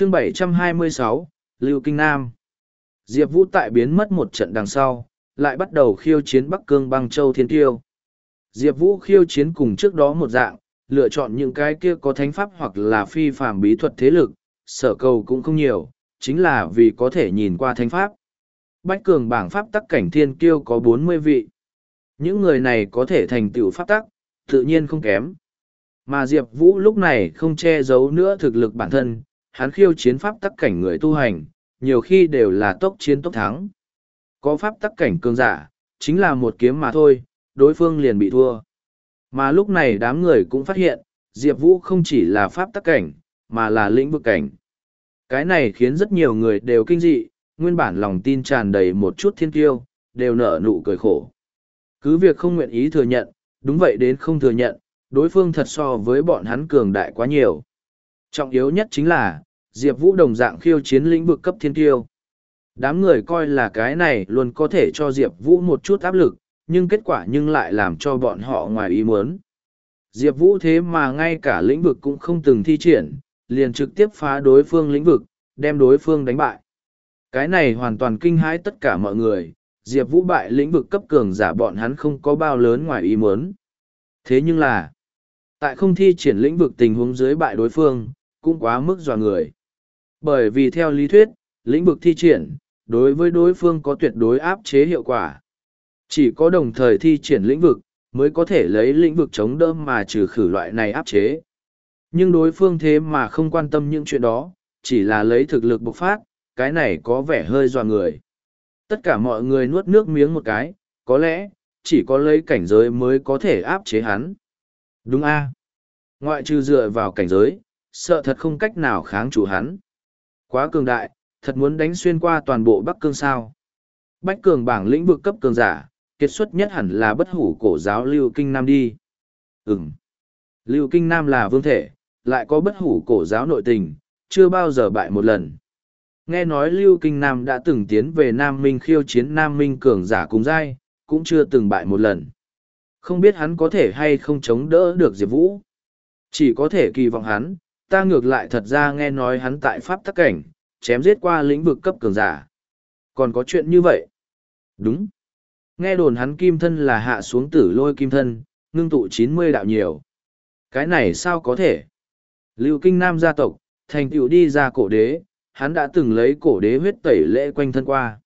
chương 726, Lưu Kinh Nam. Diệp Vũ tại biến mất một trận đằng sau, lại bắt đầu khiêu chiến Bắc Cương băng châu thiên tiêu. Diệp Vũ khiêu chiến cùng trước đó một dạng, lựa chọn những cái kia có thánh pháp hoặc là phi phàm bí thuật thế lực, sở cầu cũng không nhiều, chính là vì có thể nhìn qua thánh pháp. Bách cường bảng pháp tắc cảnh thiên kiêu có bốn mươi vị. Những người này có thể thành tựu pháp tắc, tự nhiên không kém. Mà Diệp Vũ lúc này không che giấu nữa thực lực bản thân, hắn khiêu chiến pháp tắc cảnh người tu hành, nhiều khi đều là tốc chiến tốc thắng. Có pháp tắc cảnh cường giả, chính là một kiếm mà thôi, đối phương liền bị thua. Mà lúc này đám người cũng phát hiện, Diệp Vũ không chỉ là pháp tắc cảnh, mà là lĩnh vực cảnh. Cái này khiến rất nhiều người đều kinh dị, nguyên bản lòng tin tràn đầy một chút thiên tiêu, đều nở nụ cười khổ. Cứ việc không nguyện ý thừa nhận, đúng vậy đến không thừa nhận, đối phương thật so với bọn hắn cường đại quá nhiều. Trọng yếu nhất chính là, Diệp Vũ đồng dạng khiêu chiến lĩnh vực cấp thiên tiêu. Đám người coi là cái này luôn có thể cho Diệp Vũ một chút áp lực, nhưng kết quả nhưng lại làm cho bọn họ ngoài ý muốn. Diệp Vũ thế mà ngay cả lĩnh vực cũng không từng thi triển, liền trực tiếp phá đối phương lĩnh vực, đem đối phương đánh bại. Cái này hoàn toàn kinh hãi tất cả mọi người, Diệp Vũ bại lĩnh vực cấp cường giả bọn hắn không có bao lớn ngoài ý muốn. Thế nhưng là, tại không thi triển lĩnh vực tình huống dưới bại đối phương, cũng quá mức dò người. Bởi vì theo lý thuyết, lĩnh vực thi triển, đối với đối phương có tuyệt đối áp chế hiệu quả. Chỉ có đồng thời thi triển lĩnh vực, mới có thể lấy lĩnh vực chống đỡ mà trừ khử loại này áp chế. Nhưng đối phương thế mà không quan tâm những chuyện đó, chỉ là lấy thực lực bộc phát, cái này có vẻ hơi dọa người. Tất cả mọi người nuốt nước miếng một cái, có lẽ, chỉ có lấy cảnh giới mới có thể áp chế hắn. Đúng a Ngoại trừ dựa vào cảnh giới, sợ thật không cách nào kháng chủ hắn. Quá cường đại, thật muốn đánh xuyên qua toàn bộ Bắc Cương sao. Bách cường bảng lĩnh vực cấp cường giả, kết xuất nhất hẳn là bất hủ cổ giáo Lưu Kinh Nam đi. Ừm. Lưu Kinh Nam là vương thể, lại có bất hủ cổ giáo nội tình, chưa bao giờ bại một lần. Nghe nói Lưu Kinh Nam đã từng tiến về Nam Minh khiêu chiến Nam Minh cường giả cùng giai, cũng chưa từng bại một lần. Không biết hắn có thể hay không chống đỡ được Diệp Vũ. Chỉ có thể kỳ vọng hắn, ta ngược lại thật ra nghe nói hắn tại Pháp tắc cảnh, chém giết qua lĩnh vực cấp cường giả. Còn có chuyện như vậy? Đúng. Nghe đồn hắn kim thân là hạ xuống tử lôi kim thân, ngưng tụ chín mươi đạo nhiều. Cái này sao có thể? Lưu Kinh Nam gia tộc, thành tựu đi ra cổ đế, hắn đã từng lấy cổ đế huyết tẩy lễ quanh thân qua.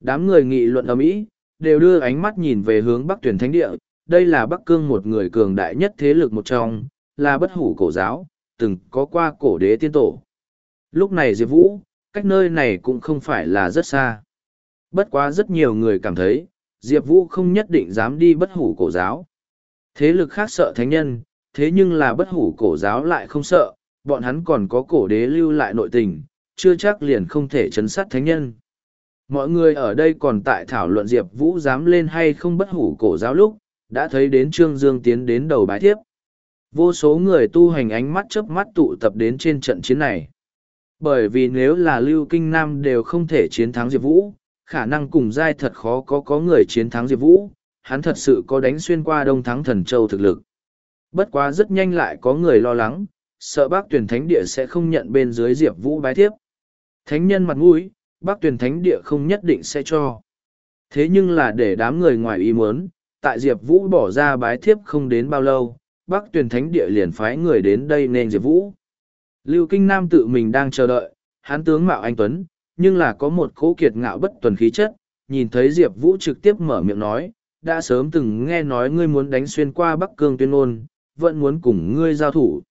Đám người nghị luận ở Mỹ, đều đưa ánh mắt nhìn về hướng Bắc tuyển thánh địa, đây là Bắc Cương một người cường đại nhất thế lực một trong, là bất hủ cổ giáo, từng có qua cổ đế tiên tổ. Lúc này Diệp Vũ, cách nơi này cũng không phải là rất xa. Bất quá rất nhiều người cảm thấy, Diệp Vũ không nhất định dám đi bất hủ cổ giáo. Thế lực khác sợ thánh nhân, thế nhưng là bất hủ cổ giáo lại không sợ, bọn hắn còn có cổ đế lưu lại nội tình, chưa chắc liền không thể chấn sát thánh nhân. Mọi người ở đây còn tại thảo luận Diệp Vũ dám lên hay không bất hủ cổ giáo lúc, đã thấy đến Trương Dương tiến đến đầu bái tiếp. Vô số người tu hành ánh mắt chớp mắt tụ tập đến trên trận chiến này. Bởi vì nếu là Lưu Kinh Nam đều không thể chiến thắng Diệp Vũ, khả năng cùng giai thật khó có có người chiến thắng Diệp Vũ, hắn thật sự có đánh xuyên qua Đông Thắng Thần Châu thực lực. Bất quá rất nhanh lại có người lo lắng, sợ bác tuyển thánh địa sẽ không nhận bên dưới Diệp Vũ bái thiếp. Thánh nhân mặt mũi, bác tuyển thánh địa không nhất định sẽ cho. Thế nhưng là để đám người ngoài ý muốn, tại Diệp Vũ bỏ ra bái thiếp không đến bao lâu, Bắc tuyển thánh địa liền phái người đến đây nên Diệp Vũ. Lưu Kinh Nam tự mình đang chờ đợi, Hán tướng mạo anh Tuấn, nhưng là có một cố kiệt ngạo bất tuần khí chất, nhìn thấy Diệp Vũ trực tiếp mở miệng nói, đã sớm từng nghe nói ngươi muốn đánh xuyên qua Bắc Cương tuyên ôn, vẫn muốn cùng ngươi giao thủ.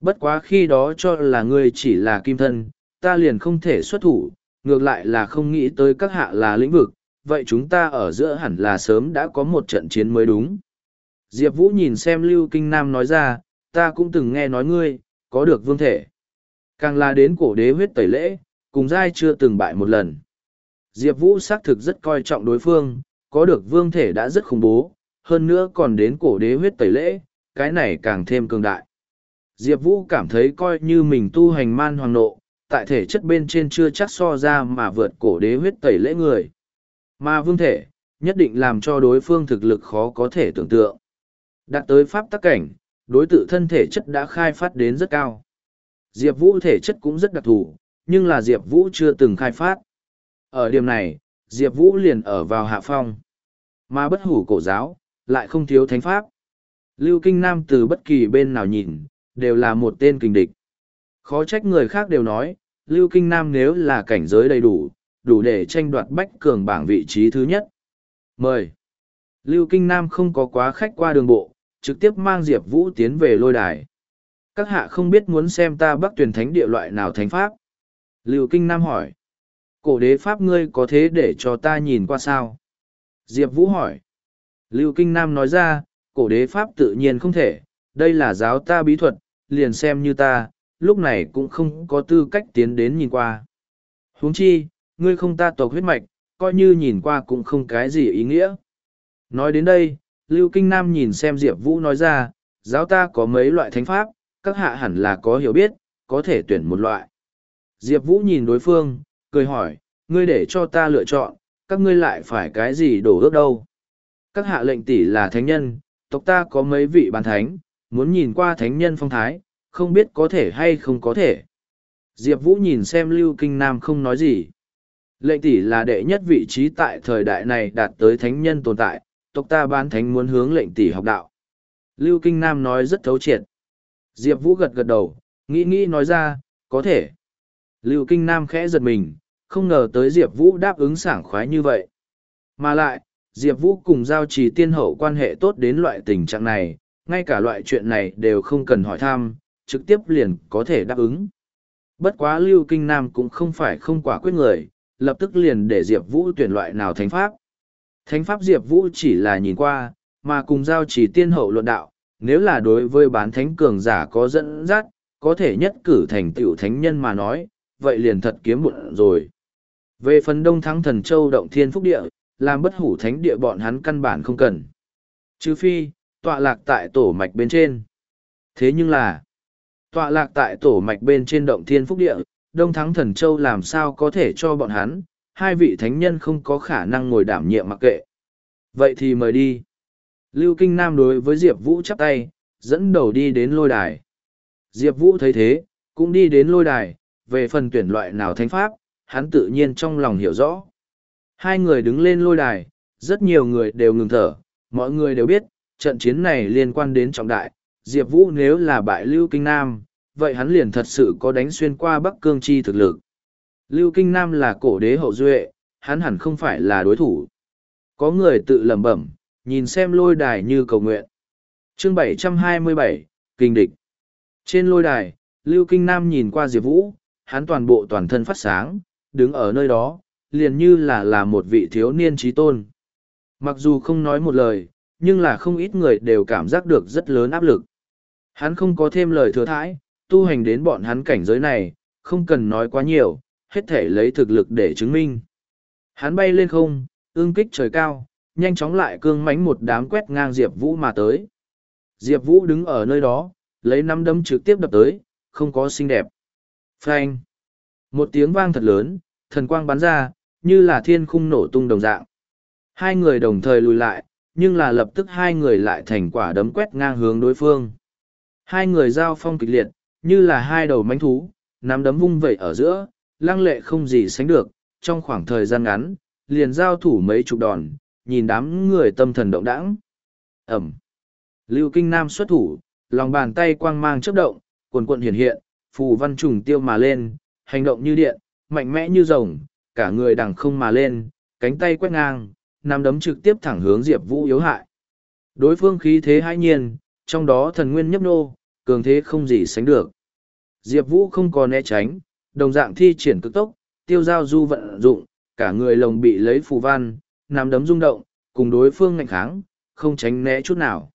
Bất quá khi đó cho là ngươi chỉ là kim thân, ta liền không thể xuất thủ, ngược lại là không nghĩ tới các hạ là lĩnh vực, vậy chúng ta ở giữa hẳn là sớm đã có một trận chiến mới đúng. Diệp Vũ nhìn xem Lưu Kinh Nam nói ra, ta cũng từng nghe nói ngươi, có được vương thể. Càng là đến cổ đế huyết tẩy lễ, cùng giai chưa từng bại một lần. Diệp Vũ xác thực rất coi trọng đối phương, có được vương thể đã rất khủng bố, hơn nữa còn đến cổ đế huyết tẩy lễ, cái này càng thêm cường đại. Diệp Vũ cảm thấy coi như mình tu hành man hoàng nộ, tại thể chất bên trên chưa chắc so ra mà vượt cổ đế huyết tẩy lễ người. Mà vương thể, nhất định làm cho đối phương thực lực khó có thể tưởng tượng. Đạt tới pháp tắc cảnh, đối tự thân thể chất đã khai phát đến rất cao. Diệp Vũ thể chất cũng rất đặc thù, nhưng là Diệp Vũ chưa từng khai phát. Ở điểm này, Diệp Vũ liền ở vào hạ phong. Mà bất hủ cổ giáo, lại không thiếu thánh pháp. Lưu Kinh Nam từ bất kỳ bên nào nhìn, đều là một tên kình địch. Khó trách người khác đều nói, Lưu Kinh Nam nếu là cảnh giới đầy đủ, đủ để tranh đoạt bách cường bảng vị trí thứ nhất. Mời! Lưu Kinh Nam không có quá khách qua đường bộ, trực tiếp mang Diệp Vũ tiến về lôi đài. Các hạ không biết muốn xem ta bắc tuyển thánh địa loại nào thánh pháp. Lưu Kinh Nam hỏi. Cổ đế pháp ngươi có thế để cho ta nhìn qua sao? Diệp Vũ hỏi. Lưu Kinh Nam nói ra, cổ đế pháp tự nhiên không thể, đây là giáo ta bí thuật, liền xem như ta, lúc này cũng không có tư cách tiến đến nhìn qua. huống chi, ngươi không ta tộc huyết mạch, coi như nhìn qua cũng không cái gì ý nghĩa. Nói đến đây, Lưu Kinh Nam nhìn xem Diệp Vũ nói ra, giáo ta có mấy loại thánh pháp, các hạ hẳn là có hiểu biết, có thể tuyển một loại. Diệp Vũ nhìn đối phương, cười hỏi, ngươi để cho ta lựa chọn, các ngươi lại phải cái gì đổ ước đâu. Các hạ lệnh tỷ là thánh nhân, tộc ta có mấy vị bàn thánh, muốn nhìn qua thánh nhân phong thái, không biết có thể hay không có thể. Diệp Vũ nhìn xem Lưu Kinh Nam không nói gì. Lệnh tỷ là đệ nhất vị trí tại thời đại này đạt tới thánh nhân tồn tại, tộc ta bán thánh muốn hướng lệnh tỷ học đạo. Lưu Kinh Nam nói rất thấu triệt. Diệp Vũ gật gật đầu, nghĩ nghĩ nói ra, có thể. Lưu Kinh Nam khẽ giật mình, không ngờ tới Diệp Vũ đáp ứng sảng khoái như vậy. Mà lại, Diệp Vũ cùng giao trì tiên hậu quan hệ tốt đến loại tình trạng này, ngay cả loại chuyện này đều không cần hỏi thăm, trực tiếp liền có thể đáp ứng. Bất quá Lưu Kinh Nam cũng không phải không quả quyết người, lập tức liền để Diệp Vũ tuyển loại nào thánh pháp. Thánh pháp Diệp Vũ chỉ là nhìn qua, mà cùng giao Chỉ tiên hậu luận đạo, nếu là đối với bán thánh cường giả có dẫn dắt, có thể nhất cử thành tiểu thánh nhân mà nói, vậy liền thật kiếm bụng rồi. Về phần đông thắng thần châu động thiên phúc địa, làm bất hủ thánh địa bọn hắn căn bản không cần. Trừ phi, tọa lạc tại tổ mạch bên trên. Thế nhưng là, tọa lạc tại tổ mạch bên trên động thiên phúc địa, đông thắng thần châu làm sao có thể cho bọn hắn, hai vị thánh nhân không có khả năng ngồi đảm nhiệm mặc kệ. Vậy thì mời đi. Lưu Kinh Nam đối với Diệp Vũ chắp tay, dẫn đầu đi đến lôi đài. Diệp Vũ thấy thế, cũng đi đến lôi đài, về phần tuyển loại nào thánh pháp, hắn tự nhiên trong lòng hiểu rõ. Hai người đứng lên lôi đài, rất nhiều người đều ngừng thở, mọi người đều biết, trận chiến này liên quan đến trọng đại, Diệp Vũ nếu là bại Lưu Kinh Nam, vậy hắn liền thật sự có đánh xuyên qua Bắc Cương Chi thực lực. Lưu Kinh Nam là cổ đế hậu duệ, hắn hẳn không phải là đối thủ. Có người tự lẩm bẩm, nhìn xem lôi đài như cầu nguyện. chương 727, Kinh địch. Trên lôi đài, Lưu Kinh Nam nhìn qua Diệp Vũ, hắn toàn bộ toàn thân phát sáng, đứng ở nơi đó, liền như là là một vị thiếu niên trí tôn. Mặc dù không nói một lời, nhưng là không ít người đều cảm giác được rất lớn áp lực. Hắn không có thêm lời thừa thãi, tu hành đến bọn hắn cảnh giới này, không cần nói quá nhiều, hết thể lấy thực lực để chứng minh. Hắn bay lên không, ương kích trời cao, nhanh chóng lại cương mánh một đám quét ngang Diệp Vũ mà tới. Diệp Vũ đứng ở nơi đó, lấy năm đấm trực tiếp đập tới, không có xinh đẹp. Phanh! Một tiếng vang thật lớn, thần quang bắn ra, như là thiên khung nổ tung đồng dạng. Hai người đồng thời lùi lại, nhưng là lập tức hai người lại thành quả đấm quét ngang hướng đối phương. Hai người giao phong kịch liệt, như là hai đầu mánh thú, nắm đấm vung vẩy ở giữa, lăng lệ không gì sánh được, trong khoảng thời gian ngắn, liền giao thủ mấy chục đòn, nhìn đám người tâm thần động đãng. Ẩm. Lưu Kinh Nam xuất thủ, lòng bàn tay quang mang chớp động, cuồn cuộn hiện hiện, phù văn trùng tiêu mà lên, hành động như điện, mạnh mẽ như rồng, cả người đằng không mà lên, cánh tay quét ngang, nắm đấm trực tiếp thẳng hướng Diệp Vũ yếu hại. Đối phương khí thế hãi nhiên, trong đó thần nguyên nhấp nô, cường thế không gì sánh được. Diệp Vũ không còn né tránh, đồng dạng thi triển cực tốc, tiêu giao du vận dụng, cả người lồng bị lấy phù văn, nắm đấm rung động, cùng đối phương ngạnh kháng, không tránh né chút nào.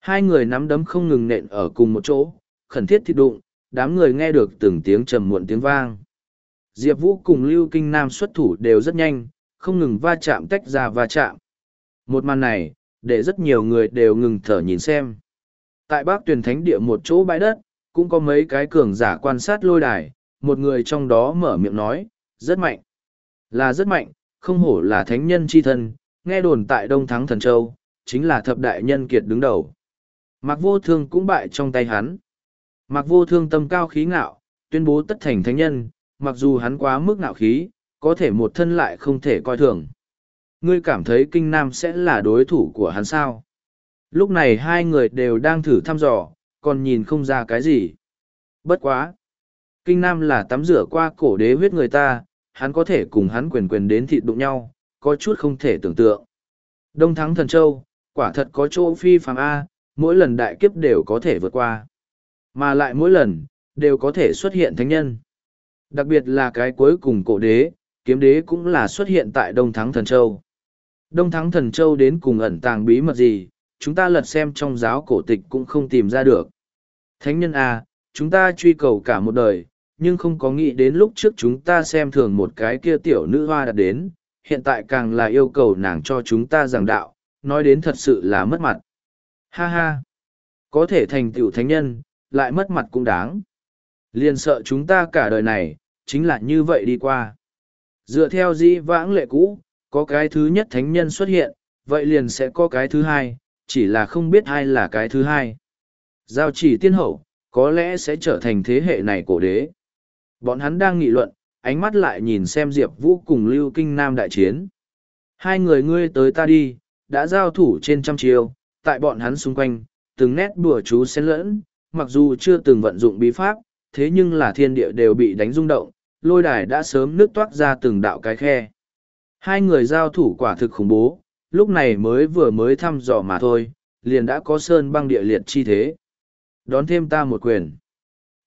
Hai người nắm đấm không ngừng nện ở cùng một chỗ, khẩn thiết thịt đụng, đám người nghe được từng tiếng trầm muộn tiếng vang. Diệp Vũ cùng Lưu Kinh Nam xuất thủ đều rất nhanh, không ngừng va chạm tách ra va chạm. Một màn này, để rất nhiều người đều ngừng thở nhìn xem. Tại Bắc Tuyền Thánh Địa một chỗ bãi đất, cũng có mấy cái cường giả quan sát lôi đài, một người trong đó mở miệng nói, rất mạnh. Là rất mạnh, không hổ là thánh nhân chi thân, nghe đồn tại Đông Thắng Thần Châu, chính là thập đại nhân kiệt đứng đầu. Mạc vô thương cũng bại trong tay hắn. Mạc vô thương tâm cao khí ngạo, tuyên bố tất thành thánh nhân, mặc dù hắn quá mức ngạo khí, có thể một thân lại không thể coi thường. Ngươi cảm thấy kinh nam sẽ là đối thủ của hắn sao? Lúc này hai người đều đang thử thăm dò, còn nhìn không ra cái gì. Bất quá! Kinh nam là tắm rửa qua cổ đế huyết người ta, hắn có thể cùng hắn quyền quyền đến thịt đụng nhau, có chút không thể tưởng tượng. Đông thắng thần châu, quả thật có chỗ phi phàm A, mỗi lần đại kiếp đều có thể vượt qua. Mà lại mỗi lần, đều có thể xuất hiện thánh nhân. Đặc biệt là cái cuối cùng cổ đế, kiếm đế cũng là xuất hiện tại Đông Thắng Thần Châu. Đông Thắng Thần Châu đến cùng ẩn tàng bí mật gì, chúng ta lật xem trong giáo cổ tịch cũng không tìm ra được. Thánh nhân A, chúng ta truy cầu cả một đời, nhưng không có nghĩ đến lúc trước chúng ta xem thường một cái kia tiểu nữ hoa đã đến, hiện tại càng là yêu cầu nàng cho chúng ta giảng đạo, nói đến thật sự là mất mặt. Ha ha! Có thể thành tiểu thánh nhân, lại mất mặt cũng đáng. Liền sợ chúng ta cả đời này, chính là như vậy đi qua. Dựa theo dĩ vãng lệ cũ, có cái thứ nhất thánh nhân xuất hiện, vậy liền sẽ có cái thứ hai, chỉ là không biết ai là cái thứ hai. Giao chỉ tiên hậu, có lẽ sẽ trở thành thế hệ này cổ đế. Bọn hắn đang nghị luận, ánh mắt lại nhìn xem Diệp Vũ cùng Lưu Kinh Nam đại chiến. Hai người ngươi tới ta đi, đã giao thủ trên trăm chiều, tại bọn hắn xung quanh, từng nét đùa chú xen lẫn, mặc dù chưa từng vận dụng bí pháp, thế nhưng là thiên địa đều bị đánh rung động, lôi đài đã sớm nước toát ra từng đạo cái khe. Hai người giao thủ quả thực khủng bố, lúc này mới vừa mới thăm dò mà thôi, liền đã có sơn băng địa liệt chi thế. Đón thêm ta một quyền.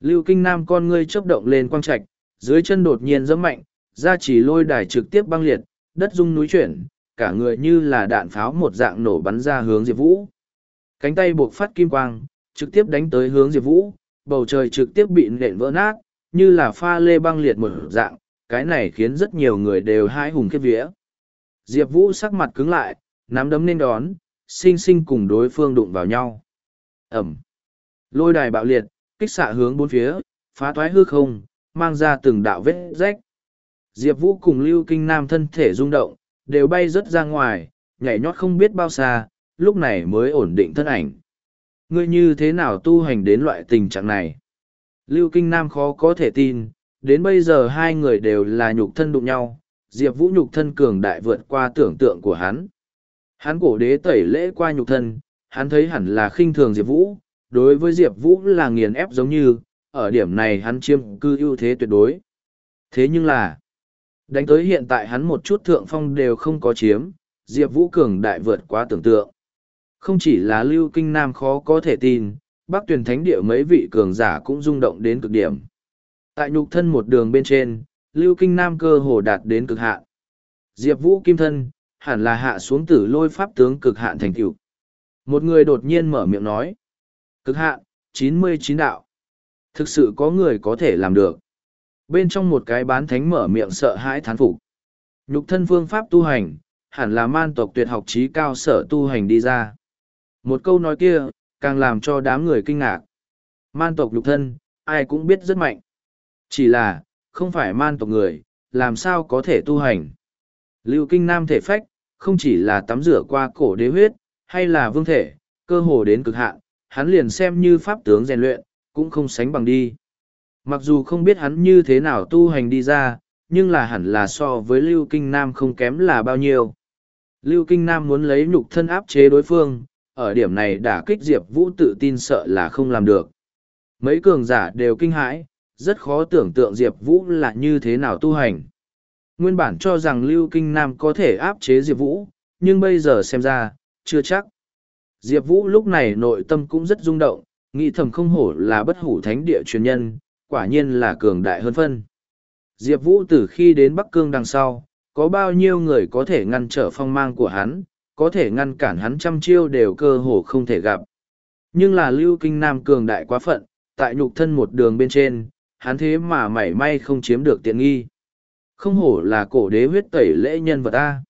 Lưu Kinh Nam con ngươi chớp động lên quang trạch, dưới chân đột nhiên giẫm mạnh, ra chỉ lôi đài trực tiếp băng liệt, đất rung núi chuyển, cả người như là đạn pháo một dạng nổ bắn ra hướng Diệp Vũ. Cánh tay buộc phát kim quang, trực tiếp đánh tới hướng Diệp Vũ, bầu trời trực tiếp bị nện vỡ nát, như là pha lê băng liệt một dạng, cái này khiến rất nhiều người đều hãi hùng khiếp vía. Diệp Vũ sắc mặt cứng lại, nắm đấm nên đón, sinh sinh cùng đối phương đụng vào nhau. Ẩm. Lôi đài bạo liệt, kích xạ hướng bốn phía, phá thoái hư không, mang ra từng đạo vết rách. Diệp Vũ cùng Lưu Kinh Nam thân thể rung động, đều bay rớt ra ngoài, nhảy nhót không biết bao xa, lúc này mới ổn định thân ảnh. Ngươi như thế nào tu hành đến loại tình trạng này? Lưu Kinh Nam khó có thể tin, đến bây giờ hai người đều là nhục thân đụng nhau, Diệp Vũ nhục thân cường đại vượt qua tưởng tượng của hắn. Hắn cổ đế tẩy lễ qua nhục thân, hắn thấy hẳn là khinh thường Diệp Vũ, đối với Diệp Vũ là nghiền ép giống như, ở điểm này hắn chiêm cư ưu thế tuyệt đối. Thế nhưng là, đánh tới hiện tại hắn một chút thượng phong đều không có chiếm, Diệp Vũ cường đại vượt quá tưởng tượng. Không chỉ là lưu kinh nam khó có thể tin, bắc tuyển thánh địa mấy vị cường giả cũng rung động đến cực điểm. Tại nhục thân một đường bên trên, lưu kinh nam cơ hồ đạt đến cực hạn. Diệp Vũ kim thân, hẳn là hạ xuống tử lôi pháp tướng cực hạn thành tựu. Một người đột nhiên mở miệng nói. Cực hạn, chín mươi chín đạo. Thực sự có người có thể làm được. Bên trong một cái bán thánh mở miệng sợ hãi thán phục. Nhục thân phương pháp tu hành, hẳn là man tộc tuyệt học trí cao sở tu hành đi ra. Một câu nói kia, càng làm cho đám người kinh ngạc. Man tộc nhục thân, ai cũng biết rất mạnh. Chỉ là, không phải man tộc người, làm sao có thể tu hành. Lưu kinh nam thể phách, không chỉ là tắm rửa qua cổ đế huyết, hay là vương thể, cơ hồ đến cực hạn, hắn liền xem như pháp tướng rèn luyện, cũng không sánh bằng đi. Mặc dù không biết hắn như thế nào tu hành đi ra, nhưng là hẳn là so với Lưu Kinh Nam không kém là bao nhiêu. Lưu Kinh Nam muốn lấy nhục thân áp chế đối phương, ở điểm này đả kích Diệp Vũ tự tin sợ là không làm được. Mấy cường giả đều kinh hãi, rất khó tưởng tượng Diệp Vũ là như thế nào tu hành. Nguyên bản cho rằng Lưu Kinh Nam có thể áp chế Diệp Vũ, nhưng bây giờ xem ra, chưa chắc. Diệp Vũ lúc này nội tâm cũng rất rung động, nghĩ thầm không hổ là bất hủ thánh địa truyền nhân, quả nhiên là cường đại hơn phân. Diệp Vũ từ khi đến Bắc Cương đằng sau, có bao nhiêu người có thể ngăn trở phong mang của hắn, có thể ngăn cản hắn trăm chiêu đều cơ hồ không thể gặp. Nhưng là Lưu Kinh Nam cường đại quá phận, tại nhục thân một đường bên trên, hắn thế mà mảy may không chiếm được tiện nghi. Không hổ là cổ đế huyết tẩy lễ nhân vật ta.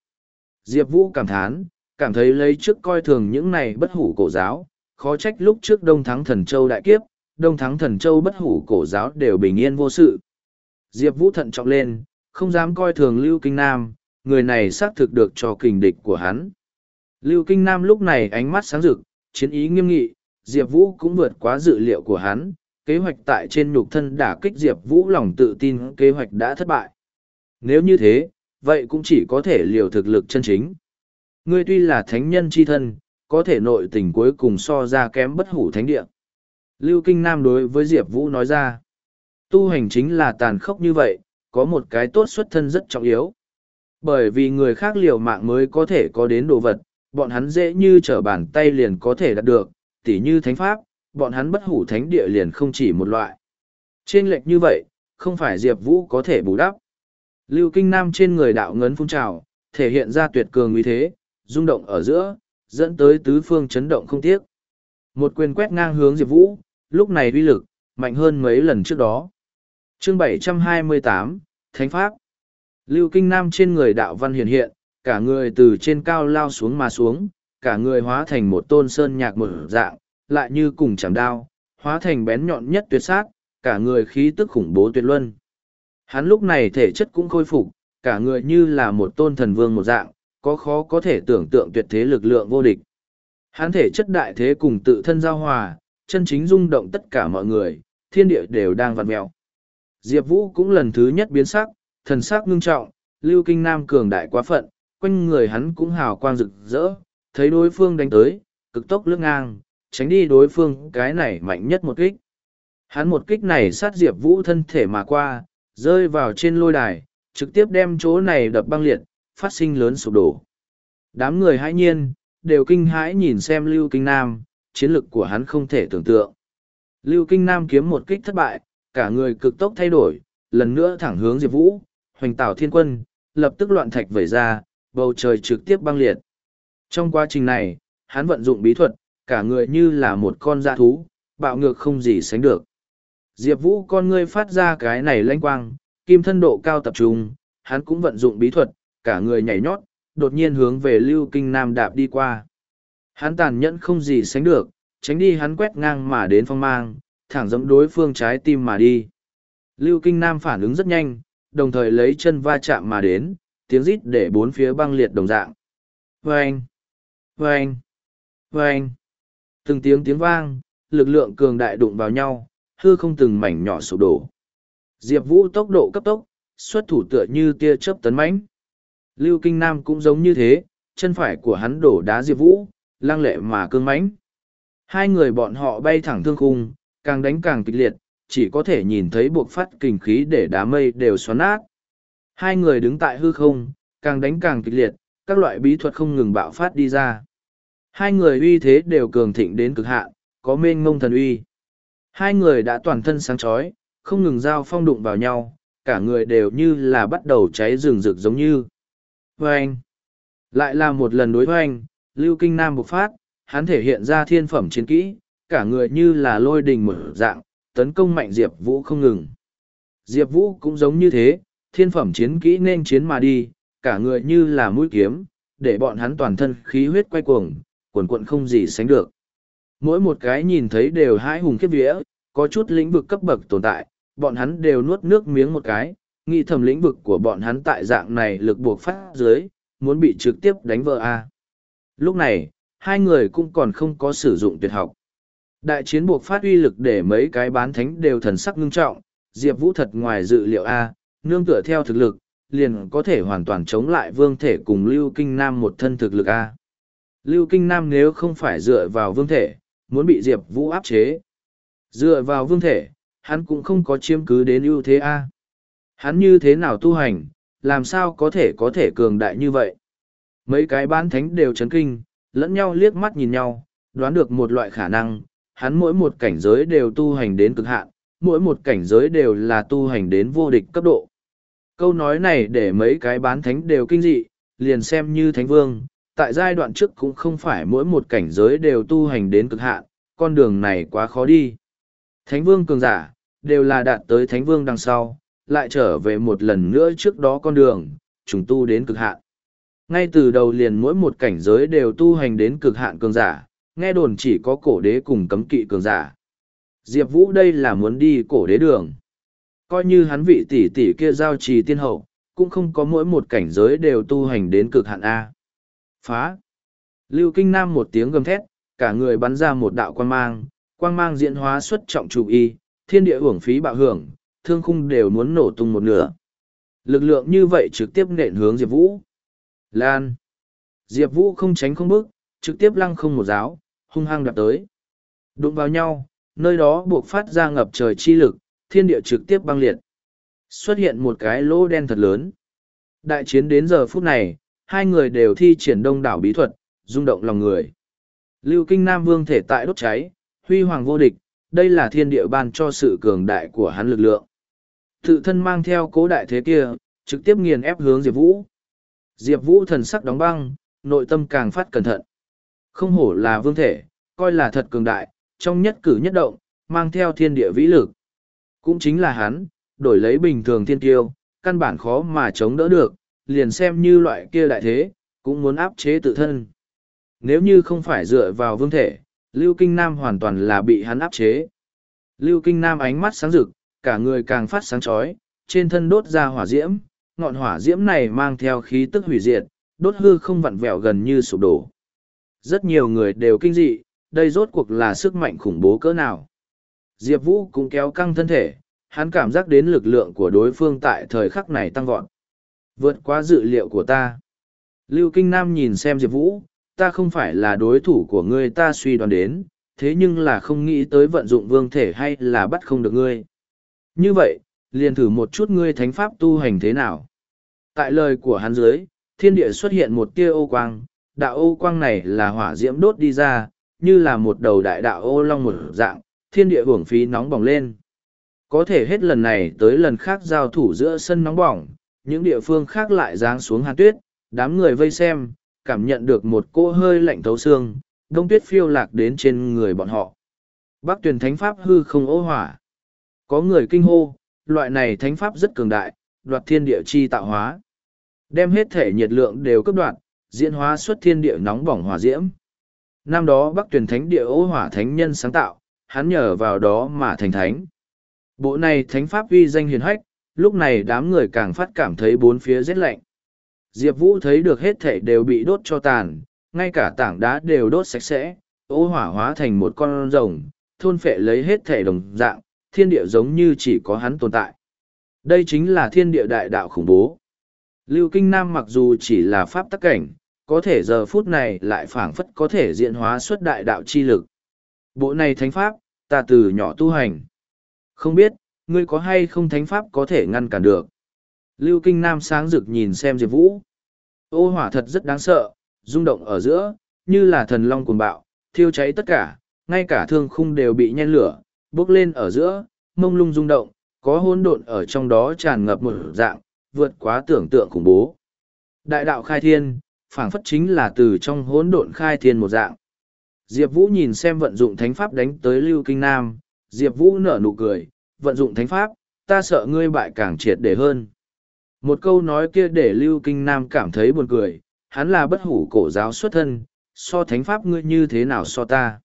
Diệp Vũ cảm thán, cảm thấy lấy trước coi thường những này bất hủ cổ giáo, khó trách lúc trước Đông Thắng Thần Châu đại kiếp, Đông Thắng Thần Châu bất hủ cổ giáo đều bình yên vô sự. Diệp Vũ thận trọng lên, không dám coi thường Lưu Kinh Nam, người này xác thực được cho kình địch của hắn. Lưu Kinh Nam lúc này ánh mắt sáng rực, chiến ý nghiêm nghị, Diệp Vũ cũng vượt quá dự liệu của hắn, kế hoạch tại trên nhục thân đả kích Diệp Vũ lòng tự tin kế hoạch đã thất bại. Nếu như thế, vậy cũng chỉ có thể liều thực lực chân chính. Ngươi tuy là thánh nhân chi thân, có thể nội tình cuối cùng so ra kém bất hủ thánh địa. Lưu Kinh Nam đối với Diệp Vũ nói ra, tu hành chính là tàn khốc như vậy, có một cái tốt xuất thân rất trọng yếu. Bởi vì người khác liều mạng mới có thể có đến đồ vật, bọn hắn dễ như trở bàn tay liền có thể đạt được, tỉ như thánh pháp, bọn hắn bất hủ thánh địa liền không chỉ một loại. Trên lệch như vậy, không phải Diệp Vũ có thể bù đắp. Lưu Kinh Nam trên người đạo ngấn phun trào, thể hiện ra tuyệt cường uy thế, rung động ở giữa, dẫn tới tứ phương chấn động không tiếc. Một quyền quét ngang hướng Diệp Vũ, lúc này uy lực, mạnh hơn mấy lần trước đó. chương 728, Thánh Pháp Lưu Kinh Nam trên người đạo văn hiện hiện, cả người từ trên cao lao xuống mà xuống, cả người hóa thành một tôn sơn nhạc một dạng, lại như cùng chảm đao, hóa thành bén nhọn nhất tuyệt sát, cả người khí tức khủng bố tuyệt luân. Hắn lúc này thể chất cũng khôi phục, cả người như là một tôn thần vương một dạng, có khó có thể tưởng tượng tuyệt thế lực lượng vô địch. hán thể chất đại thế cùng tự thân giao hòa, chân chính rung động tất cả mọi người, thiên địa đều đang vặn mèo. Diệp Vũ cũng lần thứ nhất biến sắc, thần sắc ngưng trọng, Lưu Kinh Nam cường đại quá phận, quanh người hắn cũng hào quang rực rỡ, thấy đối phương đánh tới, cực tốc lướt ngang, tránh đi đối phương cái này mạnh nhất một kích. Hắn một kích này sát Diệp Vũ thân thể mà qua, rơi vào trên lôi đài, trực tiếp đem chỗ này đập băng liệt, phát sinh lớn sụp đổ. Đám người hãi nhiên, đều kinh hãi nhìn xem Lưu Kinh Nam, chiến lực của hắn không thể tưởng tượng. Lưu Kinh Nam kiếm một kích thất bại, cả người cực tốc thay đổi, lần nữa thẳng hướng Diệp Vũ, hoành tảo thiên quân, lập tức loạn thạch vẩy ra, bầu trời trực tiếp băng liệt. Trong quá trình này, hắn vận dụng bí thuật, cả người như là một con dã thú, bạo ngược không gì sánh được. Diệp Vũ con ngươi phát ra cái này lanh quang, kim thân độ cao tập trung, hắn cũng vận dụng bí thuật, cả người nhảy nhót, đột nhiên hướng về Lưu Kinh Nam đạp đi qua. Hắn tàn nhẫn không gì sánh được, tránh đi hắn quét ngang mà đến phong mang, thẳng dẫm đối phương trái tim mà đi. Lưu Kinh Nam phản ứng rất nhanh, đồng thời lấy chân va chạm mà đến, tiếng rít để bốn phía băng liệt đồng dạng. Vâng! Vâng! Vâng! Từng tiếng tiếng vang, lực lượng cường đại đụng vào nhau, hư không từng mảnh nhỏ sụp đổ. Diệp Vũ tốc độ cấp tốc, xuất thủ tựa như tia chớp tấn mãnh. Lưu Kinh Nam cũng giống như thế, chân phải của hắn đổ đá Diệp Vũ, lang lệ mà cương mãnh. Hai người bọn họ bay thẳng thương khung, càng đánh càng kịch liệt, chỉ có thể nhìn thấy buộc phát kình khí để đá mây đều xoắn nát. Hai người đứng tại hư không, càng đánh càng kịch liệt, các loại bí thuật không ngừng bạo phát đi ra. Hai người uy thế đều cường thịnh đến cực hạn, có mênh mông thần uy. Hai người đã toàn thân sáng chói, không ngừng giao phong đụng vào nhau, cả người đều như là bắt đầu cháy rừng rực giống như. Vâng! Lại là một lần đối hoành, Lưu Kinh Nam bộc phát, hắn thể hiện ra thiên phẩm chiến kỹ, cả người như là lôi đình mở dạng, tấn công mạnh Diệp Vũ không ngừng. Diệp Vũ cũng giống như thế, thiên phẩm chiến kỹ nên chiến mà đi, cả người như là mũi kiếm, để bọn hắn toàn thân khí huyết quay cuồng, quần quận không gì sánh được. Mỗi một cái nhìn thấy đều hãi hùng khiếp vía, có chút lĩnh vực cấp bậc tồn tại, bọn hắn đều nuốt nước miếng một cái, nghĩ thầm lĩnh vực của bọn hắn tại dạng này lực buộc phát dưới, muốn bị trực tiếp đánh vỡ a. Lúc này, hai người cũng còn không có sử dụng tuyệt học. Đại chiến buộc phát uy lực để mấy cái bán thánh đều thần sắc ngưng trọng, Diệp Vũ thật ngoài dự liệu A, nương tựa theo thực lực, liền có thể hoàn toàn chống lại vương thể cùng Lưu Kinh Nam một thân thực lực A. Lưu Kinh Nam nếu không phải dựa vào vương thể, muốn bị Diệp Vũ áp chế. Dựa vào vương thể, hắn cũng không có chiếm cứ đến ưu thế A. Hắn như thế nào tu hành, làm sao có thể có thể cường đại như vậy? Mấy cái bán thánh đều chấn kinh, lẫn nhau liếc mắt nhìn nhau, đoán được một loại khả năng, hắn mỗi một cảnh giới đều tu hành đến cực hạn, mỗi một cảnh giới đều là tu hành đến vô địch cấp độ. Câu nói này để mấy cái bán thánh đều kinh dị, liền xem như thánh vương, tại giai đoạn trước cũng không phải mỗi một cảnh giới đều tu hành đến cực hạn, con đường này quá khó đi. Thánh vương cường giả, đều là đạt tới thánh vương đằng sau, lại trở về một lần nữa trước đó con đường, trùng tu đến cực hạn. Ngay từ đầu liền mỗi một cảnh giới đều tu hành đến cực hạn cường giả, nghe đồn chỉ có cổ đế cùng cấm kỵ cường giả. Diệp Vũ đây là muốn đi cổ đế đường. Coi như hắn vị tỷ tỷ kia giao trì tiên hậu, cũng không có mỗi một cảnh giới đều tu hành đến cực hạn A. Phá! Lưu Kinh Nam một tiếng gầm thét, cả người bắn ra một đạo quang mang, quang mang diễn hóa xuất trọng chủ y, thiên địa hưởng phí bạo hưởng, thương khung đều muốn nổ tung một nửa. Lực lượng như vậy trực tiếp nện hướng Diệp Vũ. Lan. Diệp Vũ không tránh không bước, trực tiếp lăng không một giáo, hung hăng đạp tới. Đụng vào nhau, nơi đó buộc phát ra ngập trời chi lực, thiên địa trực tiếp băng liệt. Xuất hiện một cái lỗ đen thật lớn. Đại chiến đến giờ phút này, hai người đều thi triển đông đảo bí thuật, rung động lòng người. Lưu Kinh Nam Vương thể tại đốt cháy, huy hoàng vô địch, đây là thiên địa ban cho sự cường đại của hắn lực lượng. Tự thân mang theo cố đại thế kia, trực tiếp nghiền ép hướng Diệp Vũ. Diệp Vũ thần sắc đóng băng, nội tâm càng phát cẩn thận. Không hổ là vương thể, coi là thật cường đại, trong nhất cử nhất động, mang theo thiên địa vĩ lực. Cũng chính là hắn, đổi lấy bình thường thiên tiêu, căn bản khó mà chống đỡ được, liền xem như loại kia đại thế, cũng muốn áp chế tự thân. Nếu như không phải dựa vào vương thể, Lưu Kinh Nam hoàn toàn là bị hắn áp chế. Lưu Kinh Nam ánh mắt sáng rực, cả người càng phát sáng chói, trên thân đốt ra hỏa diễm, ngọn hỏa diễm này mang theo khí tức hủy diệt, đốt hư không vặn vẹo gần như sụp đổ. Rất nhiều người đều kinh dị, đây rốt cuộc là sức mạnh khủng bố cỡ nào. Diệp Vũ cũng kéo căng thân thể, hắn cảm giác đến lực lượng của đối phương tại thời khắc này tăng vọt. Vượt qua dự liệu của ta. Lưu Kinh Nam nhìn xem Diệp Vũ, ta không phải là đối thủ của ngươi ta suy đoán đến, thế nhưng là không nghĩ tới vận dụng vương thể hay là bắt không được ngươi. Như vậy, liền thử một chút ngươi thánh pháp tu hành thế nào. Tại lời của hắn dưới, thiên địa xuất hiện một tia ô quang, đạo ô quang này là hỏa diễm đốt đi ra, như là một đầu đại đạo ô long một dạng, thiên địa hưởng phí nóng bỏng lên. Có thể hết lần này tới lần khác giao thủ giữa sân nóng bỏng, những địa phương khác lại giáng xuống hàn tuyết, đám người vây xem, cảm nhận được một cỗ hơi lạnh thấu xương, đông tuyết phiêu lạc đến trên người bọn họ. Bắc tuyển thánh pháp hư không ô hỏa. Có người kinh hô, loại này thánh pháp rất cường đại, đoạt thiên địa chi tạo hóa. Đem hết thể nhiệt lượng đều cấp đoạt, diễn hóa xuất thiên địa nóng bỏng hỏa diễm. Năm đó Bắc tuyển thánh địa ố hỏa thánh nhân sáng tạo, hắn nhờ vào đó mà thành thánh. Bộ này thánh pháp uy danh hiền hách, lúc này đám người càng phát cảm thấy bốn phía rét lạnh. Diệp Vũ thấy được hết thể đều bị đốt cho tàn, ngay cả tảng đá đều đốt sạch sẽ, ô hỏa hóa thành một con rồng, thôn phệ lấy hết thể đồng dạng, thiên địa giống như chỉ có hắn tồn tại. Đây chính là thiên địa đại đạo khủng bố. Lưu Kinh Nam mặc dù chỉ là pháp tắc cảnh, có thể giờ phút này lại phảng phất có thể diện hóa xuất đại đạo chi lực. Bộ này thánh pháp, ta từ nhỏ tu hành. Không biết, ngươi có hay không thánh pháp có thể ngăn cản được. Lưu Kinh Nam sáng rực nhìn xem Diệp Vũ. Ô hỏa thật rất đáng sợ, rung động ở giữa, như là thần long cuồng bạo, thiêu cháy tất cả, ngay cả thương khung đều bị nhen lửa, bốc lên ở giữa, mông lung rung động, có hỗn độn ở trong đó tràn ngập một dạng, vượt quá tưởng tượng khủng bố. Đại đạo khai thiên, phảng phất chính là từ trong hỗn độn khai thiên một dạng. Diệp Vũ nhìn xem vận dụng thánh pháp đánh tới Lưu Kinh Nam, Diệp Vũ nở nụ cười, vận dụng thánh pháp, ta sợ ngươi bại càng triệt để hơn. Một câu nói kia để Lưu Kinh Nam cảm thấy buồn cười, hắn là bất hủ cổ giáo xuất thân, so thánh pháp ngươi như thế nào so ta.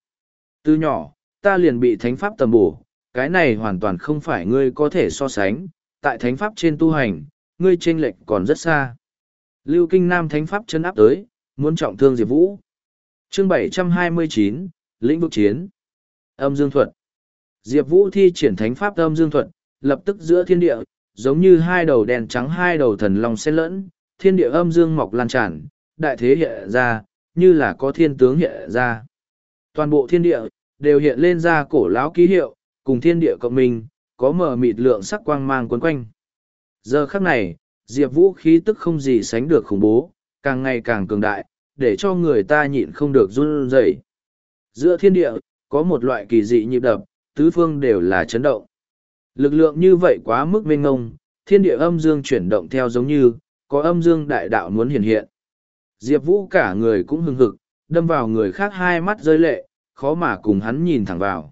Từ nhỏ, ta liền bị thánh pháp tầm bổ, cái này hoàn toàn không phải ngươi có thể so sánh, tại thánh pháp trên tu hành, ngươi chênh lệch còn rất xa. Lưu Kinh Nam thánh pháp chân áp tới, muốn trọng thương Diệp Vũ. Chương 729, lĩnh vực chiến. Âm Dương thuật. Diệp Vũ thi triển thánh pháp âm Dương thuật, lập tức giữa thiên địa, giống như hai đầu đèn trắng hai đầu thần long xen lẫn, thiên địa âm dương mọc lan tràn, đại thế hiện ra, như là có thiên tướng hiện ra. Toàn bộ thiên địa, đều hiện lên ra cổ lão ký hiệu, cùng thiên địa cộng minh, có mở mịt lượng sắc quang mang quấn quanh. Giờ khắc này, Diệp Vũ khí tức không gì sánh được khủng bố, càng ngày càng cường đại, để cho người ta nhịn không được run rẩy. Giữa thiên địa, có một loại kỳ dị nhịp đập, tứ phương đều là chấn động. Lực lượng như vậy quá mức mênh ngông, thiên địa âm dương chuyển động theo giống như, có âm dương đại đạo muốn hiện hiện. Diệp Vũ cả người cũng hưng hực, đâm vào người khác hai mắt rơi lệ, khó mà cùng hắn nhìn thẳng vào.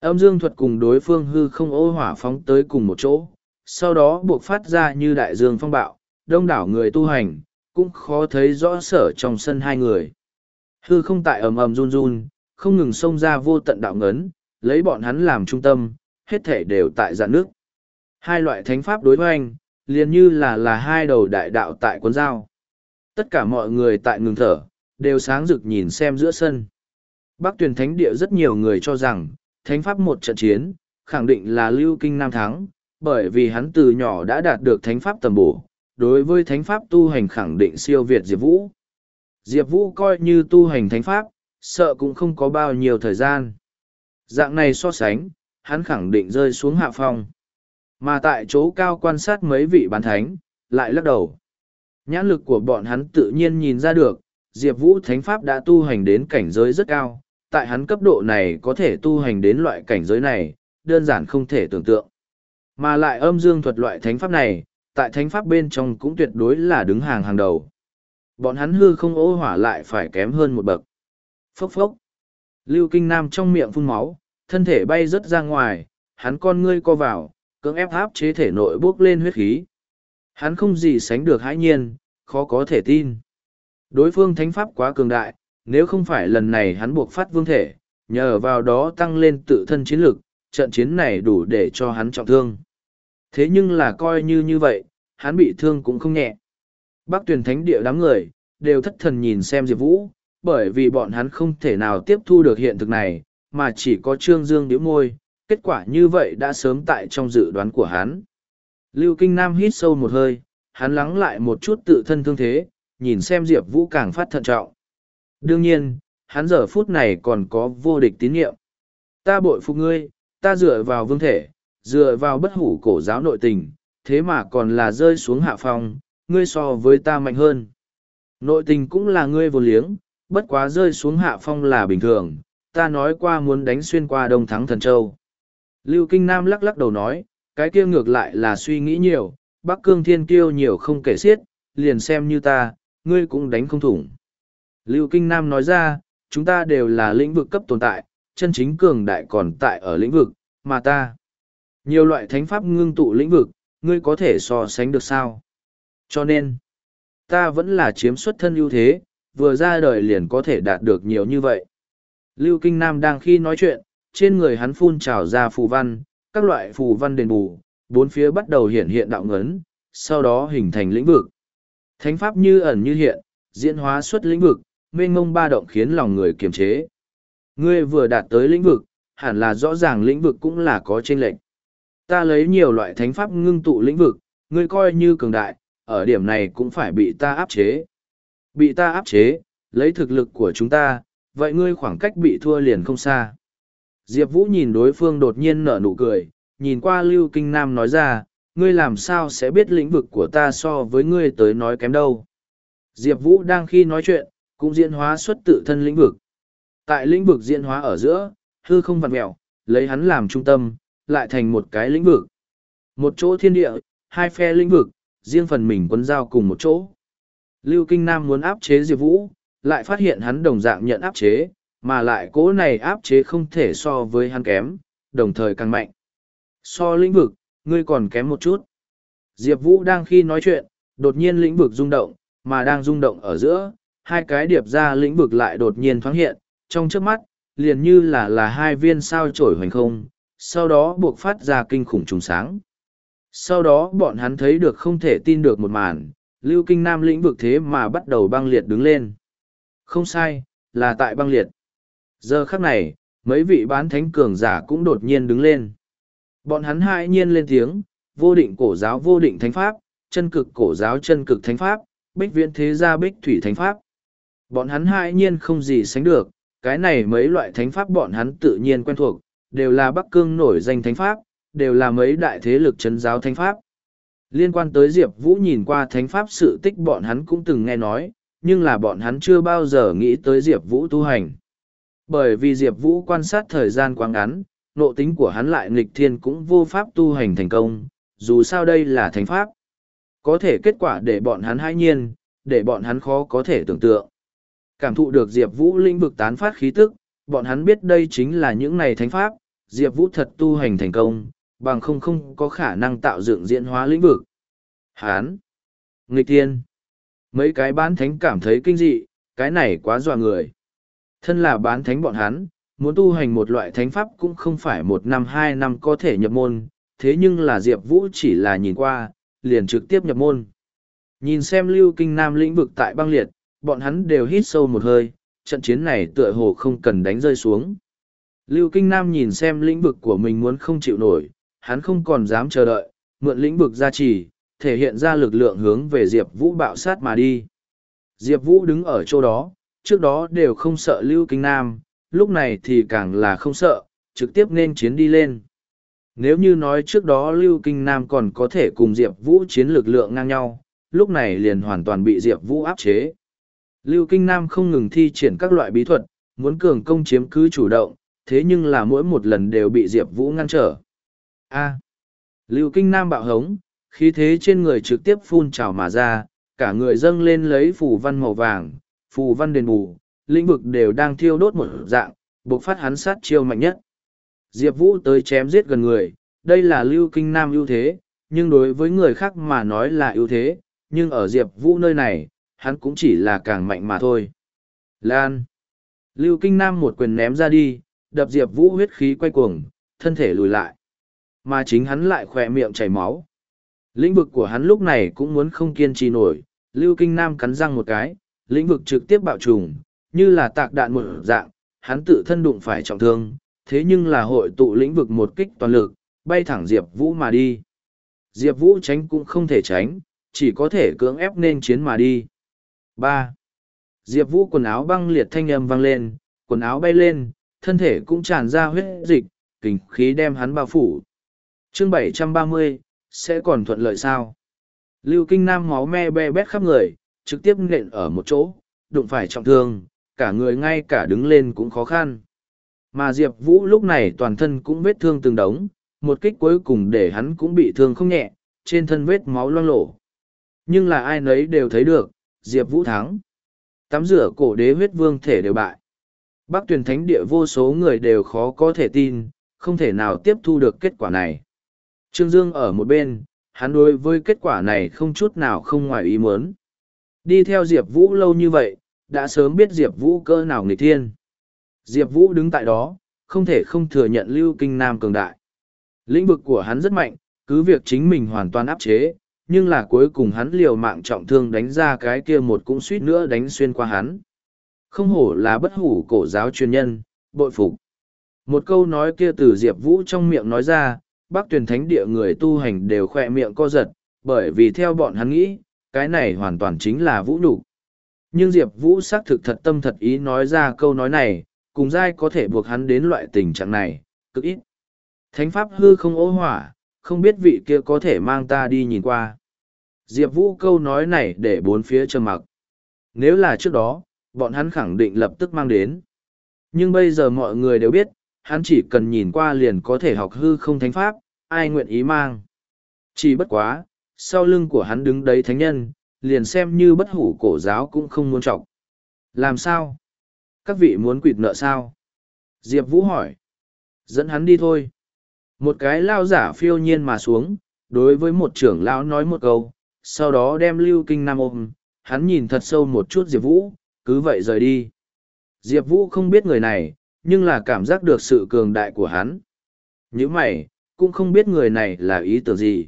Âm dương thuật cùng đối phương hư không ô hỏa phóng tới cùng một chỗ, sau đó buộc phát ra như đại dương phong bạo, đông đảo người tu hành, cũng khó thấy rõ sở trong sân hai người. Hư không tại ầm ầm run run, không ngừng xông ra vô tận đạo ngấn, lấy bọn hắn làm trung tâm, hết thể đều tại dạng nước. Hai loại thánh pháp đối hoành, liền như là là hai đầu đại đạo tại cuốn dao. Tất cả mọi người tại ngừng thở, đều sáng rực nhìn xem giữa sân. Bắc tuyển thánh địa rất nhiều người cho rằng, thánh pháp một trận chiến, khẳng định là Lưu Kinh Nam thắng, bởi vì hắn từ nhỏ đã đạt được thánh pháp tầm bổ, đối với thánh pháp tu hành khẳng định siêu việt Diệp Vũ. Diệp Vũ coi như tu hành thánh pháp, sợ cũng không có bao nhiêu thời gian. Dạng này so sánh, hắn khẳng định rơi xuống hạ phong. Mà tại chỗ cao quan sát mấy vị bán thánh, lại lắc đầu. Nhãn lực của bọn hắn tự nhiên nhìn ra được, Diệp Vũ Thánh Pháp đã tu hành đến cảnh giới rất cao, tại hắn cấp độ này có thể tu hành đến loại cảnh giới này, đơn giản không thể tưởng tượng. Mà lại âm dương thuật loại Thánh Pháp này, tại Thánh Pháp bên trong cũng tuyệt đối là đứng hàng hàng đầu. Bọn hắn hư không ố hỏa lại phải kém hơn một bậc. Phốc phốc. Lưu Kinh Nam trong miệng phun máu, thân thể bay rớt ra ngoài, hắn con ngươi co vào, cưỡng ép áp chế thể nội bốc lên huyết khí. Hắn không gì sánh được hãi nhiên, khó có thể tin. Đối phương thánh pháp quá cường đại, nếu không phải lần này hắn buộc phát vương thể, nhờ vào đó tăng lên tự thân chiến lực, trận chiến này đủ để cho hắn trọng thương. Thế nhưng là coi như như vậy, hắn bị thương cũng không nhẹ. Bắc tuyển thánh địa đám người, đều thất thần nhìn xem Diệp Vũ, bởi vì bọn hắn không thể nào tiếp thu được hiện thực này, mà chỉ có Trương Dương điếu môi, kết quả như vậy đã sớm tại trong dự đoán của hắn. Lưu Kinh Nam hít sâu một hơi, hắn lắng lại một chút tự thân thương thế, nhìn xem Diệp Vũ càng phát thận trọng. Đương nhiên, hắn giờ phút này còn có vô địch tín nhiệm. Ta bội phục ngươi, ta dựa vào vương thể, dựa vào bất hủ cổ giáo nội tình, thế mà còn là rơi xuống hạ phong, ngươi so với ta mạnh hơn. Nội tình cũng là ngươi vô liếng, bất quá rơi xuống hạ phong là bình thường, ta nói qua muốn đánh xuyên qua đông thắng thần châu. Lưu Kinh Nam lắc lắc đầu nói, cái kia ngược lại là suy nghĩ nhiều, Bắc Cương Thiên Kiêu nhiều không kể xiết, liền xem như ta, ngươi cũng đánh không thủng. Lưu Kinh Nam nói ra, chúng ta đều là lĩnh vực cấp tồn tại, chân chính cường đại còn tại ở lĩnh vực, mà ta. Nhiều loại thánh pháp ngưng tụ lĩnh vực, ngươi có thể so sánh được sao? Cho nên, ta vẫn là chiếm xuất thân ưu thế, vừa ra đời liền có thể đạt được nhiều như vậy. Lưu Kinh Nam đang khi nói chuyện, trên người hắn phun trào ra phù văn, các loại phù văn đền bù, bốn phía bắt đầu hiện hiện đạo ngấn, sau đó hình thành lĩnh vực. Thánh pháp như ẩn như hiện, diễn hóa xuất lĩnh vực, mênh mông ba động khiến lòng người kiềm chế. Ngươi vừa đạt tới lĩnh vực, hẳn là rõ ràng lĩnh vực cũng là có trên lệch Ta lấy nhiều loại thánh pháp ngưng tụ lĩnh vực, ngươi coi như cường đại, ở điểm này cũng phải bị ta áp chế. Bị ta áp chế, lấy thực lực của chúng ta, vậy ngươi khoảng cách bị thua liền không xa. Diệp Vũ nhìn đối phương đột nhiên nở nụ cười, nhìn qua Lưu Kinh Nam nói ra, ngươi làm sao sẽ biết lĩnh vực của ta so với ngươi tới nói kém đâu. Diệp Vũ đang khi nói chuyện, cũng diễn hóa xuất tự thân lĩnh vực. Tại lĩnh vực diễn hóa ở giữa, hư không vặn mẹo, lấy hắn làm trung tâm, lại thành một cái lĩnh vực. Một chỗ thiên địa, hai phe lĩnh vực, riêng phần mình quấn giao cùng một chỗ. Lưu Kinh Nam muốn áp chế Diệp Vũ, lại phát hiện hắn đồng dạng nhận áp chế, mà lại cố này áp chế không thể so với hắn kém, đồng thời càng mạnh. So lĩnh vực, ngươi còn kém một chút. Diệp Vũ đang khi nói chuyện, đột nhiên lĩnh vực rung động, mà đang rung động ở giữa, hai cái điệp ra lĩnh vực lại đột nhiên thoáng hiện, trong trước mắt, liền như là là hai viên sao trổi hoành không, sau đó buộc phát ra kinh khủng trùng sáng. Sau đó bọn hắn thấy được không thể tin được một màn, lưu kinh nam lĩnh vực thế mà bắt đầu băng liệt đứng lên. Không sai, là tại băng liệt. Giờ khắc này, mấy vị bán thánh cường giả cũng đột nhiên đứng lên. Bọn hắn hai nhiên lên tiếng, vô định cổ giáo vô định thánh pháp, chân cực cổ giáo chân cực thánh pháp, bích viễn thế gia bích thủy thánh pháp. Bọn hắn hai nhiên không gì sánh được, cái này mấy loại thánh pháp bọn hắn tự nhiên quen thuộc, đều là Bắc Cương nổi danh thánh pháp, đều là mấy đại thế lực chấn giáo thánh pháp. Liên quan tới Diệp Vũ nhìn qua thánh pháp sự tích bọn hắn cũng từng nghe nói, nhưng là bọn hắn chưa bao giờ nghĩ tới Diệp Vũ tu hành. Bởi vì Diệp Vũ quan sát thời gian quá ngắn, nộ tính của hắn lại nghịch thiên cũng vô pháp tu hành thành công, dù sao đây là thánh pháp. Có thể kết quả để bọn hắn hãi nhiên, để bọn hắn khó có thể tưởng tượng. Cảm thụ được Diệp Vũ lĩnh vực tán phát khí tức, bọn hắn biết đây chính là những này thánh pháp, Diệp Vũ thật tu hành thành công, bằng không không có khả năng tạo dựng diễn hóa lĩnh vực. Hán! Nghịch thiên! Mấy cái bán thánh cảm thấy kinh dị, cái này quá dọa người. Thân là bán thánh bọn hắn, muốn tu hành một loại thánh pháp cũng không phải một năm hai năm có thể nhập môn, thế nhưng là Diệp Vũ chỉ là nhìn qua, liền trực tiếp nhập môn. Nhìn xem lưu kinh nam lĩnh vực tại băng liệt, bọn hắn đều hít sâu một hơi, trận chiến này tựa hồ không cần đánh rơi xuống. Lưu Kinh Nam nhìn xem lĩnh vực của mình muốn không chịu nổi, hắn không còn dám chờ đợi, mượn lĩnh vực gia trì, thể hiện ra lực lượng hướng về Diệp Vũ bạo sát mà đi. Diệp Vũ đứng ở chỗ đó, trước đó đều không sợ Lưu Kinh Nam, lúc này thì càng là không sợ, trực tiếp nên chiến đi lên. Nếu như nói trước đó Lưu Kinh Nam còn có thể cùng Diệp Vũ chiến lực lượng ngang nhau, lúc này liền hoàn toàn bị Diệp Vũ áp chế. Lưu Kinh Nam không ngừng thi triển các loại bí thuật, muốn cường công chiếm cứ chủ động, thế nhưng là mỗi một lần đều bị Diệp Vũ ngăn trở. A. À. Lưu Kinh Nam bạo hống, khí thế trên người trực tiếp phun trào mà ra, cả người dâng lên lấy phù văn màu vàng, phù văn đền bù, lĩnh vực đều đang thiêu đốt một dạng, bộc phát hắn sát chiêu mạnh nhất. Diệp Vũ tới chém giết gần người, đây là Lưu Kinh Nam ưu thế, nhưng đối với người khác mà nói là ưu thế, nhưng ở Diệp Vũ nơi này, hắn cũng chỉ là càng mạnh mà thôi. Lan. Lưu Kinh Nam một quyền ném ra đi, đập Diệp Vũ huyết khí quay cuồng, thân thể lùi lại. Mà chính hắn lại khỏe miệng chảy máu. Lĩnh vực của hắn lúc này cũng muốn không kiên trì nổi, Lưu Kinh Nam cắn răng một cái, lĩnh vực trực tiếp bạo trùng, như là tạc đạn một dạng, hắn tự thân đụng phải trọng thương, thế nhưng là hội tụ lĩnh vực một kích toàn lực, bay thẳng Diệp Vũ mà đi. Diệp Vũ tránh cũng không thể tránh, chỉ có thể cưỡng ép nên chiến mà đi ba Diệp Vũ quần áo băng liệt thanh âm vang lên, quần áo bay lên, thân thể cũng tràn ra huyết dịch, kình khí đem hắn bao phủ. Chương 730, sẽ còn thuận lợi sao? Lưu Kinh Nam máu me be bét khắp người, trực tiếp nện ở một chỗ, đụng phải trọng thương, cả người ngay cả đứng lên cũng khó khăn. Mà Diệp Vũ lúc này toàn thân cũng vết thương từng đống, một kích cuối cùng để hắn cũng bị thương không nhẹ, trên thân vết máu loang lổ. Nhưng là ai nấy đều thấy được, Diệp Vũ thắng. Tắm rửa cổ đế huyết vương thể đều bại. Bắc tuyển thánh địa vô số người đều khó có thể tin, không thể nào tiếp thu được kết quả này. Trương Dương ở một bên, hắn đối với kết quả này không chút nào không ngoài ý muốn. Đi theo Diệp Vũ lâu như vậy, đã sớm biết Diệp Vũ cơ nào nghịch thiên. Diệp Vũ đứng tại đó, không thể không thừa nhận Lưu Kinh Nam cường đại. Lĩnh vực của hắn rất mạnh, cứ việc chính mình hoàn toàn áp chế, nhưng là cuối cùng hắn liều mạng trọng thương đánh ra cái kia một cũng suýt nữa đánh xuyên qua hắn. Không hổ là bất hủ cổ giáo chuyên nhân, bội phục. Một câu nói kia từ Diệp Vũ trong miệng nói ra, bác tuyển thánh địa người tu hành đều khỏe miệng co giật, bởi vì theo bọn hắn nghĩ, cái này hoàn toàn chính là vũ nhục Nhưng Diệp Vũ xác thực thật tâm thật ý nói ra câu nói này, cùng dai có thể buộc hắn đến loại tình trạng này, cực ít. Thánh pháp hư không ố hỏa, không biết vị kia có thể mang ta đi nhìn qua. Diệp Vũ câu nói này để bốn phía trầm mặc. Nếu là trước đó, bọn hắn khẳng định lập tức mang đến. Nhưng bây giờ mọi người đều biết, hắn chỉ cần nhìn qua liền có thể học hư không thánh pháp, ai nguyện ý mang. Chỉ bất quá, sau lưng của hắn đứng đấy thánh nhân, liền xem như bất hủ cổ giáo cũng không muốn trọng. Làm sao? Các vị muốn quỵt nợ sao? Diệp Vũ hỏi. Dẫn hắn đi thôi. Một cái lao giả phiêu nhiên mà xuống, đối với một trưởng lão nói một câu, sau đó đem lưu kinh nam ôm, hắn nhìn thật sâu một chút Diệp Vũ, cứ vậy rời đi. Diệp Vũ không biết người này, nhưng là cảm giác được sự cường đại của hắn. như mày, cũng không biết người này là ý tưởng gì.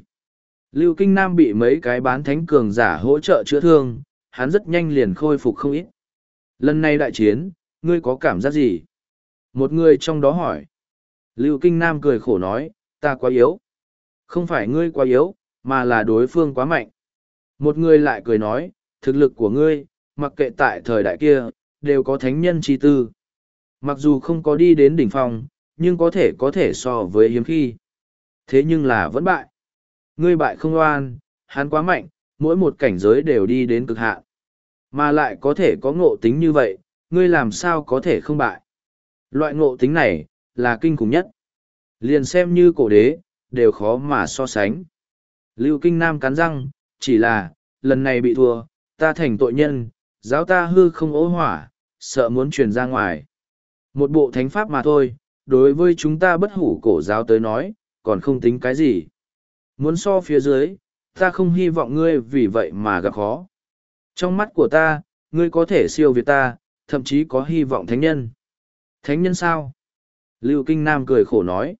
Lưu Kinh Nam bị mấy cái bán thánh cường giả hỗ trợ chữa thương, hắn rất nhanh liền khôi phục không ít. Lần này đại chiến, ngươi có cảm giác gì? Một người trong đó hỏi. Lưu Kinh Nam cười khổ nói, ta quá yếu. Không phải ngươi quá yếu, mà là đối phương quá mạnh. Một người lại cười nói, thực lực của ngươi, mặc kệ tại thời đại kia, đều có thánh nhân chi tư. Mặc dù không có đi đến đỉnh phong, nhưng có thể có thể so với hiếm khi. Thế nhưng là vẫn bại. Ngươi bại không oan, hắn quá mạnh, mỗi một cảnh giới đều đi đến cực hạn. Mà lại có thể có ngộ tính như vậy, ngươi làm sao có thể không bại. Loại ngộ tính này, là kinh khủng nhất. Liền xem như cổ đế, đều khó mà so sánh. Lưu Kinh Nam cắn răng, chỉ là, lần này bị thua, ta thành tội nhân, giáo ta hư không ố hỏa, sợ muốn truyền ra ngoài. Một bộ thánh pháp mà thôi, đối với chúng ta bất hủ cổ giáo tới nói, còn không tính cái gì. Muốn so phía dưới, ta không hy vọng ngươi vì vậy mà gặp khó. Trong mắt của ta, ngươi có thể siêu việt ta, thậm chí có hy vọng thánh nhân. Thánh nhân sao? Lưu Kinh Nam cười khổ nói.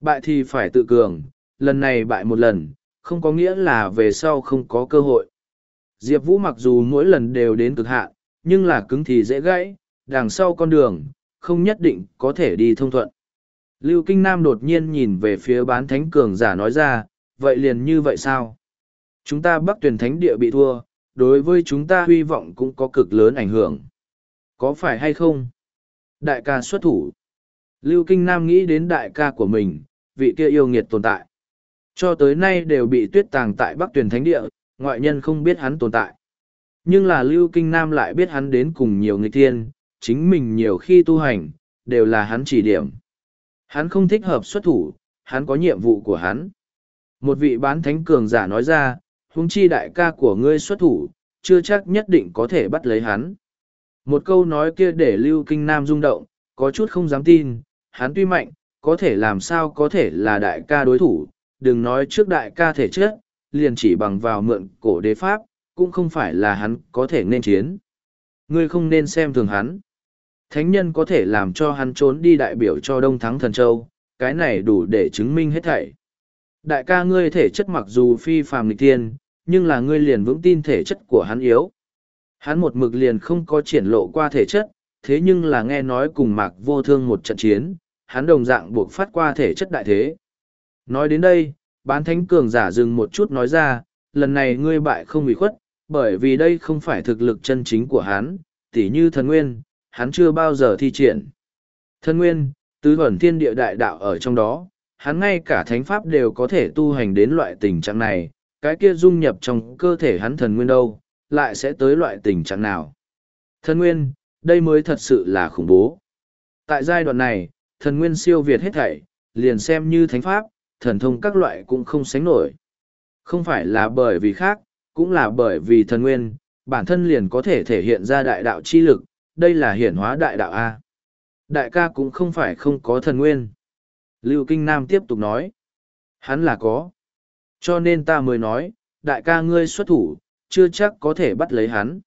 Bại thì phải tự cường, lần này bại một lần, không có nghĩa là về sau không có cơ hội. Diệp Vũ mặc dù mỗi lần đều đến cực hạn, nhưng là cứng thì dễ gãy, đằng sau con đường, không nhất định có thể đi thông thuận. Lưu Kinh Nam đột nhiên nhìn về phía bán thánh cường giả nói ra, vậy liền như vậy sao? Chúng ta bắc tuyển thánh địa bị thua, đối với chúng ta hy vọng cũng có cực lớn ảnh hưởng. Có phải hay không? Đại ca xuất thủ. Lưu Kinh Nam nghĩ đến đại ca của mình, vị kia yêu nghiệt tồn tại. Cho tới nay đều bị tuyết tàng tại Bắc Tuyền Thánh Địa, ngoại nhân không biết hắn tồn tại. Nhưng là Lưu Kinh Nam lại biết hắn đến cùng nhiều người tiên chính mình nhiều khi tu hành, đều là hắn chỉ điểm. Hắn không thích hợp xuất thủ, hắn có nhiệm vụ của hắn. Một vị bán thánh cường giả nói ra, huống chi đại ca của ngươi xuất thủ, chưa chắc nhất định có thể bắt lấy hắn. Một câu nói kia để Lưu Kinh Nam rung động, có chút không dám tin, hắn tuy mạnh, có thể làm sao có thể là đại ca đối thủ, đừng nói trước đại ca thể chất, liền chỉ bằng vào mượn cổ đế pháp, cũng không phải là hắn có thể nên chiến. Ngươi không nên xem thường hắn. Thánh nhân có thể làm cho hắn trốn đi đại biểu cho Đông Thắng Thần Châu, cái này đủ để chứng minh hết thảy. Đại ca ngươi thể chất mặc dù phi phàm nghịch tiên, nhưng là ngươi liền vững tin thể chất của hắn yếu. Hắn một mực liền không có triển lộ qua thể chất, thế nhưng là nghe nói cùng mạc vô thương một trận chiến, hắn đồng dạng buộc phát qua thể chất đại thế. Nói đến đây, bán thánh cường giả dừng một chút nói ra, lần này ngươi bại không bị khuất, bởi vì đây không phải thực lực chân chính của hắn, tỉ như thần nguyên, hắn chưa bao giờ thi triển. Thần nguyên, tứ ẩn thiên địa đại đạo ở trong đó, hắn ngay cả thánh pháp đều có thể tu hành đến loại tình trạng này, cái kia dung nhập trong cơ thể hắn thần nguyên đâu, lại sẽ tới loại tình trạng nào. Thần nguyên, đây mới thật sự là khủng bố. Tại giai đoạn này, thần nguyên siêu việt hết thảy, liền xem như thánh pháp, thần thông các loại cũng không sánh nổi. Không phải là bởi vì khác, cũng là bởi vì thần nguyên, bản thân liền có thể thể hiện ra đại đạo chi lực, đây là hiển hóa đại đạo A. Đại ca cũng không phải không có thần nguyên. Lưu Kinh Nam tiếp tục nói. Hắn là có. Cho nên ta mới nói, đại ca ngươi xuất thủ, chưa chắc có thể bắt lấy hắn.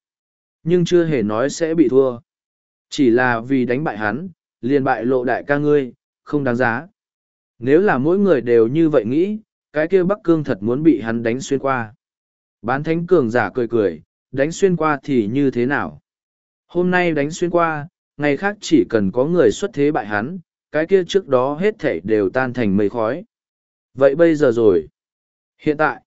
Nhưng chưa hề nói sẽ bị thua. Chỉ là vì đánh bại hắn, liền bại lộ đại ca ngươi, không đáng giá. Nếu là mỗi người đều như vậy nghĩ, cái kia Bắc Cương thật muốn bị hắn đánh xuyên qua. Bán thánh cường giả cười cười, đánh xuyên qua thì như thế nào? Hôm nay đánh xuyên qua, ngày khác chỉ cần có người xuất thế bại hắn, cái kia trước đó hết thảy đều tan thành mây khói. Vậy bây giờ rồi. Hiện tại,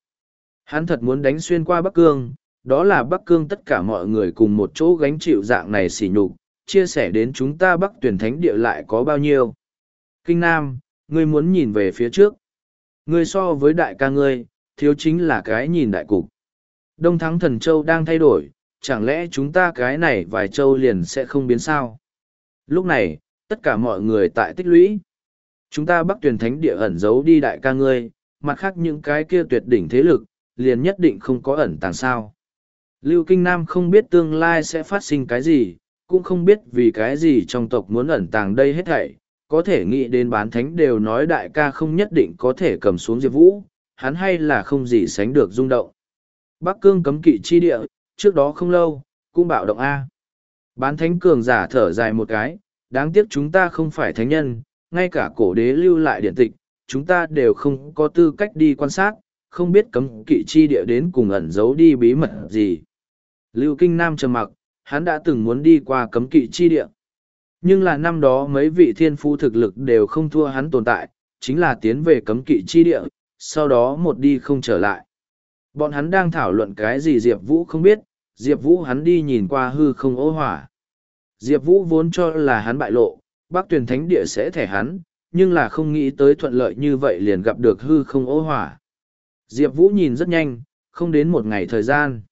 hắn thật muốn đánh xuyên qua Bắc Cương, đó là Bắc Cương tất cả mọi người cùng một chỗ gánh chịu dạng này xỉ nhục, chia sẻ đến chúng ta Bắc tuyển thánh địa lại có bao nhiêu. Kinh Nam, ngươi muốn nhìn về phía trước. Ngươi so với đại ca ngươi, thiếu chính là cái nhìn đại cục. Đông Thắng Thần Châu đang thay đổi, chẳng lẽ chúng ta cái này vài châu liền sẽ không biến sao? Lúc này, tất cả mọi người tại tích lũy. Chúng ta bắc tuyển thánh địa ẩn giấu đi đại ca ngươi, mặt khác những cái kia tuyệt đỉnh thế lực, liền nhất định không có ẩn tàng sao. Lưu Kinh Nam không biết tương lai sẽ phát sinh cái gì, cũng không biết vì cái gì trong tộc muốn ẩn tàng đây hết thảy, có thể nghĩ đến bán thánh đều nói đại ca không nhất định có thể cầm xuống Diệp Vũ, hắn hay là không gì sánh được rung động. Bắc Cương cấm kỵ chi địa, trước đó không lâu, cũng bạo động A. Bán thánh cường giả thở dài một cái, đáng tiếc chúng ta không phải thánh nhân, ngay cả cổ đế lưu lại điện tịch, chúng ta đều không có tư cách đi quan sát, không biết cấm kỵ chi địa đến cùng ẩn giấu đi bí mật gì. Lưu Kinh Nam trầm mặc, hắn đã từng muốn đi qua cấm kỵ chi địa. Nhưng là năm đó mấy vị thiên phu thực lực đều không thua hắn tồn tại, chính là tiến về cấm kỵ chi địa, sau đó một đi không trở lại. Bọn hắn đang thảo luận cái gì Diệp Vũ không biết, Diệp Vũ hắn đi nhìn qua hư không ố hỏa. Diệp Vũ vốn cho là hắn bại lộ, bác tuyển thánh địa sẽ thẻ hắn, nhưng là không nghĩ tới thuận lợi như vậy liền gặp được hư không ố hỏa. Diệp Vũ nhìn rất nhanh, không đến một ngày thời gian.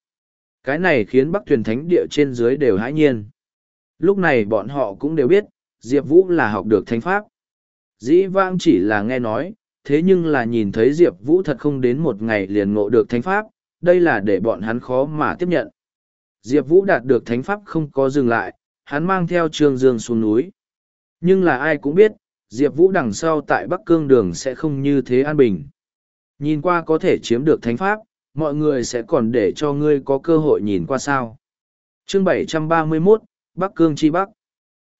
Cái này khiến bắc tuyển thánh địa trên dưới đều hãi nhiên. Lúc này bọn họ cũng đều biết, Diệp Vũ là học được thánh pháp. Dĩ vãng chỉ là nghe nói, thế nhưng là nhìn thấy Diệp Vũ thật không đến một ngày liền ngộ được thánh pháp, đây là để bọn hắn khó mà tiếp nhận. Diệp Vũ đạt được thánh pháp không có dừng lại, hắn mang theo Trương Dương xuống núi. Nhưng là ai cũng biết, Diệp Vũ đằng sau tại Bắc Cương đường sẽ không như thế an bình. Nhìn qua có thể chiếm được thánh pháp, mọi người sẽ còn để cho ngươi có cơ hội nhìn qua sao. Chương 731, Bắc Cương chi Bắc.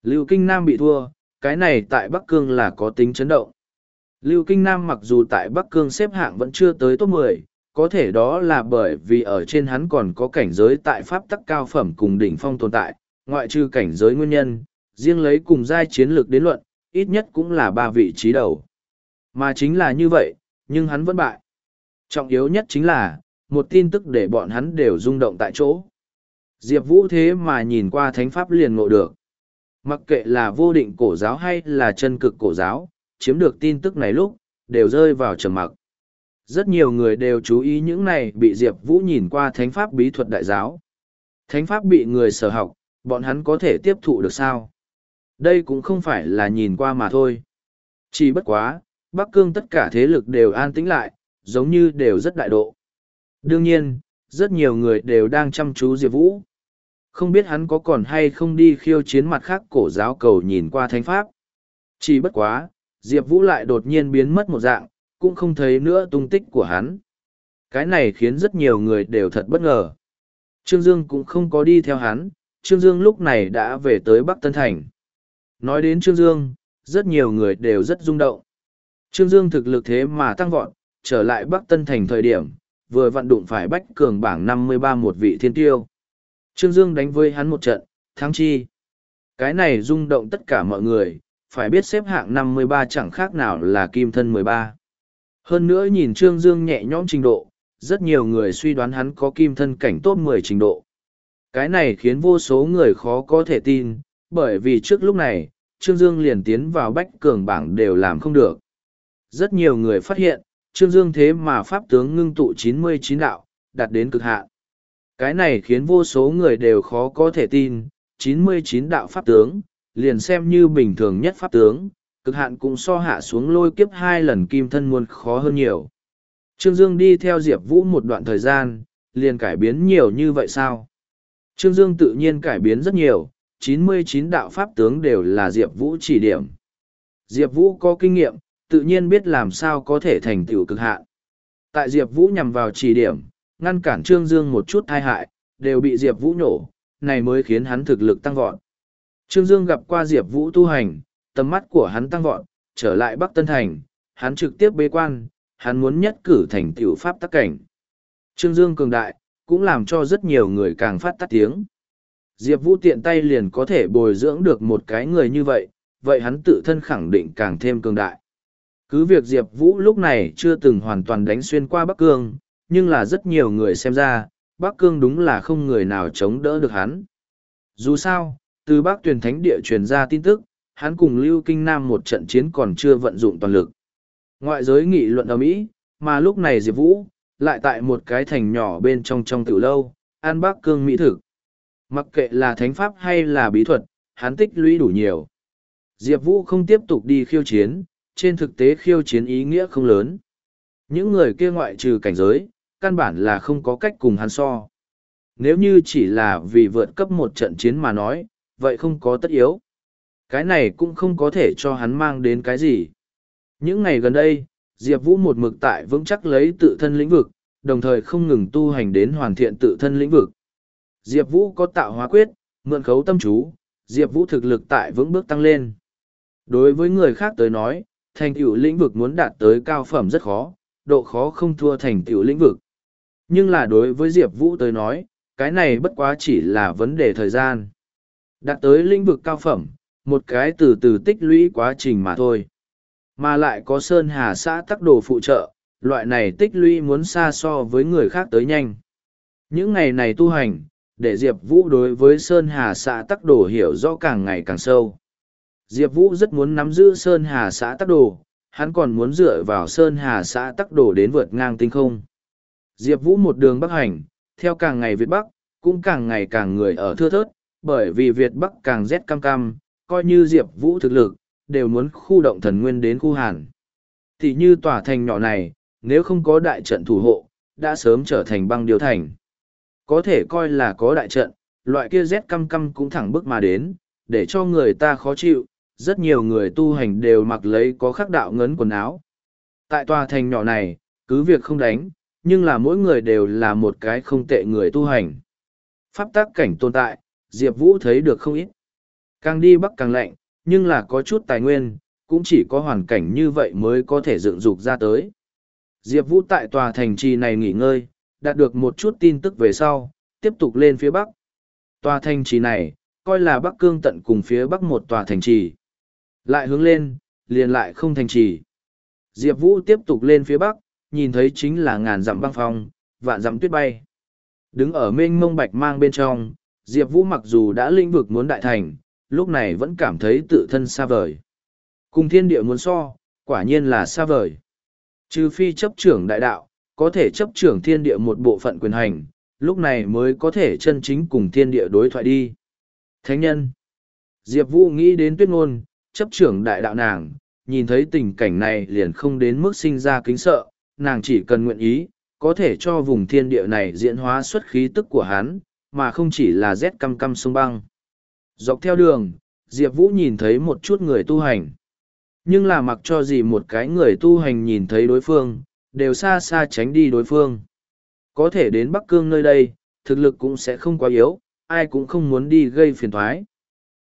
Lưu Kinh Nam bị thua, cái này tại Bắc Cương là có tính chấn động. Lưu Kinh Nam mặc dù tại Bắc Cương xếp hạng vẫn chưa tới top 10, có thể đó là bởi vì ở trên hắn còn có cảnh giới tại pháp tắc cao phẩm cùng đỉnh phong tồn tại, ngoại trừ cảnh giới nguyên nhân, riêng lấy cùng giai chiến lược đến luận, ít nhất cũng là ba vị trí đầu. Mà chính là như vậy, nhưng hắn vẫn bại. Trọng yếu nhất chính là, một tin tức để bọn hắn đều rung động tại chỗ. Diệp Vũ thế mà nhìn qua thánh pháp liền ngộ được. Mặc kệ là vô định cổ giáo hay là chân cực cổ giáo, chiếm được tin tức này lúc, đều rơi vào trầm mặc. Rất nhiều người đều chú ý những này bị Diệp Vũ nhìn qua thánh pháp bí thuật đại giáo. Thánh pháp bị người sở học, bọn hắn có thể tiếp thụ được sao? Đây cũng không phải là nhìn qua mà thôi. Chỉ bất quá, Bắc Cương tất cả thế lực đều an tĩnh lại, giống như đều rất đại độ. Đương nhiên, rất nhiều người đều đang chăm chú Diệp Vũ. Không biết hắn có còn hay không đi khiêu chiến mặt khác cổ giáo cầu nhìn qua thánh pháp. Chỉ bất quá, Diệp Vũ lại đột nhiên biến mất một dạng, cũng không thấy nữa tung tích của hắn. Cái này khiến rất nhiều người đều thật bất ngờ. Trương Dương cũng không có đi theo hắn, Trương Dương lúc này đã về tới Bắc Tân Thành. Nói đến Trương Dương, rất nhiều người đều rất rung động. Trương Dương thực lực thế mà tăng vọt, trở lại Bắc Tân Thành thời điểm, vừa vận đụng phải bách cường bảng năm mươi ba một vị thiên tiêu. Trương Dương đánh với hắn một trận, thắng chi. Cái này rung động tất cả mọi người, phải biết xếp hạng năm mươi ba chẳng khác nào là kim thân mười ba. Hơn nữa nhìn Trương Dương nhẹ nhõm trình độ, rất nhiều người suy đoán hắn có kim thân cảnh top mười trình độ. Cái này khiến vô số người khó có thể tin, bởi vì trước lúc này, Trương Dương liền tiến vào bách cường bảng đều làm không được. Rất nhiều người phát hiện, Trương Dương thế mà pháp tướng ngưng tụ chín mươi chín đạo, đạt đến cực hạn. Cái này khiến vô số người đều khó có thể tin, chín mươi chín đạo pháp tướng, liền xem như bình thường nhất pháp tướng, cực hạn cũng so hạ xuống lôi kiếp hai lần kim thân muôn khó hơn nhiều. Trương Dương đi theo Diệp Vũ một đoạn thời gian, liền cải biến nhiều như vậy sao? Trương Dương tự nhiên cải biến rất nhiều, chín mươi chín đạo pháp tướng đều là Diệp Vũ chỉ điểm. Diệp Vũ có kinh nghiệm, tự nhiên biết làm sao có thể thành tựu cực hạn. Tại Diệp Vũ nhằm vào chỉ điểm, ngăn cản Trương Dương một chút thai hại, đều bị Diệp Vũ nổ, này mới khiến hắn thực lực tăng vọt. Trương Dương gặp qua Diệp Vũ tu hành, tầm mắt của hắn tăng vọt, trở lại Bắc Tân Thành, hắn trực tiếp bế quan, hắn muốn nhất cử thành tiểu pháp tắc cảnh. Trương Dương cường đại, cũng làm cho rất nhiều người càng phát tắt tiếng. Diệp Vũ tiện tay liền có thể bồi dưỡng được một cái người như vậy, vậy hắn tự thân khẳng định càng thêm cường đại. Cứ việc Diệp Vũ lúc này chưa từng hoàn toàn đánh xuyên qua Bắc Cương, nhưng là rất nhiều người xem ra, Bắc Cương đúng là không người nào chống đỡ được hắn. Dù sao, từ Bắc tuyền thánh địa truyền ra tin tức, hắn cùng Lưu Kinh Nam một trận chiến còn chưa vận dụng toàn lực. Ngoại giới nghị luận ở Mỹ, mà lúc này Diệp Vũ, lại tại một cái thành nhỏ bên trong trong tiểu lâu, an Bắc Cương Mỹ thực. Mặc kệ là thánh pháp hay là bí thuật, hắn tích lũy đủ nhiều. Diệp Vũ không tiếp tục đi khiêu chiến, trên thực tế khiêu chiến ý nghĩa không lớn. Những người kia ngoại trừ cảnh giới, căn bản là không có cách cùng hắn so. Nếu như chỉ là vì vượt cấp một trận chiến mà nói, vậy không có tất yếu. Cái này cũng không có thể cho hắn mang đến cái gì. Những ngày gần đây, Diệp Vũ một mực tại vững chắc lấy tự thân lĩnh vực, đồng thời không ngừng tu hành đến hoàn thiện tự thân lĩnh vực. Diệp Vũ có tạo hóa quyết, mượn khấu tâm chú, Diệp Vũ thực lực tại vững bước tăng lên. Đối với người khác tới nói, thành tựu lĩnh vực muốn đạt tới cao phẩm rất khó, độ khó không thua thành tựu lĩnh vực. Nhưng là đối với Diệp Vũ tới nói, cái này bất quá chỉ là vấn đề thời gian. Đạt tới lĩnh vực cao phẩm, một cái từ từ tích lũy quá trình mà thôi. Mà lại có Sơn Hà xã tắc đồ phụ trợ, loại này tích lũy muốn xa so với người khác tới nhanh. Những ngày này tu hành, để Diệp Vũ đối với Sơn Hà xã tắc đồ hiểu rõ càng ngày càng sâu. Diệp Vũ rất muốn nắm giữ Sơn Hà xã tắc đồ, hắn còn muốn dựa vào Sơn Hà xã tắc đồ đến vượt ngang tinh không. Diệp Vũ một đường bắc hành, theo càng ngày Việt Bắc, cũng càng ngày càng người ở thưa thớt, bởi vì Việt Bắc càng rét cam cam, coi như Diệp Vũ thực lực, đều muốn khu động thần nguyên đến khu hàn. Thì như tòa thành nhỏ này, nếu không có đại trận thủ hộ, đã sớm trở thành băng điều thành. Có thể coi là có đại trận, loại kia rét căm căm cũng thẳng bước mà đến, để cho người ta khó chịu, rất nhiều người tu hành đều mặc lấy có khắc đạo ngấn quần áo. Tại tòa thành nhỏ này, cứ việc không đánh, nhưng là mỗi người đều là một cái không tệ người tu hành. Pháp tác cảnh tồn tại, Diệp Vũ thấy được không ít. Càng đi bắc càng lạnh, nhưng là có chút tài nguyên, cũng chỉ có hoàn cảnh như vậy mới có thể dựng dục ra tới. Diệp Vũ tại tòa thành trì này nghỉ ngơi, đạt được một chút tin tức về sau, tiếp tục lên phía bắc. Tòa thành trì này, coi là Bắc Cương tận cùng phía bắc một tòa thành trì. Lại hướng lên, liền lại không thành trì. Diệp Vũ tiếp tục lên phía bắc, nhìn thấy chính là ngàn dặm băng phong, vạn dặm tuyết bay. Đứng ở mênh mông bạch mang bên trong, Diệp Vũ mặc dù đã linh vực muốn đại thành, lúc này vẫn cảm thấy tự thân xa vời. Cùng thiên địa muốn so, quả nhiên là xa vời. Trừ phi chấp trưởng đại đạo, có thể chấp trưởng thiên địa một bộ phận quyền hành, lúc này mới có thể chân chính cùng thiên địa đối thoại đi. Thánh nhân Diệp Vũ nghĩ đến tuyết ngôn, chấp trưởng đại đạo nàng, nhìn thấy tình cảnh này liền không đến mức sinh ra kính sợ, nàng chỉ cần nguyện ý, có thể cho vùng thiên địa này diễn hóa xuất khí tức của hắn, mà không chỉ là rét căm căm sông băng. Dọc theo đường, Diệp Vũ nhìn thấy một chút người tu hành. Nhưng là mặc cho gì một cái người tu hành nhìn thấy đối phương, đều xa xa tránh đi đối phương. Có thể đến Bắc Cương nơi đây, thực lực cũng sẽ không quá yếu, ai cũng không muốn đi gây phiền thoái.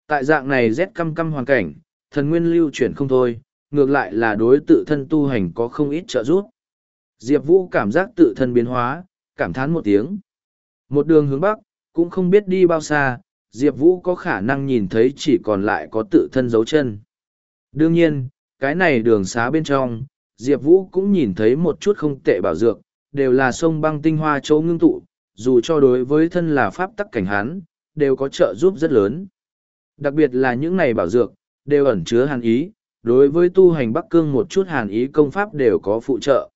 Tại dạng này rét căm căm hoàn cảnh, thần nguyên lưu chuyển không thôi, ngược lại là đối tự thân tu hành có không ít trợ giúp. Diệp Vũ cảm giác tự thân biến hóa, cảm thán một tiếng. Một đường hướng Bắc, cũng không biết đi bao xa, Diệp Vũ có khả năng nhìn thấy chỉ còn lại có tự thân dấu chân. Đương nhiên, cái này đường xá bên trong, Diệp Vũ cũng nhìn thấy một chút không tệ bảo dược, đều là sông băng tinh hoa chỗ ngưng tụ, dù cho đối với thân là pháp tắc cảnh hán, đều có trợ giúp rất lớn. Đặc biệt là những này bảo dược, đều ẩn chứa hàn ý, đối với tu hành Bắc Cương một chút hàn ý công pháp đều có phụ trợ.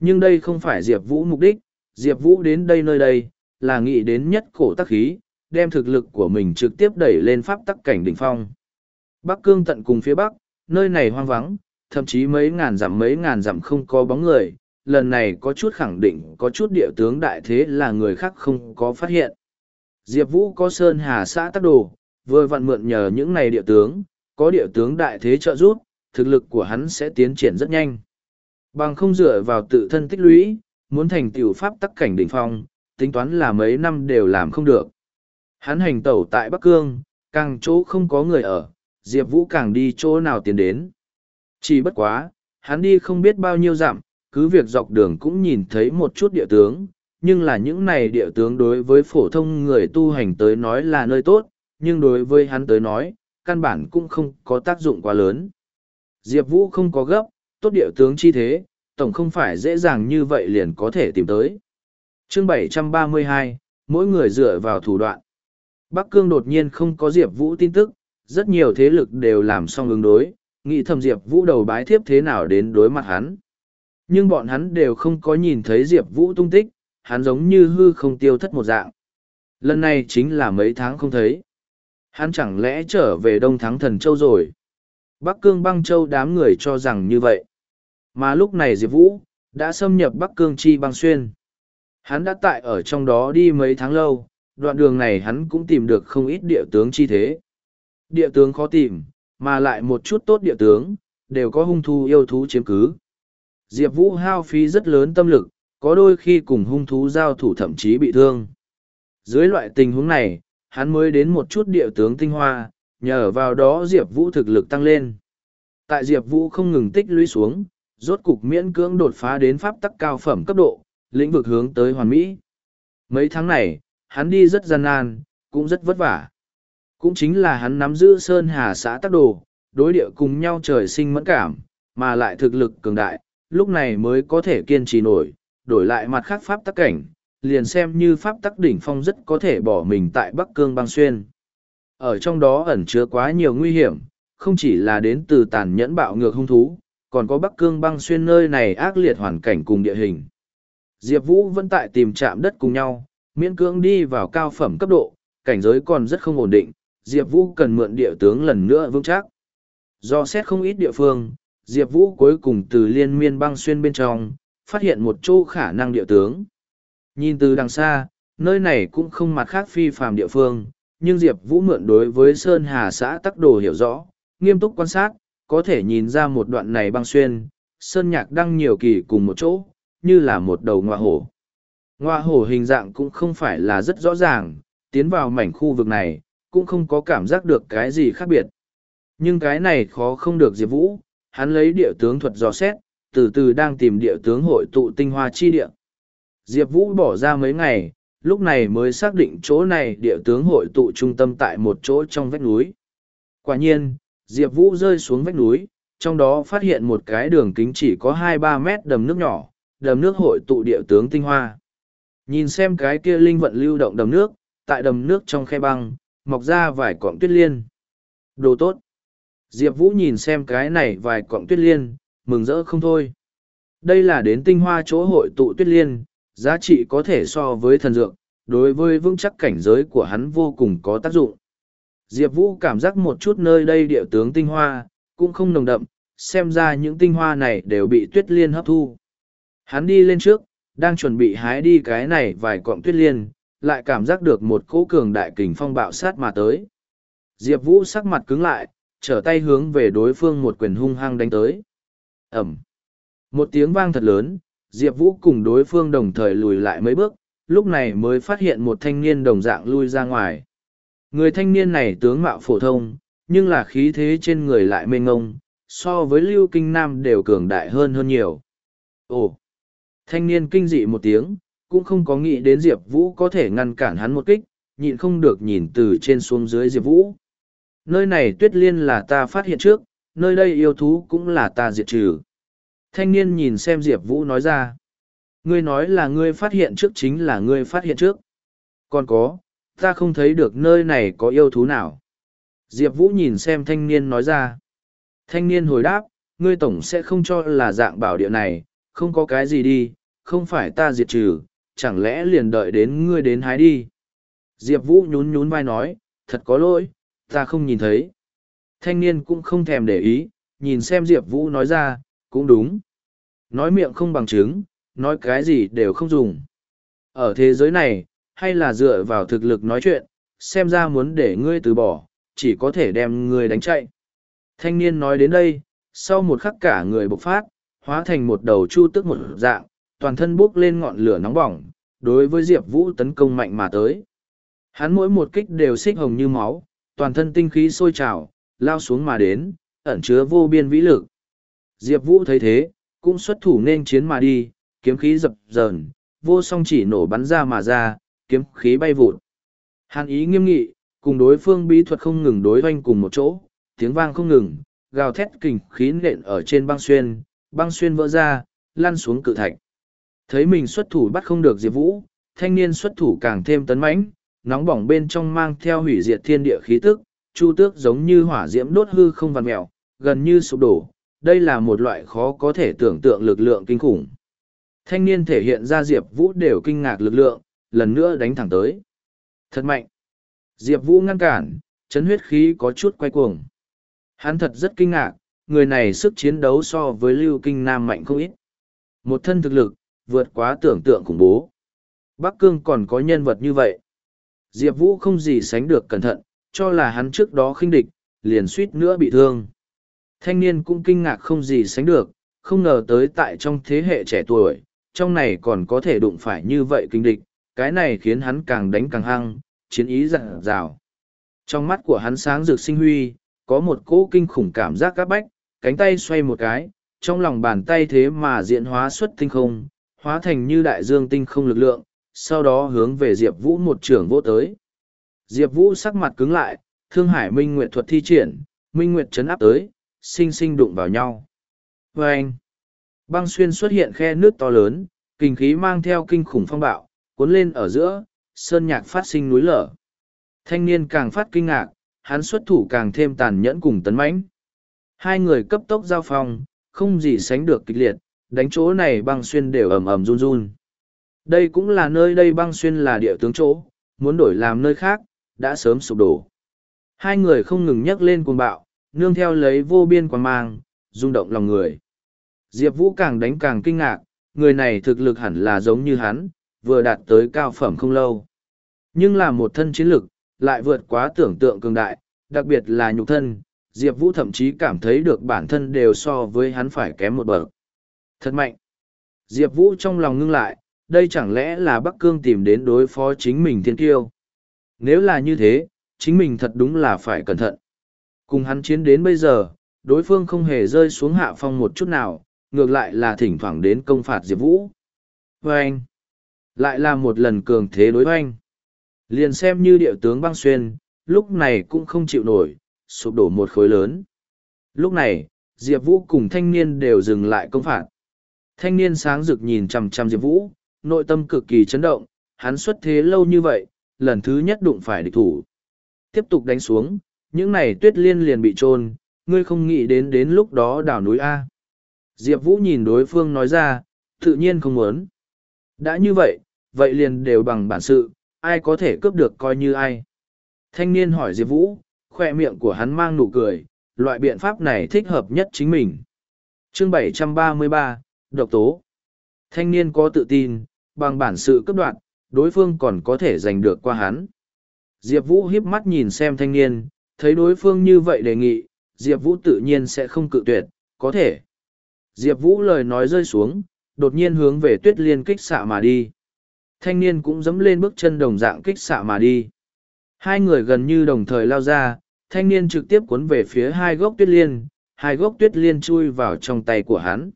Nhưng đây không phải Diệp Vũ mục đích, Diệp Vũ đến đây nơi đây, là nghĩ đến nhất cổ tắc khí, đem thực lực của mình trực tiếp đẩy lên pháp tắc cảnh đỉnh phong. Bắc Cương tận cùng phía Bắc, nơi này hoang vắng, thậm chí mấy ngàn dặm mấy ngàn dặm không có bóng người, lần này có chút khẳng định có chút địa tướng đại thế là người khác không có phát hiện. Diệp Vũ có Sơn Hà xã tắc đồ, vừa vặn mượn nhờ những này địa tướng, có địa tướng đại thế trợ giúp, thực lực của hắn sẽ tiến triển rất nhanh. Bằng không dựa vào tự thân tích lũy, muốn thành tiểu pháp tắc cảnh đỉnh phong, tính toán là mấy năm đều làm không được. Hắn hành tẩu tại Bắc Cương, càng chỗ không có người ở, Diệp Vũ càng đi chỗ nào tiến đến. Chỉ bất quá, hắn đi không biết bao nhiêu dặm, cứ việc dọc đường cũng nhìn thấy một chút địa tướng, nhưng là những này địa tướng đối với phổ thông người tu hành tới nói là nơi tốt, nhưng đối với hắn tới nói, căn bản cũng không có tác dụng quá lớn. Diệp Vũ không có gấp, tốt địa tướng chi thế, tổng không phải dễ dàng như vậy liền có thể tìm tới. chương 732, mỗi người dựa vào thủ đoạn. Bắc Cương đột nhiên không có Diệp Vũ tin tức, rất nhiều thế lực đều làm xong ứng đối, nghĩ thầm Diệp Vũ đầu bái thiếp thế nào đến đối mặt hắn. Nhưng bọn hắn đều không có nhìn thấy Diệp Vũ tung tích, hắn giống như hư không tiêu thất một dạng. Lần này chính là mấy tháng không thấy. Hắn chẳng lẽ trở về Đông Thắng Thần Châu rồi? Bắc Cương băng châu đám người cho rằng như vậy. Mà lúc này Diệp Vũ, đã xâm nhập Bắc Cương chi băng xuyên. Hắn đã tại ở trong đó đi mấy tháng lâu, đoạn đường này hắn cũng tìm được không ít địa tướng chi thế. Địa tướng khó tìm, mà lại một chút tốt địa tướng, đều có hung thú yêu thú chiếm cứ. Diệp Vũ hao phí rất lớn tâm lực, có đôi khi cùng hung thú giao thủ thậm chí bị thương. Dưới loại tình huống này, hắn mới đến một chút địa tướng tinh hoa, nhờ vào đó Diệp Vũ thực lực tăng lên. Tại Diệp Vũ không ngừng tích lũy xuống, rốt cục miễn cưỡng đột phá đến pháp tắc cao phẩm cấp độ, lĩnh vực hướng tới hoàn mỹ. Mấy tháng này, hắn đi rất gian nan, cũng rất vất vả. Cũng chính là hắn nắm giữ Sơn Hà xã tắc đồ, đối địa cùng nhau trời sinh mẫn cảm, mà lại thực lực cường đại, lúc này mới có thể kiên trì nổi, đổi lại mặt khác pháp tắc cảnh, liền xem như pháp tắc đỉnh phong rất có thể bỏ mình tại Bắc Cương băng xuyên. Ở trong đó ẩn chứa quá nhiều nguy hiểm, không chỉ là đến từ tàn nhẫn bạo ngược hung thú, còn có Bắc Cương băng xuyên nơi này ác liệt hoàn cảnh cùng địa hình. Diệp Vũ vẫn tại tìm chạm đất cùng nhau, miễn cưỡng đi vào cao phẩm cấp độ, cảnh giới còn rất không ổn định, Diệp Vũ cần mượn địa tướng lần nữa vững chắc. Do xét không ít địa phương, Diệp Vũ cuối cùng từ liên miên băng xuyên bên trong, phát hiện một chỗ khả năng địa tướng. Nhìn từ đằng xa, nơi này cũng không mặt khác phi phàm địa phương, nhưng Diệp Vũ mượn đối với Sơn Hà xã tắc đồ hiểu rõ, nghiêm túc quan sát, có thể nhìn ra một đoạn này băng xuyên, Sơn Nhạc đăng nhiều kỳ cùng một chỗ, như là một đầu ngoa hổ. Ngoa hổ hình dạng cũng không phải là rất rõ ràng, tiến vào mảnh khu vực này, cũng không có cảm giác được cái gì khác biệt. Nhưng cái này khó không được Diệp Vũ, hắn lấy địa tướng thuật dò xét, từ từ đang tìm địa tướng hội tụ tinh hoa chi địa. Diệp Vũ bỏ ra mấy ngày, lúc này mới xác định chỗ này địa tướng hội tụ trung tâm tại một chỗ trong vách núi. Quả nhiên, Diệp Vũ rơi xuống vách núi, trong đó phát hiện một cái đường kính chỉ có hai ba mét đầm nước nhỏ, đầm nước hội tụ địa tướng tinh hoa. Nhìn xem cái kia linh vận lưu động đầm nước, tại đầm nước trong khe băng, mọc ra vài cọng tuyết liên. Đồ tốt. Diệp Vũ nhìn xem cái này vài cọng tuyết liên, mừng rỡ không thôi. Đây là đến tinh hoa chỗ hội tụ tuyết liên, giá trị có thể so với thần dược, đối với vững chắc cảnh giới của hắn vô cùng có tác dụng. Diệp Vũ cảm giác một chút nơi đây địa tướng tinh hoa, cũng không nồng đậm, xem ra những tinh hoa này đều bị tuyết liên hấp thu. Hắn đi lên trước, đang chuẩn bị hái đi cái này vài cọng tuyết liên, lại cảm giác được một cỗ cường đại kình phong bạo sát mà tới. Diệp Vũ sắc mặt cứng lại, trở tay hướng về đối phương một quyền hung hăng đánh tới. Ẩm. Một tiếng vang thật lớn, Diệp Vũ cùng đối phương đồng thời lùi lại mấy bước, lúc này mới phát hiện một thanh niên đồng dạng lui ra ngoài. Người thanh niên này tướng mạo phổ thông, nhưng là khí thế trên người lại mênh ngông, so với Lưu Kinh Nam đều cường đại hơn hơn nhiều. Ồ! Thanh niên kinh dị một tiếng, cũng không có nghĩ đến Diệp Vũ có thể ngăn cản hắn một kích, nhịn không được nhìn từ trên xuống dưới Diệp Vũ. Nơi này tuyết liên là ta phát hiện trước, nơi đây yêu thú cũng là ta diệt trừ. Thanh niên nhìn xem Diệp Vũ nói ra. Ngươi nói là ngươi phát hiện trước chính là ngươi phát hiện trước. Còn có, ta không thấy được nơi này có yêu thú nào. Diệp Vũ nhìn xem thanh niên nói ra. Thanh niên hồi đáp, ngươi tổng sẽ không cho là dạng bảo địa này, không có cái gì đi, không phải ta diệt trừ, chẳng lẽ liền đợi đến ngươi đến hái đi. Diệp Vũ nhún nhún vai nói, thật có lỗi, ta không nhìn thấy. Thanh niên cũng không thèm để ý, nhìn xem Diệp Vũ nói ra, cũng đúng. Nói miệng không bằng chứng, nói cái gì đều không dùng. Ở thế giới này, hay là dựa vào thực lực nói chuyện, xem ra muốn để ngươi từ bỏ, chỉ có thể đem ngươi đánh chạy. Thanh niên nói đến đây, sau một khắc cả người bộc phát, hóa thành một đầu chu tức một dạng, toàn thân bốc lên ngọn lửa nóng bỏng, đối với Diệp Vũ tấn công mạnh mà tới. Hắn mỗi một kích đều xích hồng như máu, toàn thân tinh khí sôi trào, lao xuống mà đến, ẩn chứa vô biên vĩ lực. Diệp Vũ thấy thế, cũng xuất thủ nên chiến mà đi, kiếm khí dập dờn, vô song chỉ nổ bắn ra mà ra, kiếm khí bay vụt. Hàn ý nghiêm nghị, cùng đối phương bí thuật không ngừng đối doanh cùng một chỗ, tiếng vang không ngừng, gào thét kình khí nện ở trên băng xuyên, băng xuyên vỡ ra, lăn xuống cự thạch. Thấy mình xuất thủ bắt không được Diệp Vũ, thanh niên xuất thủ càng thêm tấn mãnh, nóng bỏng bên trong mang theo hủy diệt thiên địa khí tức, chu tước giống như hỏa diễm đốt hư không vằn mèo, gần như sụp đổ. Đây là một loại khó có thể tưởng tượng lực lượng kinh khủng. Thanh niên thể hiện ra Diệp Vũ đều kinh ngạc lực lượng, lần nữa đánh thẳng tới. Thật mạnh. Diệp Vũ ngăn cản, chấn huyết khí có chút quay cuồng. Hắn thật rất kinh ngạc, người này sức chiến đấu so với Lưu Kinh Nam mạnh không ít. Một thân thực lực, vượt quá tưởng tượng khủng bố. Bắc Cương còn có nhân vật như vậy. Diệp Vũ không gì sánh được cẩn thận, cho là hắn trước đó khinh địch, liền suýt nữa bị thương. Thanh niên cũng kinh ngạc không gì sánh được, không ngờ tới tại trong thế hệ trẻ tuổi, trong này còn có thể đụng phải như vậy kinh địch, cái này khiến hắn càng đánh càng hăng, chiến ý dặn dào. Trong mắt của hắn sáng rực sinh huy, có một cỗ kinh khủng cảm giác các bách, cánh tay xoay một cái, trong lòng bàn tay thế mà diễn hóa xuất tinh không, hóa thành như đại dương tinh không lực lượng, sau đó hướng về Diệp Vũ một trường vô tới. Diệp Vũ sắc mặt cứng lại, Thương Hải Minh Nguyệt thuật thi triển, Minh Nguyệt chấn áp tới, sinh sinh đụng vào nhau. Và anh, băng xuyên xuất hiện khe nước to lớn, kinh khí mang theo kinh khủng phong bạo, cuốn lên ở giữa, sơn nhạc phát sinh núi lở. Thanh niên càng phát kinh ngạc, hắn xuất thủ càng thêm tàn nhẫn cùng tấn mãnh. Hai người cấp tốc giao phong, không gì sánh được kịch liệt, đánh chỗ này băng xuyên đều ầm ầm run run. Đây cũng là nơi đây băng xuyên là địa tướng chỗ, muốn đổi làm nơi khác, đã sớm sụp đổ. Hai người không ngừng nhắc lên cuồng bạo, nương theo lấy vô biên quả mang, rung động lòng người. Diệp Vũ càng đánh càng kinh ngạc, người này thực lực hẳn là giống như hắn, vừa đạt tới cao phẩm không lâu. Nhưng là một thân chiến lực, lại vượt quá tưởng tượng cường đại, đặc biệt là nhục thân, Diệp Vũ thậm chí cảm thấy được bản thân đều so với hắn phải kém một bậc. Thật mạnh. Diệp Vũ trong lòng ngưng lại, đây chẳng lẽ là Bắc Cương tìm đến đối phó chính mình thiên kiêu. Nếu là như thế, chính mình thật đúng là phải cẩn thận. Cùng hắn chiến đến bây giờ, đối phương không hề rơi xuống hạ phong một chút nào, ngược lại là thỉnh thoảng đến công phạt Diệp Vũ. Và anh, lại là một lần cường thế đối hoanh. Liền xem như địa tướng băng xuyên, lúc này cũng không chịu nổi, sụp đổ một khối lớn. Lúc này, Diệp Vũ cùng thanh niên đều dừng lại công phạt. Thanh niên sáng rực nhìn chằm chằm Diệp Vũ, nội tâm cực kỳ chấn động, hắn xuất thế lâu như vậy, lần thứ nhất đụng phải địch thủ. Tiếp tục đánh xuống, những này tuyết liên liền bị trôn, ngươi không nghĩ đến đến lúc đó đảo núi A. Diệp Vũ nhìn đối phương nói ra, tự nhiên không muốn. Đã như vậy, vậy liền đều bằng bản sự, ai có thể cướp được coi như ai. Thanh niên hỏi Diệp Vũ, khoe miệng của hắn mang nụ cười, loại biện pháp này thích hợp nhất chính mình. Chương 733, Độc Tố Thanh niên có tự tin, bằng bản sự cấp đoạn, đối phương còn có thể giành được qua hắn. Diệp Vũ hiếp mắt nhìn xem thanh niên, thấy đối phương như vậy đề nghị, Diệp Vũ tự nhiên sẽ không cự tuyệt, có thể. Diệp Vũ lời nói rơi xuống, đột nhiên hướng về tuyết liên kích xạ mà đi. Thanh niên cũng dẫm lên bước chân đồng dạng kích xạ mà đi. Hai người gần như đồng thời lao ra, thanh niên trực tiếp cuốn về phía hai gốc tuyết liên, hai gốc tuyết liên chui vào trong tay của hắn.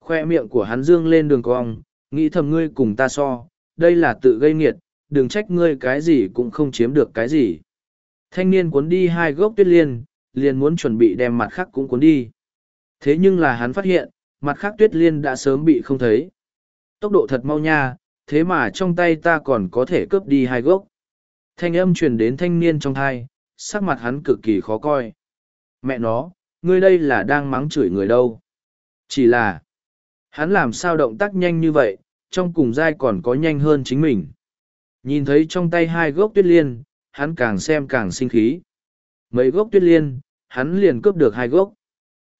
Khoe miệng của hắn dương lên đường cong, nghĩ thầm ngươi cùng ta so, đây là tự gây nghiệt, đừng trách ngươi cái gì cũng không chiếm được cái gì. Thanh niên cuốn đi hai gốc tuyết liên, liền muốn chuẩn bị đem mặt khác cũng cuốn đi. Thế nhưng là hắn phát hiện, mặt khác tuyết liên đã sớm bị không thấy. Tốc độ thật mau nha, thế mà trong tay ta còn có thể cướp đi hai gốc. Thanh âm truyền đến thanh niên trong thai, sắc mặt hắn cực kỳ khó coi. Mẹ nó, ngươi đây là đang mắng chửi người đâu. Chỉ là, hắn làm sao động tác nhanh như vậy, trong cùng dai còn có nhanh hơn chính mình. Nhìn thấy trong tay hai gốc tuyết liên, hắn càng xem càng sinh khí. Mấy gốc tuyết liên, hắn liền cướp được hai gốc.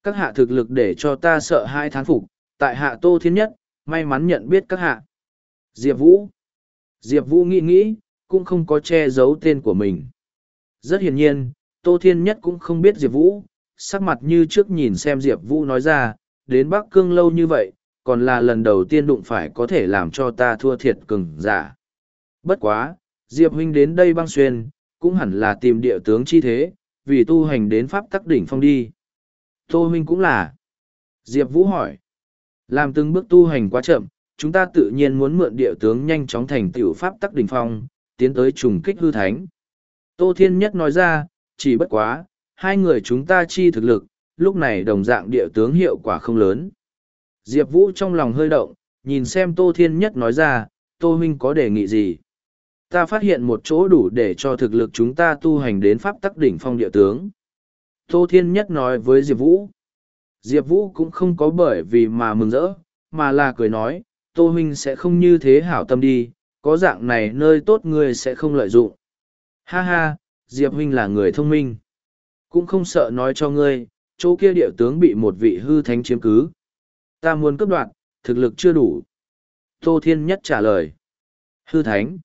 Các hạ thực lực để cho ta sợ hai thán phục, tại hạ tô thiên nhất, may mắn nhận biết các hạ. Diệp Vũ Diệp Vũ nghĩ nghĩ, cũng không có che giấu tên của mình. Rất hiển nhiên, Tô Thiên Nhất cũng không biết Diệp Vũ, sắc mặt như trước nhìn xem Diệp Vũ nói ra, đến Bắc Cương lâu như vậy, còn là lần đầu tiên đụng phải có thể làm cho ta thua thiệt cứng giả. Bất quá, Diệp huynh đến đây băng xuyên, cũng hẳn là tìm địa tướng chi thế, vì tu hành đến pháp tắc đỉnh phong đi. Tô huynh cũng là. Diệp Vũ hỏi. Làm từng bước tu hành quá chậm, chúng ta tự nhiên muốn mượn địa tướng nhanh chóng thành tiểu pháp tắc đỉnh phong, tiến tới trùng kích hư thánh. Tô Thiên Nhất nói ra, chỉ bất quá, hai người chúng ta chi thực lực, lúc này đồng dạng địa tướng hiệu quả không lớn. Diệp Vũ trong lòng hơi động, nhìn xem Tô Thiên Nhất nói ra, Tô Huynh có đề nghị gì? Ta phát hiện một chỗ đủ để cho thực lực chúng ta tu hành đến pháp tắc đỉnh phong địa tướng. Tô Thiên Nhất nói với Diệp Vũ. Diệp Vũ cũng không có bởi vì mà mừng rỡ, mà là cười nói, Tô Huynh sẽ không như thế hảo tâm đi, có dạng này nơi tốt ngươi sẽ không lợi dụng. Ha ha, Diệp huynh là người thông minh. Cũng không sợ nói cho ngươi, chỗ kia địa tướng bị một vị hư thánh chiếm cứ. Ta muốn cướp đoạt, thực lực chưa đủ. Tô Thiên Nhất trả lời. Hư thánh.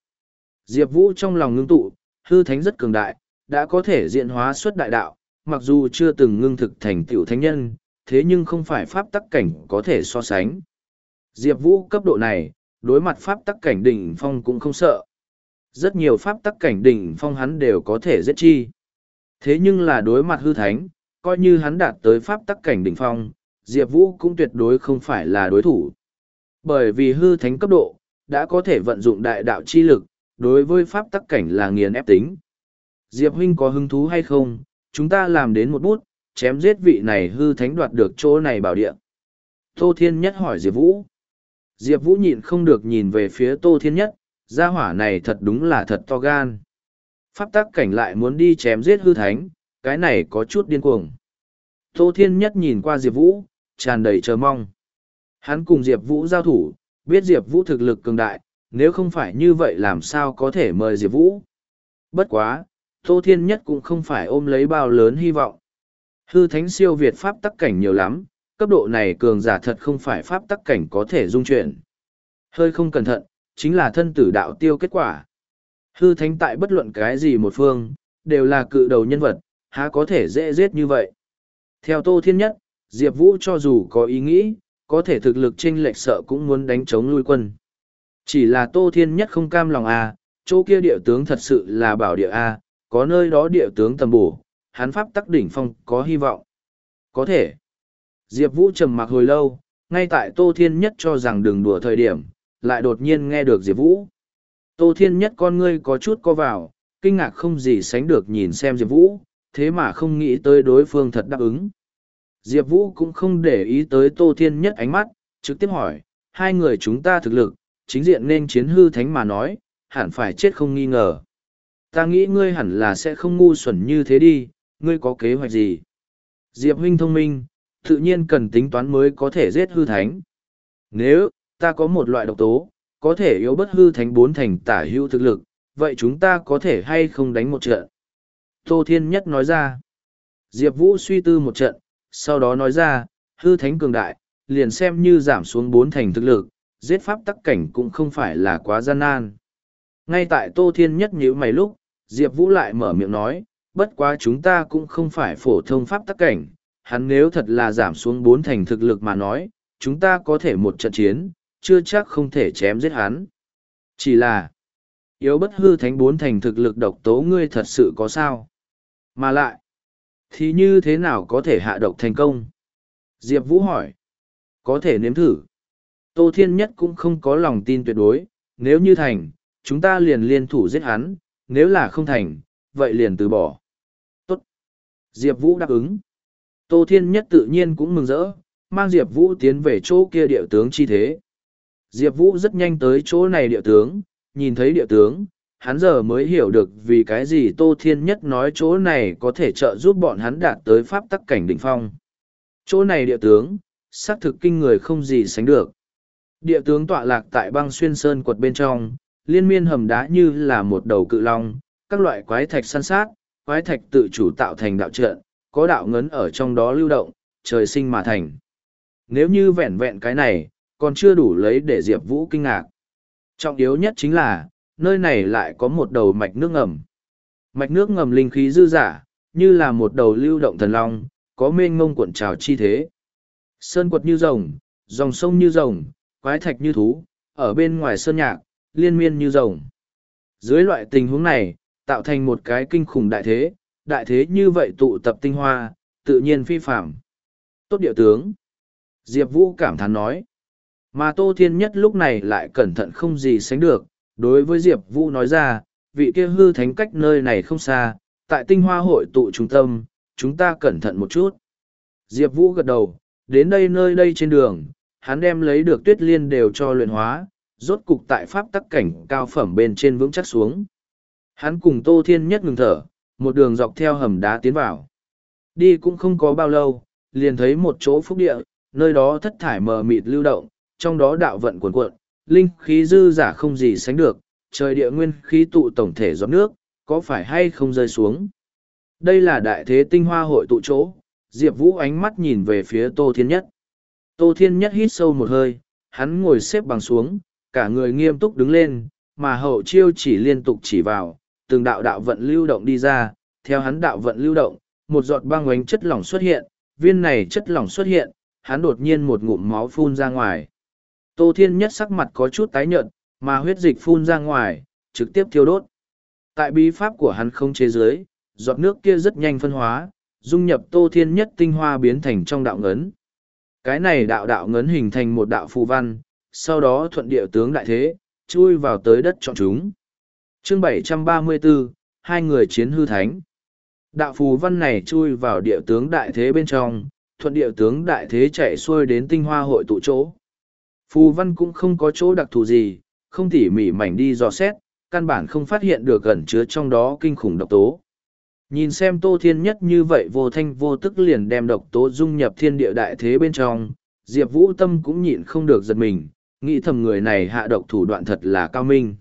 Diệp Vũ trong lòng ngưng tụ, hư thánh rất cường đại, đã có thể diện hóa xuất đại đạo, mặc dù chưa từng ngưng thực thành tiểu thánh nhân, thế nhưng không phải pháp tắc cảnh có thể so sánh. Diệp Vũ cấp độ này, đối mặt pháp tắc cảnh đỉnh phong cũng không sợ. Rất nhiều pháp tắc cảnh đỉnh phong hắn đều có thể giết chi. Thế nhưng là đối mặt hư thánh, coi như hắn đạt tới pháp tắc cảnh đỉnh phong, Diệp Vũ cũng tuyệt đối không phải là đối thủ. Bởi vì hư thánh cấp độ, đã có thể vận dụng đại đạo chi lực, đối với pháp tắc cảnh là nghiền ép tính. Diệp huynh có hứng thú hay không, chúng ta làm đến một bút, chém giết vị này hư thánh đoạt được chỗ này bảo địa. Tô Thiên Nhất hỏi Diệp Vũ. Diệp Vũ nhịn không được nhìn về phía Tô Thiên Nhất, gia hỏa này thật đúng là thật to gan. Pháp tắc cảnh lại muốn đi chém giết hư thánh, cái này có chút điên cuồng. Tô Thiên Nhất nhìn qua Diệp Vũ, tràn đầy chờ mong. Hắn cùng Diệp Vũ giao thủ, biết Diệp Vũ thực lực cường đại, nếu không phải như vậy làm sao có thể mời Diệp Vũ. Bất quá, Tô Thiên Nhất cũng không phải ôm lấy bao lớn hy vọng. Hư thánh siêu Việt Pháp tắc cảnh nhiều lắm, cấp độ này cường giả thật không phải Pháp tắc cảnh có thể dung chuyển. Hơi không cẩn thận, chính là thân tử đạo tiêu kết quả. Hư thánh tại bất luận cái gì một phương, đều là cự đầu nhân vật, há có thể dễ giết như vậy. Theo Tô Thiên Nhất, Diệp Vũ cho dù có ý nghĩ, có thể thực lực chênh lệch sợ cũng muốn đánh chống lui quân. Chỉ là Tô Thiên Nhất không cam lòng à, chỗ kia địa tướng thật sự là bảo địa A, có nơi đó địa tướng tầm bổ, hắn pháp tắc đỉnh phong có hy vọng. Có thể. Diệp Vũ trầm mặc hồi lâu, ngay tại Tô Thiên Nhất cho rằng đừng đùa thời điểm, lại đột nhiên nghe được Diệp Vũ. Tô Thiên Nhất con ngươi có chút co vào, kinh ngạc không gì sánh được nhìn xem Diệp Vũ, thế mà không nghĩ tới đối phương thật đáp ứng. Diệp Vũ cũng không để ý tới Tô Thiên Nhất ánh mắt, trực tiếp hỏi, hai người chúng ta thực lực, chính diện nên chiến hư thánh mà nói, hẳn phải chết không nghi ngờ. Ta nghĩ ngươi hẳn là sẽ không ngu xuẩn như thế đi, ngươi có kế hoạch gì? Diệp huynh thông minh, tự nhiên cần tính toán mới có thể giết hư thánh. Nếu, ta có một loại độc tố, có thể yếu bất hư thánh bốn thành tả hữu thực lực, vậy chúng ta có thể hay không đánh một trận? Tô Thiên Nhất nói ra. Diệp Vũ suy tư một trận, sau đó nói ra, hư thánh cường đại, liền xem như giảm xuống bốn thành thực lực, giết pháp tắc cảnh cũng không phải là quá gian nan. Ngay tại Tô Thiên Nhất nhíu mày lúc, Diệp Vũ lại mở miệng nói, bất quá chúng ta cũng không phải phổ thông pháp tắc cảnh, hắn nếu thật là giảm xuống bốn thành thực lực mà nói, chúng ta có thể một trận chiến, chưa chắc không thể chém giết hắn. Chỉ là, yếu bất hư thánh bốn thành thực lực độc tố ngươi thật sự có sao? Mà lại, thì như thế nào có thể hạ độc thành công? Diệp Vũ hỏi, có thể nếm thử. Tô Thiên Nhất cũng không có lòng tin tuyệt đối, nếu như thành, chúng ta liền liên thủ giết hắn, nếu là không thành, vậy liền từ bỏ. Tốt. Diệp Vũ đáp ứng. Tô Thiên Nhất tự nhiên cũng mừng rỡ, mang Diệp Vũ tiến về chỗ kia địa tướng chi thế. Diệp Vũ rất nhanh tới chỗ này địa tướng, nhìn thấy địa tướng, hắn giờ mới hiểu được vì cái gì Tô Thiên Nhất nói chỗ này có thể trợ giúp bọn hắn đạt tới pháp tắc cảnh đỉnh phong. Chỗ này địa tướng, xác thực kinh người không gì sánh được. Địa tướng tọa lạc tại băng xuyên sơn quật bên trong, liên miên hầm đá như là một đầu cự long, các loại quái thạch săn sát, quái thạch tự chủ tạo thành đạo trận, có đạo ngấn ở trong đó lưu động, trời sinh mà thành. Nếu như vẹn vẹn cái này, còn chưa đủ lấy để Diệp Vũ kinh ngạc. Trọng yếu nhất chính là, nơi này lại có một đầu mạch nước ngầm. Mạch nước ngầm linh khí dư giả, như là một đầu lưu động thần long, có mênh ngông cuộn trào chi thế. Sơn quật như rồng, dòng sông như rồng, quái thạch như thú, ở bên ngoài sơn nhạc, liên miên như rồng. Dưới loại tình huống này, tạo thành một cái kinh khủng đại thế, đại thế như vậy tụ tập tinh hoa, tự nhiên phi phạm. Tốt địa tướng. Diệp Vũ cảm thán nói. Mà Tô Thiên Nhất lúc này lại cẩn thận không gì sánh được, đối với Diệp Vũ nói ra, vị kia hư thánh cách nơi này không xa, tại tinh hoa hội tụ trung tâm, chúng ta cẩn thận một chút. Diệp Vũ gật đầu, đến đây nơi đây trên đường, hắn đem lấy được tuyết liên đều cho luyện hóa, rốt cục tại pháp tắc cảnh cao phẩm bên trên vững chắc xuống. Hắn cùng Tô Thiên Nhất ngừng thở, một đường dọc theo hầm đá tiến vào. Đi cũng không có bao lâu, liền thấy một chỗ phúc địa, nơi đó thất thải mờ mịt lưu động, trong đó đạo vận cuồn cuộn, linh khí dư giả không gì sánh được, trời địa nguyên khí tụ tổng thể giọt nước, có phải hay không rơi xuống. Đây là đại thế tinh hoa hội tụ chỗ, Diệp Vũ ánh mắt nhìn về phía Tô Thiên Nhất. Tô Thiên Nhất hít sâu một hơi, hắn ngồi xếp bằng xuống, cả người nghiêm túc đứng lên, mà hậu chiêu chỉ liên tục chỉ vào, từng đạo đạo vận lưu động đi ra, theo hắn đạo vận lưu động, một giọt băng oánh chất lỏng xuất hiện, viên này chất lỏng xuất hiện, hắn đột nhiên một ngụm máu phun ra ngoài. Tô Thiên Nhất sắc mặt có chút tái nhợt, mà huyết dịch phun ra ngoài, trực tiếp thiêu đốt. Tại bí pháp của hắn không chế giới, giọt nước kia rất nhanh phân hóa, dung nhập Tô Thiên Nhất tinh hoa biến thành trong đạo ngấn. Cái này đạo đạo ngấn hình thành một đạo phù văn, sau đó thuận địa tướng đại thế, chui vào tới đất chọn chúng chương 734, hai người chiến hư thánh. Đạo phù văn này chui vào địa tướng đại thế bên trong, thuận địa tướng đại thế chạy xuôi đến tinh hoa hội tụ chỗ. Phù văn cũng không có chỗ đặc thù gì, không tỉ mỉ mảnh đi dò xét, căn bản không phát hiện được gần chứa trong đó kinh khủng độc tố. Nhìn xem Tô Thiên Nhất như vậy vô thanh vô tức liền đem độc tố dung nhập thiên địa đại thế bên trong, Diệp Vũ Tâm cũng nhịn không được giật mình, nghĩ thầm người này hạ độc thủ đoạn thật là cao minh.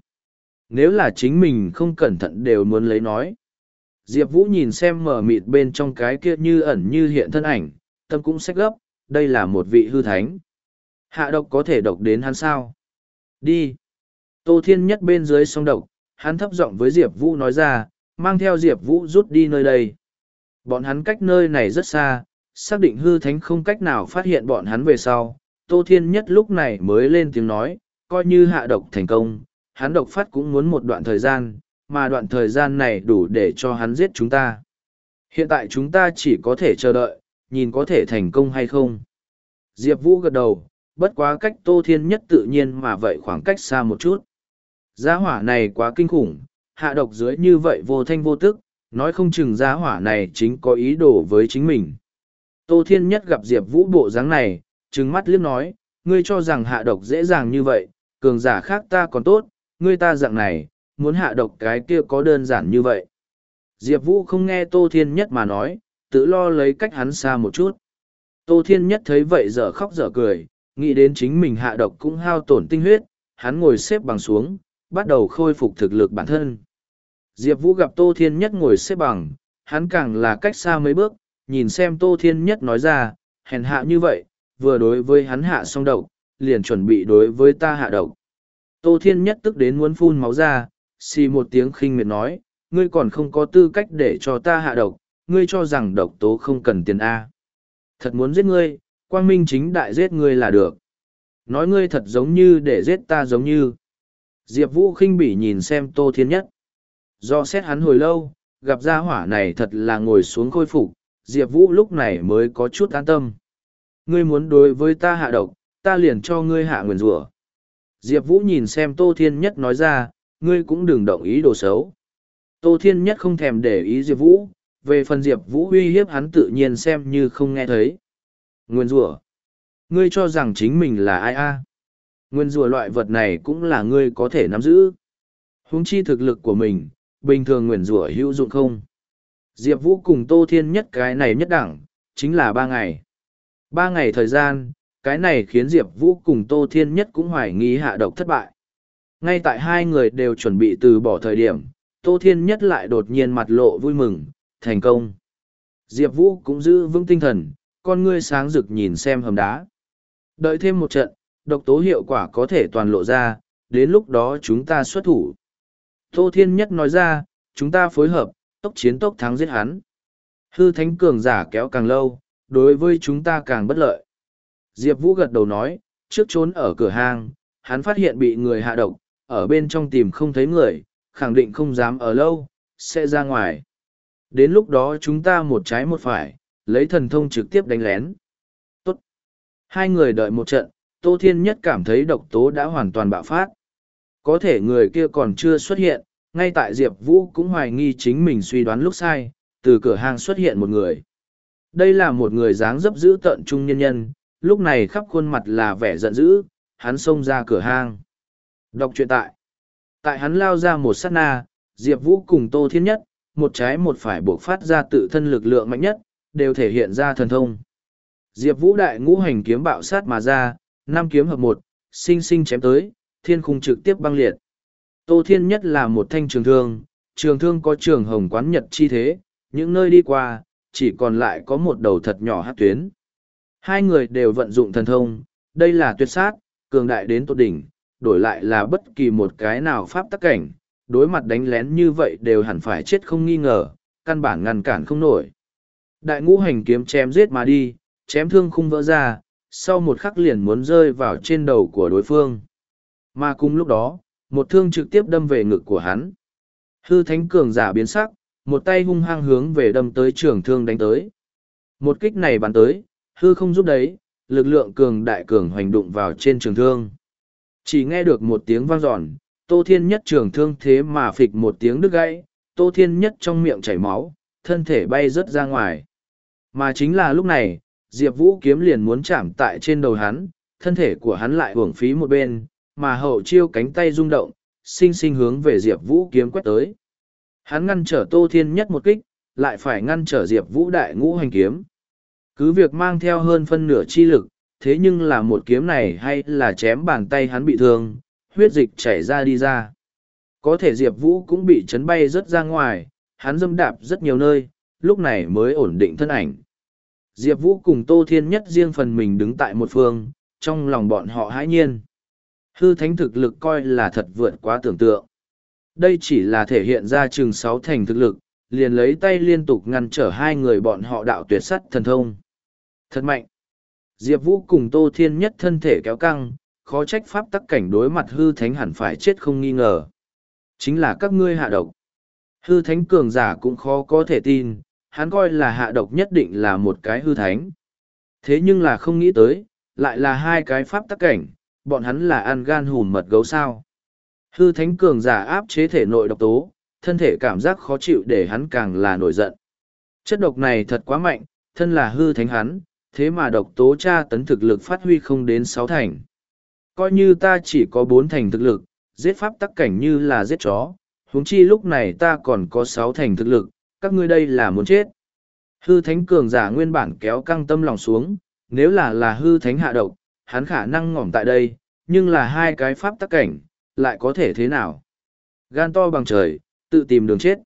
Nếu là chính mình không cẩn thận đều muốn lấy nói. Diệp Vũ nhìn xem mở mịt bên trong cái kia như ẩn như hiện thân ảnh, tâm cũng sách gấp, đây là một vị hư thánh. Hạ độc có thể độc đến hắn sao? Đi! Tô Thiên Nhất bên dưới sông độc, hắn thấp giọng với Diệp Vũ nói ra, mang theo Diệp Vũ rút đi nơi đây. Bọn hắn cách nơi này rất xa, xác định hư thánh không cách nào phát hiện bọn hắn về sau. Tô Thiên Nhất lúc này mới lên tiếng nói, coi như hạ độc thành công, hắn độc phát cũng muốn một đoạn thời gian, mà đoạn thời gian này đủ để cho hắn giết chúng ta. Hiện tại chúng ta chỉ có thể chờ đợi, nhìn có thể thành công hay không. Diệp Vũ gật đầu, bất quá cách Tô Thiên Nhất tự nhiên mà vậy khoảng cách xa một chút. Giá hỏa này quá kinh khủng, hạ độc dưới như vậy vô thanh vô tức, nói không chừng giá hỏa này chính có ý đồ với chính mình. Tô Thiên Nhất gặp Diệp Vũ bộ dáng này, trừng mắt liếc nói, ngươi cho rằng hạ độc dễ dàng như vậy, cường giả khác ta còn tốt, ngươi ta dạng này, muốn hạ độc cái kia có đơn giản như vậy. Diệp Vũ không nghe Tô Thiên Nhất mà nói, tự lo lấy cách hắn xa một chút. Tô Thiên Nhất thấy vậy dở khóc dở cười, nghĩ đến chính mình hạ độc cũng hao tổn tinh huyết, hắn ngồi xếp bằng xuống, bắt đầu khôi phục thực lực bản thân. Diệp Vũ gặp Tô Thiên Nhất ngồi xếp bằng, hắn càng là cách xa mấy bước, nhìn xem Tô Thiên Nhất nói ra, hèn hạ như vậy, vừa đối với hắn hạ xong độc, liền chuẩn bị đối với ta hạ độc. Tô Thiên Nhất tức đến muốn phun máu ra, xì một tiếng khinh miệt nói, ngươi còn không có tư cách để cho ta hạ độc, ngươi cho rằng độc tố không cần tiền A. Thật muốn giết ngươi, quang minh chính đại giết ngươi là được. Nói ngươi thật giống như để giết ta giống như. Diệp Vũ khinh bỉ nhìn xem Tô Thiên Nhất. Do xét hắn hồi lâu, gặp gia hỏa này thật là ngồi xuống khôi phục, Diệp Vũ lúc này mới có chút an tâm. Ngươi muốn đối với ta hạ độc, ta liền cho ngươi hạ nguyền rủa Diệp Vũ nhìn xem Tô Thiên Nhất nói ra, ngươi cũng đừng động ý đồ xấu. Tô Thiên Nhất không thèm để ý Diệp Vũ, về phần Diệp Vũ uy hiếp hắn tự nhiên xem như không nghe thấy. Nguyên rủa Ngươi cho rằng chính mình là ai a Nguyên rủa loại vật này cũng là ngươi có thể nắm giữ. Húng chi thực lực của mình, bình thường nguyền rủa hữu dụng không. Diệp Vũ cùng Tô Thiên Nhất cái này nhất đẳng, chính là ba ngày. Ba ngày thời gian, cái này khiến Diệp Vũ cùng Tô Thiên Nhất cũng hoài nghi hạ độc thất bại. Ngay tại hai người đều chuẩn bị từ bỏ thời điểm, Tô Thiên Nhất lại đột nhiên mặt lộ vui mừng, thành công. Diệp Vũ cũng giữ vững tinh thần, con ngươi sáng rực nhìn xem hầm đá. Đợi thêm một trận, độc tố hiệu quả có thể toàn lộ ra, đến lúc đó chúng ta xuất thủ. Tô Thiên Nhất nói ra, chúng ta phối hợp, tốc chiến tốc thắng giết hắn. Hư thánh cường giả kéo càng lâu, đối với chúng ta càng bất lợi. Diệp Vũ gật đầu nói, trước trốn ở cửa hang, hắn phát hiện bị người hạ độc, ở bên trong tìm không thấy người, khẳng định không dám ở lâu, sẽ ra ngoài. Đến lúc đó chúng ta một trái một phải, lấy thần thông trực tiếp đánh lén. Tốt. Hai người đợi một trận, Tô Thiên Nhất cảm thấy độc tố đã hoàn toàn bạo phát. Có thể người kia còn chưa xuất hiện, ngay tại Diệp Vũ cũng hoài nghi chính mình suy đoán lúc sai, từ cửa hàng xuất hiện một người. Đây là một người dáng dấp giữ tận trung nhân nhân, lúc này khắp khuôn mặt là vẻ giận dữ, hắn xông ra cửa hang. Đọc truyện tại. Tại hắn lao ra một sát na, Diệp Vũ cùng Tô Thiên Nhất, một trái một phải buộc phát ra tự thân lực lượng mạnh nhất, đều thể hiện ra thần thông. Diệp Vũ đại ngũ hành kiếm bạo sát mà ra, năm kiếm hợp một, sinh sinh chém tới, thiên khung trực tiếp băng liệt. Tô Thiên Nhất là một thanh trường thương, trường thương có trường hồng quán nhật chi thế, những nơi đi qua, chỉ còn lại có một đầu thật nhỏ hát tuyến. Hai người đều vận dụng thần thông, đây là tuyệt sát, cường đại đến tột đỉnh, đổi lại là bất kỳ một cái nào pháp tắc cảnh, đối mặt đánh lén như vậy đều hẳn phải chết không nghi ngờ, căn bản ngăn cản không nổi. Đại ngũ hành kiếm chém giết mà đi, chém thương khung vỡ ra, sau một khắc liền muốn rơi vào trên đầu của đối phương. Mà cùng lúc đó, một thương trực tiếp đâm về ngực của hắn. Hư thánh cường giả biến sắc, một tay hung hăng hướng về đâm tới trường thương đánh tới. Một kích này bắn tới, hư không giúp đấy, lực lượng cường đại cường hoành đụng vào trên trường thương. Chỉ nghe được một tiếng vang giòn, Tô Thiên Nhất trường thương thế mà phịch một tiếng đứt gãy, Tô Thiên Nhất trong miệng chảy máu, thân thể bay rớt ra ngoài. Mà chính là lúc này, Diệp Vũ kiếm liền muốn chạm tại trên đầu hắn, thân thể của hắn lại hưởng phí một bên, mà hậu chiêu cánh tay rung động, sinh sinh hướng về Diệp Vũ kiếm quét tới. Hắn ngăn trở Tô Thiên Nhất một kích, lại phải ngăn trở Diệp Vũ đại ngũ hành kiếm. Cứ việc mang theo hơn phân nửa chi lực, thế nhưng là một kiếm này hay là chém bàn tay hắn bị thương, huyết dịch chảy ra đi ra. Có thể Diệp Vũ cũng bị chấn bay rất ra ngoài, hắn dâm đạp rất nhiều nơi, lúc này mới ổn định thân ảnh. Diệp Vũ cùng Tô Thiên Nhất riêng phần mình đứng tại một phương, trong lòng bọn họ hãi nhiên. Hư thánh thực lực coi là thật vượt quá tưởng tượng. Đây chỉ là thể hiện ra chừng sáu thành thực lực, liền lấy tay liên tục ngăn trở hai người bọn họ đạo tuyệt sắt thần thông. Thật mạnh. Diệp Vũ cùng Tô Thiên Nhất thân thể kéo căng, khó trách pháp tắc cảnh đối mặt hư thánh hẳn phải chết không nghi ngờ. Chính là các ngươi hạ độc. Hư thánh cường giả cũng khó có thể tin, hắn coi là hạ độc nhất định là một cái hư thánh. Thế nhưng là không nghĩ tới, lại là hai cái pháp tắc cảnh, bọn hắn là ăn gan hùn mật gấu sao. Hư thánh cường giả áp chế thể nội độc tố, thân thể cảm giác khó chịu để hắn càng là nổi giận. Chất độc này thật quá mạnh, thân là hư thánh hắn, thế mà độc tố tra tấn thực lực phát huy không đến sáu thành. Coi như ta chỉ có bốn thành thực lực, giết pháp tắc cảnh như là giết chó, huống chi lúc này ta còn có sáu thành thực lực, các ngươi đây là muốn chết. Hư thánh cường giả nguyên bản kéo căng tâm lòng xuống, nếu là là hư thánh hạ độc, hắn khả năng ngỏm tại đây, nhưng là hai cái pháp tắc cảnh, lại có thể thế nào? Gan to bằng trời, tự tìm đường chết.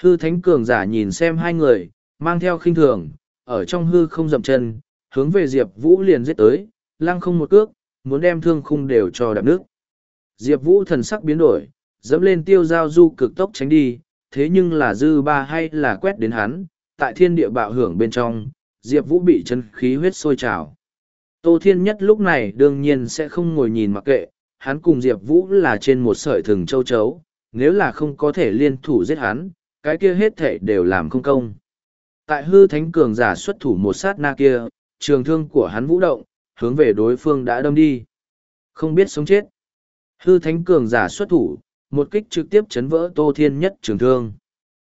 Hư thánh cường giả nhìn xem hai người, mang theo khinh thường, ở trong hư không dậm chân, hướng về Diệp Vũ liền giết tới, lăng không một cước, muốn đem thương khung đều cho đạp nước. Diệp Vũ thần sắc biến đổi, dẫm lên tiêu giao du cực tốc tránh đi, thế nhưng là dư ba hay là quét đến hắn, tại thiên địa bạo hưởng bên trong, Diệp Vũ bị chân khí huyết sôi trào. Tô Thiên Nhất lúc này đương nhiên sẽ không ngồi nhìn mặc kệ, hắn cùng Diệp Vũ là trên một sợi thừng châu chấu, nếu là không có thể liên thủ giết hắn, cái kia hết thể đều làm không công. Tại hư thánh cường giả xuất thủ một sát na kia, trường thương của hắn vũ động, hướng về đối phương đã đâm đi. Không biết sống chết. Hư thánh cường giả xuất thủ, một kích trực tiếp chấn vỡ Tô Thiên Nhất trường thương.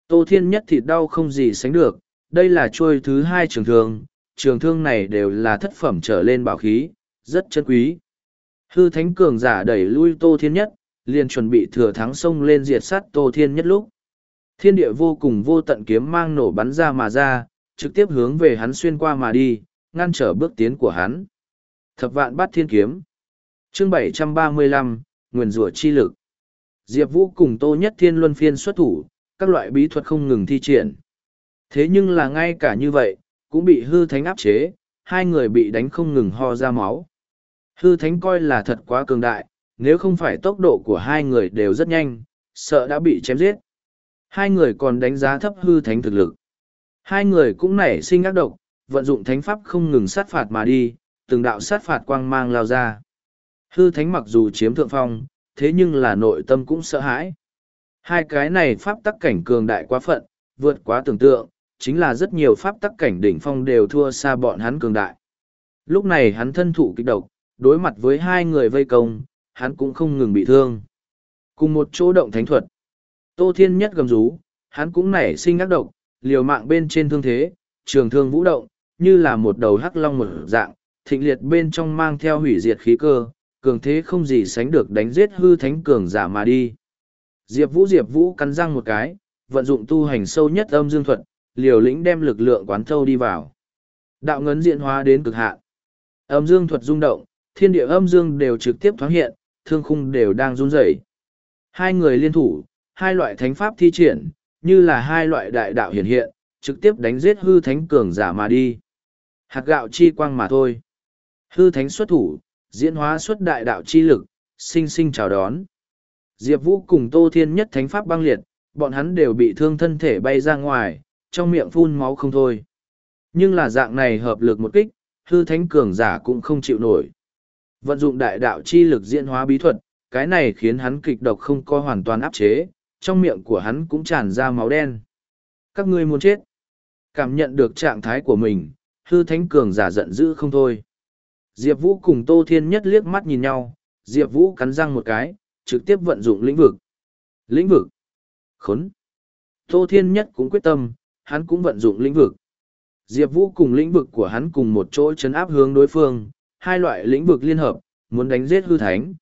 Tô Thiên Nhất thịt đau không gì sánh được, đây là chuôi thứ hai trường thương, trường thương này đều là thất phẩm trở lên bảo khí, rất chân quý. Hư thánh cường giả đẩy lui Tô Thiên Nhất, liền chuẩn bị thừa thắng sông lên diệt sát Tô Thiên Nhất lúc. Thiên địa vô cùng vô tận kiếm mang nổ bắn ra mà ra, trực tiếp hướng về hắn xuyên qua mà đi, ngăn trở bước tiến của hắn. Thập vạn bát thiên kiếm. Chương 735, Nguyền rủa chi lực. Diệp Vũ cùng Tô Nhất Thiên luân phiên xuất thủ, các loại bí thuật không ngừng thi triển. Thế nhưng là ngay cả như vậy, cũng bị hư thánh áp chế, hai người bị đánh không ngừng ho ra máu. Hư thánh coi là thật quá cường đại, nếu không phải tốc độ của hai người đều rất nhanh, sợ đã bị chém giết. Hai người còn đánh giá thấp hư thánh thực lực. Hai người cũng nảy sinh ác độc, vận dụng thánh pháp không ngừng sát phạt mà đi, từng đạo sát phạt quang mang lao ra. Hư thánh mặc dù chiếm thượng phong, thế nhưng là nội tâm cũng sợ hãi. Hai cái này pháp tắc cảnh cường đại quá phận, vượt quá tưởng tượng, chính là rất nhiều pháp tắc cảnh đỉnh phong đều thua xa bọn hắn cường đại. Lúc này hắn thân thủ kích độc, đối mặt với hai người vây công, hắn cũng không ngừng bị thương. Cùng một chỗ động thánh thuật, Tô Thiên Nhất gầm rú, hắn cũng nảy sinh ác độc, liều mạng bên trên thương thế, trường thương vũ động, như là một đầu hắc long một dạng, thịnh liệt bên trong mang theo hủy diệt khí cơ, cường thế không gì sánh được đánh giết hư thánh cường giả mà đi. Diệp Vũ Diệp Vũ cắn răng một cái, vận dụng tu hành sâu nhất âm dương thuật, liều lĩnh đem lực lượng quán thâu đi vào. Đạo ngấn diện hóa đến cực hạn. Âm dương thuật rung động, thiên địa âm dương đều trực tiếp thoáng hiện, thương khung đều đang run rẩy. Hai người liên thủ, hai loại thánh pháp thi triển, như là hai loại đại đạo hiển hiện, trực tiếp đánh giết hư thánh cường giả mà đi. Hạt gạo chi quang mà thôi. Hư thánh xuất thủ, diễn hóa xuất đại đạo chi lực, sinh sinh chào đón. Diệp Vũ cùng Tô Thiên nhất thánh pháp băng liệt, bọn hắn đều bị thương thân thể bay ra ngoài, trong miệng phun máu không thôi. Nhưng là dạng này hợp lực một kích, hư thánh cường giả cũng không chịu nổi. Vận dụng đại đạo chi lực diễn hóa bí thuật, cái này khiến hắn kịch độc không có hoàn toàn áp chế, trong miệng của hắn cũng tràn ra máu đen. Các ngươi muốn chết. Cảm nhận được trạng thái của mình, hư thánh cường giả giận dữ không thôi. Diệp Vũ cùng Tô Thiên Nhất liếc mắt nhìn nhau, Diệp Vũ cắn răng một cái, trực tiếp vận dụng lĩnh vực. Lĩnh vực. Khốn. Tô Thiên Nhất cũng quyết tâm, hắn cũng vận dụng lĩnh vực. Diệp Vũ cùng lĩnh vực của hắn cùng một chỗ chấn áp hướng đối phương, hai loại lĩnh vực liên hợp, muốn đánh giết hư thánh.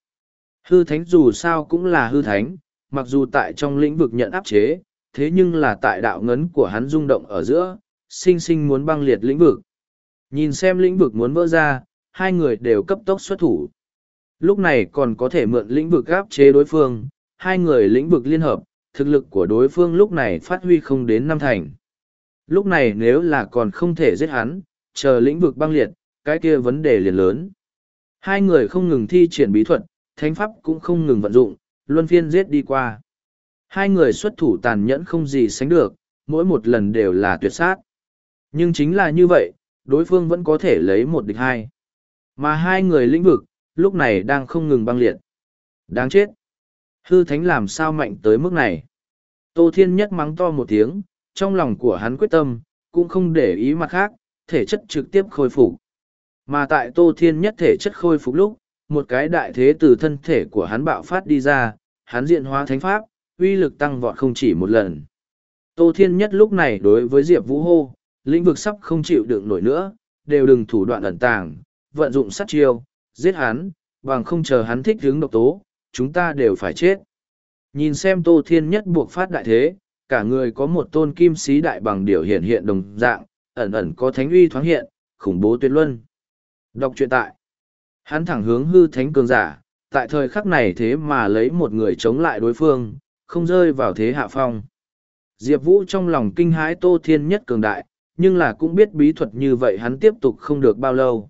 Hư thánh dù sao cũng là hư thánh, mặc dù tại trong lĩnh vực nhận áp chế, thế nhưng là tại đạo ngấn của hắn rung động ở giữa, sinh sinh muốn băng liệt lĩnh vực. Nhìn xem lĩnh vực muốn vỡ ra, hai người đều cấp tốc xuất thủ. Lúc này còn có thể mượn lĩnh vực áp chế đối phương, hai người lĩnh vực liên hợp, thực lực của đối phương lúc này phát huy không đến năm thành. Lúc này nếu là còn không thể giết hắn, chờ lĩnh vực băng liệt, cái kia vấn đề liền lớn. Hai người không ngừng thi triển bí thuật, thánh pháp cũng không ngừng vận dụng, luân phiên giết đi qua. Hai người xuất thủ tàn nhẫn không gì sánh được, mỗi một lần đều là tuyệt sát. Nhưng chính là như vậy, đối phương vẫn có thể lấy một địch hai. Mà hai người lĩnh vực, lúc này đang không ngừng băng liệt. Đáng chết! Hư thánh làm sao mạnh tới mức này? Tô Thiên Nhất mắng to một tiếng, trong lòng của hắn quyết tâm, cũng không để ý mặt khác, thể chất trực tiếp khôi phục. Mà tại Tô Thiên nhất thể chất khôi phục lúc, một cái đại thế từ thân thể của hắn bạo phát đi ra, hắn diện hóa thánh pháp, uy lực tăng vọt không chỉ một lần. Tô Thiên nhất lúc này đối với Diệp Vũ hô, lĩnh vực sắp không chịu đựng nổi nữa, đều đừng thủ đoạn ẩn tàng, vận dụng sát chiêu, giết hắn, bằng không chờ hắn thích hướng độc tố, chúng ta đều phải chết. Nhìn xem Tô Thiên nhất buộc phát đại thế, cả người có một tôn kim sĩ đại bằng điều hiện hiện đồng dạng, ẩn ẩn có thánh uy thoáng hiện, khủng bố tuyệt luân. Đọc truyện tại. Hắn thẳng hướng hư thánh cường giả, tại thời khắc này thế mà lấy một người chống lại đối phương, không rơi vào thế hạ phong. Diệp Vũ trong lòng kinh hãi Tô Thiên nhất cường đại, nhưng là cũng biết bí thuật như vậy hắn tiếp tục không được bao lâu.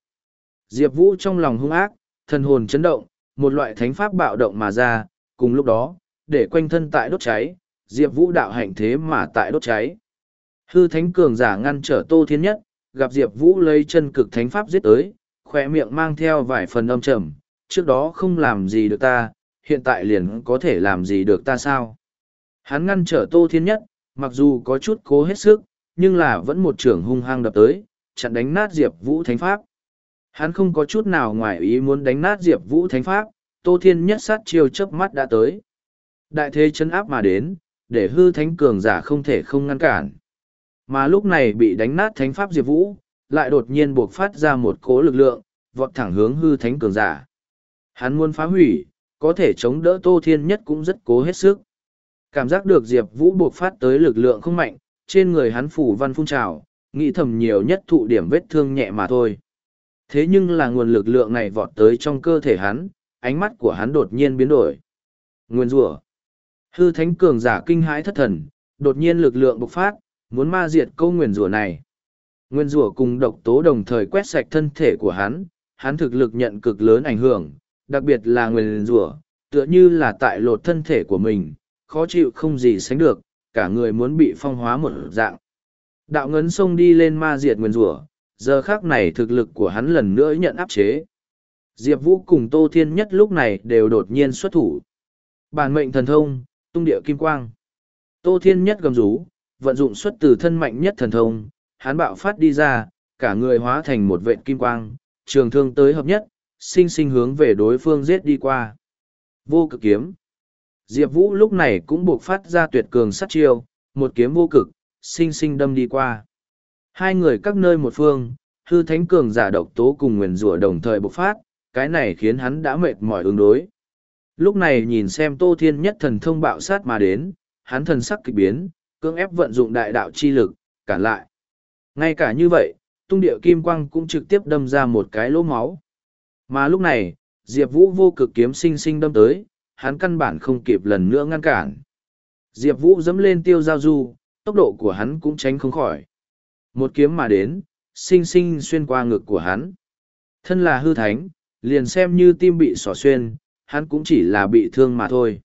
Diệp Vũ trong lòng hung ác, thần hồn chấn động, một loại thánh pháp bạo động mà ra, cùng lúc đó, để quanh thân tại đốt cháy, Diệp Vũ đạo hành thế mà tại đốt cháy. Hư thánh cường giả ngăn trở Tô Thiên Nhất, gặp Diệp Vũ lấy chân cực thánh pháp giết tới, khỏe miệng mang theo vài phần âm trầm, trước đó không làm gì được ta, hiện tại liền có thể làm gì được ta sao? Hắn ngăn trở Tô Thiên Nhất, mặc dù có chút cố hết sức, nhưng là vẫn một trưởng hung hăng đập tới, chặn đánh nát Diệp Vũ Thánh Pháp. Hắn không có chút nào ngoài ý muốn đánh nát Diệp Vũ Thánh Pháp, Tô Thiên Nhất sát chiêu chớp mắt đã tới. Đại thế chân áp mà đến, để hư thánh cường giả không thể không ngăn cản. Mà lúc này bị đánh nát thánh pháp Diệp Vũ, lại đột nhiên buộc phát ra một cố lực lượng, vọt thẳng hướng hư thánh cường giả. Hắn muốn phá hủy, có thể chống đỡ Tô Thiên Nhất cũng rất cố hết sức. Cảm giác được Diệp Vũ buộc phát tới lực lượng không mạnh, trên người hắn phủ văn phun trào, nghĩ thầm nhiều nhất thụ điểm vết thương nhẹ mà thôi. Thế nhưng là nguồn lực lượng này vọt tới trong cơ thể hắn, ánh mắt của hắn đột nhiên biến đổi. Nguyên rủa Hư thánh cường giả kinh hãi thất thần, đột nhiên lực lượng bộc phát, muốn ma diệt câu nguyên rủa này. Nguyên rủa cùng độc tố đồng thời quét sạch thân thể của hắn, hắn thực lực nhận cực lớn ảnh hưởng, đặc biệt là nguyên rủa, tựa như là tại lột thân thể của mình, khó chịu không gì sánh được, cả người muốn bị phong hóa một dạng. Đạo ngấn xông đi lên ma diệt nguyên rủa, giờ khác này thực lực của hắn lần nữa nhận áp chế. Diệp Vũ cùng Tô Thiên Nhất lúc này đều đột nhiên xuất thủ. Bản mệnh thần thông, tung địa kim quang. Tô Thiên Nhất gầm rú, vận dụng xuất từ thân mạnh nhất thần thông, hắn bạo phát đi ra, cả người hóa thành một vệt kim quang, trường thương tới hợp nhất, sinh sinh hướng về đối phương giết đi qua. Vô cực kiếm. Diệp Vũ lúc này cũng buộc phát ra tuyệt cường sát chiêu, một kiếm vô cực, sinh sinh đâm đi qua. Hai người các nơi một phương, hư thánh cường giả độc tố cùng nguyền rủa đồng thời bộc phát, cái này khiến hắn đã mệt mỏi ứng đối. Lúc này nhìn xem Tô Thiên nhất thần thông bạo sát mà đến, hắn thần sắc kịch biến, cưỡng ép vận dụng đại đạo chi lực, cản lại. Ngay cả như vậy, tung địa kim quang cũng trực tiếp đâm ra một cái lỗ máu. Mà lúc này, Diệp Vũ vô cực kiếm sinh sinh đâm tới, hắn căn bản không kịp lần nữa ngăn cản. Diệp Vũ dẫm lên tiêu giao du, tốc độ của hắn cũng tránh không khỏi. Một kiếm mà đến, sinh sinh xuyên qua ngực của hắn. Thân là hư thánh, liền xem như tim bị xỏ xuyên, hắn cũng chỉ là bị thương mà thôi.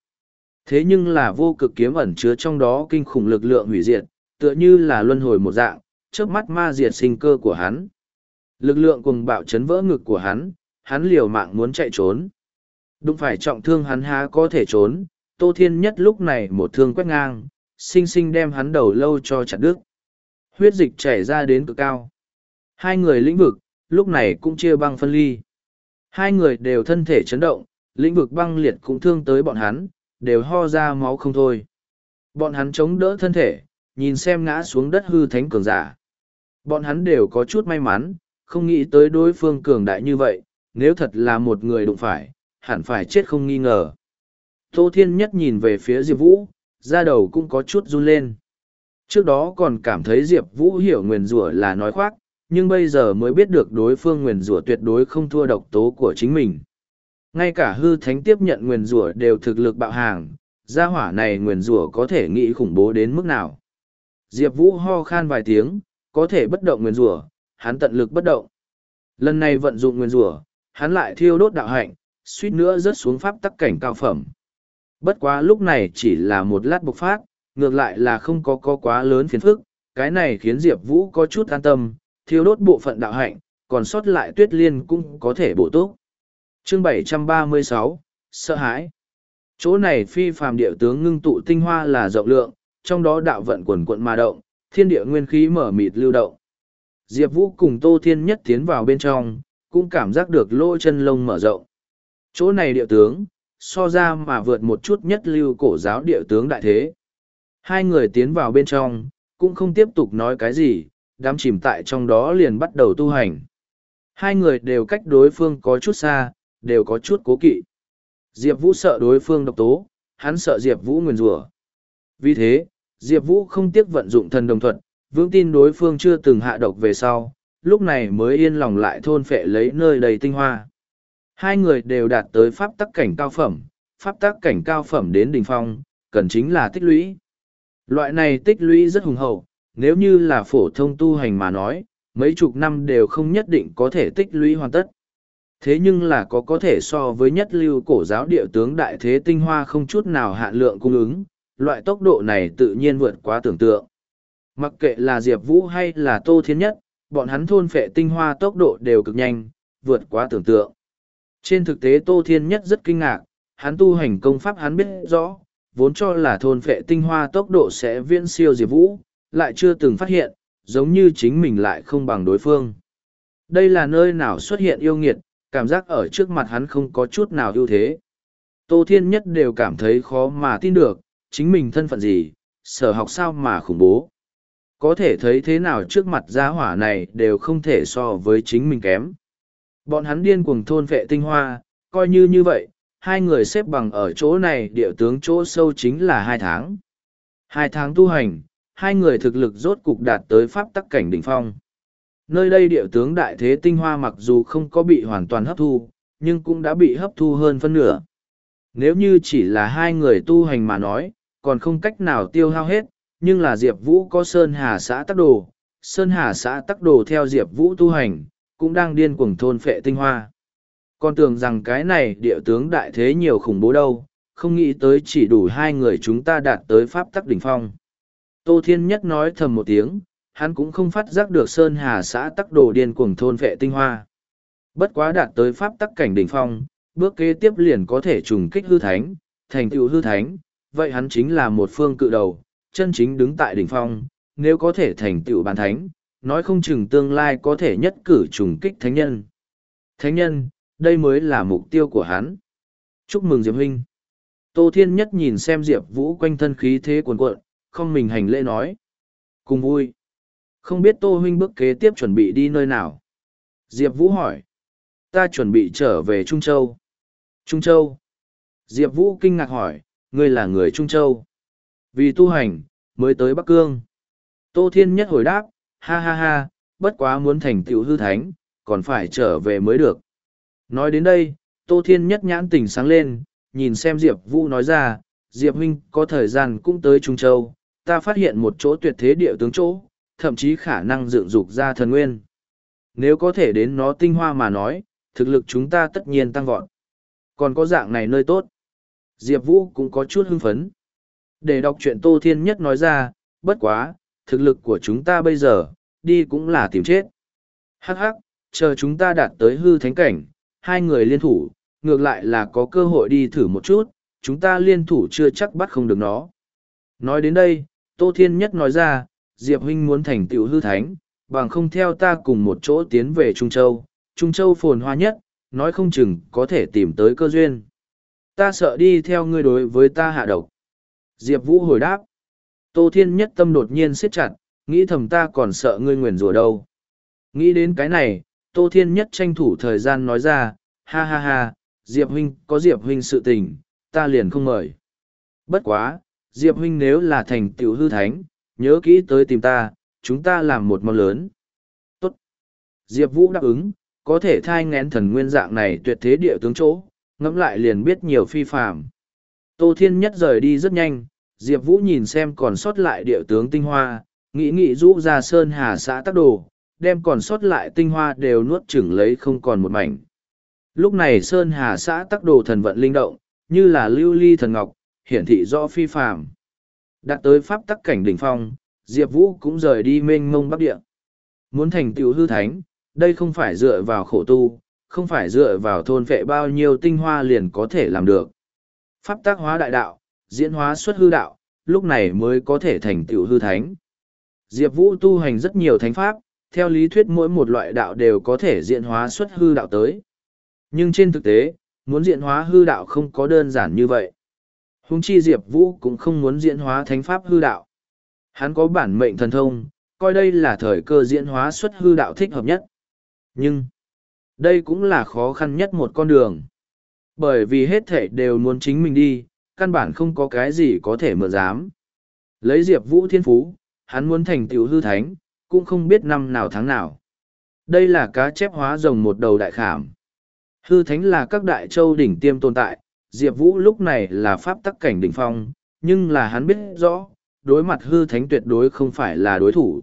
Thế nhưng là vô cực kiếm ẩn chứa trong đó kinh khủng lực lượng hủy diệt, tựa như là luân hồi một dạng, trước mắt ma diệt sinh cơ của hắn. Lực lượng cùng bạo chấn vỡ ngực của hắn, hắn liều mạng muốn chạy trốn. Đúng phải trọng thương hắn há có thể trốn, Tô Thiên Nhất lúc này một thương quét ngang, sinh sinh đem hắn đầu lâu cho chặt đứt. Huyết dịch chảy ra đến cực cao. Hai người lĩnh vực, lúc này cũng chia băng phân ly. Hai người đều thân thể chấn động, lĩnh vực băng liệt cũng thương tới bọn hắn, đều ho ra máu không thôi. Bọn hắn chống đỡ thân thể, nhìn xem ngã xuống đất hư thánh cường giả. Bọn hắn đều có chút may mắn, không nghĩ tới đối phương cường đại như vậy, nếu thật là một người đụng phải, hẳn phải chết không nghi ngờ. Tô Thiên Nhất nhìn về phía Diệp Vũ, da đầu cũng có chút run lên. Trước đó còn cảm thấy Diệp Vũ hiểu nguyền rủa là nói khoác, nhưng bây giờ mới biết được đối phương nguyền rủa tuyệt đối không thua độc tố của chính mình. Ngay cả hư thánh tiếp nhận nguyền rủa đều thực lực bạo hàng, gia hỏa này nguyền rủa có thể nghĩ khủng bố đến mức nào. Diệp Vũ ho khan vài tiếng, có thể bất động nguyên rủa, hắn tận lực bất động. Lần này vận dụng nguyên rủa, hắn lại thiêu đốt đạo hạnh, suýt nữa rớt xuống pháp tắc cảnh cao phẩm. Bất quá lúc này chỉ là một lát bộc phát, ngược lại là không có có quá lớn phiền phức, cái này khiến Diệp Vũ có chút an tâm, thiêu đốt bộ phận đạo hạnh, còn sót lại tuyết liên cũng có thể bổ túc. Chương 736, Sợ hãi Chỗ này phi phàm địa tướng ngưng tụ tinh hoa là rộng lượng, trong đó đạo vận quần quận mà động, thiên địa nguyên khí mở mịt lưu động. Diệp Vũ cùng Tô Thiên Nhất tiến vào bên trong, cũng cảm giác được lỗ chân lông mở rộng. Chỗ này địa tướng, so ra mà vượt một chút nhất lưu cổ giáo địa tướng đại thế. Hai người tiến vào bên trong, cũng không tiếp tục nói cái gì, đám chìm tại trong đó liền bắt đầu tu hành. Hai người đều cách đối phương có chút xa, đều có chút cố kỵ. Diệp Vũ sợ đối phương độc tố, hắn sợ Diệp Vũ nguyền rủa Vì thế, Diệp Vũ không tiếc vận dụng thần đồng thuật, vững tin đối phương chưa từng hạ độc về sau, lúc này mới yên lòng lại thôn phệ lấy nơi đầy tinh hoa. Hai người đều đạt tới pháp tắc cảnh cao phẩm, pháp tắc cảnh cao phẩm đến đỉnh phong, cần chính là tích lũy. Loại này tích lũy rất hùng hậu, nếu như là phổ thông tu hành mà nói, mấy chục năm đều không nhất định có thể tích lũy hoàn tất. Thế nhưng là có có thể so với nhất lưu cổ giáo địa tướng đại thế tinh hoa không chút nào hạn lượng cung ứng, loại tốc độ này tự nhiên vượt quá tưởng tượng. Mặc kệ là Diệp Vũ hay là Tô Thiên Nhất, bọn hắn thôn phệ tinh hoa tốc độ đều cực nhanh, vượt quá tưởng tượng. Trên thực tế Tô Thiên Nhất rất kinh ngạc, hắn tu hành công pháp hắn biết rõ, vốn cho là thôn phệ tinh hoa tốc độ sẽ viễn siêu Diệp Vũ, lại chưa từng phát hiện, giống như chính mình lại không bằng đối phương. Đây là nơi nào xuất hiện yêu nghiệt, cảm giác ở trước mặt hắn không có chút nào ưu thế. Tô Thiên Nhất đều cảm thấy khó mà tin được, chính mình thân phận gì, sở học sao mà khủng bố. Có thể thấy thế nào trước mặt gia hỏa này đều không thể so với chính mình kém. Bọn hắn điên cuồng thôn vệ tinh hoa, coi như như vậy, hai người xếp bằng ở chỗ này địa tướng chỗ sâu chính là hai tháng. Hai tháng tu hành, hai người thực lực rốt cục đạt tới pháp tắc cảnh đỉnh phong. Nơi đây địa tướng đại thế tinh hoa mặc dù không có bị hoàn toàn hấp thu, nhưng cũng đã bị hấp thu hơn phân nửa. Nếu như chỉ là hai người tu hành mà nói, còn không cách nào tiêu hao hết, nhưng là Diệp Vũ có Sơn Hà xã tắc đồ. Sơn Hà xã tắc đồ theo Diệp Vũ tu hành, cũng đang điên cuồng thôn phệ tinh hoa. Con tưởng rằng cái này địa tướng đại thế nhiều khủng bố đâu, không nghĩ tới chỉ đủ hai người chúng ta đạt tới pháp tắc đỉnh phong. Tô Thiên Nhất nói thầm một tiếng, hắn cũng không phát giác được Sơn Hà xã tắc đồ điên cuồng thôn phệ tinh hoa. Bất quá đạt tới pháp tắc cảnh đỉnh phong, bước kế tiếp liền có thể trùng kích hư thánh, thành tựu hư thánh, vậy hắn chính là một phương cự đầu, chân chính đứng tại đỉnh phong, nếu có thể thành tựu bàn thánh, nói không chừng tương lai có thể nhất cử trùng kích thánh nhân. Thánh nhân, đây mới là mục tiêu của hắn. Chúc mừng Diệp Huynh. Tô Thiên Nhất nhìn xem Diệp Vũ quanh thân khí thế cuồn cuộn, không mình hành lễ nói. Cùng vui. Không biết Tô Huynh bước kế tiếp chuẩn bị đi nơi nào? Diệp Vũ hỏi. Ta chuẩn bị trở về Trung Châu. Trung Châu. Diệp Vũ kinh ngạc hỏi, ngươi là người Trung Châu. Vì tu hành, mới tới Bắc Cương. Tô Thiên Nhất hồi đáp, ha ha ha, bất quá muốn thành tựu hư thánh, còn phải trở về mới được. Nói đến đây, Tô Thiên Nhất nhãn tỉnh sáng lên, nhìn xem Diệp Vũ nói ra, Diệp Huynh có thời gian cũng tới Trung Châu, ta phát hiện một chỗ tuyệt thế địa tướng chỗ, thậm chí khả năng dựng dục ra thần nguyên. Nếu có thể đến nó tinh hoa mà nói, thực lực chúng ta tất nhiên tăng vọt. Còn có dạng này nơi tốt. Diệp Vũ cũng có chút hưng phấn. Để đọc chuyện Tô Thiên Nhất nói ra, bất quá, thực lực của chúng ta bây giờ, đi cũng là tìm chết. Hắc hắc, chờ chúng ta đạt tới hư thánh cảnh, hai người liên thủ, ngược lại là có cơ hội đi thử một chút, chúng ta liên thủ chưa chắc bắt không được nó. Nói đến đây, Tô Thiên Nhất nói ra, Diệp Huynh muốn thành tựu hư thánh, bằng không theo ta cùng một chỗ tiến về Trung Châu, Trung Châu phồn hoa nhất, nói không chừng có thể tìm tới cơ duyên. Ta sợ đi theo ngươi đối với ta hạ độc. Diệp Vũ hồi đáp. Tô Thiên Nhất tâm đột nhiên siết chặt, nghĩ thầm ta còn sợ ngươi nguyền rủa đâu. Nghĩ đến cái này, Tô Thiên Nhất tranh thủ thời gian nói ra, ha ha ha, Diệp Huynh có Diệp Huynh sự tình, ta liền không mời. Bất quá, Diệp Huynh nếu là thành tiểu hư thánh, nhớ kỹ tới tìm ta, chúng ta làm một mong lớn. Tốt. Diệp Vũ đáp ứng, có thể thai ngén thần nguyên dạng này tuyệt thế địa tướng chỗ, ngẫm lại liền biết nhiều phi phạm. Tô Thiên Nhất rời đi rất nhanh, Diệp Vũ nhìn xem còn sót lại địa tướng tinh hoa, nghĩ nghĩ rũ ra sơn hà xã tắc đồ, đem còn sót lại tinh hoa đều nuốt chửng lấy không còn một mảnh. Lúc này Sơn Hà xã tắc đồ thần vận linh động, như là lưu ly thần ngọc, hiển thị rõ phi phàm. Đạt tới pháp tắc cảnh đỉnh phong, Diệp Vũ cũng rời đi mênh mông bắc địa. Muốn thành tựu hư thánh, đây không phải dựa vào khổ tu, không phải dựa vào thôn vệ bao nhiêu tinh hoa liền có thể làm được. Pháp tác hóa đại đạo, diễn hóa xuất hư đạo, lúc này mới có thể thành tựu hư thánh. Diệp Vũ tu hành rất nhiều thánh pháp, theo lý thuyết mỗi một loại đạo đều có thể diễn hóa xuất hư đạo tới. Nhưng trên thực tế, muốn diễn hóa hư đạo không có đơn giản như vậy. Hùng chi Diệp Vũ cũng không muốn diễn hóa thánh pháp hư đạo. Hắn có bản mệnh thần thông, coi đây là thời cơ diễn hóa xuất hư đạo thích hợp nhất. Nhưng, đây cũng là khó khăn nhất một con đường. Bởi vì hết thể đều muốn chính mình đi, căn bản không có cái gì có thể mượn dám. Lấy Diệp Vũ thiên phú, hắn muốn thành tiểu hư thánh, cũng không biết năm nào tháng nào. Đây là cá chép hóa rồng một đầu đại khảm. Hư thánh là các đại châu đỉnh tiêm tồn tại, Diệp Vũ lúc này là pháp tắc cảnh đỉnh phong, nhưng là hắn biết rõ, đối mặt hư thánh tuyệt đối không phải là đối thủ.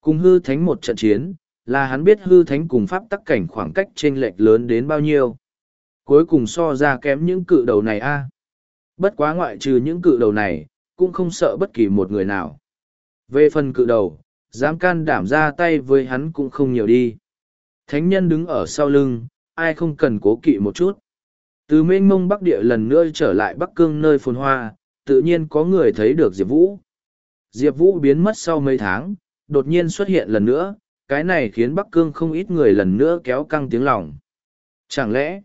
Cùng hư thánh một trận chiến, là hắn biết hư thánh cùng pháp tắc cảnh khoảng cách chênh lệch lớn đến bao nhiêu. Cuối cùng so ra kém những cự đầu này a Bất quá ngoại trừ những cự đầu này, cũng không sợ bất kỳ một người nào. Về phần cự đầu, dám can đảm ra tay với hắn cũng không nhiều đi. Thánh nhân đứng ở sau lưng, ai không cần cố kỵ một chút. Từ mênh mông Bắc Địa lần nữa trở lại Bắc Cương nơi phồn hoa, tự nhiên có người thấy được Diệp Vũ. Diệp Vũ biến mất sau mấy tháng, đột nhiên xuất hiện lần nữa, cái này khiến Bắc Cương không ít người lần nữa kéo căng tiếng lòng. Chẳng lẽ,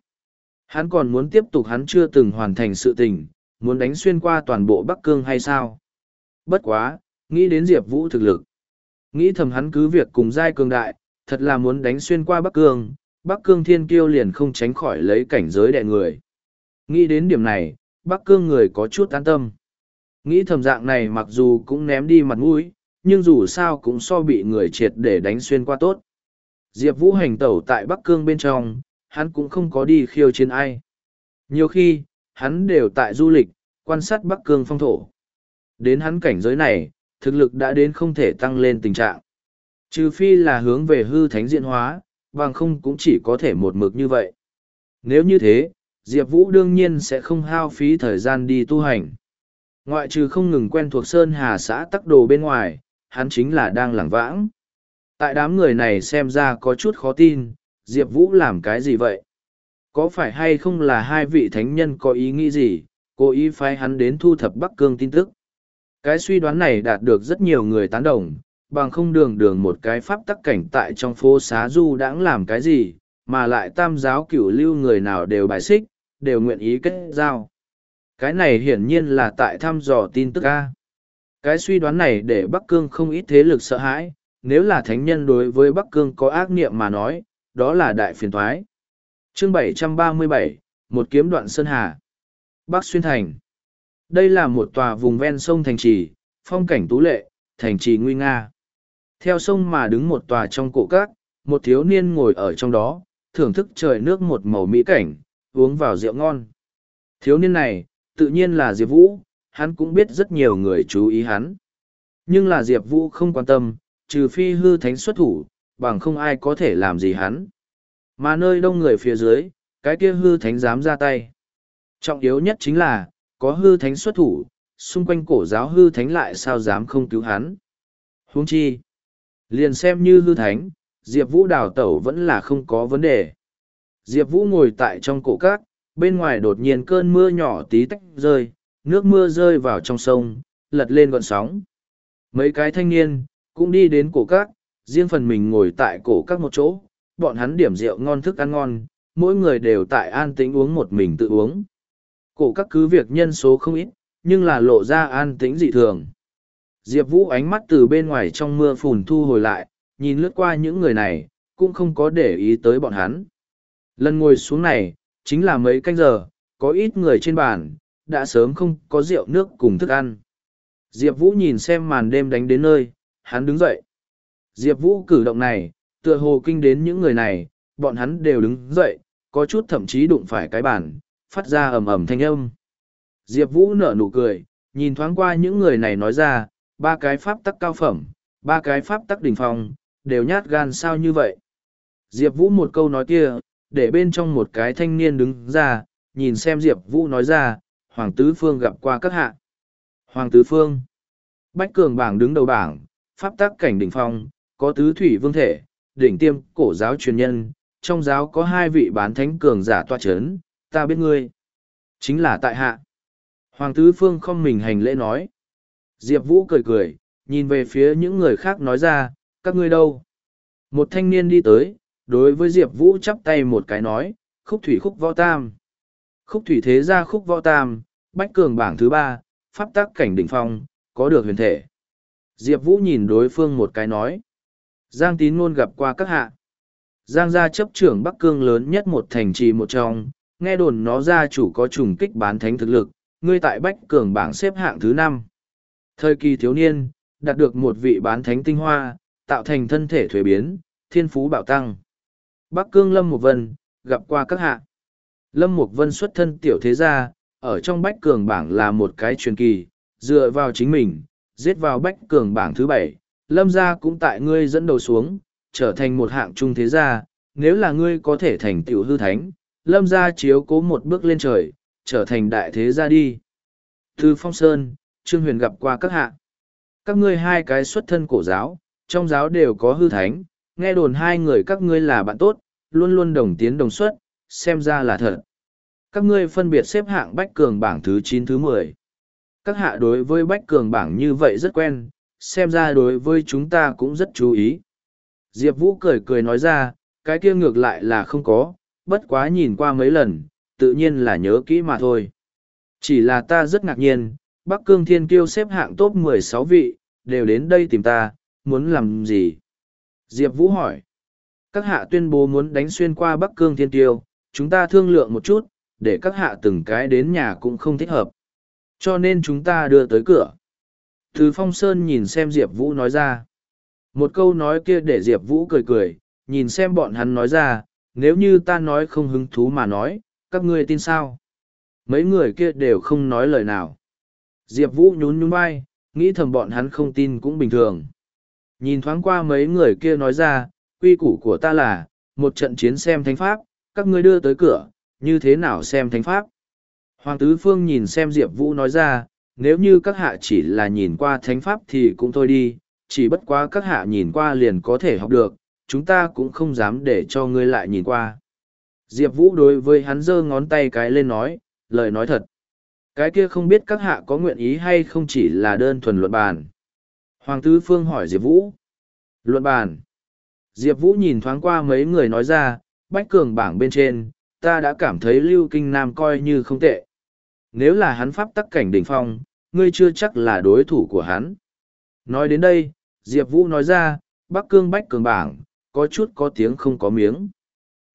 hắn còn muốn tiếp tục hắn chưa từng hoàn thành sự tình, muốn đánh xuyên qua toàn bộ Bắc Cương hay sao? Bất quá, nghĩ đến Diệp Vũ thực lực. Nghĩ thầm hắn cứ việc cùng giai cường đại, thật là muốn đánh xuyên qua Bắc Cương, Bắc Cương thiên kiêu liền không tránh khỏi lấy cảnh giới đẹ người. Nghĩ đến điểm này, Bắc Cương người có chút an tâm. Nghĩ thầm dạng này mặc dù cũng ném đi mặt mũi, nhưng dù sao cũng so bị người triệt để đánh xuyên qua tốt. Diệp Vũ hành tẩu tại Bắc Cương bên trong, hắn cũng không có đi khiêu chiến ai. Nhiều khi, hắn đều tại du lịch, quan sát Bắc Cương phong thổ. Đến hắn cảnh giới này, thực lực đã đến không thể tăng lên tình trạng. Trừ phi là hướng về hư thánh diện hóa, bằng không cũng chỉ có thể một mực như vậy. Nếu như thế, Diệp Vũ đương nhiên sẽ không hao phí thời gian đi tu hành. Ngoại trừ không ngừng quen thuộc Sơn Hà xã tắc đồ bên ngoài, hắn chính là đang lảng vãng. Tại đám người này xem ra có chút khó tin, Diệp Vũ làm cái gì vậy? Có phải hay không là hai vị thánh nhân có ý nghĩ gì, cố ý phái hắn đến thu thập Bắc Cương tin tức? Cái suy đoán này đạt được rất nhiều người tán đồng, bằng không đường đường một cái pháp tắc cảnh tại trong phố xá du đãng làm cái gì, mà lại tam giáo cửu lưu người nào đều bài xích, đều nguyện ý kết giao. Cái này hiển nhiên là tại thăm dò tin tức A. Cái suy đoán này để Bắc Cương không ít thế lực sợ hãi, nếu là thánh nhân đối với Bắc Cương có ác niệm mà nói, đó là đại phiền thoái. Chương 737, một kiếm đoạn Sơn Hà. Bắc Xuyên Thành. Đây là một tòa vùng ven sông Thành Trì, phong cảnh tú lệ, Thành Trì nguy nga. Theo sông mà đứng một tòa trong cổ cát, một thiếu niên ngồi ở trong đó, thưởng thức trời nước một màu mỹ cảnh, uống vào rượu ngon. Thiếu niên này, tự nhiên là Diệp Vũ, hắn cũng biết rất nhiều người chú ý hắn. Nhưng là Diệp Vũ không quan tâm, trừ phi hư thánh xuất thủ, bằng không ai có thể làm gì hắn. Mà nơi đông người phía dưới, cái kia hư thánh dám ra tay. Trọng yếu nhất chính là, có hư thánh xuất thủ, xung quanh cổ giáo hư thánh lại sao dám không cứu hắn. Huống chi, liền xem như hư thánh, Diệp Vũ đào tẩu vẫn là không có vấn đề. Diệp Vũ ngồi tại trong cổ cát, bên ngoài đột nhiên cơn mưa nhỏ tí tách rơi, nước mưa rơi vào trong sông, lật lên gọn sóng. Mấy cái thanh niên, cũng đi đến cổ cát, riêng phần mình ngồi tại cổ các một chỗ, bọn hắn điểm rượu ngon thức ăn ngon, mỗi người đều tại an tĩnh uống một mình tự uống. Cổ các cứ việc nhân số không ít, nhưng là lộ ra an tĩnh dị thường. Diệp Vũ ánh mắt từ bên ngoài trong mưa phùn thu hồi lại, nhìn lướt qua những người này, cũng không có để ý tới bọn hắn. Lần ngồi xuống này, chính là mấy canh giờ, có ít người trên bàn, đã sớm không có rượu nước cùng thức ăn. Diệp Vũ nhìn xem màn đêm đánh đến nơi, hắn đứng dậy. Diệp Vũ cử động này, tựa hồ kinh đến những người này, bọn hắn đều đứng dậy, có chút thậm chí đụng phải cái bàn, phát ra ầm ầm thanh âm. Diệp Vũ nở nụ cười, nhìn thoáng qua những người này nói ra, ba cái pháp tắc cao phẩm, ba cái pháp tắc đỉnh phong, đều nhát gan sao như vậy. Diệp Vũ một câu nói kia, để bên trong một cái thanh niên đứng ra, nhìn xem Diệp Vũ nói ra, Hoàng Tứ Phương gặp qua các hạ. Hoàng Tứ Phương. Bách Cường bảng đứng đầu bảng, pháp tắc cảnh đỉnh phong, có tứ thủy vương thể, đỉnh tiêm cổ giáo truyền nhân, trong giáo có hai vị bán thánh cường giả toa chấn, ta biết ngươi. Chính là tại hạ. Hoàng Tứ Phương không mình hành lễ nói. Diệp Vũ cười cười, nhìn về phía những người khác nói ra, các ngươi đâu? Một thanh niên đi tới, đối với Diệp Vũ chắp tay một cái nói, khúc thủy khúc võ tam. Khúc thủy thế gia khúc võ tam, bách cường bảng thứ ba, pháp tác cảnh đỉnh phong, có được huyền thể. Diệp Vũ nhìn đối phương một cái nói. Giang tín ngôn gặp qua các hạ. Giang gia chấp trưởng Bắc Cương lớn nhất một thành trì một trong, nghe đồn nó gia chủ có trùng kích bán thánh thực lực, ngươi tại Bách Cường bảng xếp hạng thứ năm. Thời kỳ thiếu niên, đạt được một vị bán thánh tinh hoa, tạo thành thân thể thuế biến, thiên phú bạo tăng. Bắc Cương Lâm một Vân, gặp qua các hạ. Lâm Mục Vân xuất thân tiểu thế gia, ở trong Bách Cường bảng là một cái truyền kỳ, dựa vào chính mình, giết vào Bách Cường bảng thứ bảy. Lâm gia cũng tại ngươi dẫn đầu xuống, trở thành một hạng trung thế gia, nếu là ngươi có thể thành tiểu hư thánh, lâm gia chiếu cố một bước lên trời, trở thành đại thế gia đi. Từ Phong Sơn, Trương Huyền gặp qua các hạ. Các ngươi hai cái xuất thân cổ giáo, trong giáo đều có hư thánh, nghe đồn hai người các ngươi là bạn tốt, luôn luôn đồng tiến đồng xuất, xem ra là thật. Các ngươi phân biệt xếp hạng Bách Cường bảng thứ chín thứ mười. Các hạ đối với Bách Cường bảng như vậy rất quen, xem ra đối với chúng ta cũng rất chú ý. Diệp Vũ cười cười nói ra, cái kia ngược lại là không có, bất quá nhìn qua mấy lần, tự nhiên là nhớ kỹ mà thôi. Chỉ là ta rất ngạc nhiên, Bắc Cương Thiên Kiêu xếp hạng top 16 vị, đều đến đây tìm ta, muốn làm gì? Diệp Vũ hỏi. Các hạ tuyên bố muốn đánh xuyên qua Bắc Cương Thiên Kiêu, chúng ta thương lượng một chút, để các hạ từng cái đến nhà cũng không thích hợp. Cho nên chúng ta đưa tới cửa. Thứ Phong Sơn nhìn xem Diệp Vũ nói ra. Một câu nói kia để Diệp Vũ cười cười, nhìn xem bọn hắn nói ra, nếu như ta nói không hứng thú mà nói, các ngươi tin sao? Mấy người kia đều không nói lời nào. Diệp Vũ nhún nhún vai, nghĩ thầm bọn hắn không tin cũng bình thường. Nhìn thoáng qua mấy người kia nói ra, quy củ của ta là, một trận chiến xem thánh pháp, các ngươi đưa tới cửa, như thế nào xem thánh pháp? Hoàng Tứ Phương nhìn xem Diệp Vũ nói ra, nếu như các hạ chỉ là nhìn qua thánh pháp thì cũng thôi đi, chỉ bất quá các hạ nhìn qua liền có thể học được, chúng ta cũng không dám để cho ngươi lại nhìn qua. Diệp Vũ đối với hắn giơ ngón tay cái lên nói, lời nói thật. Cái kia không biết các hạ có nguyện ý hay không chỉ là đơn thuần luận bàn. Hoàng Tứ Phương hỏi Diệp Vũ. Luận bàn. Diệp Vũ nhìn thoáng qua mấy người nói ra, bách cường bảng bên trên, ta đã cảm thấy Lưu Kinh Nam coi như không tệ. Nếu là hắn pháp tắc cảnh đỉnh phong, ngươi chưa chắc là đối thủ của hắn. Nói đến đây, Diệp Vũ nói ra, Bắc Cương Bách Cường Bảng, có chút có tiếng không có miếng.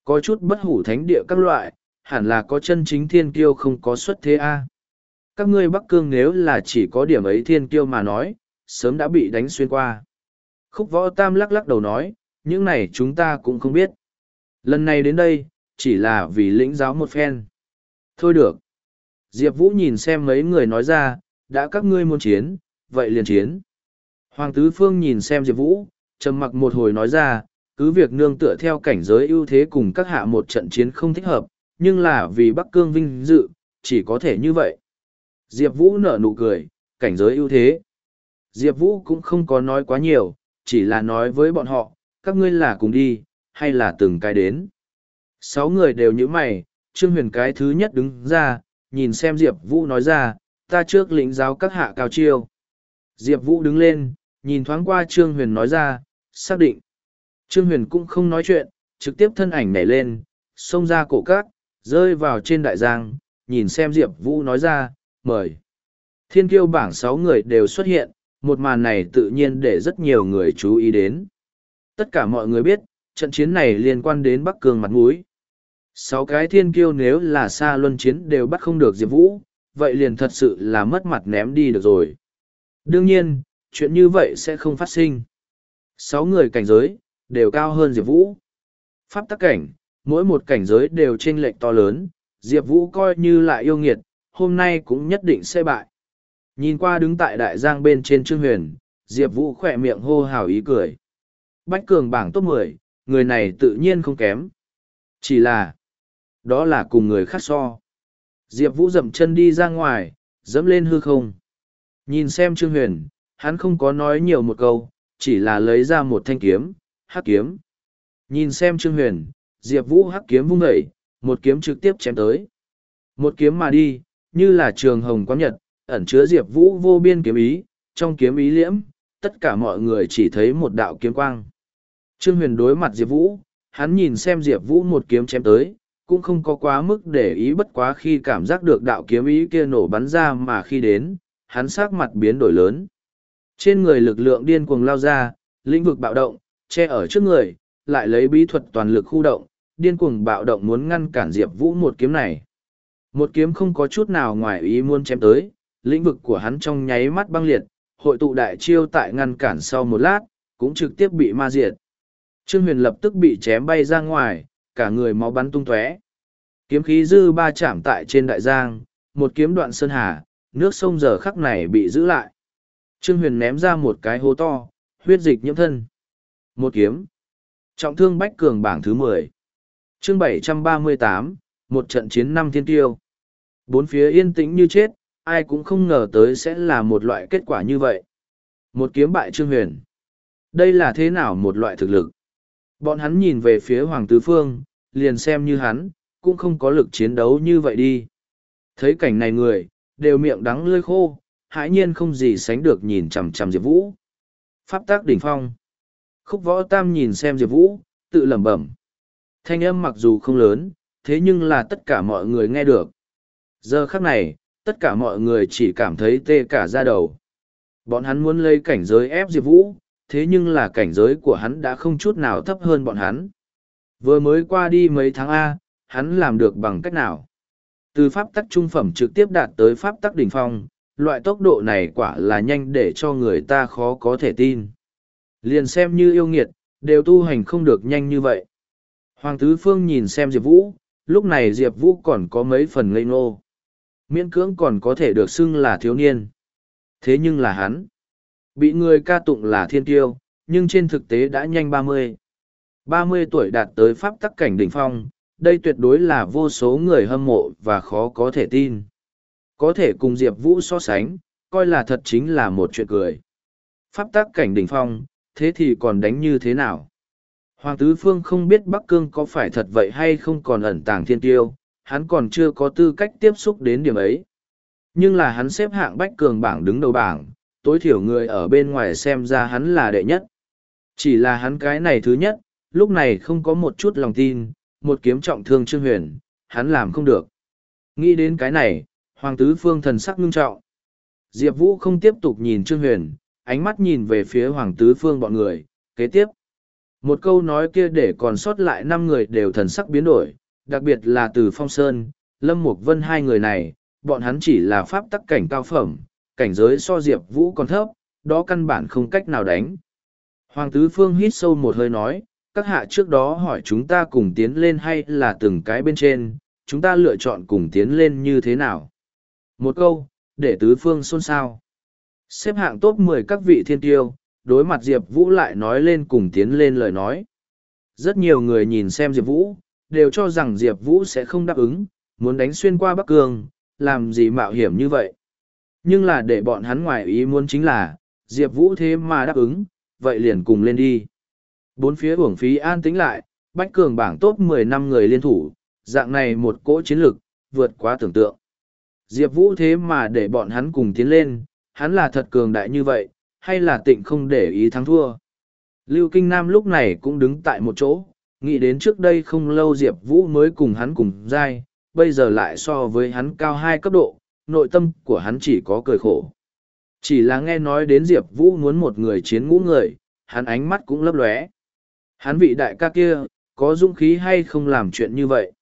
Có chút bất hủ thánh địa các loại, hẳn là có chân chính thiên kiêu không có xuất thế A. Các ngươi Bắc Cương nếu là chỉ có điểm ấy thiên kiêu mà nói, sớm đã bị đánh xuyên qua. Khúc võ tam lắc lắc đầu nói, những này chúng ta cũng không biết. Lần này đến đây, chỉ là vì lĩnh giáo một phen. Thôi được. Diệp Vũ nhìn xem mấy người nói ra, đã các ngươi muốn chiến, vậy liền chiến. Hoàng Tứ Phương nhìn xem Diệp Vũ, trầm mặc một hồi nói ra, cứ việc nương tựa theo cảnh giới ưu thế cùng các hạ một trận chiến không thích hợp, nhưng là vì Bắc Cương vinh dự, chỉ có thể như vậy. Diệp Vũ nở nụ cười, cảnh giới ưu thế. Diệp Vũ cũng không có nói quá nhiều, chỉ là nói với bọn họ, các ngươi là cùng đi, hay là từng cái đến. Sáu người đều như mày, Trương Huyền cái thứ nhất đứng ra, nhìn xem Diệp Vũ nói ra, ta trước lĩnh giáo các hạ cao chiêu. Diệp Vũ đứng lên, nhìn thoáng qua Trương Huyền nói ra, xác định. Trương Huyền cũng không nói chuyện, trực tiếp thân ảnh nhảy lên, xông ra cổ cát, rơi vào trên đại giang, nhìn xem Diệp Vũ nói ra, mời. Thiên kiêu bảng sáu người đều xuất hiện, một màn này tự nhiên để rất nhiều người chú ý đến. Tất cả mọi người biết, trận chiến này liên quan đến Bắc Cường mặt mũi. Sáu cái thiên kiêu nếu là xa luân chiến đều bắt không được Diệp Vũ, vậy liền thật sự là mất mặt ném đi được rồi. Đương nhiên, chuyện như vậy sẽ không phát sinh. Sáu người cảnh giới, đều cao hơn Diệp Vũ. Pháp tắc cảnh, mỗi một cảnh giới đều chênh lệch to lớn, Diệp Vũ coi như lại yêu nghiệt, hôm nay cũng nhất định sẽ bại. Nhìn qua đứng tại đại giang bên trên Trương Huyền, Diệp Vũ khỏe miệng hô hào ý cười. Bách cường bảng top mười, người này tự nhiên không kém. Chỉ là, đó là cùng người khác so. Diệp Vũ dậm chân đi ra ngoài, dẫm lên hư không. Nhìn xem Trương Huyền, hắn không có nói nhiều một câu, chỉ là lấy ra một thanh kiếm, hắc kiếm. Nhìn xem Trương Huyền, Diệp Vũ hắc kiếm vung dậy, một kiếm trực tiếp chém tới. Một kiếm mà đi, như là trường hồng quán nhật, ẩn chứa Diệp Vũ vô biên kiếm ý, trong kiếm ý liễm, tất cả mọi người chỉ thấy một đạo kiếm quang. Trương Huyền đối mặt Diệp Vũ, hắn nhìn xem Diệp Vũ một kiếm chém tới, cũng không có quá mức để ý bất quá khi cảm giác được đạo kiếm ý kia nổ bắn ra mà khi đến, hắn sắc mặt biến đổi lớn. Trên người lực lượng điên cuồng lao ra, lĩnh vực bạo động, che ở trước người, lại lấy bí thuật toàn lực khu động, điên cuồng bạo động muốn ngăn cản Diệp Vũ một kiếm này. Một kiếm không có chút nào ngoài ý muốn chém tới, lĩnh vực của hắn trong nháy mắt băng liệt, hội tụ đại chiêu tại ngăn cản sau một lát, cũng trực tiếp bị ma diệt. Trương Huyền lập tức bị chém bay ra ngoài, cả người máu bắn tung tóe. Kiếm khí dư ba chạm tại trên đại giang, một kiếm đoạn sơn hà, nước sông giờ khắc này bị giữ lại. Trương Huyền ném ra một cái hố to, huyết dịch nhiễm thân. Một kiếm. Trọng thương bách cường bảng thứ mười. Chương bảy trăm ba mươi tám, một trận chiến năm thiên tiêu. Bốn phía yên tĩnh như chết, ai cũng không ngờ tới sẽ là một loại kết quả như vậy. Một kiếm bại Trương Huyền. Đây là thế nào một loại thực lực? Bọn hắn nhìn về phía Hoàng Tứ Phương, liền xem như hắn, cũng không có lực chiến đấu như vậy đi. Thấy cảnh này người, đều miệng đắng lơi khô, hãi nhiên không gì sánh được nhìn chằm chằm Diệp Vũ. Pháp tác đỉnh phong. Khúc võ tam nhìn xem Diệp Vũ, tự lẩm bẩm. Thanh âm mặc dù không lớn, thế nhưng là tất cả mọi người nghe được. Giờ khắc này, tất cả mọi người chỉ cảm thấy tê cả da đầu. Bọn hắn muốn lấy cảnh giới ép Diệp Vũ, thế nhưng là cảnh giới của hắn đã không chút nào thấp hơn bọn hắn. Vừa mới qua đi mấy tháng A, hắn làm được bằng cách nào? Từ pháp tắc trung phẩm trực tiếp đạt tới pháp tắc đỉnh phong, loại tốc độ này quả là nhanh để cho người ta khó có thể tin. Liền xem như yêu nghiệt, đều tu hành không được nhanh như vậy. Hoàng Tứ Phương nhìn xem Diệp Vũ, lúc này Diệp Vũ còn có mấy phần ngây ngô. Miễn cưỡng còn có thể được xưng là thiếu niên. Thế nhưng là hắn. Bị người ca tụng là thiên tiêu, nhưng trên thực tế đã nhanh ba mươi. Ba mươi tuổi đạt tới pháp tắc cảnh đỉnh phong, đây tuyệt đối là vô số người hâm mộ và khó có thể tin. Có thể cùng Diệp Vũ so sánh, coi là thật chính là một chuyện cười. Pháp tắc cảnh đỉnh phong, thế thì còn đánh như thế nào? Hoàng Tứ Phương không biết Bắc Cương có phải thật vậy hay không còn ẩn tàng thiên tiêu, hắn còn chưa có tư cách tiếp xúc đến điểm ấy. Nhưng là hắn xếp hạng Bách Cường bảng đứng đầu bảng, tối thiểu người ở bên ngoài xem ra hắn là đệ nhất. Chỉ là hắn cái này thứ nhất, lúc này không có một chút lòng tin, một kiếm trọng thương Trương Huyền, hắn làm không được. Nghĩ đến cái này, Hoàng Tứ Phương thần sắc ngưng trọng. Diệp Vũ không tiếp tục nhìn Trương Huyền, ánh mắt nhìn về phía Hoàng Tứ Phương bọn người, kế tiếp. Một câu nói kia để còn sót lại năm người đều thần sắc biến đổi, đặc biệt là từ Phong Sơn, Lâm Mục Vân hai người này, bọn hắn chỉ là pháp tắc cảnh cao phẩm, cảnh giới so Diệp Vũ còn thấp, đó căn bản không cách nào đánh. Hoàng Tứ Phương hít sâu một hơi nói, các hạ trước đó hỏi chúng ta cùng tiến lên hay là từng cái bên trên, chúng ta lựa chọn cùng tiến lên như thế nào. Một câu, để Tứ Phương xôn xao. Xếp hạng top mười các vị thiên tiêu, đối mặt Diệp Vũ lại nói lên cùng tiến lên lời nói. Rất nhiều người nhìn xem Diệp Vũ, đều cho rằng Diệp Vũ sẽ không đáp ứng, muốn đánh xuyên qua Bắc Cương, làm gì mạo hiểm như vậy. Nhưng là để bọn hắn ngoài ý muốn chính là, Diệp Vũ thế mà đáp ứng, vậy liền cùng lên đi. Bốn phía uổng phí an tĩnh lại, Bách Cường bảng top mười năm người liên thủ, dạng này một cỗ chiến lực, vượt quá tưởng tượng. Diệp Vũ thế mà để bọn hắn cùng tiến lên, hắn là thật cường đại như vậy, hay là tịnh không để ý thắng thua. Lưu Kinh Nam lúc này cũng đứng tại một chỗ, nghĩ đến trước đây không lâu Diệp Vũ mới cùng hắn cùng dai, bây giờ lại so với hắn cao hai cấp độ, nội tâm của hắn chỉ có cười khổ. Chỉ là nghe nói đến Diệp Vũ muốn một người chiến ngũ người, hắn ánh mắt cũng lấp lóe. Hắn vị đại ca kia, có dũng khí hay không làm chuyện như vậy?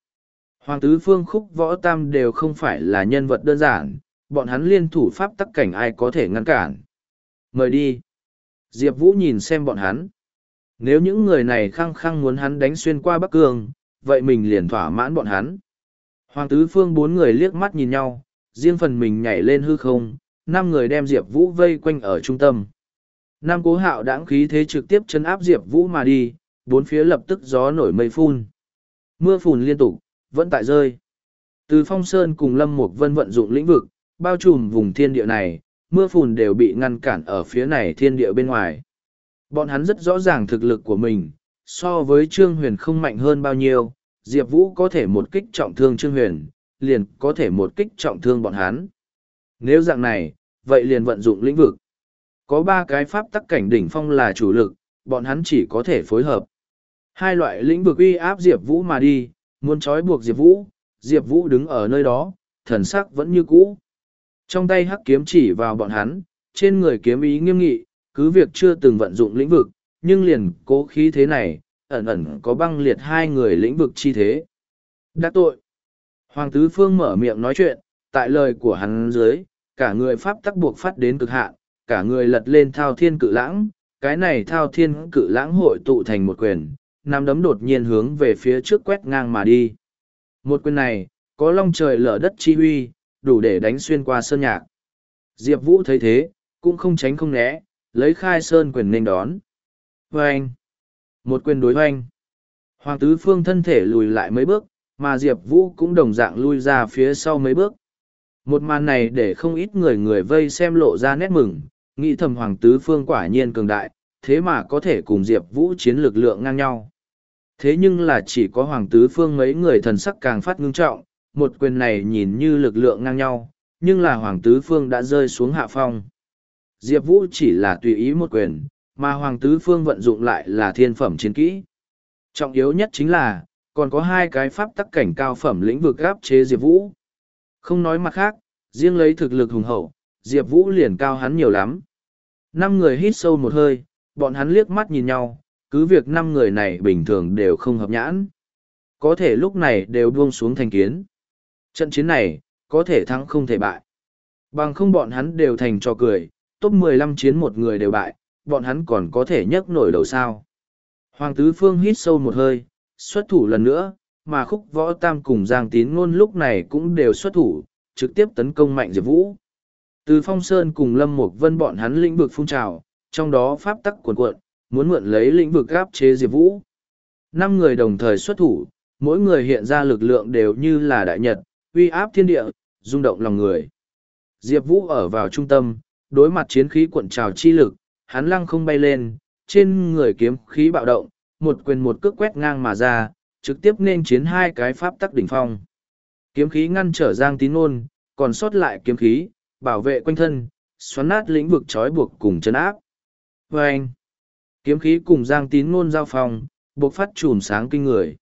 Hoàng tứ phương khúc võ tam đều không phải là nhân vật đơn giản, bọn hắn liên thủ pháp tắc cảnh ai có thể ngăn cản. Mời đi. Diệp Vũ nhìn xem bọn hắn. Nếu những người này khăng khăng muốn hắn đánh xuyên qua Bắc Cương, vậy mình liền thỏa mãn bọn hắn. Hoàng tứ phương bốn người liếc mắt nhìn nhau, riêng phần mình nhảy lên hư không, năm người đem Diệp Vũ vây quanh ở trung tâm. Nam cố hạo đãng khí thế trực tiếp chân áp Diệp Vũ mà đi, bốn phía lập tức gió nổi mây phun. Mưa phùn liên tục, vẫn tại rơi. Từ phong sơn cùng lâm mục vân vận dụng lĩnh vực, bao trùm vùng thiên địa này, mưa phùn đều bị ngăn cản ở phía này thiên địa bên ngoài. Bọn hắn rất rõ ràng thực lực của mình, so với Trương Huyền không mạnh hơn bao nhiêu, Diệp Vũ có thể một kích trọng thương Trương Huyền, liền có thể một kích trọng thương bọn hắn. Nếu dạng này, vậy liền vận dụng lĩnh vực. Có ba cái pháp tắc cảnh đỉnh phong là chủ lực, bọn hắn chỉ có thể phối hợp. Hai loại lĩnh vực uy áp Diệp Vũ mà đi, muốn trói buộc Diệp Vũ, Diệp Vũ đứng ở nơi đó, thần sắc vẫn như cũ. Trong tay hắc kiếm chỉ vào bọn hắn, trên người kiếm ý nghiêm nghị, cứ việc chưa từng vận dụng lĩnh vực, nhưng liền cố khí thế này, ẩn ẩn có băng liệt hai người lĩnh vực chi thế. đã tội. Hoàng Tứ Phương mở miệng nói chuyện, tại lời của hắn dưới, cả người pháp tắc buộc phát đến cực hạn, cả người lật lên thao thiên cự lãng, cái này thao thiên cự lãng hội tụ thành một quyền, nắm đấm đột nhiên hướng về phía trước quét ngang mà đi. Một quyền này, có long trời lở đất chi huy, đủ để đánh xuyên qua sơn nhạc. Diệp Vũ thấy thế, cũng không tránh không né, lấy khai sơn quyền nên đón. Vâng! Một quyền đối hoanh. Hoàng tứ phương thân thể lùi lại mấy bước, mà Diệp Vũ cũng đồng dạng lui ra phía sau mấy bước. Một màn này để không ít người người vây xem lộ ra nét mừng, nghĩ thầm Hoàng tứ phương quả nhiên cường đại, thế mà có thể cùng Diệp Vũ chiến lực lượng ngang nhau. Thế nhưng là chỉ có Hoàng tứ phương mấy người thần sắc càng phát ngưng trọng, một quyền này nhìn như lực lượng ngang nhau, nhưng là Hoàng tứ phương đã rơi xuống hạ phong. Diệp Vũ chỉ là tùy ý một quyền, mà Hoàng Tứ Phương vận dụng lại là thiên phẩm chiến kỹ. Trọng yếu nhất chính là, còn có hai cái pháp tắc cảnh cao phẩm lĩnh vực gáp chế Diệp Vũ. Không nói mặt khác, riêng lấy thực lực hùng hậu, Diệp Vũ liền cao hắn nhiều lắm. Năm người hít sâu một hơi, bọn hắn liếc mắt nhìn nhau, cứ việc năm người này bình thường đều không hợp nhãn. Có thể lúc này đều buông xuống thành kiến. Trận chiến này, có thể thắng không thể bại. Bằng không bọn hắn đều thành cho cười, top 15 chiến một người đều bại, bọn hắn còn có thể nhấc nổi đầu sao. Hoàng tứ phương hít sâu một hơi, xuất thủ lần nữa, mà khúc võ tam cùng giang tín ngôn lúc này cũng đều xuất thủ, trực tiếp tấn công mạnh Diệp Vũ. Từ phong sơn cùng lâm mục vân bọn hắn lĩnh vực phun trào, trong đó pháp tắc cuộn cuộn, muốn mượn lấy lĩnh vực gáp chế Diệp Vũ. Năm người đồng thời xuất thủ, mỗi người hiện ra lực lượng đều như là đại nhật, uy áp thiên địa, rung động lòng người. Diệp Vũ ở vào trung tâm, đối mặt chiến khí cuộn trào chi lực, hắn lăng không bay lên, trên người kiếm khí bạo động, một quyền một cước quét ngang mà ra, trực tiếp nên chiến hai cái pháp tắc đỉnh phong. Kiếm khí ngăn trở Giang Tín Nôn, còn sót lại kiếm khí, bảo vệ quanh thân, xoắn nát lĩnh vực trói buộc cùng chân áp. Và anh, kiếm khí cùng Giang Tín Nôn giao phòng, buộc phát chùm sáng kinh người.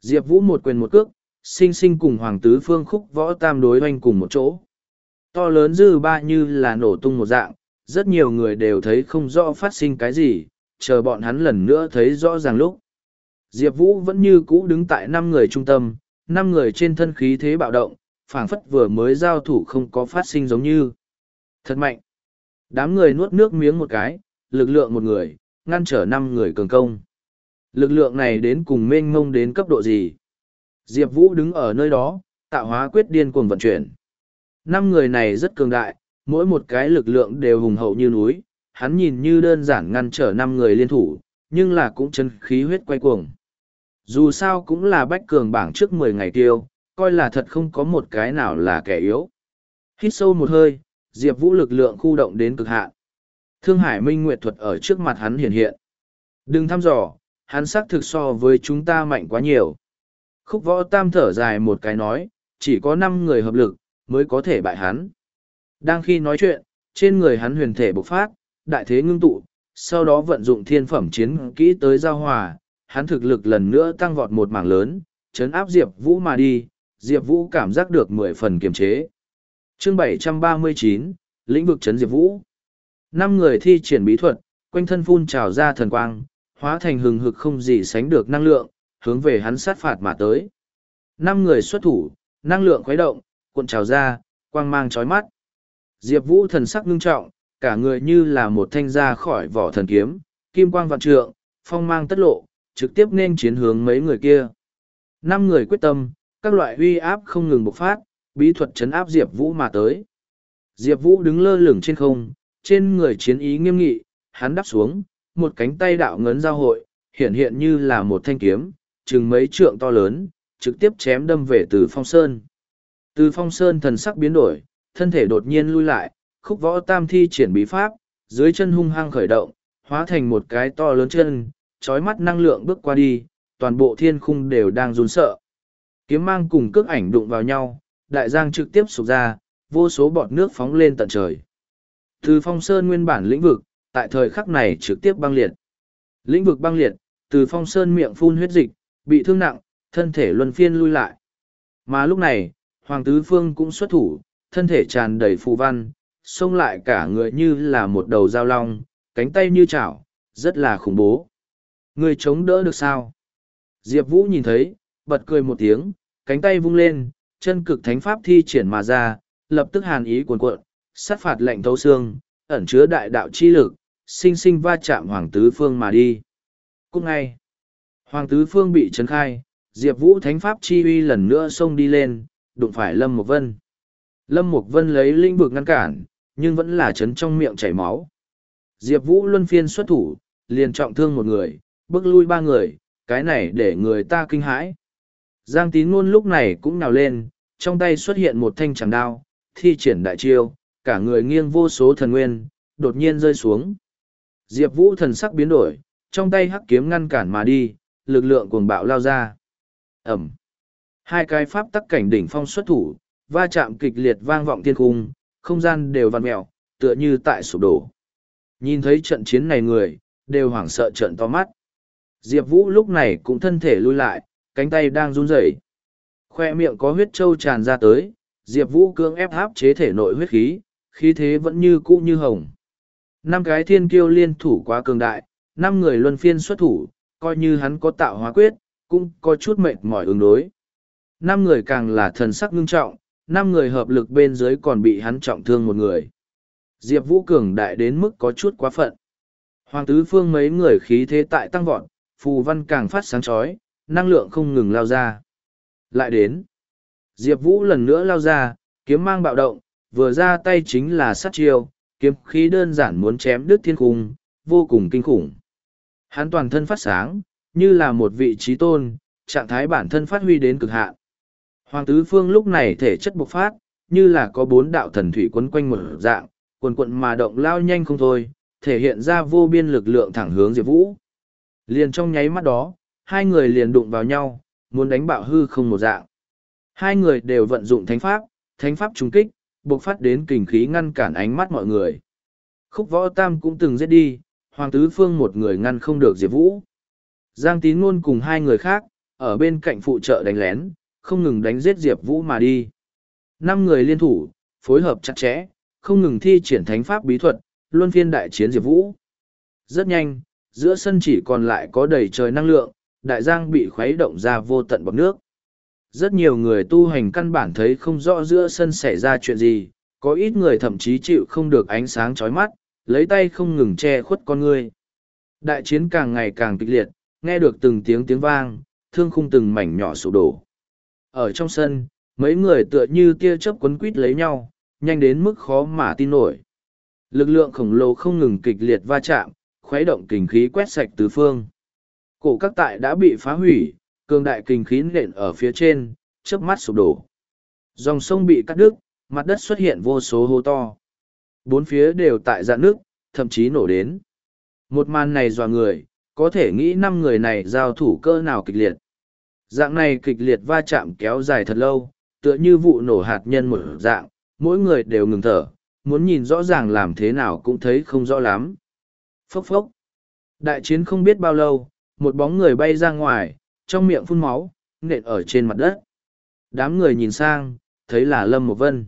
Diệp Vũ một quyền một cước, sinh sinh cùng Hoàng Tứ Phương khúc võ tam đối hoanh cùng một chỗ. To lớn dư ba như là nổ tung một dạng, rất nhiều người đều thấy không rõ phát sinh cái gì, chờ bọn hắn lần nữa thấy rõ ràng lúc. Diệp Vũ vẫn như cũ đứng tại năm người trung tâm, năm người trên thân khí thế bạo động, phảng phất vừa mới giao thủ không có phát sinh giống như. Thật mạnh. Đám người nuốt nước miếng một cái, lực lượng một người, ngăn trở năm người cường công. Lực lượng này đến cùng mênh mông đến cấp độ gì? Diệp Vũ đứng ở nơi đó, tạo hóa quyết điên cuồng vận chuyển. Năm người này rất cường đại, mỗi một cái lực lượng đều hùng hậu như núi, hắn nhìn như đơn giản ngăn trở năm người liên thủ, nhưng là cũng chân khí huyết quay cuồng. Dù sao cũng là bách cường bảng trước mười ngày tiêu, coi là thật không có một cái nào là kẻ yếu. Hít sâu một hơi, Diệp Vũ lực lượng khu động đến cực hạn. Thương Hải Minh Nguyệt thuật ở trước mặt hắn hiện hiện. Đừng thăm dò, hắn xác thực so với chúng ta mạnh quá nhiều. Khúc võ tam thở dài một cái nói, chỉ có năm người hợp lực, mới có thể bại hắn. Đang khi nói chuyện, trên người hắn huyền thể bộc phát, đại thế ngưng tụ, sau đó vận dụng thiên phẩm chiến kỹ tới giao hòa, hắn thực lực lần nữa tăng vọt một mảng lớn, chấn áp Diệp Vũ mà đi, Diệp Vũ cảm giác được mười phần kiềm chế. Chương 739, lĩnh vực chấn Diệp Vũ. Năm người thi triển bí thuật, quanh thân phun trào ra thần quang, hóa thành hừng hực không gì sánh được năng lượng, hướng về hắn sát phạt mà tới. Năm người xuất thủ, năng lượng khuấy động, cuộn trào ra, quang mang chói mắt. Diệp Vũ thần sắc ngưng trọng, cả người như là một thanh ra khỏi vỏ thần kiếm, kim quang vạn trượng, phong mang tất lộ, trực tiếp nên chiến hướng mấy người kia. Năm người quyết tâm, các loại uy áp không ngừng bộc phát, bí thuật chấn áp Diệp Vũ mà tới. Diệp Vũ đứng lơ lửng trên không, trên người chiến ý nghiêm nghị, hắn đắp xuống, một cánh tay đạo ngấn giao hội, hiện hiện như là một thanh kiếm, chừng mấy trượng to lớn, trực tiếp chém đâm về từ phong sơn. Từ phong sơn thần sắc biến đổi, thân thể đột nhiên lui lại, khúc võ tam thi triển bí pháp, dưới chân hung hăng khởi động, hóa thành một cái to lớn chân, trói mắt năng lượng bước qua đi, toàn bộ thiên khung đều đang run sợ. Kiếm mang cùng cước ảnh đụng vào nhau, đại giang trực tiếp sụp ra, vô số bọt nước phóng lên tận trời. Từ phong sơn nguyên bản lĩnh vực, tại thời khắc này trực tiếp băng liệt. Lĩnh vực băng liệt, từ phong sơn miệng phun huyết dịch, bị thương nặng, thân thể luân phiên lui lại. Mà lúc này, Hoàng Tứ Phương cũng xuất thủ, thân thể tràn đầy phù văn, xông lại cả người như là một đầu dao long, cánh tay như chảo, rất là khủng bố. Người chống đỡ được sao? Diệp Vũ nhìn thấy, bật cười một tiếng, cánh tay vung lên, chân cực thánh pháp thi triển mà ra, lập tức hàn ý cuồn cuộn, sát phạt lệnh thấu xương, ẩn chứa đại đạo chi lực, sinh sinh va chạm Hoàng Tứ Phương mà đi. Cũng ngay, Hoàng Tứ Phương bị chấn khai, Diệp Vũ thánh pháp chi uy lần nữa xông đi lên, đụng phải Lâm một Vân. Lâm Mục Vân lấy linh vực ngăn cản, nhưng vẫn là chấn trong miệng chảy máu. Diệp Vũ luân phiên xuất thủ, liền trọng thương một người, bước lui ba người, cái này để người ta kinh hãi. Giang tín ngôn lúc này cũng nào lên, trong tay xuất hiện một thanh chẳng đao, thi triển đại chiêu, cả người nghiêng vô số thần nguyên, đột nhiên rơi xuống. Diệp Vũ thần sắc biến đổi, trong tay hắc kiếm ngăn cản mà đi, lực lượng cuồng bạo lao ra. Ẩm. Hai cái pháp tắc cảnh đỉnh phong xuất thủ, va chạm kịch liệt vang vọng thiên cung, không gian đều vặn mèo, tựa như tại sụp đổ. Nhìn thấy trận chiến này người, đều hoảng sợ trận to mắt. Diệp Vũ lúc này cũng thân thể lui lại, cánh tay đang run rẩy. Khoe miệng có huyết trâu tràn ra tới, Diệp Vũ cưỡng ép áp chế thể nội huyết khí, khí thế vẫn như cũ như hồng. Năm cái thiên kiêu liên thủ quá cường đại, năm người luân phiên xuất thủ, coi như hắn có tạo hóa quyết, cũng có chút mệt mỏi ứng đối. Năm người càng là thần sắc ngưng trọng, năm người hợp lực bên dưới còn bị hắn trọng thương một người. Diệp Vũ cường đại đến mức có chút quá phận. Hoàng tứ phương mấy người khí thế tại tăng vọt, phù văn càng phát sáng chói, năng lượng không ngừng lao ra. Lại đến. Diệp Vũ lần nữa lao ra, kiếm mang bạo động, vừa ra tay chính là sát chiêu, kiếm khí đơn giản muốn chém đứt thiên cung, vô cùng kinh khủng. Hắn toàn thân phát sáng, như là một vị trí tôn, trạng thái bản thân phát huy đến cực hạn. Hoàng tứ phương lúc này thể chất bộc phát, như là có bốn đạo thần thủy quấn quanh một dạng, quần quận mà động lao nhanh không thôi, thể hiện ra vô biên lực lượng thẳng hướng Diệp Vũ. Liền trong nháy mắt đó, hai người liền đụng vào nhau, muốn đánh bạo hư không một dạng. Hai người đều vận dụng thánh pháp, thánh pháp trùng kích, bộc phát đến kình khí ngăn cản ánh mắt mọi người. Khúc võ tam cũng từng giết đi, Hoàng Tứ Phương một người ngăn không được Diệp Vũ. Giang Tín Ngôn cùng hai người khác, ở bên cạnh phụ trợ đánh lén, không ngừng đánh giết Diệp Vũ mà đi. Năm người liên thủ, phối hợp chặt chẽ, không ngừng thi triển thánh pháp bí thuật, luân phiên đại chiến Diệp Vũ. Rất nhanh, giữa sân chỉ còn lại có đầy trời năng lượng, đại giang bị khuấy động ra vô tận bọc nước. Rất nhiều người tu hành căn bản thấy không rõ giữa sân xảy ra chuyện gì, có ít người thậm chí chịu không được ánh sáng chói mắt, lấy tay không ngừng che khuất con người. Đại chiến càng ngày càng kịch liệt, nghe được từng tiếng tiếng vang, thương khung từng mảnh nhỏ sụp đổ. Ở trong sân, mấy người tựa như tia chớp quấn quít lấy nhau, nhanh đến mức khó mà tin nổi. Lực lượng khổng lồ không ngừng kịch liệt va chạm, khuấy động kình khí quét sạch tứ phương. Cổ các tại đã bị phá hủy, cường đại kình khí nện ở phía trên, chớp mắt sụp đổ. Dòng sông bị cắt đứt, mặt đất xuất hiện vô số hố to. Bốn phía đều tại dạng nước, thậm chí nổ đến. Một màn này dò người, có thể nghĩ năm người này giao thủ cơ nào kịch liệt. Dạng này kịch liệt va chạm kéo dài thật lâu, tựa như vụ nổ hạt nhân một dạng, mỗi người đều ngừng thở, muốn nhìn rõ ràng làm thế nào cũng thấy không rõ lắm. Phốc phốc. Đại chiến không biết bao lâu, một bóng người bay ra ngoài, trong miệng phun máu, nện ở trên mặt đất. Đám người nhìn sang, thấy là Lâm Mục Vân.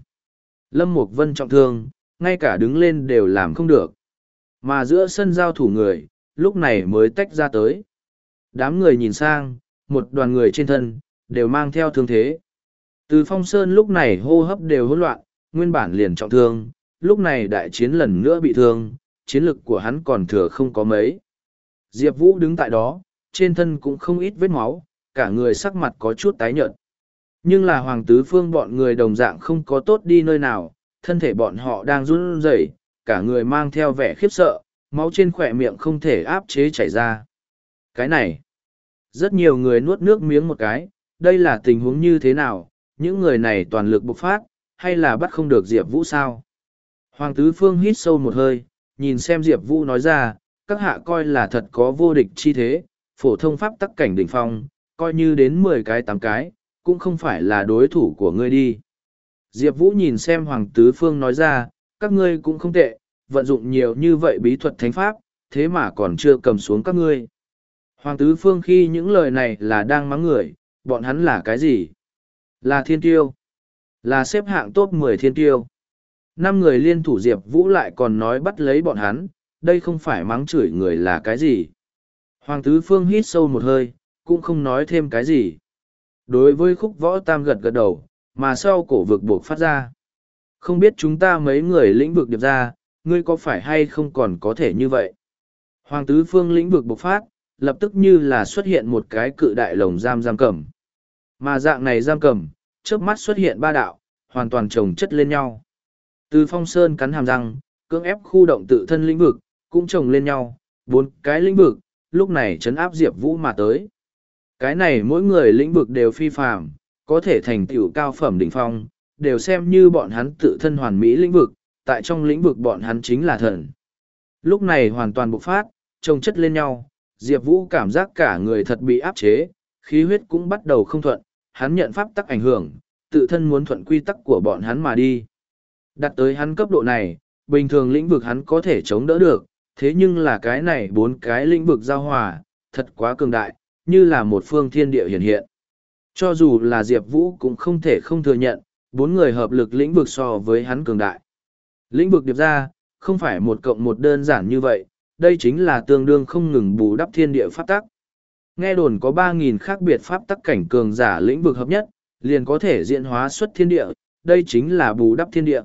Lâm Mục Vân trọng thương, ngay cả đứng lên đều làm không được. Mà giữa sân giao thủ người, lúc này mới tách ra tới. Đám người nhìn sang, một đoàn người trên thân, đều mang theo thương thế. Từ phong sơn lúc này hô hấp đều hỗn loạn, nguyên bản liền trọng thương, lúc này đại chiến lần nữa bị thương, chiến lực của hắn còn thừa không có mấy. Diệp Vũ đứng tại đó, trên thân cũng không ít vết máu, cả người sắc mặt có chút tái nhợt. Nhưng là hoàng tứ phương bọn người đồng dạng không có tốt đi nơi nào, thân thể bọn họ đang run rẩy, cả người mang theo vẻ khiếp sợ, máu trên khỏe miệng không thể áp chế chảy ra. Cái này, rất nhiều người nuốt nước miếng một cái, đây là tình huống như thế nào, những người này toàn lực bộc phát, hay là bắt không được Diệp Vũ sao? Hoàng tứ phương hít sâu một hơi, nhìn xem Diệp Vũ nói ra, các hạ coi là thật có vô địch chi thế, phổ thông pháp tắc cảnh đỉnh phong, coi như đến mười cái tám cái, cũng không phải là đối thủ của ngươi đi. Diệp Vũ nhìn xem Hoàng Tứ Phương nói ra, các ngươi cũng không tệ, vận dụng nhiều như vậy bí thuật thánh pháp, thế mà còn chưa cầm xuống các ngươi. Hoàng tứ phương khi những lời này là đang mắng người, bọn hắn là cái gì? Là thiên tiêu. Là xếp hạng top mười thiên tiêu. Năm người liên thủ Diệp Vũ lại còn nói bắt lấy bọn hắn, đây không phải mắng chửi người là cái gì. Hoàng tứ phương hít sâu một hơi, cũng không nói thêm cái gì. Đối với khúc võ tam gật gật đầu, mà sau cổ vực buộc phát ra. Không biết chúng ta mấy người lĩnh vực điệp ra, ngươi có phải hay không còn có thể như vậy? Hoàng tứ phương lĩnh vực bộc phát, lập tức như là xuất hiện một cái cự đại lồng giam giam cầm. Mà dạng này giam cầm, trước mắt xuất hiện ba đạo, hoàn toàn chồng chất lên nhau. Từ phong sơn cắn hàm răng, cưỡng ép khu động tự thân lĩnh vực, cũng chồng lên nhau, bốn cái lĩnh vực, lúc này chấn áp Diệp Vũ mà tới. Cái này mỗi người lĩnh vực đều phi phàm, có thể thành tựu cao phẩm đỉnh phong, đều xem như bọn hắn tự thân hoàn mỹ lĩnh vực, tại trong lĩnh vực bọn hắn chính là thần. Lúc này hoàn toàn bộc phát, chồng chất lên nhau, Diệp Vũ cảm giác cả người thật bị áp chế, khí huyết cũng bắt đầu không thuận, hắn nhận pháp tắc ảnh hưởng, tự thân muốn thuận quy tắc của bọn hắn mà đi. Đặt tới hắn cấp độ này, bình thường lĩnh vực hắn có thể chống đỡ được, thế nhưng là cái này bốn cái lĩnh vực giao hòa, thật quá cường đại, như là một phương thiên địa hiện hiện. Cho dù là Diệp Vũ cũng không thể không thừa nhận, bốn người hợp lực lĩnh vực so với hắn cường đại. Lĩnh vực điệp ra, không phải một cộng một đơn giản như vậy, đây chính là tương đương không ngừng bù đắp thiên địa pháp tắc. Nghe đồn có 3.000 khác biệt pháp tắc cảnh cường giả lĩnh vực hợp nhất, liền có thể diễn hóa xuất thiên địa, đây chính là bù đắp thiên địa.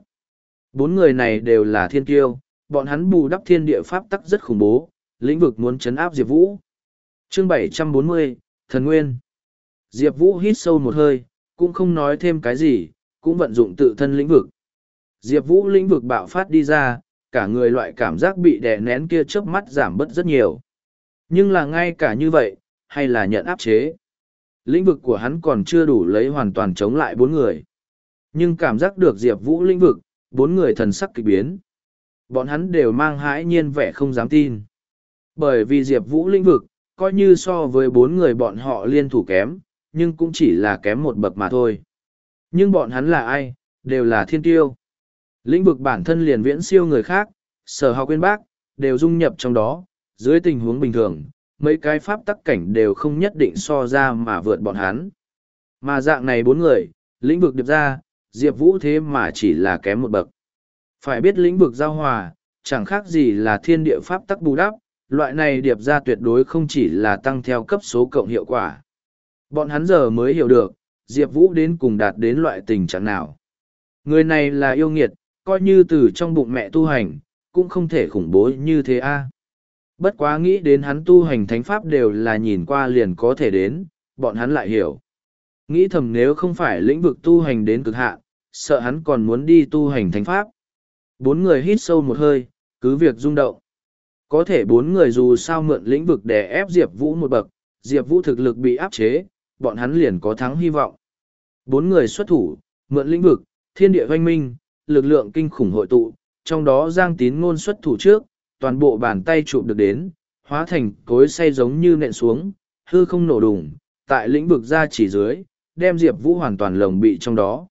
Bốn người này đều là thiên kiêu, bọn hắn bù đắp thiên địa pháp tắc rất khủng bố, lĩnh vực muốn chấn áp Diệp Vũ. Chương 740, Thần Nguyên Diệp Vũ hít sâu một hơi, cũng không nói thêm cái gì, cũng vận dụng tự thân lĩnh vực. Diệp Vũ lĩnh vực bạo phát đi ra, cả người loại cảm giác bị đè nén kia trước mắt giảm bớt rất nhiều. Nhưng là ngay cả như vậy, hay là nhận áp chế. Lĩnh vực của hắn còn chưa đủ lấy hoàn toàn chống lại bốn người. Nhưng cảm giác được Diệp Vũ lĩnh vực, bốn người thần sắc kịch biến. Bọn hắn đều mang hãi nhiên vẻ không dám tin. Bởi vì Diệp Vũ lĩnh vực, coi như so với bốn người bọn họ liên thủ kém, nhưng cũng chỉ là kém một bậc mà thôi. Nhưng bọn hắn là ai, đều là thiên tiêu. Lĩnh vực bản thân liền viễn siêu người khác, sở học quyên bác, đều dung nhập trong đó, dưới tình huống bình thường, mấy cái pháp tắc cảnh đều không nhất định so ra mà vượt bọn hắn. Mà dạng này bốn người, lĩnh vực điệp ra, Diệp Vũ thế mà chỉ là kém một bậc. Phải biết lĩnh vực giao hòa, chẳng khác gì là thiên địa pháp tắc bù đắp, loại này điệp ra tuyệt đối không chỉ là tăng theo cấp số cộng hiệu quả. Bọn hắn giờ mới hiểu được, Diệp Vũ đến cùng đạt đến loại tình trạng nào. Người này là yêu nghiệt, coi như từ trong bụng mẹ tu hành, cũng không thể khủng bố như thế a. Bất quá nghĩ đến hắn tu hành thánh pháp đều là nhìn qua liền có thể đến, bọn hắn lại hiểu. Nghĩ thầm nếu không phải lĩnh vực tu hành đến cực hạn, sợ hắn còn muốn đi tu hành thánh pháp. Bốn người hít sâu một hơi, cứ việc rung động. Có thể bốn người dù sao mượn lĩnh vực để ép Diệp Vũ một bậc, Diệp Vũ thực lực bị áp chế, bọn hắn liền có thắng hy vọng. Bốn người xuất thủ, mượn lĩnh vực, thiên địa hoanh minh, lực lượng kinh khủng hội tụ, trong đó Giang Tín ngôn xuất thủ trước, toàn bộ bàn tay chụp được đến, hóa thành cối say giống như nện xuống, hư không nổ đùng, tại lĩnh vực ra chỉ dưới, đem Diệp Vũ hoàn toàn lồng bị trong đó.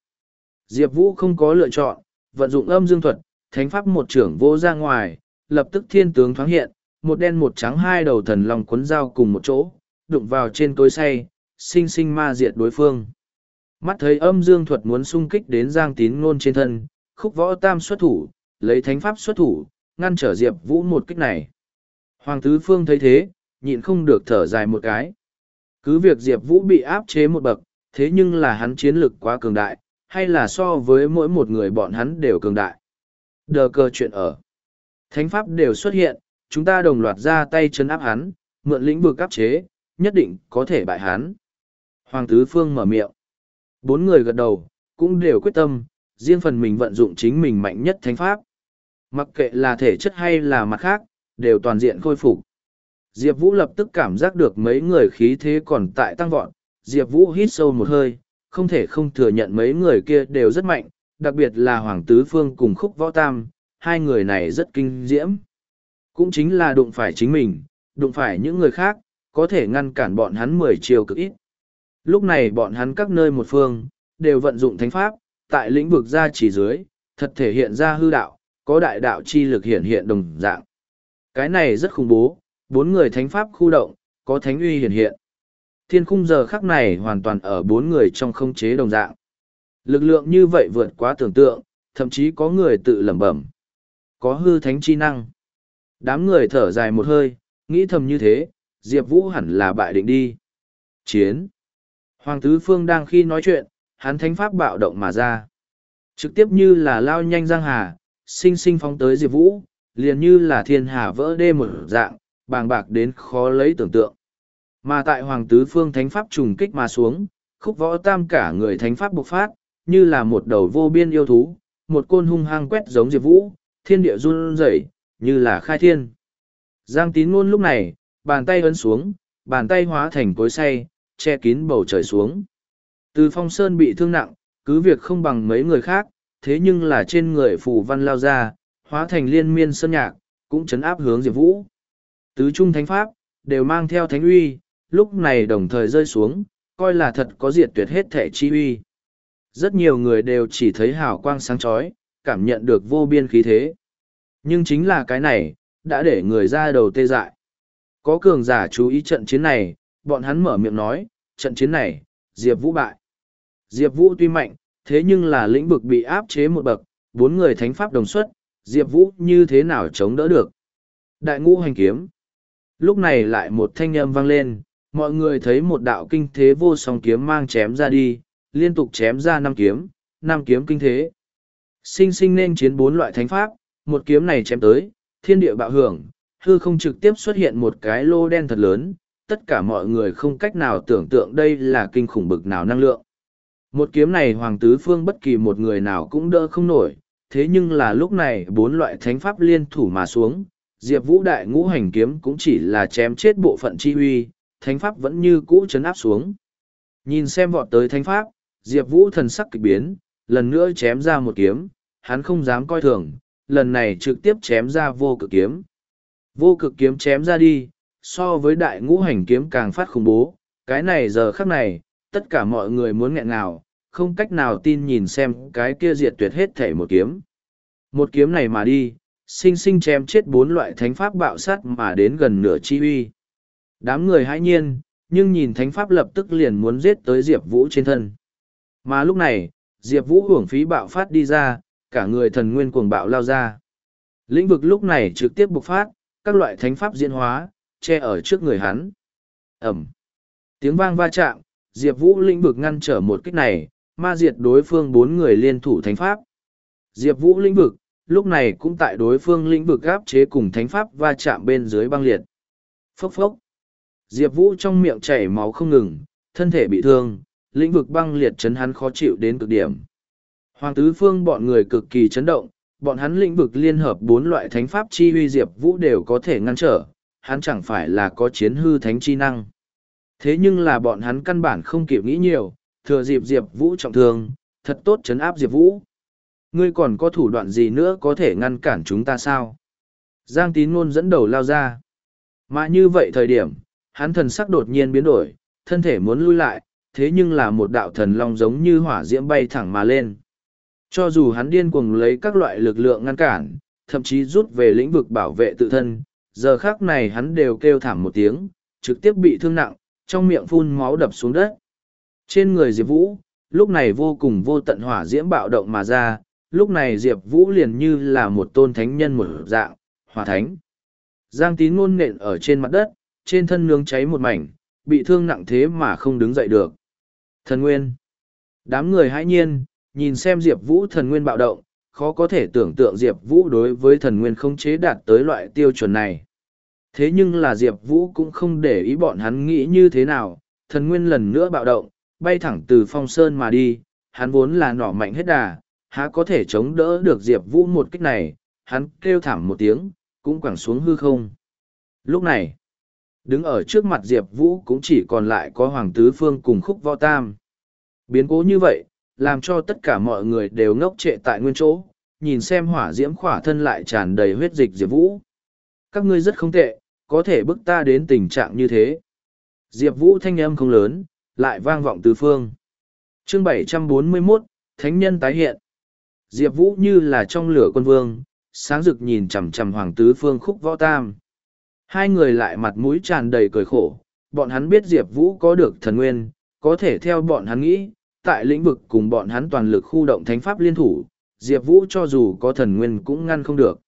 Diệp Vũ không có lựa chọn, vận dụng âm dương thuật, thánh pháp một trưởng vô ra ngoài, lập tức thiên tướng thoáng hiện, một đen một trắng hai đầu thần long cuốn dao cùng một chỗ, đụng vào trên cối say, sinh sinh ma diệt đối phương. Mắt thấy âm dương thuật muốn xung kích đến Giang Tín ngôn trên thân, khúc võ tam xuất thủ, lấy thánh pháp xuất thủ, ngăn trở Diệp Vũ một kích này. Hoàng tứ phương thấy thế, nhịn không được thở dài một cái. Cứ việc Diệp Vũ bị áp chế một bậc, thế nhưng là hắn chiến lực quá cường đại, hay là so với mỗi một người bọn hắn đều cường đại. Đờ cơ chuyện ở. Thánh pháp đều xuất hiện, chúng ta đồng loạt ra tay chấn áp hắn, mượn lĩnh vực áp chế, nhất định có thể bại hắn. Hoàng tứ phương mở miệng. Bốn người gật đầu, cũng đều quyết tâm, riêng phần mình vận dụng chính mình mạnh nhất thánh pháp. Mặc kệ là thể chất hay là mặt khác, đều toàn diện khôi phục. Diệp Vũ lập tức cảm giác được mấy người khí thế còn tại tăng vọt. Diệp Vũ hít sâu một hơi, không thể không thừa nhận mấy người kia đều rất mạnh, đặc biệt là Hoàng Tứ Phương cùng Khúc Võ Tam, hai người này rất kinh diễm. Cũng chính là đụng phải chính mình, đụng phải những người khác, có thể ngăn cản bọn hắn mười chiều cực ít. Lúc này bọn hắn các nơi một phương, đều vận dụng thánh pháp, tại lĩnh vực gia chỉ dưới, thật thể hiện ra hư đạo, có đại đạo chi lực hiện hiện đồng dạng. Cái này rất khủng bố, bốn người thánh pháp khu động, có thánh uy hiện hiện. Thiên khung giờ khắc này hoàn toàn ở bốn người trong không chế đồng dạng. Lực lượng như vậy vượt quá tưởng tượng, thậm chí có người tự lẩm bẩm. Có hư thánh chi năng. Đám người thở dài một hơi, nghĩ thầm như thế, Diệp Vũ hẳn là bại định đi. Chiến. Hoàng Tứ Phương đang khi nói chuyện, hắn thánh pháp bạo động mà ra. Trực tiếp như là lao nhanh giang hà, sinh sinh phóng tới Diệp Vũ, liền như là thiên hà vỡ đê một dạng, bàng bạc đến khó lấy tưởng tượng. Mà tại Hoàng Tứ Phương thánh pháp trùng kích mà xuống, khúc võ tam cả người thánh pháp bộc phát, như là một đầu vô biên yêu thú, một côn hung hăng quét giống Diệp Vũ, thiên địa run rẩy, như là khai thiên. Giang tín ngôn lúc này, bàn tay ấn xuống, bàn tay hóa thành cối say, che kín bầu trời xuống. Từ phong sơn bị thương nặng, cứ việc không bằng mấy người khác, thế nhưng là trên người phù văn lao ra, hóa thành liên miên sơn nhạc, cũng chấn áp hướng Diệp Vũ. Tứ trung thánh pháp, đều mang theo thánh uy, lúc này đồng thời rơi xuống, coi là thật có diệt tuyệt hết thể chi uy. Rất nhiều người đều chỉ thấy hào quang sáng chói, cảm nhận được vô biên khí thế. Nhưng chính là cái này, đã để người ra đầu tê dại. Có cường giả chú ý trận chiến này, bọn hắn mở miệng nói, trận chiến này, Diệp Vũ bại. Diệp Vũ tuy mạnh, thế nhưng là lĩnh vực bị áp chế một bậc, bốn người thánh pháp đồng xuất, Diệp Vũ như thế nào chống đỡ được. Đại ngũ hành kiếm. Lúc này lại một thanh âm vang lên, mọi người thấy một đạo kinh thế vô song kiếm mang chém ra đi, liên tục chém ra năm kiếm, năm kiếm kinh thế. Sinh sinh nên chiến bốn loại thánh pháp, một kiếm này chém tới, thiên địa bạo hưởng, hư không trực tiếp xuất hiện một cái lô đen thật lớn, tất cả mọi người không cách nào tưởng tượng đây là kinh khủng bực nào năng lượng. Một kiếm này hoàng tứ phương bất kỳ một người nào cũng đỡ không nổi, thế nhưng là lúc này bốn loại thánh pháp liên thủ mà xuống, Diệp Vũ đại ngũ hành kiếm cũng chỉ là chém chết bộ phận chi huy, thánh pháp vẫn như cũ chấn áp xuống. Nhìn xem vọt tới thánh pháp, Diệp Vũ thần sắc kịch biến, lần nữa chém ra một kiếm, hắn không dám coi thường, lần này trực tiếp chém ra vô cực kiếm. Vô cực kiếm chém ra đi, so với đại ngũ hành kiếm càng phát khủng bố, cái này giờ khắc này, tất cả mọi người muốn nghẹn ngào, không cách nào tin nhìn xem cái kia diệt tuyệt hết thể một kiếm. Một kiếm này mà đi, sinh sinh chém chết bốn loại thánh pháp bạo sát mà đến gần nửa chi uy. Đám người hãi nhiên, nhưng nhìn thánh pháp lập tức liền muốn giết tới Diệp Vũ trên thân. Mà lúc này, Diệp Vũ hưởng phí bạo phát đi ra, cả người thần nguyên cuồng bạo lao ra. Lĩnh vực lúc này trực tiếp bộc phát, các loại thánh pháp diễn hóa, che ở trước người hắn. Ẩm. Tiếng vang va chạm, Diệp Vũ lĩnh vực ngăn trở một kích này, ma diệt đối phương bốn người liên thủ thánh pháp. Diệp Vũ lĩnh vực, lúc này cũng tại đối phương lĩnh vực gáp chế cùng thánh pháp va chạm bên dưới băng liệt. Phốc phốc. Diệp Vũ trong miệng chảy máu không ngừng, thân thể bị thương, lĩnh vực băng liệt chấn hắn khó chịu đến cực điểm. Hoàng tứ phương bọn người cực kỳ chấn động, bọn hắn lĩnh vực liên hợp bốn loại thánh pháp chi huy Diệp Vũ đều có thể ngăn trở, hắn chẳng phải là có chiến hư thánh chi năng. Thế nhưng là bọn hắn căn bản không kịp nghĩ nhiều, thừa dịp Diệp Vũ trọng thương, thật tốt chấn áp Diệp Vũ. Ngươi còn có thủ đoạn gì nữa có thể ngăn cản chúng ta sao? Giang tín ngôn dẫn đầu lao ra. Mà như vậy thời điểm, hắn thần sắc đột nhiên biến đổi, thân thể muốn lui lại, thế nhưng là một đạo thần long giống như hỏa diễm bay thẳng mà lên. Cho dù hắn điên cuồng lấy các loại lực lượng ngăn cản, thậm chí rút về lĩnh vực bảo vệ tự thân, giờ khác này hắn đều kêu thảm một tiếng, trực tiếp bị thương nặng, trong miệng phun máu đập xuống đất. Trên người Diệp Vũ, lúc này vô cùng vô tận hỏa diễm bạo động mà ra, lúc này Diệp Vũ liền như là một tôn thánh nhân một dạng, hỏa thánh. Giang tín ngôn nện ở trên mặt đất, trên thân nướng cháy một mảnh, bị thương nặng thế mà không đứng dậy được. Thần Nguyên. Đám người hãi nhiên, nhìn xem Diệp Vũ thần Nguyên bạo động, khó có thể tưởng tượng Diệp Vũ đối với thần Nguyên không chế đạt tới loại tiêu chuẩn này. Thế nhưng là Diệp Vũ cũng không để ý bọn hắn nghĩ như thế nào, thần Nguyên lần nữa bạo động, bay thẳng từ phong sơn mà đi, hắn vốn là nỏ mạnh hết đà, há có thể chống đỡ được Diệp Vũ một kích này, hắn kêu thảm một tiếng, cũng quẳng xuống hư không. Lúc này, đứng ở trước mặt Diệp Vũ cũng chỉ còn lại có Hoàng Tứ Phương cùng khúc võ tam. Biến cố như vậy, làm cho tất cả mọi người đều ngốc trệ tại nguyên chỗ, nhìn xem hỏa diễm khỏa thân lại tràn đầy huyết dịch Diệp Vũ. Các ngươi rất không tệ, có thể bức ta đến tình trạng như thế. Diệp Vũ thanh âm không lớn, lại vang vọng tứ phương. chương 741, Thánh nhân tái hiện. Diệp Vũ như là trong lửa quân vương, sáng rực nhìn chằm chằm hoàng tứ phương khúc võ tam. Hai người lại mặt mũi tràn đầy cười khổ, bọn hắn biết Diệp Vũ có được thần nguyên, có thể theo bọn hắn nghĩ, tại lĩnh vực cùng bọn hắn toàn lực khu động thánh pháp liên thủ, Diệp Vũ cho dù có thần nguyên cũng ngăn không được.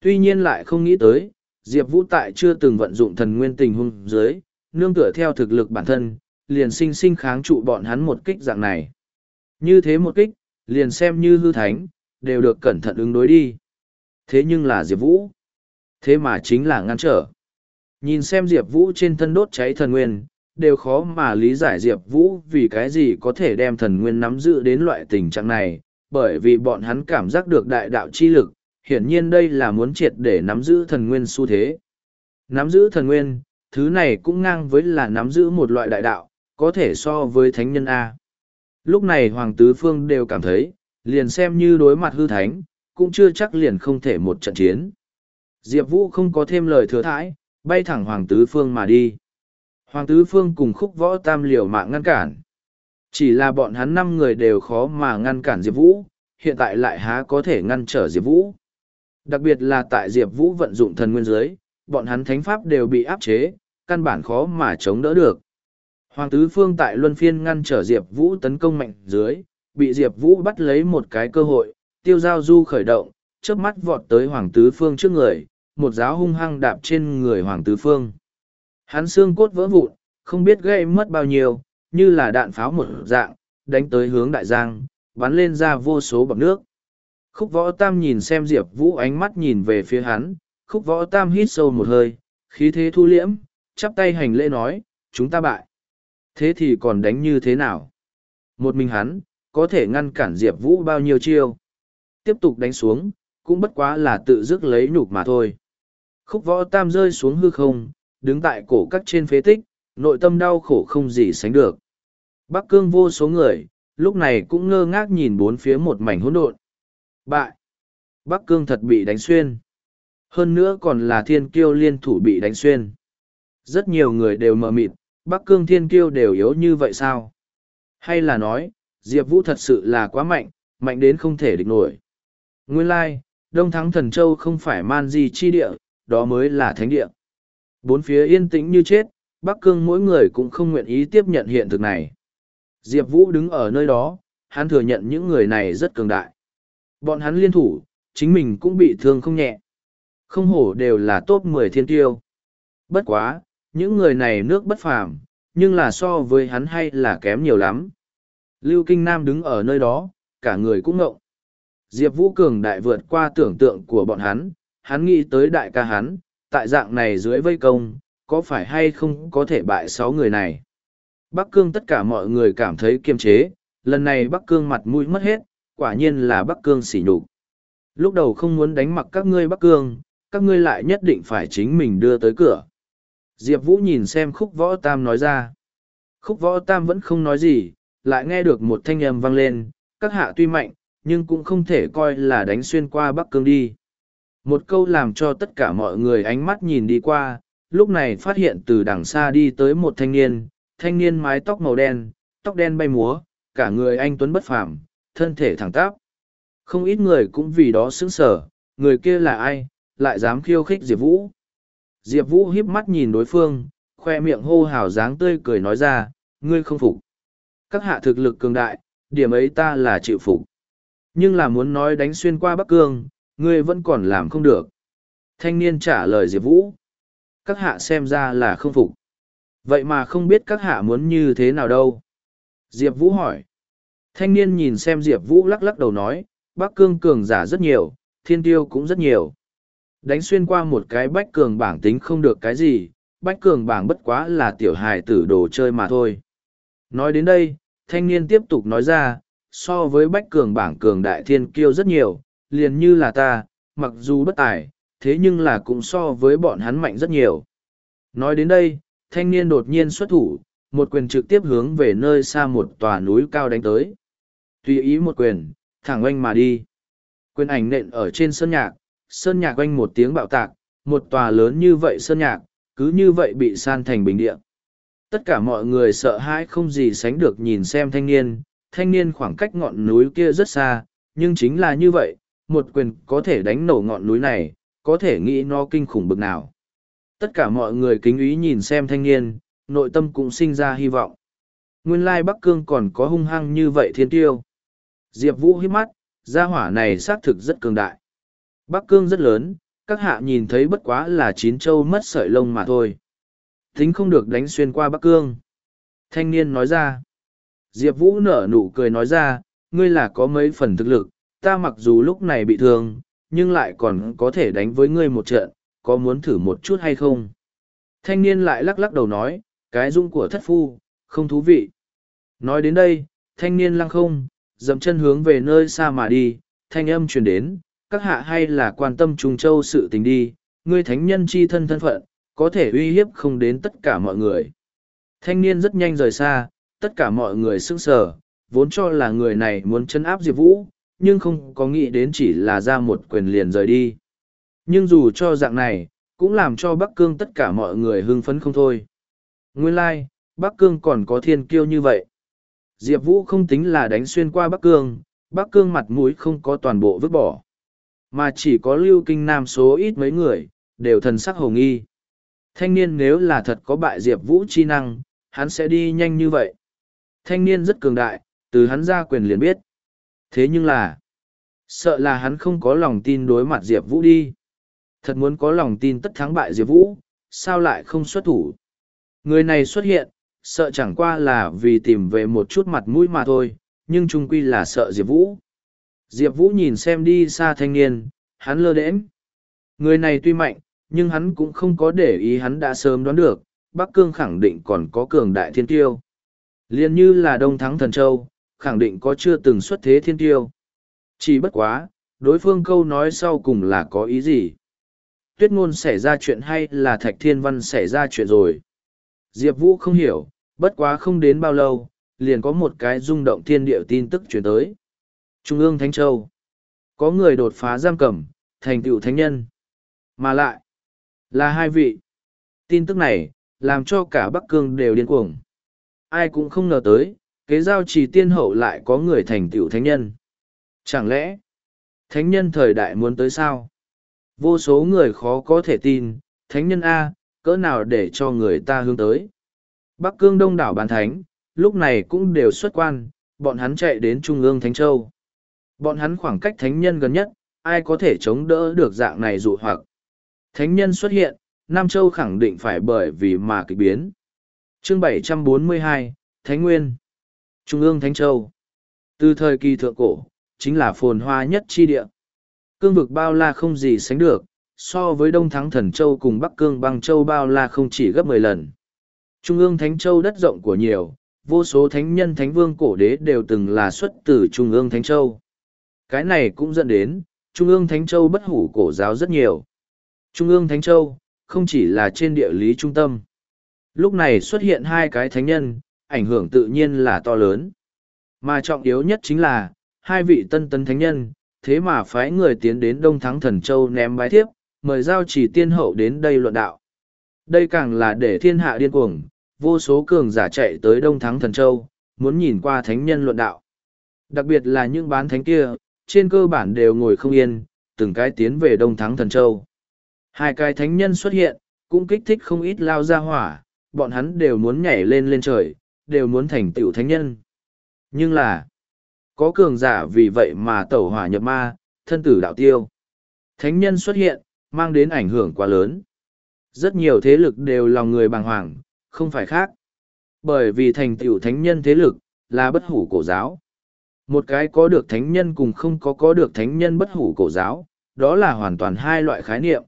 Tuy nhiên lại không nghĩ tới, Diệp Vũ tại chưa từng vận dụng thần nguyên tình huống dưới, nương tựa theo thực lực bản thân, liền sinh sinh kháng trụ bọn hắn một kích dạng này. Như thế một kích, liền xem như hư thánh, đều được cẩn thận ứng đối đi. Thế nhưng là Diệp Vũ. Thế mà chính là ngăn trở. Nhìn xem Diệp Vũ trên thân đốt cháy thần nguyên, đều khó mà lý giải Diệp Vũ vì cái gì có thể đem thần nguyên nắm giữ đến loại tình trạng này, bởi vì bọn hắn cảm giác được đại đạo chi lực, hiển nhiên đây là muốn triệt để nắm giữ thần nguyên xu thế. Nắm giữ thần nguyên, thứ này cũng ngang với là nắm giữ một loại đại đạo, có thể so với thánh nhân A. Lúc này Hoàng Tứ Phương đều cảm thấy, liền xem như đối mặt hư thánh, cũng chưa chắc liền không thể một trận chiến. Diệp Vũ không có thêm lời thừa thãi, bay thẳng Hoàng Tứ Phương mà đi. Hoàng Tứ Phương cùng khúc võ tam liều mạng ngăn cản. Chỉ là bọn hắn năm người đều khó mà ngăn cản Diệp Vũ, hiện tại lại há có thể ngăn trở Diệp Vũ. Đặc biệt là tại Diệp Vũ vận dụng thần nguyên giới, bọn hắn thánh pháp đều bị áp chế, căn bản khó mà chống đỡ được. Hoàng Tứ Phương tại Luân Phiên ngăn trở Diệp Vũ tấn công mạnh dưới, bị Diệp Vũ bắt lấy một cái cơ hội, tiêu giao du khởi động, chớp mắt vọt tới Hoàng Tứ Phương trước người, một giáo hung hăng đạp trên người Hoàng Tứ Phương. Hắn xương cốt vỡ vụn, không biết gây mất bao nhiêu, như là đạn pháo một dạng, đánh tới hướng đại giang, bắn lên ra vô số bọc nước. Khúc võ tam nhìn xem Diệp Vũ ánh mắt nhìn về phía hắn, khúc võ tam hít sâu một hơi, khí thế thu liễm, chắp tay hành lễ nói, chúng ta bại. Thế thì còn đánh như thế nào? Một mình hắn, có thể ngăn cản Diệp Vũ bao nhiêu chiêu? Tiếp tục đánh xuống, cũng bất quá là tự dứt lấy nhục mà thôi. Khúc võ tam rơi xuống hư không, đứng tại cổ cắt trên phế tích, nội tâm đau khổ không gì sánh được. Bắc cương vô số người, lúc này cũng ngơ ngác nhìn bốn phía một mảnh hỗn độn. Bại! Bắc cương thật bị đánh xuyên. Hơn nữa còn là thiên kiêu liên thủ bị đánh xuyên. Rất nhiều người đều mờ mịt, Bắc cương thiên kiêu đều yếu như vậy sao? Hay là nói, Diệp Vũ thật sự là quá mạnh, mạnh đến không thể địch nổi. Nguyên lai, like, Đông Thắng Thần Châu không phải man di chi địa, đó mới là thánh địa. Bốn phía yên tĩnh như chết, Bắc Cương mỗi người cũng không nguyện ý tiếp nhận hiện thực này. Diệp Vũ đứng ở nơi đó, hắn thừa nhận những người này rất cường đại. Bọn hắn liên thủ, chính mình cũng bị thương không nhẹ. Không hổ đều là top mười thiên tiêu. Bất quá, những người này nước bất phàm, nhưng là so với hắn hay là kém nhiều lắm. Lưu Kinh Nam đứng ở nơi đó, cả người cũng ngộng. Diệp Vũ Cường đại vượt qua tưởng tượng của bọn hắn, hắn nghĩ tới đại ca hắn, tại dạng này dưới vây công, có phải hay không có thể bại sáu người này. Bắc Cương tất cả mọi người cảm thấy kiềm chế, lần này Bắc Cương mặt mũi mất hết, quả nhiên là Bắc Cương xỉ nhục. Lúc đầu không muốn đánh mặc các ngươi Bắc Cương, các ngươi lại nhất định phải chính mình đưa tới cửa. Diệp Vũ nhìn xem khúc võ tam nói ra. Khúc võ tam vẫn không nói gì, lại nghe được một thanh âm vang lên, các hạ tuy mạnh, nhưng cũng không thể coi là đánh xuyên qua Bắc Cương đi. Một câu làm cho tất cả mọi người ánh mắt nhìn đi qua, lúc này phát hiện từ đằng xa đi tới một thanh niên, thanh niên mái tóc màu đen, tóc đen bay múa, cả người anh tuấn bất phàm, thân thể thẳng tắp. Không ít người cũng vì đó sững sờ, người kia là ai, lại dám khiêu khích Diệp Vũ. Diệp Vũ híp mắt nhìn đối phương, khoe miệng hô hào dáng tươi cười nói ra, ngươi không phục. Các hạ thực lực cường đại, điểm ấy ta là chịu phục. Nhưng là muốn nói đánh xuyên qua Bắc Cương, ngươi vẫn còn làm không được. Thanh niên trả lời Diệp Vũ. Các hạ xem ra là không phục. Vậy mà không biết các hạ muốn như thế nào đâu. Diệp Vũ hỏi. Thanh niên nhìn xem Diệp Vũ lắc lắc đầu nói, Bắc Cương cường giả rất nhiều, thiên tiêu cũng rất nhiều. Đánh xuyên qua một cái bách cường bảng tính không được cái gì, bách cường bảng bất quá là tiểu hài tử đồ chơi mà thôi. Nói đến đây, thanh niên tiếp tục nói ra, so với bách cường bảng cường đại thiên kiêu rất nhiều, liền như là ta, mặc dù bất tài, thế nhưng là cũng so với bọn hắn mạnh rất nhiều. Nói đến đây, thanh niên đột nhiên xuất thủ, một quyền trực tiếp hướng về nơi xa một tòa núi cao đánh tới. Tùy ý một quyền, thẳng oanh mà đi. Quyền ảnh nện ở trên sân nhạc, sơn nhạc oanh một tiếng bạo tạc, một tòa lớn như vậy sơn nhạc, cứ như vậy bị san thành bình địa. Tất cả mọi người sợ hãi không gì sánh được nhìn xem thanh niên, thanh niên khoảng cách ngọn núi kia rất xa, nhưng chính là như vậy, một quyền có thể đánh nổ ngọn núi này, có thể nghĩ nó kinh khủng bực nào. Tất cả mọi người kính ý nhìn xem thanh niên, nội tâm cũng sinh ra hy vọng. Nguyên lai Bắc Cương còn có hung hăng như vậy thiên tiêu. Diệp Vũ hiếp mắt, gia hỏa này xác thực rất cường đại. Bắc Cương rất lớn, các hạ nhìn thấy bất quá là chín châu mất sợi lông mà thôi. Tính không được đánh xuyên qua Bắc Cương. Thanh niên nói ra. Diệp Vũ nở nụ cười nói ra, ngươi là có mấy phần thực lực, ta mặc dù lúc này bị thương, nhưng lại còn có thể đánh với ngươi một trận, có muốn thử một chút hay không? Thanh niên lại lắc lắc đầu nói, cái dung của thất phu, không thú vị. Nói đến đây, thanh niên lăng không, dậm chân hướng về nơi xa mà đi, thanh âm truyền đến, các hạ hay là quan tâm Trung Châu sự tình đi, ngươi thánh nhân chi thân thân phận, có thể uy hiếp không đến tất cả mọi người. Thanh niên rất nhanh rời xa, tất cả mọi người sững sờ, vốn cho là người này muốn chân áp Diệp Vũ, nhưng không có nghĩ đến chỉ là ra một quyền liền rời đi. Nhưng dù cho dạng này, cũng làm cho Bắc Cương tất cả mọi người hưng phấn không thôi. Nguyên lai, like, Bắc Cương còn có thiên kiêu như vậy. Diệp Vũ không tính là đánh xuyên qua Bắc Cương, Bắc Cương mặt mũi không có toàn bộ vứt bỏ. Mà chỉ có lưu kinh nam số ít mấy người, đều thần sắc hồ nghi. Thanh niên nếu là thật có bại Diệp Vũ chi năng, hắn sẽ đi nhanh như vậy. Thanh niên rất cường đại, từ hắn ra quyền liền biết. Thế nhưng là, sợ là hắn không có lòng tin đối mặt Diệp Vũ đi. Thật muốn có lòng tin tất thắng bại Diệp Vũ, sao lại không xuất thủ? Người này xuất hiện, sợ chẳng qua là vì tìm về một chút mặt mũi mà thôi, nhưng trung quy là sợ Diệp Vũ. Diệp Vũ nhìn xem đi xa thanh niên, hắn lơ đễnh. Người này tuy mạnh, nhưng hắn cũng không có để ý hắn đã sớm đoán được, Bắc Cương khẳng định còn có cường đại thiên tiêu. Liên như là Đông Thắng Thần Châu, khẳng định có chưa từng xuất thế thiên tiêu. Chỉ bất quá, đối phương câu nói sau cùng là có ý gì? Tuyết ngôn xảy ra chuyện hay là Thạch Thiên Văn xảy ra chuyện rồi? Diệp Vũ không hiểu, bất quá không đến bao lâu, liền có một cái rung động thiên địa tin tức chuyển tới. Trung ương Thánh Châu. Có người đột phá giam cầm, thành tựu thánh nhân. Mà lại, là hai vị. Tin tức này, làm cho cả Bắc Cương đều điên cuồng. Ai cũng không ngờ tới, kế giao trì tiên hậu lại có người thành tựu thánh nhân. Chẳng lẽ, thánh nhân thời đại muốn tới sao? Vô số người khó có thể tin, thánh nhân A, cỡ nào để cho người ta hướng tới. Bắc Cương đông đảo bàn thánh, lúc này cũng đều xuất quan, bọn hắn chạy đến Trung ương Thánh Châu. Bọn hắn khoảng cách thánh nhân gần nhất, ai có thể chống đỡ được dạng này dụ hoặc. Thánh nhân xuất hiện, Nam Châu khẳng định phải bởi vì mà kịch biến. Chương 742, Thánh Nguyên Trung ương Thánh Châu Từ thời kỳ thượng cổ, chính là phồn hoa nhất chi địa. Cương vực bao la không gì sánh được, so với Đông Thắng Thần Châu cùng Bắc Cương băng châu bao la không chỉ gấp mười lần. Trung ương Thánh Châu đất rộng của nhiều, vô số thánh nhân thánh vương cổ đế đều từng là xuất từ Trung ương Thánh Châu. Cái này cũng dẫn đến, Trung ương Thánh Châu bất hủ cổ giáo rất nhiều. Trung ương Thánh Châu, không chỉ là trên địa lý trung tâm. Lúc này xuất hiện hai cái thánh nhân, ảnh hưởng tự nhiên là to lớn. Mà trọng yếu nhất chính là, hai vị tân tấn thánh nhân, thế mà phái người tiến đến Đông Thắng Thần Châu ném bái thiếp, mời giao chỉ tiên hậu đến đây luận đạo. Đây càng là để thiên hạ điên cuồng, vô số cường giả chạy tới Đông Thắng Thần Châu, muốn nhìn qua thánh nhân luận đạo. Đặc biệt là những bán thánh kia, trên cơ bản đều ngồi không yên, từng cái tiến về Đông Thắng Thần Châu. Hai cái thánh nhân xuất hiện, cũng kích thích không ít lao ra hỏa, bọn hắn đều muốn nhảy lên lên trời, đều muốn thành tựu thánh nhân. Nhưng là, có cường giả vì vậy mà tẩu hỏa nhập ma, thân tử đạo tiêu. Thánh nhân xuất hiện, mang đến ảnh hưởng quá lớn. Rất nhiều thế lực đều lòng người bàng hoàng, không phải khác. Bởi vì thành tựu thánh nhân thế lực, là bất hủ cổ giáo. Một cái có được thánh nhân cùng không có có được thánh nhân bất hủ cổ giáo, đó là hoàn toàn hai loại khái niệm.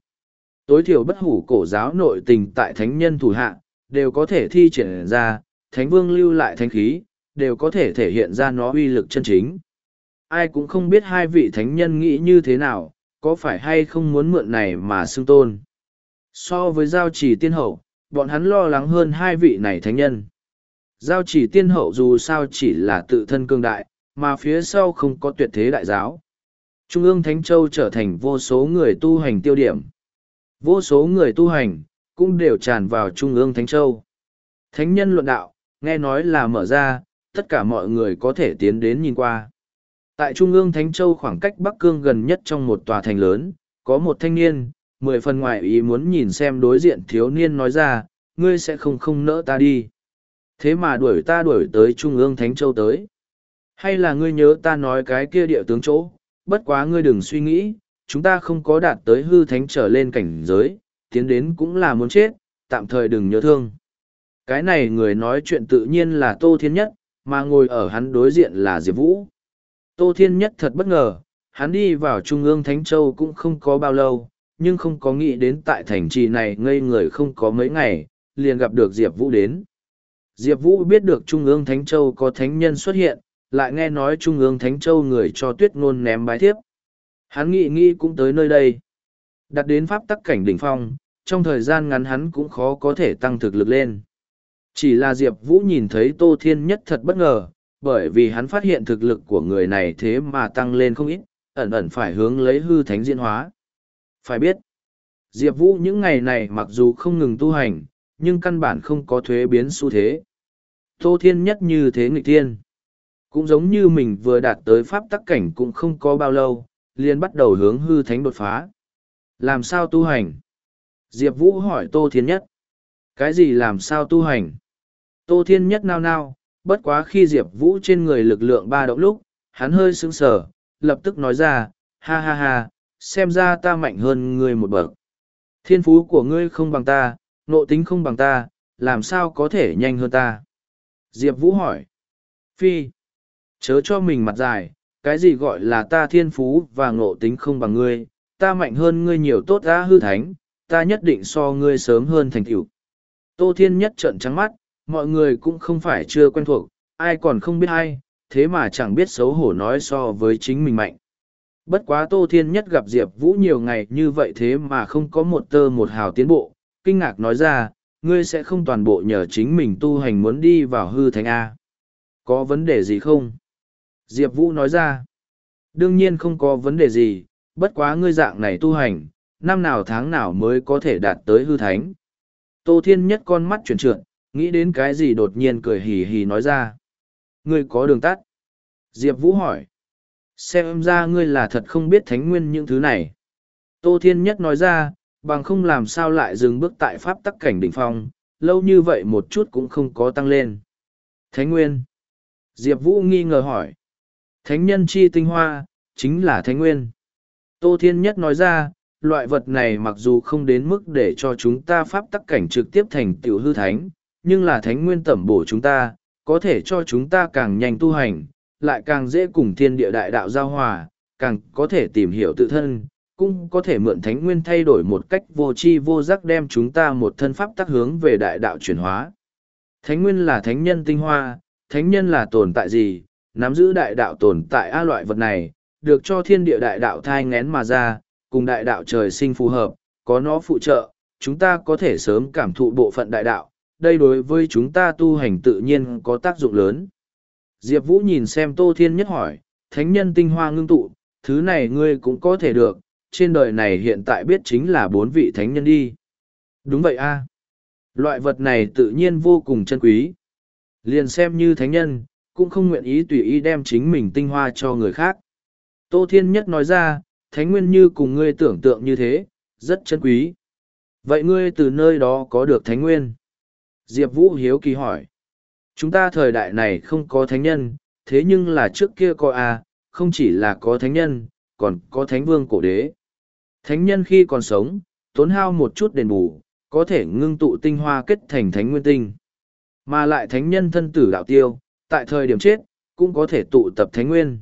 Tối thiểu bất hủ cổ giáo nội tình tại thánh nhân thủ hạ, đều có thể thi triển ra, thánh vương lưu lại thánh khí, đều có thể thể hiện ra nó uy lực chân chính. Ai cũng không biết hai vị thánh nhân nghĩ như thế nào, có phải hay không muốn mượn này mà xưng tôn. So với giao chỉ tiên hậu, bọn hắn lo lắng hơn hai vị này thánh nhân. Giao chỉ tiên hậu dù sao chỉ là tự thân cương đại, mà phía sau không có tuyệt thế đại giáo. Trung ương Thánh Châu trở thành vô số người tu hành tiêu điểm. Vô số người tu hành, cũng đều tràn vào Trung ương Thánh Châu. Thánh nhân luận đạo, nghe nói là mở ra, tất cả mọi người có thể tiến đến nhìn qua. Tại Trung ương Thánh Châu khoảng cách Bắc Cương gần nhất trong một tòa thành lớn, có một thanh niên, mười phần ngoại ý muốn nhìn xem đối diện thiếu niên nói ra, ngươi sẽ không không nỡ ta đi. Thế mà đuổi ta đuổi tới Trung ương Thánh Châu tới. Hay là ngươi nhớ ta nói cái kia địa tướng chỗ, bất quá ngươi đừng suy nghĩ, chúng ta không có đạt tới hư thánh trở lên cảnh giới, tiến đến cũng là muốn chết, tạm thời đừng nhớ thương. Cái này người nói chuyện tự nhiên là Tô Thiên Nhất, mà ngồi ở hắn đối diện là Diệp Vũ. Tô Thiên Nhất thật bất ngờ, hắn đi vào Trung ương Thánh Châu cũng không có bao lâu, nhưng không có nghĩ đến tại thành trì này ngây người không có mấy ngày, liền gặp được Diệp Vũ đến. Diệp Vũ biết được Trung ương Thánh Châu có thánh nhân xuất hiện, lại nghe nói Trung ương Thánh Châu người cho tuyết ngôn ném bái thiếp. Hắn nghị nghĩ cũng tới nơi đây. Đặt đến pháp tắc cảnh đỉnh phong, trong thời gian ngắn hắn cũng khó có thể tăng thực lực lên. Chỉ là Diệp Vũ nhìn thấy Tô Thiên Nhất thật bất ngờ, bởi vì hắn phát hiện thực lực của người này thế mà tăng lên không ít, ẩn ẩn phải hướng lấy hư thánh diễn hóa. Phải biết, Diệp Vũ những ngày này mặc dù không ngừng tu hành, nhưng căn bản không có thuế biến xu thế. Tô Thiên Nhất như thế nghịch thiên. Cũng giống như mình vừa đạt tới pháp tắc cảnh cũng không có bao lâu, liền bắt đầu hướng hư thánh đột phá. Làm sao tu hành? Diệp Vũ hỏi Tô Thiên Nhất. Cái gì làm sao tu hành? Tô Thiên Nhất nao nao, bất quá khi Diệp Vũ trên người lực lượng ba động lúc, hắn hơi sững sờ, lập tức nói ra, ha ha ha, xem ra ta mạnh hơn ngươi một bậc. Thiên phú của ngươi không bằng ta, nộ tính không bằng ta, làm sao có thể nhanh hơn ta? Diệp Vũ hỏi. Phi, chớ cho mình mặt dài, cái gì gọi là ta thiên phú và ngộ tính không bằng ngươi, ta mạnh hơn ngươi nhiều tốt đã hư thánh, ta nhất định so ngươi sớm hơn thành tựu. Tô Thiên nhất trợn trắng mắt, mọi người cũng không phải chưa quen thuộc, ai còn không biết ai, thế mà chẳng biết xấu hổ nói so với chính mình mạnh. Bất quá Tô Thiên nhất gặp Diệp Vũ nhiều ngày như vậy thế mà không có một tơ một hào tiến bộ, kinh ngạc nói ra, ngươi sẽ không toàn bộ nhờ chính mình tu hành muốn đi vào hư thánh A. Có vấn đề gì không? Diệp Vũ nói ra, đương nhiên không có vấn đề gì, bất quá ngươi dạng này tu hành, năm nào tháng nào mới có thể đạt tới hư thánh. Tô Thiên nhất con mắt chuyển trượt, nghĩ đến cái gì đột nhiên cười hì hì nói ra. Ngươi có đường tắt. Diệp Vũ hỏi. Xem ra ngươi là thật không biết thánh nguyên những thứ này. Tô Thiên nhất nói ra, bằng không làm sao lại dừng bước tại pháp tắc cảnh đỉnh phong, lâu như vậy một chút cũng không có tăng lên. Thánh nguyên. Diệp Vũ nghi ngờ hỏi. Thánh nhân chi tinh hoa, chính là thánh nguyên. Tô Thiên Nhất nói ra, loại vật này mặc dù không đến mức để cho chúng ta pháp tắc cảnh trực tiếp thành tiểu hư thánh, nhưng là thánh nguyên tẩm bổ chúng ta, có thể cho chúng ta càng nhanh tu hành, lại càng dễ cùng thiên địa đại đạo giao hòa, càng có thể tìm hiểu tự thân, cũng có thể mượn thánh nguyên thay đổi một cách vô tri vô giác đem chúng ta một thân pháp tắc hướng về đại đạo chuyển hóa. Thánh nguyên là thánh nhân tinh hoa, thánh nhân là tồn tại gì, nắm giữ đại đạo tồn tại a loại vật này, được cho thiên địa đại đạo thai ngén mà ra, cùng đại đạo trời sinh phù hợp, có nó phụ trợ, chúng ta có thể sớm cảm thụ bộ phận đại đạo, đây đối với chúng ta tu hành tự nhiên có tác dụng lớn. Diệp Vũ nhìn xem Tô Thiên Nhất hỏi, thánh nhân tinh hoa ngưng tụ, thứ này ngươi cũng có thể được, trên đời này hiện tại biết chính là bốn vị thánh nhân đi. Đúng vậy a Loại vật này tự nhiên vô cùng chân quý. Liền xem như thánh nhân, cũng không nguyện ý tùy ý đem chính mình tinh hoa cho người khác. Tô Thiên Nhất nói ra, thánh nguyên như cùng ngươi tưởng tượng như thế, rất chân quý. Vậy ngươi từ nơi đó có được thánh nguyên? Diệp Vũ hiếu kỳ hỏi. Chúng ta thời đại này không có thánh nhân, thế nhưng là trước kia có à, không chỉ là có thánh nhân, còn có thánh vương cổ đế. Thánh nhân khi còn sống, tốn hao một chút đền bù, có thể ngưng tụ tinh hoa kết thành thánh nguyên tinh. Mà lại thánh nhân thân tử đạo tiêu, tại thời điểm chết, cũng có thể tụ tập thánh nguyên.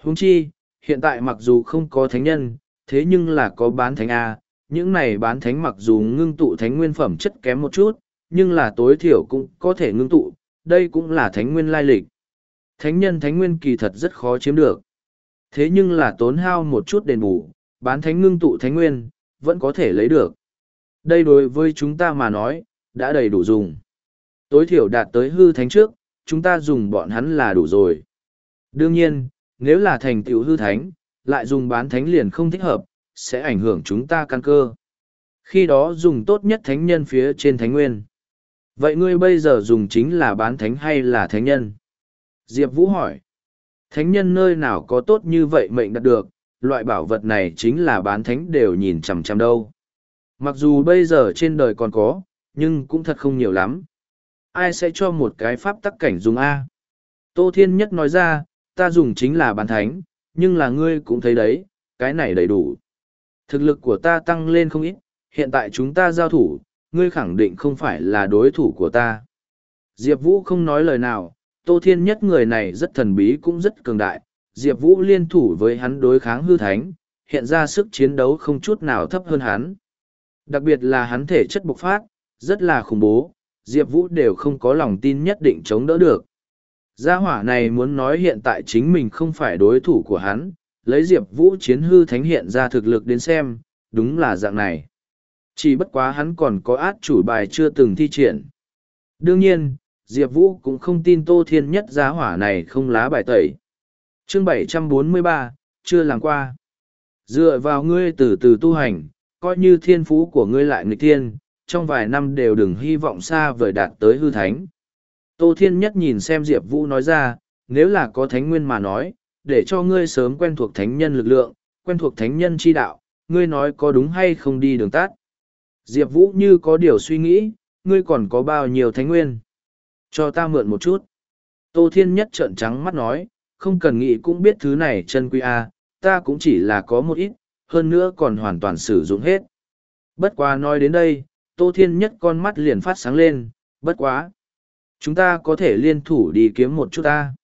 Huống chi, hiện tại mặc dù không có thánh nhân, thế nhưng là có bán thánh A, những này bán thánh mặc dù ngưng tụ thánh nguyên phẩm chất kém một chút, nhưng là tối thiểu cũng có thể ngưng tụ, đây cũng là thánh nguyên lai lịch. Thánh nhân thánh nguyên kỳ thật rất khó chiếm được. Thế nhưng là tốn hao một chút đền bù, bán thánh ngưng tụ thánh nguyên, vẫn có thể lấy được. Đây đối với chúng ta mà nói, đã đầy đủ dùng. Tối thiểu đạt tới hư thánh trước, chúng ta dùng bọn hắn là đủ rồi. Đương nhiên, nếu là thành tựu hư thánh, lại dùng bán thánh liền không thích hợp, sẽ ảnh hưởng chúng ta căn cơ. Khi đó dùng tốt nhất thánh nhân phía trên thánh nguyên. Vậy ngươi bây giờ dùng chính là bán thánh hay là thánh nhân? Diệp Vũ hỏi. Thánh nhân nơi nào có tốt như vậy mệnh đạt được, loại bảo vật này chính là bán thánh đều nhìn chằm chằm đâu. Mặc dù bây giờ trên đời còn có, nhưng cũng thật không nhiều lắm. Ai sẽ cho một cái pháp tắc cảnh dùng A? Tô Thiên Nhất nói ra, ta dùng chính là bàn thánh, nhưng là ngươi cũng thấy đấy, cái này đầy đủ. Thực lực của ta tăng lên không ít, hiện tại chúng ta giao thủ, ngươi khẳng định không phải là đối thủ của ta. Diệp Vũ không nói lời nào, Tô Thiên Nhất người này rất thần bí cũng rất cường đại, Diệp Vũ liên thủ với hắn đối kháng hư thánh, hiện ra sức chiến đấu không chút nào thấp hơn hắn. Đặc biệt là hắn thể chất bộc phát, rất là khủng bố, Diệp Vũ đều không có lòng tin nhất định chống đỡ được. Gia hỏa này muốn nói hiện tại chính mình không phải đối thủ của hắn, lấy Diệp Vũ chiến hư thánh hiện ra thực lực đến xem, đúng là dạng này. Chỉ bất quá hắn còn có át chủ bài chưa từng thi triển. Đương nhiên, Diệp Vũ cũng không tin Tô Thiên Nhất giá hỏa này không lá bài tẩy. Chương 743, chưa làm qua. Dựa vào ngươi từ từ tu hành, coi như thiên phú của ngươi lại nghịch thiên, trong vài năm đều đừng hy vọng xa vời đạt tới hư thánh. Tô Thiên Nhất nhìn xem Diệp Vũ nói ra, nếu là có thánh nguyên mà nói, để cho ngươi sớm quen thuộc thánh nhân lực lượng, quen thuộc thánh nhân chi đạo, ngươi nói có đúng hay không đi đường tắt. Diệp Vũ như có điều suy nghĩ, ngươi còn có bao nhiêu thánh nguyên. Cho ta mượn một chút. Tô Thiên Nhất trợn trắng mắt nói, không cần nghĩ cũng biết thứ này chân quy A, à, ta cũng chỉ là có một ít, hơn nữa còn hoàn toàn sử dụng hết. Bất quá nói đến đây, Tô Thiên Nhất con mắt liền phát sáng lên, bất quá. Chúng ta có thể liên thủ đi kiếm một chút ta.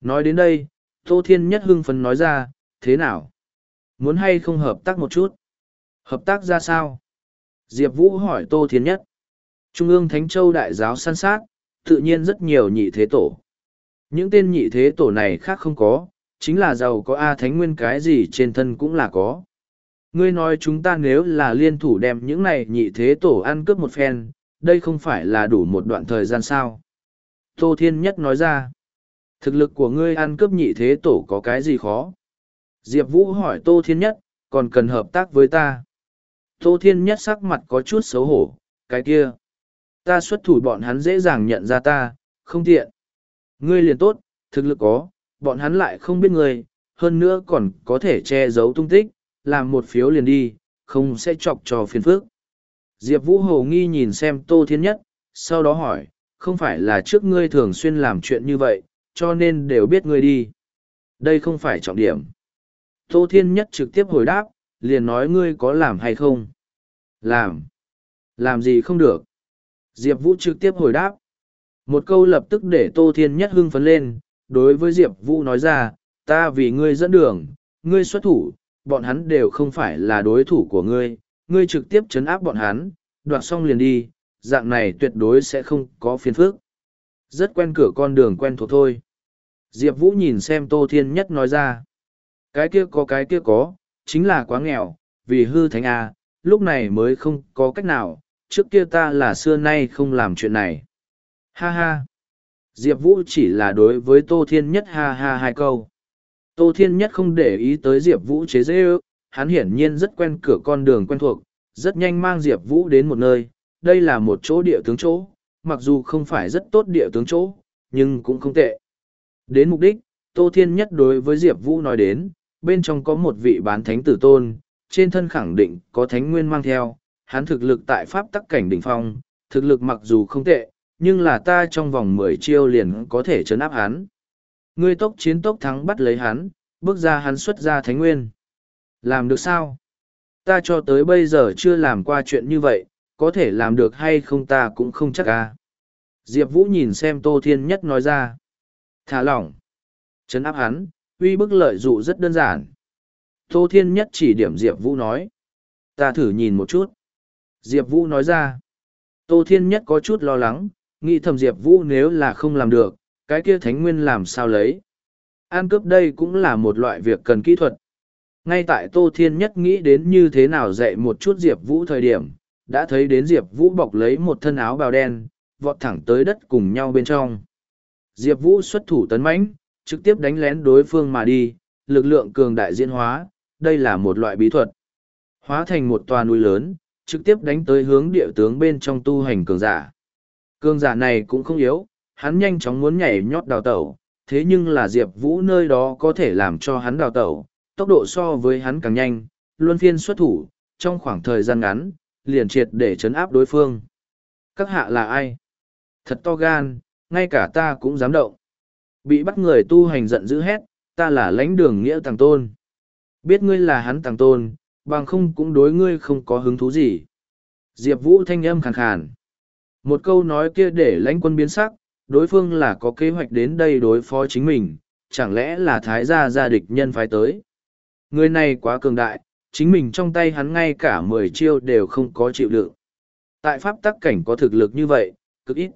Nói đến đây, Tô Thiên Nhất hưng phấn nói ra, thế nào? Muốn hay không hợp tác một chút? Hợp tác ra sao? Diệp Vũ hỏi Tô Thiên Nhất. Trung ương Thánh Châu Đại giáo săn sát, tự nhiên rất nhiều nhị thế tổ. Những tên nhị thế tổ này khác không có, chính là giàu có A Thánh Nguyên cái gì trên thân cũng là có. Ngươi nói chúng ta nếu là liên thủ đem những này nhị thế tổ ăn cướp một phen, đây không phải là đủ một đoạn thời gian sao. Tô Thiên Nhất nói ra, thực lực của ngươi ăn cướp nhị thế tổ có cái gì khó? Diệp Vũ hỏi Tô Thiên Nhất, còn cần hợp tác với ta. Tô Thiên Nhất sắc mặt có chút xấu hổ, cái kia. Ta xuất thủ bọn hắn dễ dàng nhận ra ta, không tiện. Ngươi liền tốt, thực lực có, bọn hắn lại không biết ngươi, hơn nữa còn có thể che giấu tung tích, làm một phiếu liền đi, không sẽ chọc cho phiền phức. Diệp Vũ Hồ nghi nhìn xem Tô Thiên Nhất, sau đó hỏi, không phải là trước ngươi thường xuyên làm chuyện như vậy, cho nên đều biết ngươi đi. Đây không phải trọng điểm. Tô Thiên Nhất trực tiếp hồi đáp, liền nói ngươi có làm hay không. Làm. Làm gì không được. Diệp Vũ trực tiếp hồi đáp. Một câu lập tức để Tô Thiên Nhất hưng phấn lên, đối với Diệp Vũ nói ra, ta vì ngươi dẫn đường, ngươi xuất thủ, bọn hắn đều không phải là đối thủ của ngươi, ngươi trực tiếp chấn áp bọn hắn, đoạt xong liền đi, dạng này tuyệt đối sẽ không có phiền phức. Rất quen cửa con đường quen thuộc thôi. Diệp Vũ nhìn xem Tô Thiên Nhất nói ra. Cái kia có cái kia có, chính là quá nghèo, vì hư thánh A, lúc này mới không có cách nào, trước kia ta là xưa nay không làm chuyện này. Ha ha! Diệp Vũ chỉ là đối với Tô Thiên Nhất ha ha hai câu. Tô Thiên Nhất không để ý tới Diệp Vũ chế dễ ước, hắn hiển nhiên rất quen cửa con đường quen thuộc, rất nhanh mang Diệp Vũ đến một nơi, đây là một chỗ địa tướng chỗ, mặc dù không phải rất tốt địa tướng chỗ, nhưng cũng không tệ. Đến mục đích, Tô Thiên Nhất đối với Diệp Vũ nói đến, bên trong có một vị bán thánh tử tôn, trên thân khẳng định có thánh nguyên mang theo, hắn thực lực tại pháp tắc cảnh đỉnh phong, thực lực mặc dù không tệ, nhưng là ta trong vòng mười chiêu liền có thể chấn áp hắn. Ngươi tốc chiến tốc thắng bắt lấy hắn, bước ra hắn xuất ra thánh nguyên. Làm được sao? Ta cho tới bây giờ chưa làm qua chuyện như vậy, có thể làm được hay không ta cũng không chắc ca. Diệp Vũ nhìn xem Tô Thiên Nhất nói ra. Thả lỏng. Chấn áp hắn, uy bức lợi dụ rất đơn giản. Tô Thiên Nhất chỉ điểm Diệp Vũ nói. Ta thử nhìn một chút. Diệp Vũ nói ra. Tô Thiên Nhất có chút lo lắng, nghĩ thầm Diệp Vũ nếu là không làm được, cái kia thánh nguyên làm sao lấy. An cướp đây cũng là một loại việc cần kỹ thuật. Ngay tại Tô Thiên Nhất nghĩ đến như thế nào dạy một chút Diệp Vũ thời điểm, đã thấy đến Diệp Vũ bọc lấy một thân áo bào đen, vọt thẳng tới đất cùng nhau bên trong. Diệp Vũ xuất thủ tấn mãnh, trực tiếp đánh lén đối phương mà đi, lực lượng cường đại diễn hóa, đây là một loại bí thuật. Hóa thành một tòa núi lớn, trực tiếp đánh tới hướng địa tướng bên trong tu hành cường giả. Cường giả này cũng không yếu, hắn nhanh chóng muốn nhảy nhót đào tẩu, thế nhưng là Diệp Vũ nơi đó có thể làm cho hắn đào tẩu, tốc độ so với hắn càng nhanh, luân phiên xuất thủ, trong khoảng thời gian ngắn, liền triệt để chấn áp đối phương. Các hạ là ai? Thật to gan, ngay cả ta cũng dám động. Bị bắt người tu hành giận dữ hét, ta là lãnh đường nghĩa tàng tôn. Biết ngươi là hắn tàng tôn, bằng không cũng đối ngươi không có hứng thú gì. Diệp Vũ thanh âm khàn khàn. Một câu nói kia để lãnh quân biến sắc, đối phương là có kế hoạch đến đây đối phó chính mình, chẳng lẽ là thái gia gia địch nhân phải tới. Người này quá cường đại, chính mình trong tay hắn ngay cả mười chiêu đều không có chịu đựng. Tại pháp tắc cảnh có thực lực như vậy, cực ít.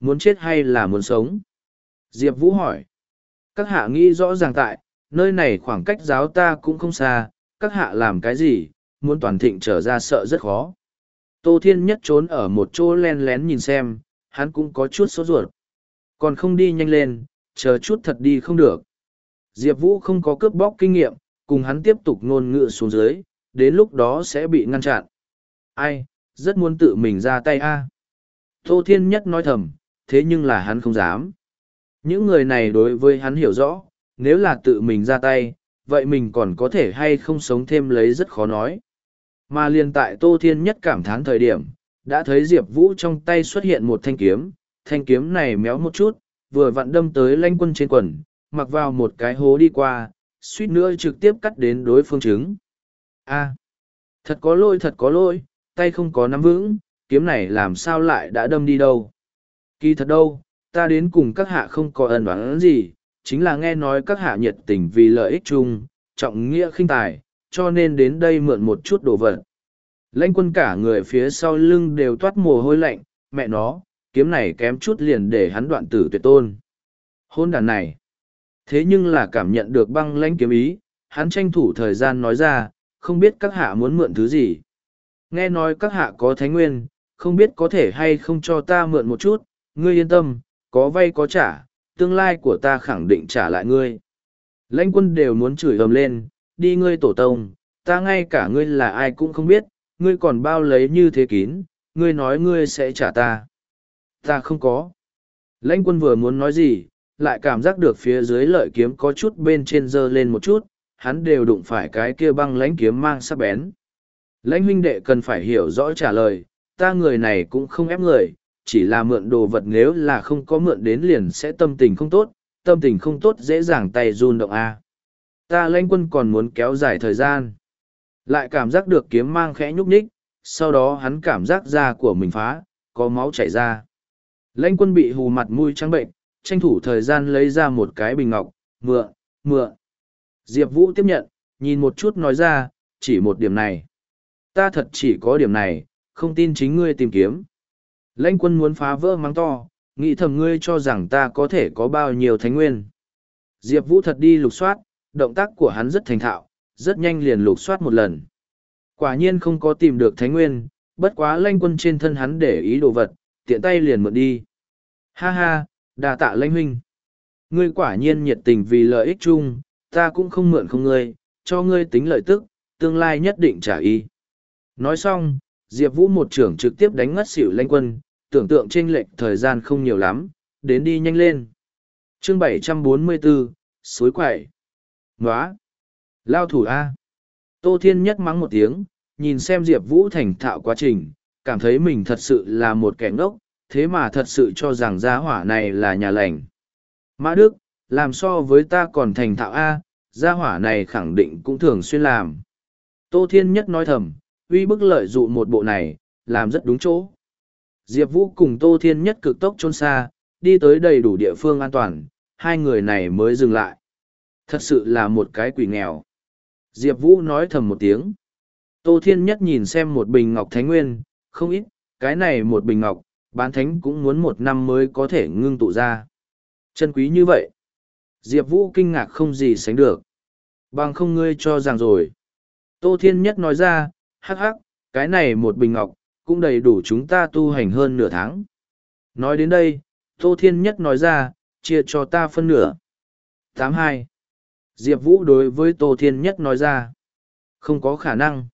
Muốn chết hay là muốn sống? Diệp Vũ hỏi. Các hạ nghĩ rõ ràng tại, nơi này khoảng cách giáo ta cũng không xa, các hạ làm cái gì, muốn toàn thịnh trở ra sợ rất khó. Tô Thiên Nhất trốn ở một chỗ len lén nhìn xem, hắn cũng có chút sốt ruột. Còn không đi nhanh lên, chờ chút thật đi không được. Diệp Vũ không có cướp bóc kinh nghiệm, cùng hắn tiếp tục ngôn ngữ xuống dưới, đến lúc đó sẽ bị ngăn chặn. Ai, rất muốn tự mình ra tay a Tô Thiên Nhất nói thầm, thế nhưng là hắn không dám. Những người này đối với hắn hiểu rõ, nếu là tự mình ra tay, vậy mình còn có thể hay không sống thêm lấy rất khó nói. Mà liền tại Tô Thiên Nhất cảm thán thời điểm, đã thấy Diệp Vũ trong tay xuất hiện một thanh kiếm, thanh kiếm này méo một chút, vừa vặn đâm tới lanh quân trên quần, mặc vào một cái hố đi qua, suýt nữa trực tiếp cắt đến đối phương trứng. A, thật có lỗi thật có lỗi, tay không có nắm vững, kiếm này làm sao lại đã đâm đi đâu. Kỳ thật đâu, ta đến cùng các hạ không có ẩn đoán gì, chính là nghe nói các hạ nhiệt tình vì lợi ích chung, trọng nghĩa khinh tài, cho nên đến đây mượn một chút đồ vật. Lãnh quân cả người phía sau lưng đều toát mồ hôi lạnh, mẹ nó, kiếm này kém chút liền để hắn đoạn tử tuyệt tôn. Hôn đàn này. Thế nhưng là cảm nhận được băng lãnh kiếm ý, hắn tranh thủ thời gian nói ra, không biết các hạ muốn mượn thứ gì. Nghe nói các hạ có thánh nguyên, không biết có thể hay không cho ta mượn một chút, ngươi yên tâm, có vay có trả, tương lai của ta khẳng định trả lại ngươi. Lãnh quân đều muốn chửi ầm lên, đi ngươi tổ tông, ta ngay cả ngươi là ai cũng không biết, ngươi còn bao lấy như thế kín, ngươi nói ngươi sẽ trả ta. Ta không có. Lãnh quân vừa muốn nói gì, lại cảm giác được phía dưới lợi kiếm có chút bên trên dơ lên một chút, hắn đều đụng phải cái kia băng lãnh kiếm mang sắc bén. Lãnh huynh đệ cần phải hiểu rõ trả lời, ta người này cũng không ép người, chỉ là mượn đồ vật nếu là không có mượn đến liền sẽ tâm tình không tốt, tâm tình không tốt dễ dàng tay run động A. Ta lãnh quân còn muốn kéo dài thời gian. Lại cảm giác được kiếm mang khẽ nhúc nhích, sau đó hắn cảm giác da của mình phá, có máu chảy ra. Lãnh quân bị hù mặt mũi trắng bệnh, tranh thủ thời gian lấy ra một cái bình ngọc, mượn, mượn. Diệp Vũ tiếp nhận, nhìn một chút nói ra, chỉ một điểm này. Ta thật chỉ có điểm này, không tin chính ngươi tìm kiếm. Lãnh quân muốn phá vỡ mắng to, nghĩ thầm ngươi cho rằng ta có thể có bao nhiêu thánh nguyên. Diệp Vũ thật đi lục soát, động tác của hắn rất thành thạo, rất nhanh liền lục soát một lần. Quả nhiên không có tìm được thánh nguyên, bất quá lãnh quân trên thân hắn để ý đồ vật, tiện tay liền mượn đi. Ha ha, đà tạ lãnh huynh. Ngươi quả nhiên nhiệt tình vì lợi ích chung, ta cũng không mượn không ngươi, cho ngươi tính lợi tức, tương lai nhất định trả y. Nói xong, Diệp Vũ một trưởng trực tiếp đánh ngất xỉu lãnh quân, tưởng tượng chênh lệch thời gian không nhiều lắm, đến đi nhanh lên. Chương 744, suối quậy. Nóa! Lao thủ A. Tô Thiên nhất mắng một tiếng, nhìn xem Diệp Vũ thành thạo quá trình, cảm thấy mình thật sự là một kẻ ngốc, thế mà thật sự cho rằng gia hỏa này là nhà lành. Mã Đức, làm so với ta còn thành thạo A, gia hỏa này khẳng định cũng thường xuyên làm. Tô Thiên Nhất nói thầm, uy bức lợi dụ một bộ này, làm rất đúng chỗ. Diệp Vũ cùng Tô Thiên Nhất cực tốc trôn xa, đi tới đầy đủ địa phương an toàn, hai người này mới dừng lại. Thật sự là một cái quỷ nghèo. Diệp Vũ nói thầm một tiếng. Tô Thiên Nhất nhìn xem một bình ngọc thánh nguyên, không ít, cái này một bình ngọc, bán thánh cũng muốn một năm mới có thể ngưng tụ ra. Chân quý như vậy. Diệp Vũ kinh ngạc không gì sánh được. Bằng không ngươi cho rằng rồi. Tô Thiên Nhất nói ra, hắc hắc, cái này một bình ngọc, cũng đầy đủ chúng ta tu hành hơn nửa tháng. Nói đến đây, Tô Thiên Nhất nói ra, chia cho ta phân nửa. 82. Diệp Vũ đối với Tô Thiên Nhất nói ra, không có khả năng.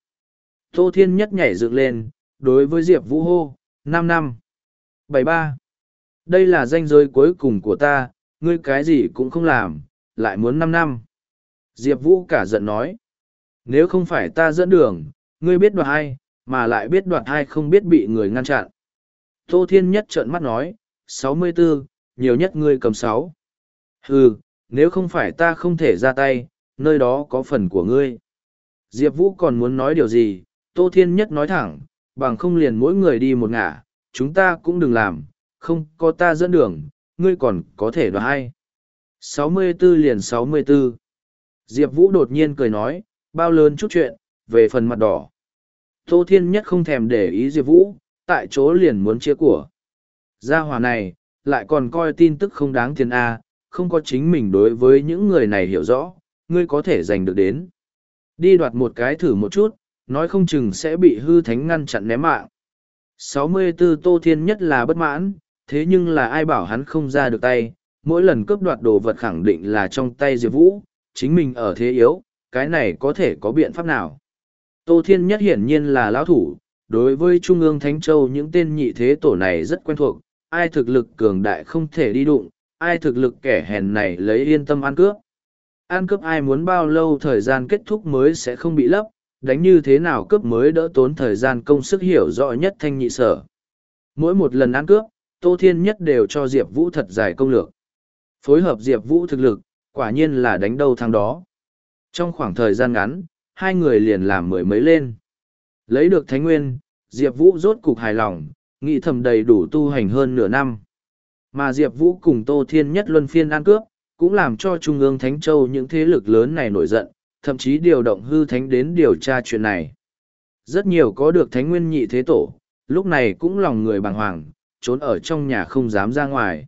Tô Thiên Nhất nhảy dựng lên, đối với Diệp Vũ hô, 5 năm. 73. Đây là danh giới cuối cùng của ta, ngươi cái gì cũng không làm, lại muốn 5 năm. Diệp Vũ cả giận nói. Nếu không phải ta dẫn đường, ngươi biết đoạt ai, mà lại biết đoạt ai không biết bị người ngăn chặn. Tô Thiên Nhất trợn mắt nói, sáu mươi 64, nhiều nhất ngươi cầm sáu. Hừ, nếu không phải ta không thể ra tay, nơi đó có phần của ngươi. Diệp Vũ còn muốn nói điều gì, Tô Thiên Nhất nói thẳng, bằng không liền mỗi người đi một ngả, chúng ta cũng đừng làm, không có ta dẫn đường, ngươi còn có thể đoạt hay. 64 liền 64. Diệp Vũ đột nhiên cười nói, bao lớn chút chuyện, về phần mặt đỏ. Tô Thiên Nhất không thèm để ý Diệp Vũ, tại chỗ liền muốn chia của. Gia hòa này, lại còn coi tin tức không đáng tiền A, không có chính mình đối với những người này hiểu rõ, ngươi có thể giành được đến. Đi đoạt một cái thử một chút, nói không chừng sẽ bị hư thánh ngăn chặn ném mạng. 64 Tô Thiên Nhất là bất mãn, thế nhưng là ai bảo hắn không ra được tay, mỗi lần cướp đoạt đồ vật khẳng định là trong tay Diệp Vũ, chính mình ở thế yếu, cái này có thể có biện pháp nào. Tô Thiên Nhất hiển nhiên là lão thủ, đối với Trung ương Thánh Châu những tên nhị thế tổ này rất quen thuộc, ai thực lực cường đại không thể đi đụng, ai thực lực kẻ hèn này lấy yên tâm ăn cướp. Ăn cướp ai muốn bao lâu thời gian kết thúc mới sẽ không bị lấp, đánh như thế nào cướp mới đỡ tốn thời gian công sức hiểu rõ nhất thanh nhị sở. Mỗi một lần ăn cướp, Tô Thiên Nhất đều cho Diệp Vũ thật dài công lược. Phối hợp Diệp Vũ thực lực, quả nhiên là đánh đâu thằng đó. Trong khoảng thời gian ngắn, hai người liền làm mười mấy lên. Lấy được Thánh Nguyên, Diệp Vũ rốt cục hài lòng, nghĩ thầm đầy đủ tu hành hơn nửa năm. Mà Diệp Vũ cùng Tô Thiên Nhất luân phiên ăn cướp, cũng làm cho Trung ương Thánh Châu những thế lực lớn này nổi giận, thậm chí điều động hư thánh đến điều tra chuyện này. Rất nhiều có được thánh nguyên nhị thế tổ, lúc này cũng lòng người bàng hoàng, trốn ở trong nhà không dám ra ngoài.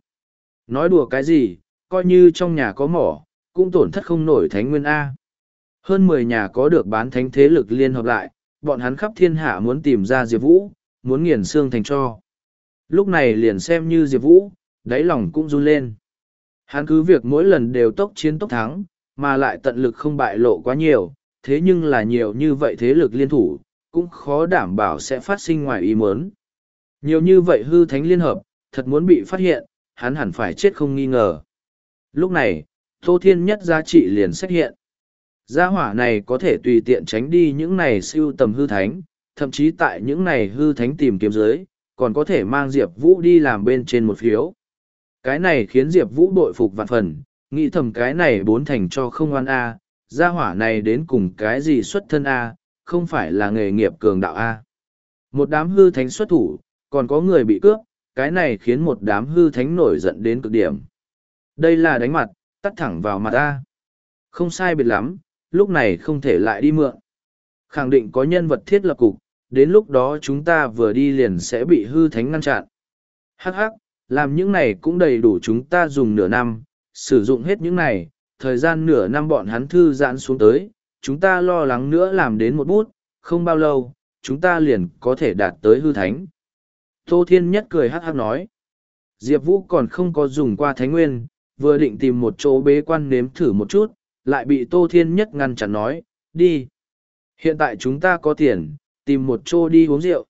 Nói đùa cái gì, coi như trong nhà có mỏ, cũng tổn thất không nổi thánh nguyên A. Hơn mười nhà có được bán thánh thế lực liên hợp lại, bọn hắn khắp thiên hạ muốn tìm ra Diệp Vũ, muốn nghiền xương thành cho. Lúc này liền xem như Diệp Vũ, đáy lòng cũng run lên. Hắn cứ việc mỗi lần đều tốc chiến tốc thắng, mà lại tận lực không bại lộ quá nhiều, thế nhưng là nhiều như vậy thế lực liên thủ, cũng khó đảm bảo sẽ phát sinh ngoài ý muốn. Nhiều như vậy hư thánh liên hợp, thật muốn bị phát hiện, hắn hẳn phải chết không nghi ngờ. Lúc này, Tô Thiên nhất giá trị liền xuất hiện. Gia hỏa này có thể tùy tiện tránh đi những này siêu tầm hư thánh, thậm chí tại những này hư thánh tìm kiếm giới, còn có thể mang Diệp Vũ đi làm bên trên một phiếu. Cái này khiến Diệp Vũ bội phục vạn phần, nghĩ thầm cái này bốn thành cho không oan A, gia hỏa này đến cùng cái gì xuất thân A, không phải là nghề nghiệp cường đạo A. Một đám hư thánh xuất thủ, còn có người bị cướp, cái này khiến một đám hư thánh nổi giận đến cực điểm. Đây là đánh mặt, tắt thẳng vào mặt A. Không sai biệt lắm, lúc này không thể lại đi mượn. Khẳng định có nhân vật thiết lập cục, đến lúc đó chúng ta vừa đi liền sẽ bị hư thánh ngăn chặn. Hắc hắc, làm những này cũng đầy đủ chúng ta dùng nửa năm, sử dụng hết những này, thời gian nửa năm bọn hắn thư giãn xuống tới, chúng ta lo lắng nữa làm đến một bút, không bao lâu, chúng ta liền có thể đạt tới hư thánh. Tô Thiên Nhất cười hát hát nói, Diệp Vũ còn không có dùng qua thánh nguyên, vừa định tìm một chỗ bế quan nếm thử một chút, lại bị Tô Thiên Nhất ngăn chặn nói, đi. Hiện tại chúng ta có tiền, tìm một chỗ đi uống rượu.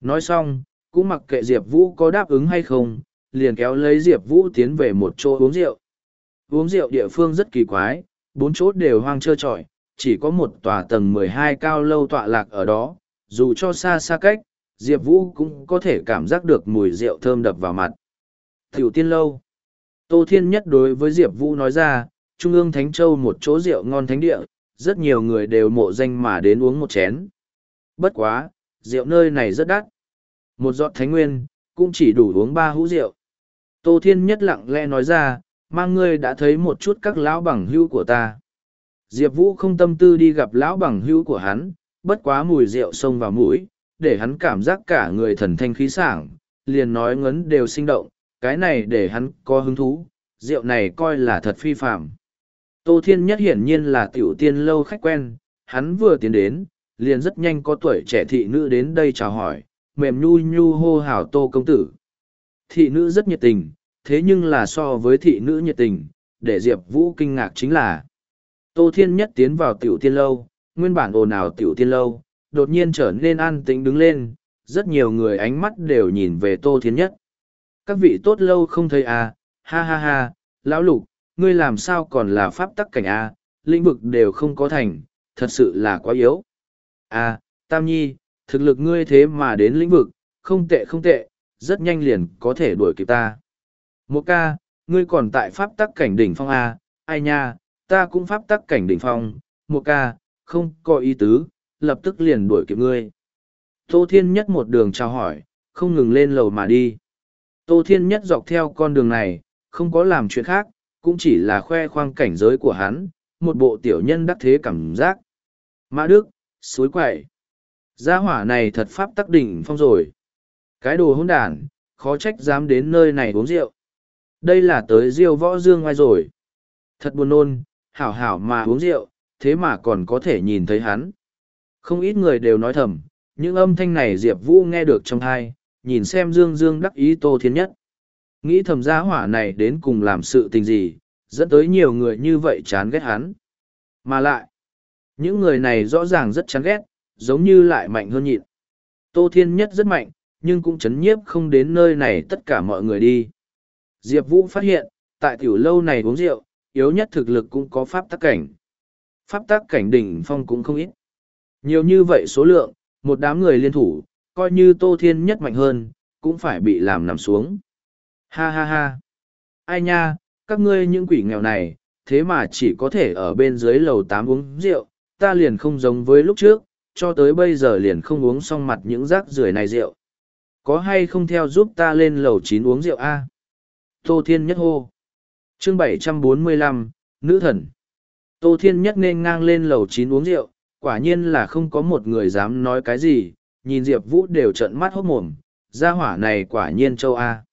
Nói xong, cũng mặc kệ Diệp Vũ có đáp ứng hay không, liền kéo lấy Diệp Vũ tiến về một chỗ uống rượu. Uống rượu địa phương rất kỳ quái, bốn chỗ đều hoang trơ trọi, chỉ có một tòa tầng mười hai cao lâu tọa lạc ở đó, dù cho xa xa cách, Diệp Vũ cũng có thể cảm giác được mùi rượu thơm đập vào mặt. Tiểu tiên lâu. Tô Thiên Nhất đối với Diệp Vũ nói ra, Trung ương Thánh Châu một chỗ rượu ngon thánh địa, rất nhiều người đều mộ danh mà đến uống một chén. Bất quá, rượu nơi này rất đắt. Một giọt thánh nguyên, cũng chỉ đủ uống ba hũ rượu. Tô Thiên Nhất lặng lẽ nói ra, mang ngươi đã thấy một chút các lão bằng hữu của ta. Diệp Vũ không tâm tư đi gặp lão bằng hữu của hắn, bất quá mùi rượu xông vào mũi, để hắn cảm giác cả người thần thanh khí sảng, liền nói ngấn đều sinh động, cái này để hắn có hứng thú, rượu này coi là thật phi phạm. Tô Thiên Nhất hiển nhiên là tiểu tiên lâu khách quen, hắn vừa tiến đến, liền rất nhanh có tuổi trẻ thị nữ đến đây chào hỏi, mềm nhu nhu hô hào Tô Công Tử. Thị nữ rất nhiệt tình, thế nhưng là so với thị nữ nhiệt tình, để Diệp Vũ kinh ngạc chính là Tô Thiên Nhất tiến vào tiểu tiên lâu, nguyên bản ồn ào tiểu tiên lâu, đột nhiên trở nên an tĩnh đứng lên, rất nhiều người ánh mắt đều nhìn về Tô Thiên Nhất. Các vị tốt lâu không thấy à, ha ha ha, lão lục, ngươi làm sao còn là pháp tắc cảnh à, lĩnh vực đều không có thành, thật sự là quá yếu. À, Tam Nhi, thực lực ngươi thế mà đến lĩnh vực, không tệ không tệ, rất nhanh liền có thể đuổi kịp ta. Một ca, ngươi còn tại pháp tắc cảnh đỉnh phong A, ai nha, ta cũng pháp tắc cảnh đỉnh phong, một ca, không có ý tứ, lập tức liền đuổi kịp ngươi. Tô Thiên Nhất một đường chào hỏi, không ngừng lên lầu mà đi. Tô Thiên Nhất dọc theo con đường này, không có làm chuyện khác, cũng chỉ là khoe khoang cảnh giới của hắn, một bộ tiểu nhân đắc thế cảm giác. Mã Đức, suối quậy. Gia hỏa này thật pháp tắc đỉnh phong rồi. Cái đồ hỗn đản, khó trách dám đến nơi này uống rượu. Đây là tới diêu võ dương ngoài rồi. Thật buồn nôn, hảo hảo mà uống rượu, thế mà còn có thể nhìn thấy hắn. Không ít người đều nói thầm, những âm thanh này Diệp Vũ nghe được trong thai, nhìn xem Dương Dương đắc ý Tô Thiên Nhất. Nghĩ thầm gia hỏa này đến cùng làm sự tình gì, dẫn tới nhiều người như vậy chán ghét hắn. Mà lại, những người này rõ ràng rất chán ghét, giống như lại mạnh hơn nhịn. Tô Thiên Nhất rất mạnh, nhưng cũng chấn nhiếp không đến nơi này tất cả mọi người đi. Diệp Vũ phát hiện, tại tiểu lâu này uống rượu, yếu nhất thực lực cũng có pháp tắc cảnh. Pháp tắc cảnh đỉnh phong cũng không ít. Nhiều như vậy số lượng, một đám người liên thủ, coi như Tô Thiên Nhất mạnh hơn, cũng phải bị làm nằm xuống. Ha ha ha! Ai nha, các ngươi những quỷ nghèo này, thế mà chỉ có thể ở bên dưới lầu tám uống rượu, ta liền không giống với lúc trước, cho tới bây giờ liền không uống xong mặt những rác rưởi này rượu. Có hay không theo giúp ta lên lầu chín uống rượu a? Tô Thiên Nhất hô. Chương bảy trăm bốn mươi lăm Nữ thần. Tô Thiên Nhất nên ngang lên lầu chín uống rượu, quả nhiên là không có một người dám nói cái gì, nhìn Diệp Vũ đều trợn mắt hốt mồm, gia hỏa này quả nhiên châu A.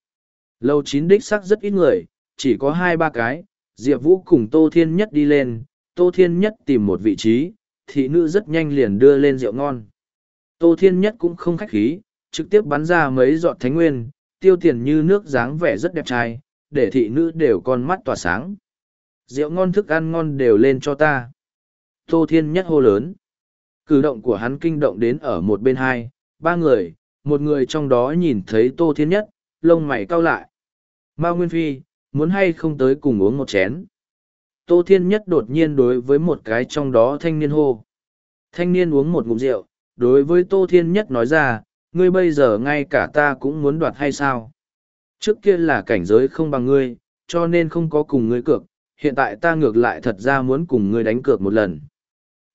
Lầu chín đích sắc rất ít người, chỉ có hai ba cái, Diệp Vũ cùng Tô Thiên Nhất đi lên, Tô Thiên Nhất tìm một vị trí, thị nữ rất nhanh liền đưa lên rượu ngon. Tô Thiên Nhất cũng không khách khí, trực tiếp bắn ra mấy giọt thánh nguyên, tiêu tiền như nước dáng vẻ rất đẹp trai, để thị nữ đều con mắt tỏa sáng. Rượu ngon thức ăn ngon đều lên cho ta. Tô Thiên Nhất hô lớn. Cử động của hắn kinh động đến ở một bên hai, ba người, một người trong đó nhìn thấy Tô Thiên Nhất, lông mày cau lại. Mao Nguyên Phi, muốn hay không tới cùng uống một chén. Tô Thiên Nhất đột nhiên đối với một cái trong đó thanh niên hô. Thanh niên uống một ngụm rượu, đối với Tô Thiên Nhất nói ra, ngươi bây giờ ngay cả ta cũng muốn đoạt hay sao? Trước kia là cảnh giới không bằng ngươi, cho nên không có cùng ngươi cược, hiện tại ta ngược lại thật ra muốn cùng ngươi đánh cược một lần.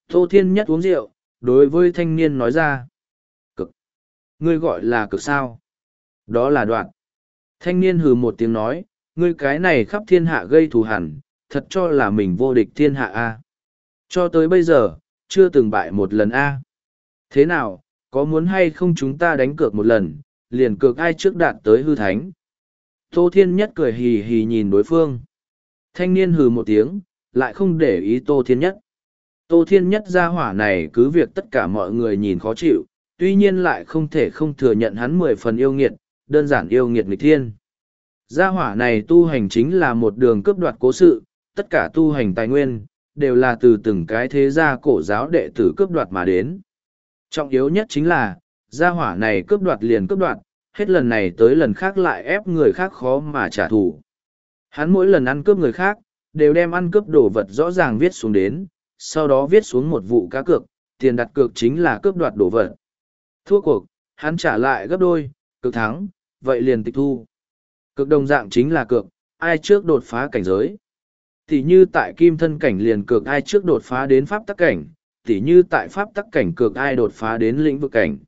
Tô Thiên Nhất uống rượu, đối với thanh niên nói ra. Cực. Ngươi gọi là cực sao? Đó là đoạn. Thanh niên hừ một tiếng nói, ngươi cái này khắp thiên hạ gây thù hẳn, thật cho là mình vô địch thiên hạ a. Cho tới bây giờ, chưa từng bại một lần a. Thế nào, có muốn hay không chúng ta đánh cược một lần, liền cược ai trước đạt tới hư thánh. Tô Thiên Nhất cười hì hì nhìn đối phương. Thanh niên hừ một tiếng, lại không để ý Tô Thiên Nhất. Tô Thiên Nhất ra hỏa này cứ việc tất cả mọi người nhìn khó chịu, tuy nhiên lại không thể không thừa nhận hắn mười phần yêu nghiệt, đơn giản yêu nghiệt nghịch thiên. Gia hỏa này tu hành chính là một đường cướp đoạt cố sự, tất cả tu hành tài nguyên, đều là từ từng cái thế gia cổ giáo đệ tử cướp đoạt mà đến. Trọng yếu nhất chính là, gia hỏa này cướp đoạt liền cướp đoạt, hết lần này tới lần khác lại ép người khác khó mà trả thù. Hắn mỗi lần ăn cướp người khác, đều đem ăn cướp đồ vật rõ ràng viết xuống đến, sau đó viết xuống một vụ cá cược, tiền đặt cược chính là cướp đoạt đồ vật. Thua cuộc, hắn trả lại gấp đôi, cực thắng, vậy liền tịch thu. Cực đồng dạng chính là cược, ai trước đột phá cảnh giới. Tỷ như tại kim thân cảnh liền cược ai trước đột phá đến pháp tắc cảnh, tỷ như tại pháp tắc cảnh cược ai đột phá đến lĩnh vực cảnh.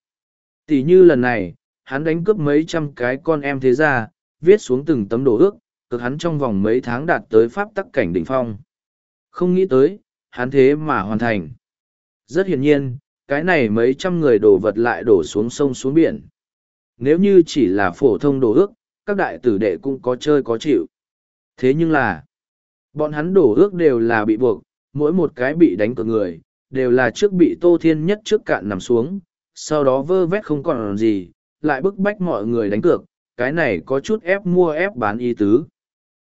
Tỷ như lần này, hắn đánh cướp mấy trăm cái con em thế ra, viết xuống từng tấm đồ ước, cực hắn trong vòng mấy tháng đạt tới pháp tắc cảnh đỉnh phong. Không nghĩ tới, hắn thế mà hoàn thành. Rất hiển nhiên, cái này mấy trăm người đổ vật lại đổ xuống sông xuống biển. Nếu như chỉ là phổ thông đồ ước, các đại tử đệ cũng có chơi có chịu. Thế nhưng là, bọn hắn đổ ước đều là bị buộc, mỗi một cái bị đánh cược người, đều là trước bị Tô Thiên nhất trước cạn nằm xuống, sau đó vơ vét không còn gì, lại bức bách mọi người đánh cược, cái này có chút ép mua ép bán y tứ.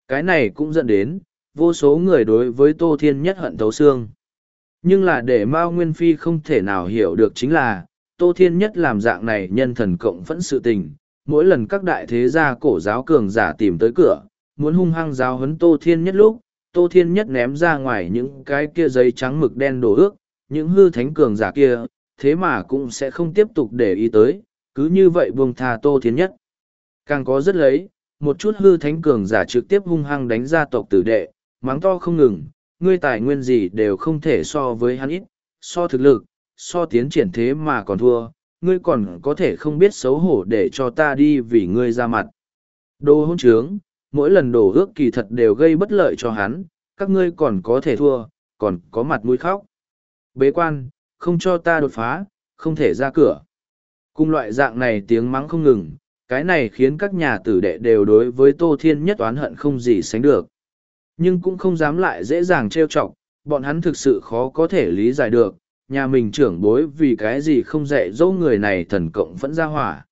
Cái này cũng dẫn đến, vô số người đối với Tô Thiên nhất hận thấu xương. Nhưng là để Mao Nguyên Phi không thể nào hiểu được chính là, Tô Thiên nhất làm dạng này nhân thần cộng phẫn sự tình. Mỗi lần các đại thế gia cổ giáo cường giả tìm tới cửa, muốn hung hăng giáo huấn Tô Thiên nhất lúc, Tô Thiên Nhất ném ra ngoài những cái kia giấy trắng mực đen đổ ước, những hư thánh cường giả kia, thế mà cũng sẽ không tiếp tục để ý tới, cứ như vậy buông tha Tô Thiên Nhất. Càng có rất lấy, một chút hư thánh cường giả trực tiếp hung hăng đánh ra tộc tử đệ, mắng to không ngừng, ngươi tài nguyên gì đều không thể so với hắn ít, so thực lực, so tiến triển thế mà còn thua, ngươi còn có thể không biết xấu hổ để cho ta đi vì ngươi ra mặt. Đồ hôn trướng, mỗi lần đổ ước kỳ thật đều gây bất lợi cho hắn, các ngươi còn có thể thua, còn có mặt mũi khóc. Bế quan, không cho ta đột phá, không thể ra cửa. Cùng loại dạng này tiếng mắng không ngừng, cái này khiến các nhà tử đệ đều đối với Tô Thiên nhất oán hận không gì sánh được. Nhưng cũng không dám lại dễ dàng trêu chọc, bọn hắn thực sự khó có thể lý giải được, nhà mình trưởng bối vì cái gì không dạy dỗ người này thần cộng vẫn ra hỏa.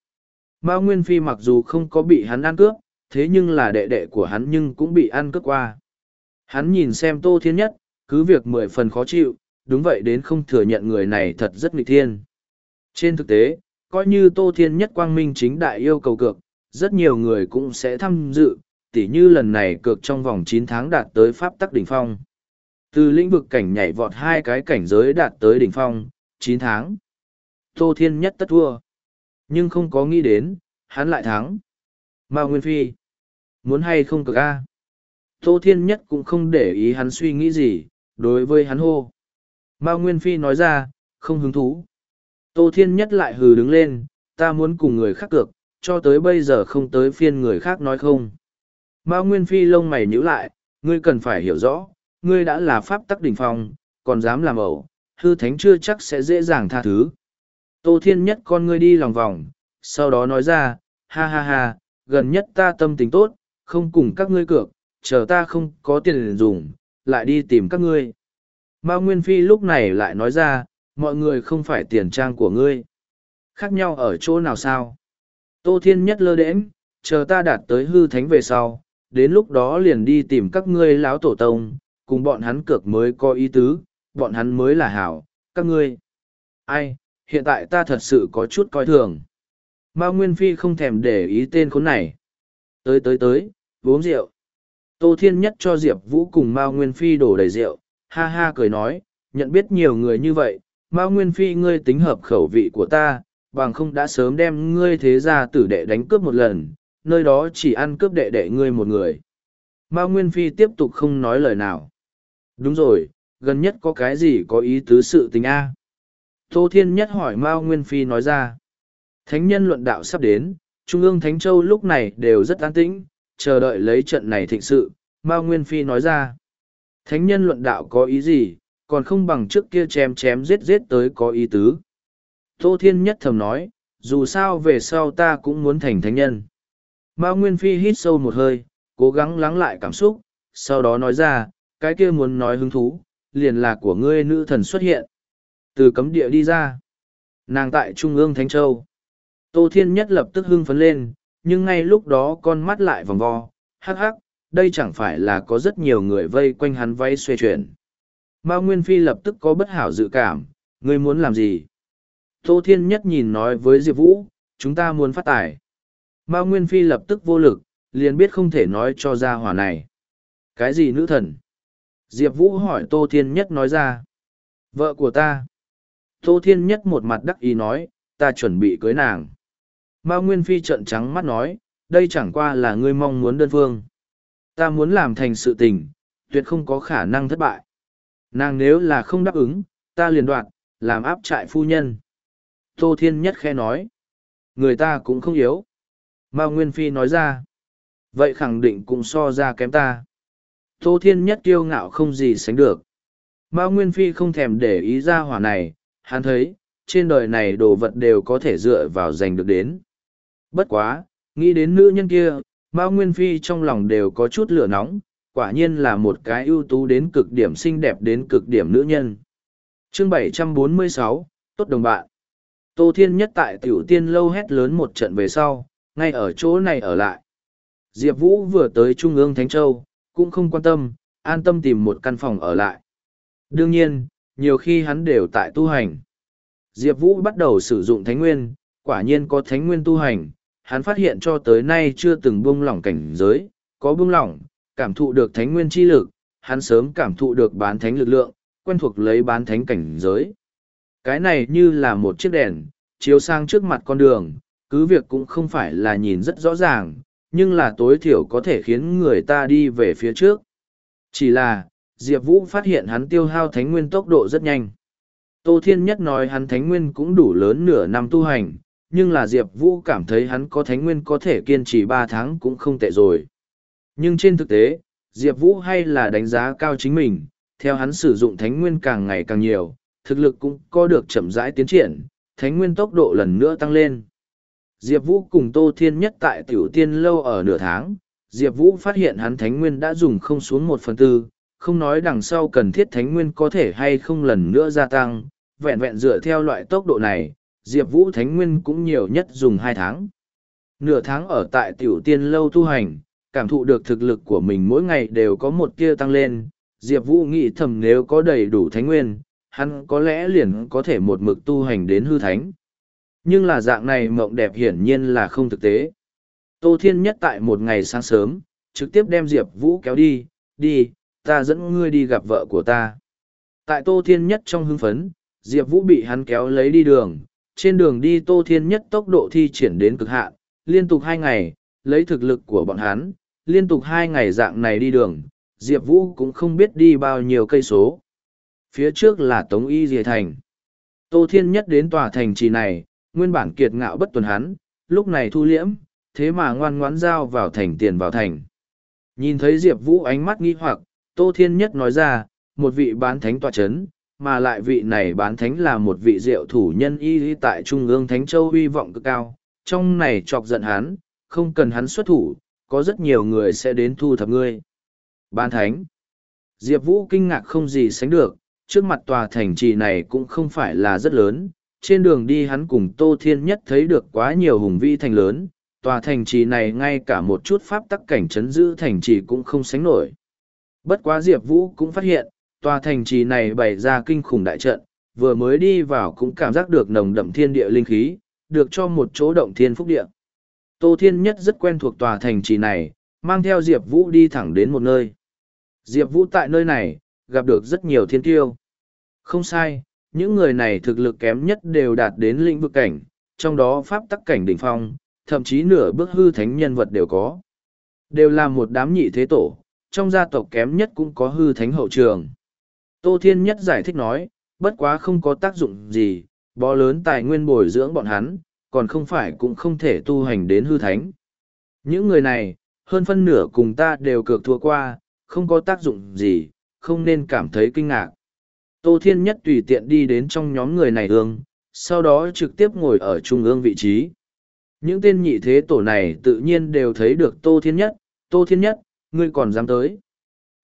Mao Nguyên Phi mặc dù không có bị hắn ăn cướp, thế nhưng là đệ đệ của hắn nhưng cũng bị ăn cướp qua. Hắn nhìn xem Tô Thiên Nhất, cứ việc mười phần khó chịu, đúng vậy đến không thừa nhận người này thật rất nghịch thiên. Trên thực tế, coi như Tô Thiên Nhất quang minh chính đại yêu cầu cược, rất nhiều người cũng sẽ tham dự, tỉ như lần này cược trong vòng chín tháng đạt tới pháp tắc đỉnh phong. Từ lĩnh vực cảnh nhảy vọt hai cái cảnh giới đạt tới đỉnh phong, chín tháng. Tô Thiên Nhất tất thua. Nhưng không có nghĩ đến, hắn lại thắng. Mao Nguyên Phi. Muốn hay không cực a? Tô Thiên Nhất cũng không để ý hắn suy nghĩ gì, đối với hắn hô. Mao Nguyên Phi nói ra, không hứng thú. Tô Thiên Nhất lại hừ đứng lên, ta muốn cùng người khác cược, cho tới bây giờ không tới phiên người khác nói không. Mao Nguyên Phi lông mày nhíu lại, ngươi cần phải hiểu rõ, ngươi đã là pháp tắc đỉnh phong, còn dám làm ẩu, hư thánh chưa chắc sẽ dễ dàng tha thứ. Tô Thiên Nhất con ngươi đi lòng vòng, sau đó nói ra, ha ha ha, gần nhất ta tâm tình tốt, không cùng các ngươi cược, chờ ta không có tiền dùng, lại đi tìm các ngươi. Mao Nguyên Phi lúc này lại nói ra, mọi người không phải tiền trang của ngươi. Khác nhau ở chỗ nào sao? Tô Thiên Nhất lơ đễnh, chờ ta đạt tới hư thánh về sau, đến lúc đó liền đi tìm các ngươi láo tổ tông, cùng bọn hắn cược mới có ý tứ, bọn hắn mới là hảo, các ngươi. Ai, hiện tại ta thật sự có chút coi thường. Mao Nguyên Phi không thèm để ý tên khốn này. Tới tới tới, uống rượu. Tô Thiên Nhất cho Diệp Vũ cùng Mao Nguyên Phi đổ đầy rượu, ha ha cười nói, nhận biết nhiều người như vậy, Mao Nguyên Phi ngươi tính hợp khẩu vị của ta, bằng không đã sớm đem ngươi thế ra tử đệ đánh cướp một lần, nơi đó chỉ ăn cướp đệ đệ ngươi một người. Mao Nguyên Phi tiếp tục không nói lời nào. Đúng rồi, gần nhất có cái gì có ý tứ sự tình A. Tô Thiên Nhất hỏi Mao Nguyên Phi nói ra. Thánh nhân luận đạo sắp đến, Trung ương Thánh Châu lúc này đều rất an tĩnh, chờ đợi lấy trận này thịnh sự, Mao Nguyên Phi nói ra. Thánh nhân luận đạo có ý gì, còn không bằng trước kia chém chém giết giết tới có ý tứ. Tô Thiên Nhất thầm nói, dù sao về sau ta cũng muốn thành thánh nhân. Mao Nguyên Phi hít sâu một hơi, cố gắng lắng lại cảm xúc, sau đó nói ra, cái kia muốn nói hứng thú, liền là của ngươi nữ thần xuất hiện. Từ cấm địa đi ra. Nàng tại Trung ương Thánh Châu. Tô Thiên Nhất lập tức hưng phấn lên, nhưng ngay lúc đó con mắt lại vòng vo, hắc hắc, đây chẳng phải là có rất nhiều người vây quanh hắn vay xoay chuyển. Mao Nguyên Phi lập tức có bất hảo dự cảm, ngươi muốn làm gì? Tô Thiên Nhất nhìn nói với Diệp Vũ, chúng ta muốn phát tài. Mao Nguyên Phi lập tức vô lực, liền biết không thể nói cho ra hỏa này. Cái gì nữ thần? Diệp Vũ hỏi Tô Thiên Nhất nói ra. Vợ của ta. Tô Thiên Nhất một mặt đắc ý nói, ta chuẩn bị cưới nàng. Mao Nguyên Phi trợn trắng mắt nói, đây chẳng qua là ngươi mong muốn đơn phương. Ta muốn làm thành sự tình, tuyệt không có khả năng thất bại. Nàng nếu là không đáp ứng, ta liền đoạt, làm áp trại phu nhân. Tô Thiên Nhất khe nói, người ta cũng không yếu. Mao Nguyên Phi nói ra, vậy khẳng định cũng so ra kém ta. Tô Thiên Nhất kiêu ngạo không gì sánh được. Mao Nguyên Phi không thèm để ý ra hỏa này, hắn thấy, trên đời này đồ vật đều có thể dựa vào giành được đến. Bất quá, nghĩ đến nữ nhân kia, Mao Nguyên Phi trong lòng đều có chút lửa nóng, quả nhiên là một cái ưu tú đến cực điểm xinh đẹp đến cực điểm nữ nhân. Chương 746, Tốt đồng bạn. Tô Thiên Nhất tại tiểu tiên lâu hét lớn một trận về sau, ngay ở chỗ này ở lại. Diệp Vũ vừa tới Trung ương Thánh Châu, cũng không quan tâm, an tâm tìm một căn phòng ở lại. Đương nhiên, nhiều khi hắn đều tại tu hành. Diệp Vũ bắt đầu sử dụng thánh nguyên, quả nhiên có thánh nguyên tu hành, hắn phát hiện cho tới nay chưa từng buông lỏng cảnh giới, có buông lỏng, cảm thụ được thánh nguyên chi lực, hắn sớm cảm thụ được bán thánh lực lượng, quen thuộc lấy bán thánh cảnh giới. Cái này như là một chiếc đèn, chiếu sang trước mặt con đường, cứ việc cũng không phải là nhìn rất rõ ràng, nhưng là tối thiểu có thể khiến người ta đi về phía trước. Chỉ là, Diệp Vũ phát hiện hắn tiêu hao thánh nguyên tốc độ rất nhanh. Tô Thiên Nhất nói hắn thánh nguyên cũng đủ lớn nửa năm tu hành, nhưng là Diệp Vũ cảm thấy hắn có thánh nguyên có thể kiên trì ba tháng cũng không tệ rồi. Nhưng trên thực tế, Diệp Vũ hay là đánh giá cao chính mình, theo hắn sử dụng thánh nguyên càng ngày càng nhiều, thực lực cũng có được chậm rãi tiến triển, thánh nguyên tốc độ lần nữa tăng lên. Diệp Vũ cùng Tô Thiên Nhất tại tiểu tiên lâu ở nửa tháng, Diệp Vũ phát hiện hắn thánh nguyên đã dùng không xuống một phần tư, không nói đằng sau cần thiết thánh nguyên có thể hay không lần nữa gia tăng, vẹn vẹn dựa theo loại tốc độ này, Diệp Vũ thánh nguyên cũng nhiều nhất dùng hai tháng. Nửa tháng ở tại tiểu tiên lâu tu hành, cảm thụ được thực lực của mình mỗi ngày đều có một tia tăng lên, Diệp Vũ nghĩ thầm nếu có đầy đủ thánh nguyên, hắn có lẽ liền có thể một mực tu hành đến hư thánh. Nhưng là dạng này mộng đẹp hiển nhiên là không thực tế. Tô Thiên Nhất tại một ngày sáng sớm, trực tiếp đem Diệp Vũ kéo đi, đi, ta dẫn ngươi đi gặp vợ của ta. Tại Tô Thiên Nhất trong hưng phấn, Diệp Vũ bị hắn kéo lấy đi đường, trên đường đi Tô Thiên Nhất tốc độ thi triển đến cực hạn, liên tục hai ngày, lấy thực lực của bọn hắn, liên tục hai ngày dạng này đi đường, Diệp Vũ cũng không biết đi bao nhiêu cây số. Phía trước là Tống Y Dìa Thành. Tô Thiên Nhất đến tòa thành trì này, nguyên bản kiệt ngạo bất tuần hắn, lúc này thu liễm, thế mà ngoan ngoãn giao vào thành tiền vào thành. Nhìn thấy Diệp Vũ ánh mắt nghi hoặc, Tô Thiên Nhất nói ra, một vị bán thánh tòa chấn, mà lại vị này bán thánh là một vị diệu thủ nhân y tại Trung ương Thánh Châu uy vọng cực cao, trong này chọc giận hắn, không cần hắn xuất thủ, có rất nhiều người sẽ đến thu thập ngươi. Bán thánh. Diệp Vũ kinh ngạc không gì sánh được, trước mặt tòa thành trì này cũng không phải là rất lớn, trên đường đi hắn cùng Tô Thiên Nhất thấy được quá nhiều hùng vĩ thành lớn, tòa thành trì này ngay cả một chút pháp tắc cảnh chấn giữ thành trì cũng không sánh nổi. Bất quá Diệp Vũ cũng phát hiện, tòa thành trì này bày ra kinh khủng đại trận, vừa mới đi vào cũng cảm giác được nồng đậm thiên địa linh khí, được cho một chỗ động thiên phúc địa. Tô Thiên Nhất rất quen thuộc tòa thành trì này, mang theo Diệp Vũ đi thẳng đến một nơi. Diệp Vũ tại nơi này, gặp được rất nhiều thiên tiêu. Không sai, những người này thực lực kém nhất đều đạt đến lĩnh vực cảnh, trong đó pháp tắc cảnh đỉnh phong, thậm chí nửa bước hư thánh nhân vật đều có. Đều là một đám nhị thế tổ, trong gia tộc kém nhất cũng có hư thánh hậu trường. Tô Thiên Nhất giải thích nói, bất quá không có tác dụng gì, bó lớn tài nguyên bồi dưỡng bọn hắn, còn không phải cũng không thể tu hành đến hư thánh. Những người này, hơn phân nửa cùng ta đều cược thua qua, không có tác dụng gì, không nên cảm thấy kinh ngạc. Tô Thiên Nhất tùy tiện đi đến trong nhóm người này ương, sau đó trực tiếp ngồi ở trung ương vị trí. Những tên nhị thế tổ này tự nhiên đều thấy được Tô Thiên Nhất, Tô Thiên Nhất, ngươi còn dám tới.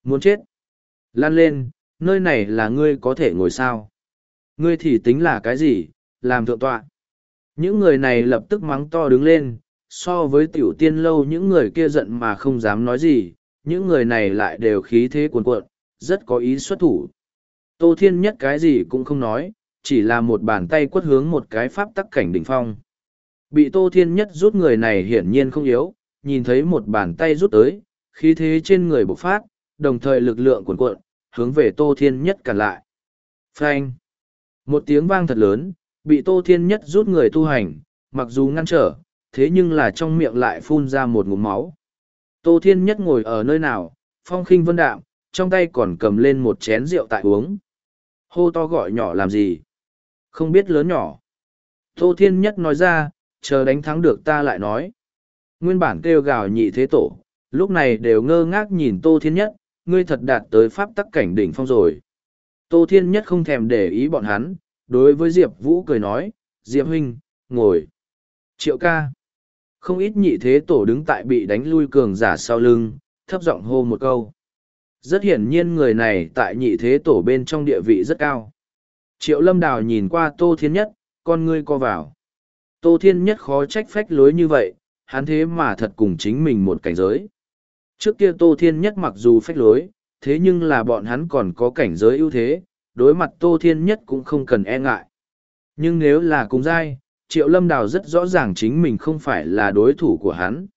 Muốn chết. Lan lên, nơi này là ngươi có thể ngồi sao. Ngươi thì tính là cái gì, làm thượng tọa. Những người này lập tức mắng to đứng lên, so với tiểu tiên lâu những người kia giận mà không dám nói gì, những người này lại đều khí thế cuồn cuộn, rất có ý xuất thủ. Tô Thiên Nhất cái gì cũng không nói, chỉ là một bàn tay quất hướng một cái pháp tắc cảnh đỉnh phong. Bị Tô Thiên Nhất rút người này hiển nhiên không yếu, nhìn thấy một bàn tay rút tới, khí thế trên người bộc phát, đồng thời lực lượng cuồn cuộn, hướng về Tô Thiên Nhất cản lại. Phanh! Một tiếng vang thật lớn, bị Tô Thiên Nhất rút người tu hành, mặc dù ngăn trở, thế nhưng là trong miệng lại phun ra một ngụm máu. Tô Thiên Nhất ngồi ở nơi nào, phong khinh vân đạm, trong tay còn cầm lên một chén rượu tại uống. Hô to gọi nhỏ làm gì? Không biết lớn nhỏ. Tô Thiên Nhất nói ra, chờ đánh thắng được ta lại nói. Nguyên bản kêu gào nhị thế tổ, lúc này đều ngơ ngác nhìn Tô Thiên Nhất, ngươi thật đạt tới pháp tắc cảnh đỉnh phong rồi. Tô Thiên Nhất không thèm để ý bọn hắn, đối với Diệp Vũ cười nói, Diệp Huynh, ngồi. Triệu ca. Không ít nhị thế tổ đứng tại bị đánh lui cường giả sau lưng, thấp giọng hô một câu. Rất hiển nhiên người này tại nhị thế tổ bên trong địa vị rất cao. Triệu lâm đào nhìn qua Tô Thiên Nhất, con ngươi co vào. Tô Thiên Nhất khó trách phách lối như vậy, hắn thế mà thật cùng chính mình một cảnh giới. Trước kia Tô Thiên Nhất mặc dù phách lối, thế nhưng là bọn hắn còn có cảnh giới ưu thế, đối mặt Tô Thiên Nhất cũng không cần e ngại. Nhưng nếu là cùng giai, Triệu Lâm Đào rất rõ ràng chính mình không phải là đối thủ của hắn.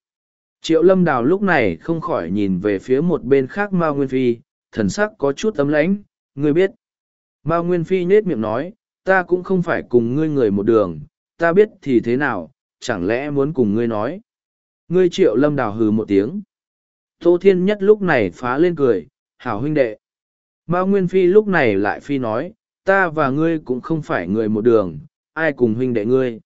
Triệu Lâm Đào lúc này không khỏi nhìn về phía một bên khác Mao Nguyên Phi, thần sắc có chút ấm lãnh, ngươi biết. Mao Nguyên Phi nết miệng nói, ta cũng không phải cùng ngươi người một đường, ta biết thì thế nào, chẳng lẽ muốn cùng ngươi nói. Ngươi triệu lâm đào hừ một tiếng. Tô Thiên Nhất lúc này phá lên cười, hảo huynh đệ. Mao Nguyên Phi lúc này lại phi nói, ta và ngươi cũng không phải người một đường, ai cùng huynh đệ ngươi.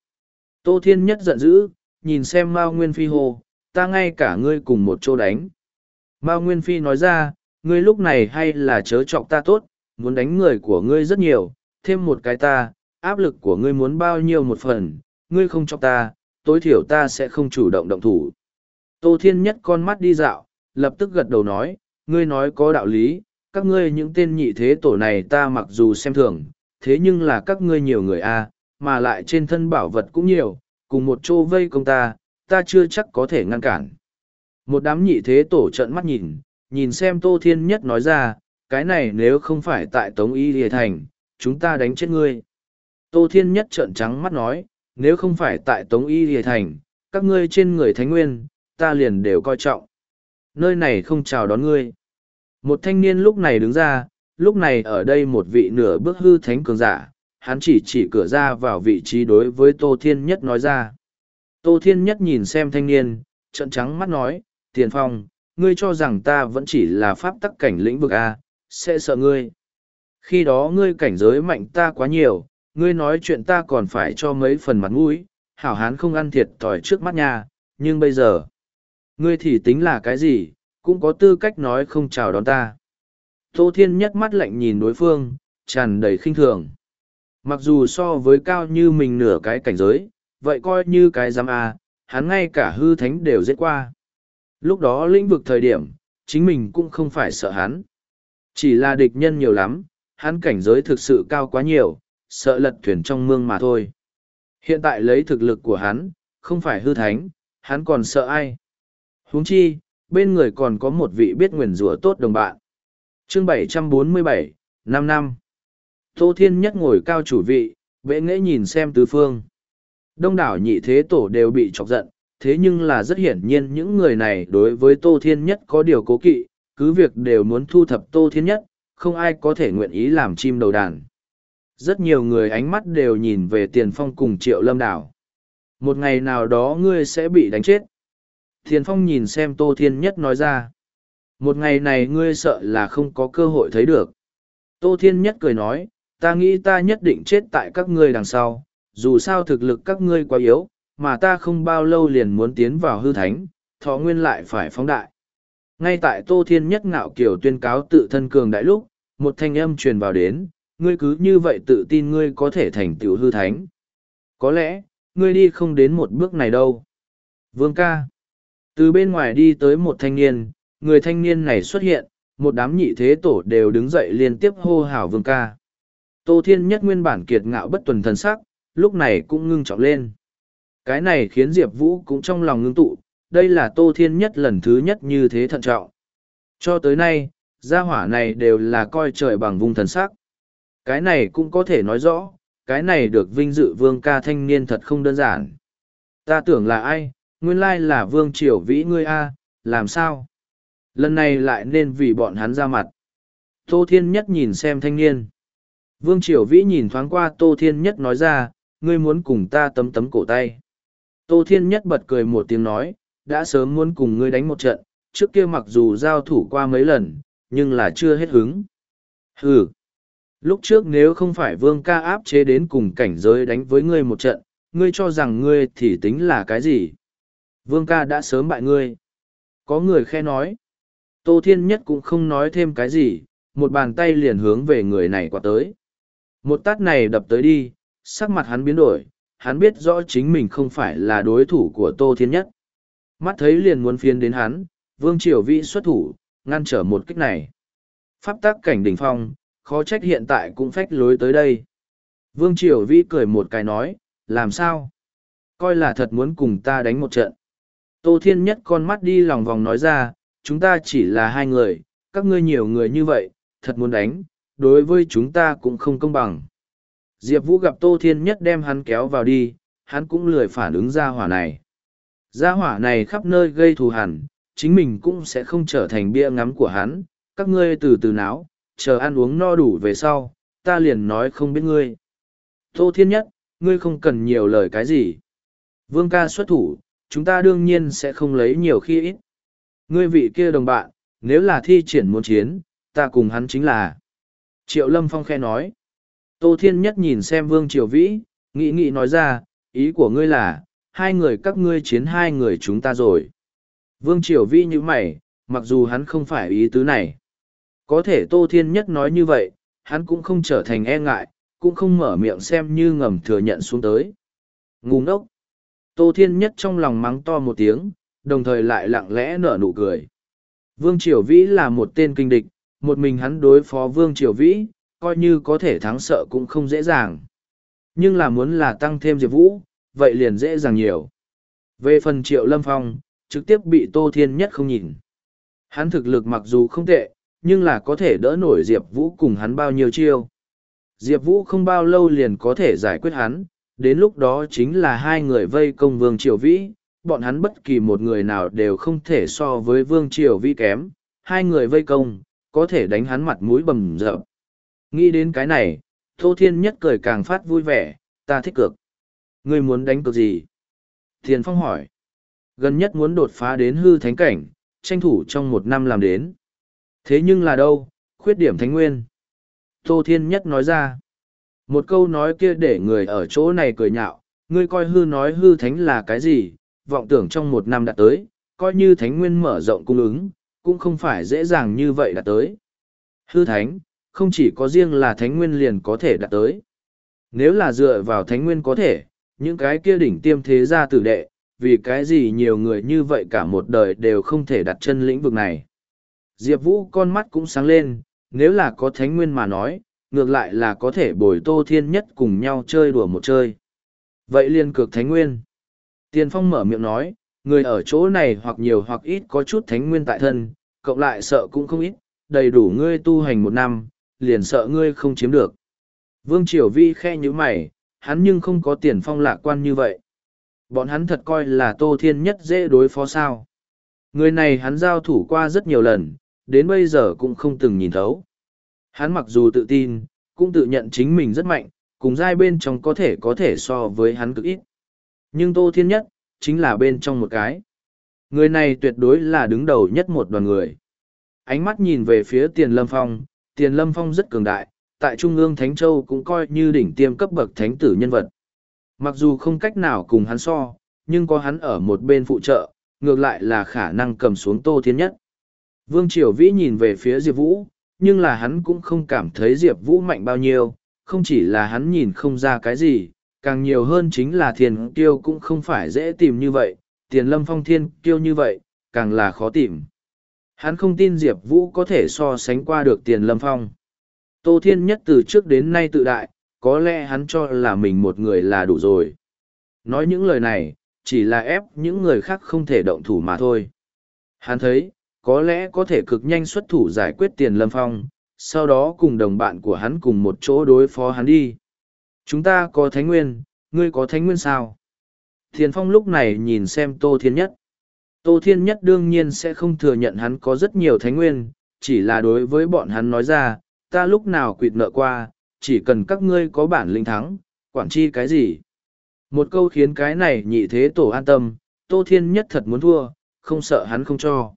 Tô Thiên Nhất giận dữ, nhìn xem Mao Nguyên Phi hô, ta ngay cả ngươi cùng một chỗ đánh. Mao Nguyên Phi nói ra, ngươi lúc này hay là chớ trọng ta tốt, muốn đánh người của ngươi rất nhiều, thêm một cái ta, áp lực của ngươi muốn bao nhiêu một phần, ngươi không chọc ta, tối thiểu ta sẽ không chủ động động thủ. Tô Thiên Nhất con mắt đi dạo, lập tức gật đầu nói, ngươi nói có đạo lý, các ngươi những tên nhị thế tổ này ta mặc dù xem thường, thế nhưng là các ngươi nhiều người a, mà lại trên thân bảo vật cũng nhiều, cùng một chỗ vây công ta, ta chưa chắc có thể ngăn cản. Một đám nhị thế tổ trợn mắt nhìn, nhìn xem Tô Thiên Nhất nói ra, cái này nếu không phải tại Tống Y Lìa Thành, chúng ta đánh chết ngươi. Tô Thiên Nhất trợn trắng mắt nói, nếu không phải tại Tống Y Lìa Thành, các ngươi trên người Thánh Nguyên, ta liền đều coi trọng. Nơi này không chào đón ngươi. Một thanh niên lúc này đứng ra, lúc này ở đây một vị nửa bước hư thánh cường giả, hắn chỉ chỉ cửa ra vào vị trí đối với Tô Thiên Nhất nói ra. Tô Thiên Nhất nhìn xem thanh niên, trận trắng mắt nói, Tiền Phong, ngươi cho rằng ta vẫn chỉ là pháp tắc cảnh lĩnh vực A, sẽ sợ ngươi. Khi đó ngươi cảnh giới mạnh ta quá nhiều, ngươi nói chuyện ta còn phải cho mấy phần mặt mũi, hảo hán không ăn thiệt tỏi trước mắt nha, nhưng bây giờ, ngươi thì tính là cái gì, cũng có tư cách nói không chào đón ta. Tô Thiên nhất mắt lạnh nhìn đối phương, tràn đầy khinh thường. Mặc dù so với cao như mình nửa cái cảnh giới, vậy coi như cái giám a, hắn ngay cả hư thánh đều giết qua. Lúc đó lĩnh vực thời điểm, chính mình cũng không phải sợ hắn. Chỉ là địch nhân nhiều lắm, hắn cảnh giới thực sự cao quá nhiều, sợ lật thuyền trong mương mà thôi. Hiện tại lấy thực lực của hắn, không phải hư thánh, hắn còn sợ ai huống chi, bên người còn có một vị biết nguyền rủa tốt đồng bạn. chương 747, năm năm. Tô Thiên Nhất ngồi cao chủ vị, bệ nghễ nhìn xem tứ phương. Đông đảo nhị thế tổ đều bị chọc giận, thế nhưng là rất hiển nhiên những người này đối với Tô Thiên Nhất có điều cố kỵ, cứ việc đều muốn thu thập Tô Thiên Nhất, không ai có thể nguyện ý làm chim đầu đàn. Rất nhiều người ánh mắt đều nhìn về tiền phong cùng triệu lâm đảo. Một ngày nào đó ngươi sẽ bị đánh chết. Thiền phong nhìn xem Tô Thiên Nhất nói ra. Một ngày này ngươi sợ là không có cơ hội thấy được. Tô Thiên Nhất cười nói, ta nghĩ ta nhất định chết tại các ngươi đằng sau, dù sao thực lực các ngươi quá yếu, mà ta không bao lâu liền muốn tiến vào hư thánh, thọ nguyên lại phải phóng đại. Ngay tại Tô Thiên Nhất ngạo kiểu tuyên cáo tự thân cường đại lúc, một thanh âm truyền vào đến, ngươi cứ như vậy tự tin ngươi có thể thành tựu hư thánh. Có lẽ, ngươi đi không đến một bước này đâu. Vương ca. Từ bên ngoài đi tới một thanh niên, người thanh niên này xuất hiện, một đám nhị thế tổ đều đứng dậy liên tiếp hô hào vương ca. Tô Thiên Nhất nguyên bản kiệt ngạo bất tuần thần sắc, lúc này cũng ngưng trọng lên. Cái này khiến Diệp Vũ cũng trong lòng ngưng tụ, đây là Tô Thiên Nhất lần thứ nhất như thế thận trọng. Cho tới nay, gia hỏa này đều là coi trời bằng vùng thần sắc. Cái này cũng có thể nói rõ, cái này được vinh dự vương ca thanh niên thật không đơn giản. Ta tưởng là ai, nguyên lai là vương triều vĩ ngươi a làm sao? Lần này lại nên vì bọn hắn ra mặt. Tô Thiên Nhất nhìn xem thanh niên. Vương Triều Vĩ nhìn thoáng qua Tô Thiên Nhất nói ra, ngươi muốn cùng ta tấm tấm cổ tay. Tô Thiên Nhất bật cười một tiếng nói, đã sớm muốn cùng ngươi đánh một trận, trước kia mặc dù giao thủ qua mấy lần, nhưng là chưa hết hứng. Hừ! Lúc trước nếu không phải vương ca áp chế đến cùng cảnh giới đánh với ngươi một trận, ngươi cho rằng ngươi thì tính là cái gì? Vương ca đã sớm bại ngươi. Có người khe nói. Tô Thiên Nhất cũng không nói thêm cái gì, một bàn tay liền hướng về người này qua tới. Một tát này đập tới đi, sắc mặt hắn biến đổi, hắn biết rõ chính mình không phải là đối thủ của Tô Thiên Nhất. Mắt thấy liền muốn phiến đến hắn, Vương Triều Vĩ xuất thủ, ngăn trở một kích này. Pháp tác cảnh đỉnh phong, khó trách hiện tại cũng phách lối tới đây. Vương Triều Vĩ cười một cái nói, làm sao? Coi là thật muốn cùng ta đánh một trận. Tô Thiên Nhất con mắt đi lòng vòng nói ra, chúng ta chỉ là hai người, các ngươi nhiều người như vậy, thật muốn đánh, đối với chúng ta cũng không công bằng. Diệp Vũ gặp Tô Thiên Nhất đem hắn kéo vào đi, hắn cũng lười phản ứng ra hỏa này. Gia hỏa này khắp nơi gây thù hẳn, chính mình cũng sẽ không trở thành bia ngắm của hắn, các ngươi từ từ náo, chờ ăn uống no đủ về sau, ta liền nói không biết ngươi. Tô Thiên Nhất, ngươi không cần nhiều lời cái gì. Vương ca xuất thủ, chúng ta đương nhiên sẽ không lấy nhiều khi ít. Ngươi vị kia đồng bạn, nếu là thi triển muốn chiến, ta cùng hắn chính là. Triệu Lâm Phong khe nói. Tô Thiên Nhất nhìn xem Vương Triều Vĩ, nghĩ nghĩ nói ra, ý của ngươi là, hai người các ngươi chiến hai người chúng ta rồi. Vương Triều Vĩ như mày, mặc dù hắn không phải ý tứ này. Có thể Tô Thiên Nhất nói như vậy, hắn cũng không trở thành e ngại, cũng không mở miệng xem như ngầm thừa nhận xuống tới. Ngu ngốc! Tô Thiên Nhất trong lòng mắng to một tiếng, đồng thời lại lặng lẽ nở nụ cười. Vương Triều Vĩ là một tên kinh địch, một mình hắn đối phó Vương Triều Vĩ, coi như có thể thắng sợ cũng không dễ dàng. Nhưng là muốn là tăng thêm Diệp Vũ, vậy liền dễ dàng nhiều. Về phần Triệu Lâm Phong, trực tiếp bị Tô Thiên Nhất không nhìn. Hắn thực lực mặc dù không tệ, nhưng là có thể đỡ nổi Diệp Vũ cùng hắn bao nhiêu chiêu. Diệp Vũ không bao lâu liền có thể giải quyết hắn, đến lúc đó chính là hai người vây công Vương Triều Vĩ, bọn hắn bất kỳ một người nào đều không thể so với Vương Triều Vĩ kém, hai người vây công, có thể đánh hắn mặt mũi bầm rợp. Nghĩ đến cái này, Tô Thiên Nhất cười càng phát vui vẻ, ta thích cược. Ngươi muốn đánh cược gì? Thiền Phong hỏi. Gần nhất muốn đột phá đến hư thánh cảnh, tranh thủ trong một năm làm đến. Thế nhưng là đâu, khuyết điểm thánh nguyên. Tô Thiên Nhất nói ra. Một câu nói kia để người ở chỗ này cười nhạo, ngươi coi hư nói hư thánh là cái gì, vọng tưởng trong một năm đã tới, coi như thánh nguyên mở rộng cung ứng, cũng không phải dễ dàng như vậy đã tới. Hư thánh, không chỉ có riêng là thánh nguyên liền có thể đạt tới. Nếu là dựa vào thánh nguyên có thể, những cái kia đỉnh tiêm thế gia tử đệ, vì cái gì nhiều người như vậy cả một đời đều không thể đặt chân lĩnh vực này. Diệp Vũ con mắt cũng sáng lên, nếu là có thánh nguyên mà nói, ngược lại là có thể bồi tô thiên nhất cùng nhau chơi đùa một chơi. Vậy liên cực thánh nguyên. Tiên phong mở miệng nói, người ở chỗ này hoặc nhiều hoặc ít có chút thánh nguyên tại thân, cộng lại sợ cũng không ít, đầy đủ ngươi tu hành một năm, liền sợ ngươi không chiếm được. Vương Triều Vi khe như mày, hắn nhưng không có tiền phong lạc quan như vậy. Bọn hắn thật coi là Tô Thiên nhất dễ đối phó sao. Người này hắn giao thủ qua rất nhiều lần, đến bây giờ cũng không từng nhìn thấu. Hắn mặc dù tự tin, cũng tự nhận chính mình rất mạnh, cùng giai bên trong có thể có thể so với hắn cực ít. Nhưng Tô Thiên Nhất, chính là bên trong một cái. Người này tuyệt đối là đứng đầu nhất một đoàn người. Ánh mắt nhìn về phía Tiền Lâm Phong, Tiền Lâm Phong rất cường đại, tại Trung ương Thánh Châu cũng coi như đỉnh tiêm cấp bậc thánh tử nhân vật. Mặc dù không cách nào cùng hắn so, nhưng có hắn ở một bên phụ trợ, ngược lại là khả năng cầm xuống Tô Thiên Nhất. Vương Triều Vĩ nhìn về phía Diệp Vũ, nhưng là hắn cũng không cảm thấy Diệp Vũ mạnh bao nhiêu, không chỉ là hắn nhìn không ra cái gì, càng nhiều hơn chính là thiền kiêu cũng không phải dễ tìm như vậy, tiền lâm phong thiên kiêu như vậy, càng là khó tìm. Hắn không tin Diệp Vũ có thể so sánh qua được tiền lâm phong. Tô Thiên Nhất từ trước đến nay tự đại, có lẽ hắn cho là mình một người là đủ rồi. Nói những lời này, chỉ là ép những người khác không thể động thủ mà thôi. Hắn thấy, có lẽ có thể cực nhanh xuất thủ giải quyết tiền lâm phong, sau đó cùng đồng bạn của hắn cùng một chỗ đối phó hắn đi. Chúng ta có thánh nguyên, ngươi có thánh nguyên sao? Thiền phong lúc này nhìn xem Tô Thiên Nhất. Tô Thiên Nhất đương nhiên sẽ không thừa nhận hắn có rất nhiều thánh nguyên, chỉ là đối với bọn hắn nói ra, ta lúc nào quỵt nợ qua, chỉ cần các ngươi có bản lĩnh thắng, quản chi cái gì. Một câu khiến cái này nhị thế tổ an tâm, Tô Thiên Nhất thật muốn thua, không sợ hắn không cho.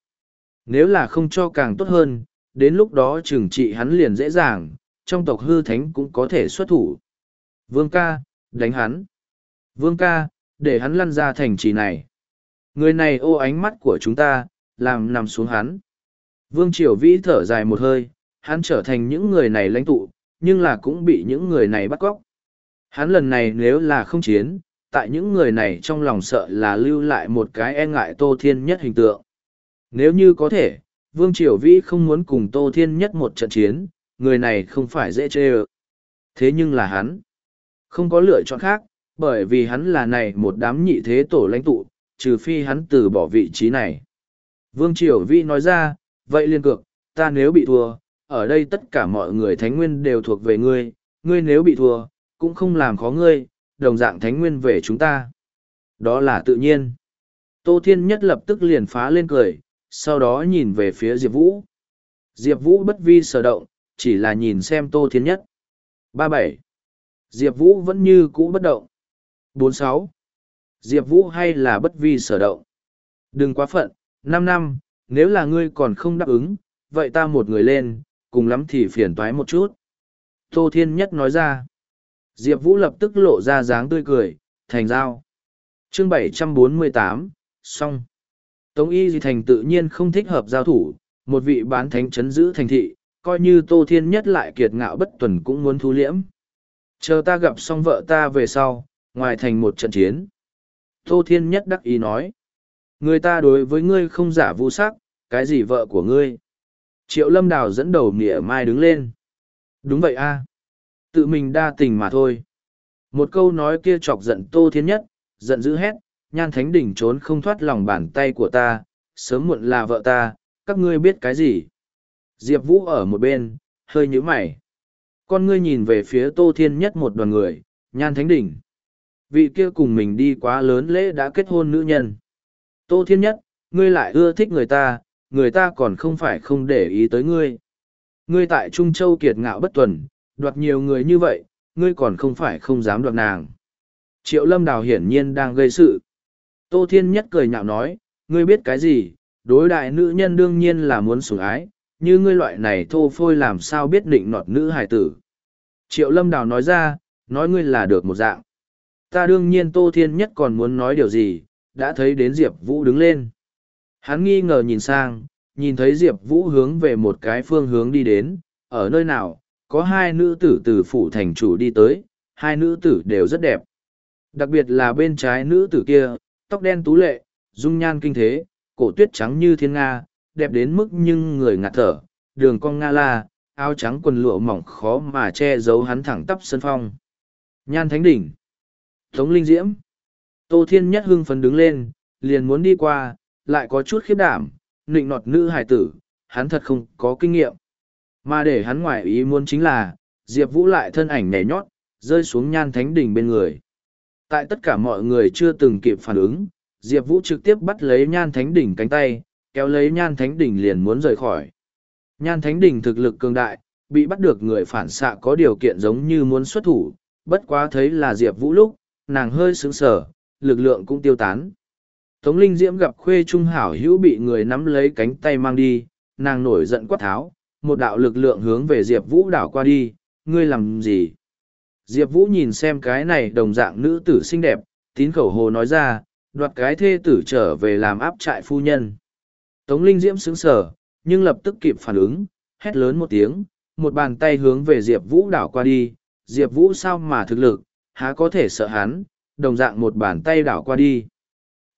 Nếu là không cho càng tốt hơn, đến lúc đó trừng trị hắn liền dễ dàng, trong tộc hư thánh cũng có thể xuất thủ. Vương ca, đánh hắn. Vương ca, để hắn lăn ra thành trì này. Người này ô ánh mắt của chúng ta, làm nằm xuống hắn. Vương Triều Vĩ thở dài một hơi, hắn trở thành những người này lãnh tụ, nhưng là cũng bị những người này bắt cóc. Hắn lần này nếu là không chiến, tại những người này trong lòng sợ là lưu lại một cái e ngại Tô Thiên nhất hình tượng. Nếu như có thể, Vương Triều Vĩ không muốn cùng Tô Thiên nhất một trận chiến, người này không phải dễ chê ơ. Thế nhưng là hắn. Không có lựa chọn khác, bởi vì hắn là này một đám nhị thế tổ lãnh tụ, trừ phi hắn từ bỏ vị trí này. Vương Triều Vĩ nói ra, vậy liên cực, ta nếu bị thua, ở đây tất cả mọi người thánh nguyên đều thuộc về ngươi, ngươi nếu bị thua, cũng không làm khó ngươi, đồng dạng thánh nguyên về chúng ta. Đó là tự nhiên. Tô Thiên Nhất lập tức liền phá lên cười, sau đó nhìn về phía Diệp Vũ. Diệp Vũ bất vi sở động, chỉ là nhìn xem Tô Thiên Nhất. ba bảy Diệp Vũ vẫn như cũ bất động. bốn sáu Diệp Vũ hay là bất vi sở động. Đừng quá phận, năm năm, nếu là ngươi còn không đáp ứng, vậy ta một người lên, cùng lắm thì phiền toái một chút. Tô Thiên Nhất nói ra. Diệp Vũ lập tức lộ ra dáng tươi cười, thành giao. chương bảy trăm bốn mươi tám xong. Tống Y Di Thành tự nhiên không thích hợp giao thủ, một vị bán thánh chấn giữ thành thị, coi như Tô Thiên Nhất lại kiệt ngạo bất tuần cũng muốn thu liễm. Chờ ta gặp xong vợ ta về sau, ngoài thành một trận chiến. Tô Thiên Nhất đắc ý nói. Người ta đối với ngươi không giả vu sắc, cái gì vợ của ngươi? Triệu Lâm Đào dẫn đầu mỉa mai đứng lên. Đúng vậy a Tự mình đa tình mà thôi. Một câu nói kia chọc giận Tô Thiên Nhất, giận dữ hét, nhan thánh đỉnh trốn không thoát lòng bàn tay của ta, sớm muộn là vợ ta, các ngươi biết cái gì? Diệp Vũ ở một bên, hơi nhíu mày. Con ngươi nhìn về phía Tô Thiên Nhất một đoàn người, nhan thánh đỉnh. Vị kia cùng mình đi quá lớn lễ đã kết hôn nữ nhân. Tô Thiên Nhất, ngươi lại ưa thích người ta, người ta còn không phải không để ý tới ngươi. Ngươi tại Trung Châu kiệt ngạo bất tuần, đoạt nhiều người như vậy, ngươi còn không phải không dám đoạt nàng. Triệu Lâm Đào hiển nhiên đang gây sự. Tô Thiên Nhất cười nhạo nói, ngươi biết cái gì, đối đại nữ nhân đương nhiên là muốn sủng ái, như ngươi loại này thô phôi làm sao biết định nọt nữ hài tử. Triệu Lâm Đào nói ra, nói ngươi là được một dạng. Ta đương nhiên Tô Thiên Nhất còn muốn nói điều gì, đã thấy đến Diệp Vũ đứng lên. Hắn nghi ngờ nhìn sang, nhìn thấy Diệp Vũ hướng về một cái phương hướng đi đến, ở nơi nào, có hai nữ tử từ phủ thành chủ đi tới, hai nữ tử đều rất đẹp. Đặc biệt là bên trái nữ tử kia, tóc đen tú lệ, dung nhan kinh thế, cổ tuyết trắng như thiên nga, đẹp đến mức nhưng người ngạt thở, đường cong nga la, áo trắng quần lụa mỏng khó mà che giấu hắn thẳng tắp sân phong. Nhan Thánh Đỉnh Tống Linh Diễm Tô Thiên Nhất hưng phấn đứng lên, liền muốn đi qua, lại có chút khiếp đảm, nịnh nọt nữ hải tử, hắn thật không có kinh nghiệm. Mà để hắn ngoại ý muốn chính là, Diệp Vũ lại thân ảnh nhảy nhót, rơi xuống nhan thánh đỉnh bên người. Tại tất cả mọi người chưa từng kịp phản ứng, Diệp Vũ trực tiếp bắt lấy nhan thánh đỉnh cánh tay, kéo lấy nhan thánh đỉnh liền muốn rời khỏi. Nhan thánh đỉnh thực lực cường đại, bị bắt được người phản xạ có điều kiện giống như muốn xuất thủ, bất quá thấy là Diệp Vũ lúc, nàng hơi sướng sở, lực lượng cũng tiêu tán. Tống Linh Diễm gặp khuê trung hảo hữu bị người nắm lấy cánh tay mang đi, nàng nổi giận quát tháo, một đạo lực lượng hướng về Diệp Vũ đảo qua đi, ngươi làm gì? Diệp Vũ nhìn xem cái này đồng dạng nữ tử xinh đẹp, tín khẩu hồ nói ra, đoạt cái thê tử trở về làm áp trại phu nhân. Tống Linh Diễm sững sở, nhưng lập tức kịp phản ứng, hét lớn một tiếng, một bàn tay hướng về Diệp Vũ đảo qua đi, Diệp Vũ sao mà thực lực, há có thể sợ hắn, đồng dạng một bàn tay đảo qua đi.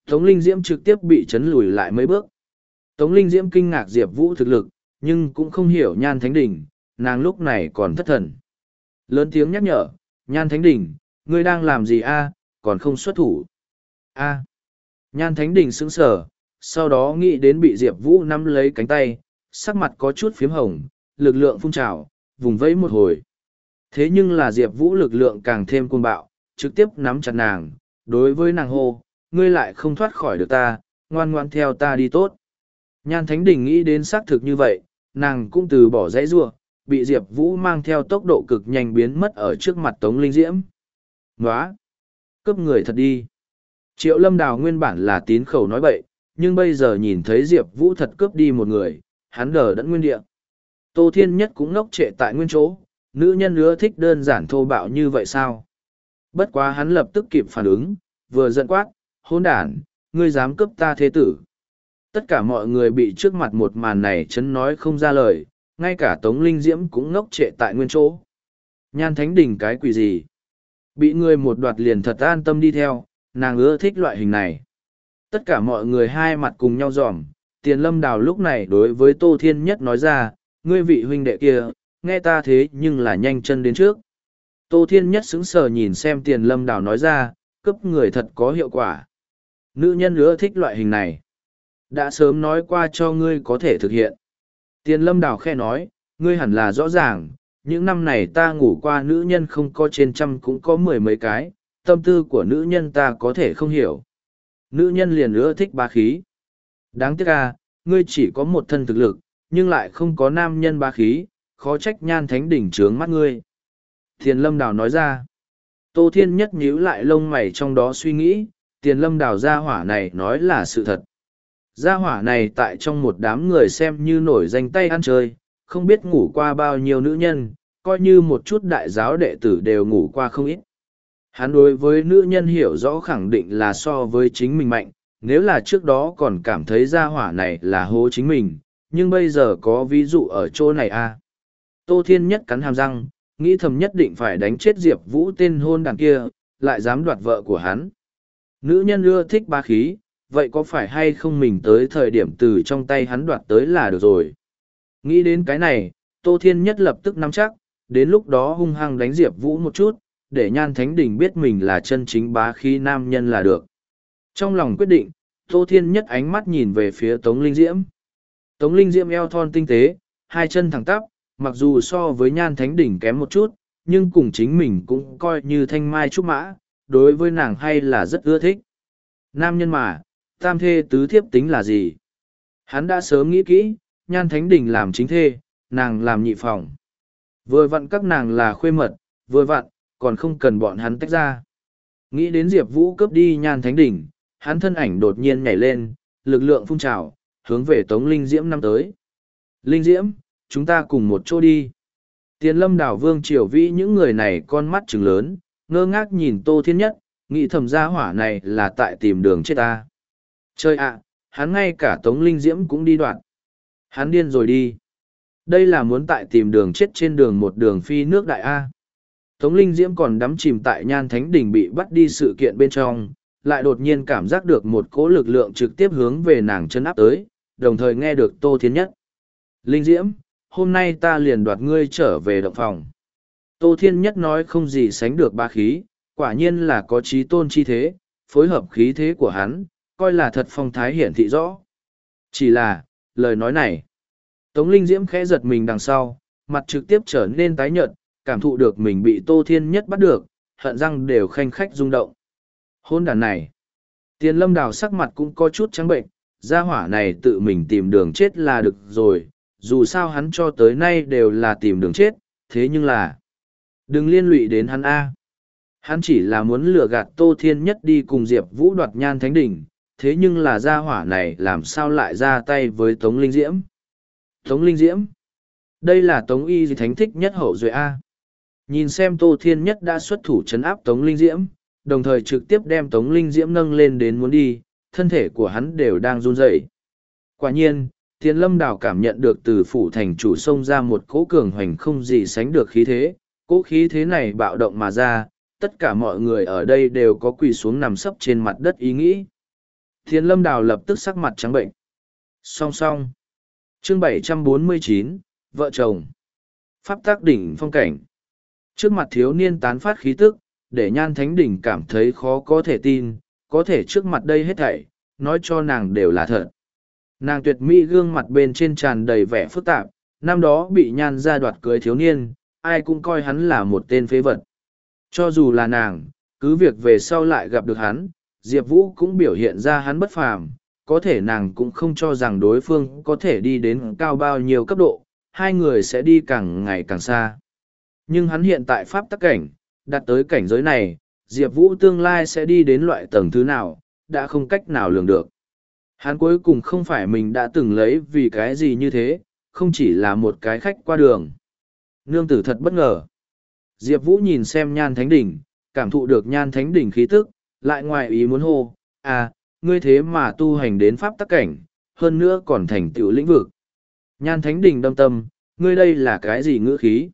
Tống Linh Diễm trực tiếp bị chấn lùi lại mấy bước. Tống Linh Diễm kinh ngạc Diệp Vũ thực lực, nhưng cũng không hiểu Nhan Thánh Đỉnh, nàng lúc này còn thất thần. Lớn tiếng nhắc nhở, Nhan Thánh Đỉnh, ngươi đang làm gì a còn không xuất thủ. a Nhan Thánh Đỉnh sững sờ, sau đó nghĩ đến bị Diệp Vũ nắm lấy cánh tay, sắc mặt có chút phiếm hồng, lực lượng phun trào, vùng vẫy một hồi. Thế nhưng là Diệp Vũ lực lượng càng thêm cuồng bạo, trực tiếp nắm chặt nàng, đối với nàng hô, ngươi lại không thoát khỏi được ta, ngoan ngoan theo ta đi tốt. Nhan Thánh Đình nghĩ đến xác thực như vậy, nàng cũng từ bỏ dãy rua, bị Diệp Vũ mang theo tốc độ cực nhanh biến mất ở trước mặt Tống Linh Diễm. Nóa! Cấp người thật đi! Triệu Lâm Đào nguyên bản là tín khẩu nói bậy, nhưng bây giờ nhìn thấy Diệp Vũ thật cướp đi một người, hắn đờ đẫn nguyên địa. Tô Thiên Nhất cũng ngốc trệ tại nguyên chỗ, nữ nhân ưa thích đơn giản thô bạo như vậy sao? Bất quá hắn lập tức kịp phản ứng, vừa giận quát, hôn đản, ngươi dám cướp ta thế tử. Tất cả mọi người bị trước mặt một màn này chấn nói không ra lời, ngay cả Tống Linh Diễm cũng ngốc trệ tại nguyên chỗ. Nhan Thánh Đình cái quỷ gì? Bị người một đoạt liền thật an tâm đi theo, nàng ưa thích loại hình này. Tất cả mọi người hai mặt cùng nhau dòm, tiền lâm đào lúc này đối với Tô Thiên Nhất nói ra, ngươi vị huynh đệ kia, nghe ta thế nhưng là nhanh chân đến trước. Tô Thiên Nhất sững sờ nhìn xem tiền lâm đào nói ra, cấp người thật có hiệu quả. Nữ nhân ưa thích loại hình này. Đã sớm nói qua cho ngươi có thể thực hiện. Tiền lâm đào khe nói, ngươi hẳn là rõ ràng, những năm này ta ngủ qua nữ nhân không có trên trăm cũng có mười mấy cái, tâm tư của nữ nhân ta có thể không hiểu. Nữ nhân liền ưa thích ba khí. Đáng tiếc à, ngươi chỉ có một thân thực lực, nhưng lại không có nam nhân ba khí, khó trách nhan thánh đỉnh trướng mắt ngươi. Thiền lâm đào nói ra, Tô Thiên nhất nhíu lại lông mày trong đó suy nghĩ, tiền lâm đào ra hỏa này nói là sự thật. Gia hỏa này tại trong một đám người xem như nổi danh tay ăn chơi, không biết ngủ qua bao nhiêu nữ nhân, coi như một chút đại giáo đệ tử đều ngủ qua không ít. Hắn đối với nữ nhân hiểu rõ khẳng định là so với chính mình mạnh, nếu là trước đó còn cảm thấy gia hỏa này là hố chính mình, nhưng bây giờ có ví dụ ở chỗ này à. Tô Thiên Nhất cắn hàm răng, nghĩ thầm nhất định phải đánh chết Diệp Vũ tên hôn đàn kia, lại dám đoạt vợ của hắn. Nữ nhân ưa thích ba khí, vậy có phải hay không mình tới thời điểm từ trong tay hắn đoạt tới là được rồi. Nghĩ đến cái này, Tô Thiên Nhất lập tức nắm chắc, đến lúc đó hung hăng đánh Diệp Vũ một chút, để Nhan Thánh Đình biết mình là chân chính bá khí nam nhân là được. Trong lòng quyết định, Tô Thiên Nhất ánh mắt nhìn về phía Tống Linh Diễm. Tống Linh Diễm eo thon tinh tế, hai chân thẳng tắp, mặc dù so với Nhan Thánh Đỉnh kém một chút, nhưng cùng chính mình cũng coi như thanh mai trúc mã, đối với nàng hay là rất ưa thích. Nam nhân mà, tam thê tứ thiếp tính là gì? Hắn đã sớm nghĩ kỹ, Nhan Thánh đình làm chính thê, nàng làm nhị phòng. Vừa vặn các nàng là khuê mật, vừa vặn, còn không cần bọn hắn tách ra. Nghĩ đến Diệp Vũ cướp đi Nhan Thánh Đỉnh, hắn thân ảnh đột nhiên nhảy lên, lực lượng phun trào, hướng về Tống Linh Diễm năm tới. Linh Diễm, chúng ta cùng một chỗ đi. Tiền lâm đảo vương triều vĩ những người này con mắt trừng lớn, ngơ ngác nhìn Tô Thiên Nhất, nghĩ thầm gia hỏa này là tại tìm đường chết ta. Chơi ạ, hắn ngay cả Tống Linh Diễm cũng đi đoạn. Hắn điên rồi đi. Đây là muốn tại tìm đường chết trên đường một đường phi nước đại A. Tống Linh Diễm còn đắm chìm tại nhan thánh đỉnh bị bắt đi sự kiện bên trong, lại đột nhiên cảm giác được một cỗ lực lượng trực tiếp hướng về nàng chân áp tới, đồng thời nghe được Tô Thiên Nhất. Linh Diễm, hôm nay ta liền đoạt ngươi trở về động phòng. Tô Thiên Nhất nói không gì sánh được ba khí, quả nhiên là có trí tôn chi thế, phối hợp khí thế của hắn, coi là thật phong thái hiển thị rõ. Chỉ là, lời nói này. Tống Linh Diễm khẽ giật mình đằng sau, mặt trực tiếp trở nên tái nhợt, cảm thụ được mình bị Tô Thiên Nhất bắt được, hận răng đều khanh khách rung động. Hôn đàn này. Tiền lâm đào sắc mặt cũng có chút trắng bệnh, gia hỏa này tự mình tìm đường chết là được rồi, dù sao hắn cho tới nay đều là tìm đường chết, thế nhưng là... Đừng liên lụy đến hắn A. Hắn chỉ là muốn lừa gạt Tô Thiên Nhất đi cùng Diệp Vũ đoạt nhan thánh đỉnh, thế nhưng là gia hỏa này làm sao lại ra tay với Tống Linh Diễm. Tống Linh Diễm. Đây là Tống Y thánh thích nhất hậu duệ A. Nhìn xem Tô Thiên Nhất đã xuất thủ chấn áp Tống Linh Diễm, đồng thời trực tiếp đem Tống Linh Diễm nâng lên đến muốn đi, thân thể của hắn đều đang run rẩy. Quả nhiên, Thiên Lâm Đào cảm nhận được từ phủ thành chủ sông ra một cỗ cường hoành không gì sánh được khí thế, cỗ khí thế này bạo động mà ra, tất cả mọi người ở đây đều có quỳ xuống nằm sấp trên mặt đất ý nghĩ. Thiên Lâm Đào lập tức sắc mặt trắng bệnh. Song song. Chương 749, Vợ chồng. Pháp tác đỉnh phong cảnh. Trước mặt thiếu niên tán phát khí tức, để nhan thánh đỉnh cảm thấy khó có thể tin, có thể trước mặt đây hết thảy, nói cho nàng đều là thật. Nàng tuyệt mỹ gương mặt bên trên tràn đầy vẻ phức tạp, năm đó bị nhan ra đoạt cưới thiếu niên, ai cũng coi hắn là một tên phế vật. Cho dù là nàng, cứ việc về sau lại gặp được hắn, Diệp Vũ cũng biểu hiện ra hắn bất phàm, có thể nàng cũng không cho rằng đối phương có thể đi đến cao bao nhiêu cấp độ, hai người sẽ đi càng ngày càng xa. Nhưng hắn hiện tại pháp tắc cảnh, đặt tới cảnh giới này, Diệp Vũ tương lai sẽ đi đến loại tầng thứ nào, đã không cách nào lường được. Hắn cuối cùng không phải mình đã từng lấy vì cái gì như thế, không chỉ là một cái khách qua đường. Nương tử thật bất ngờ. Diệp Vũ nhìn xem nhan thánh đỉnh, cảm thụ được nhan thánh đỉnh khí tức, lại ngoài ý muốn hô, à, ngươi thế mà tu hành đến pháp tắc cảnh, hơn nữa còn thành tựu lĩnh vực. Nhan thánh Đình đâm tâm, ngươi đây là cái gì ngữ khí?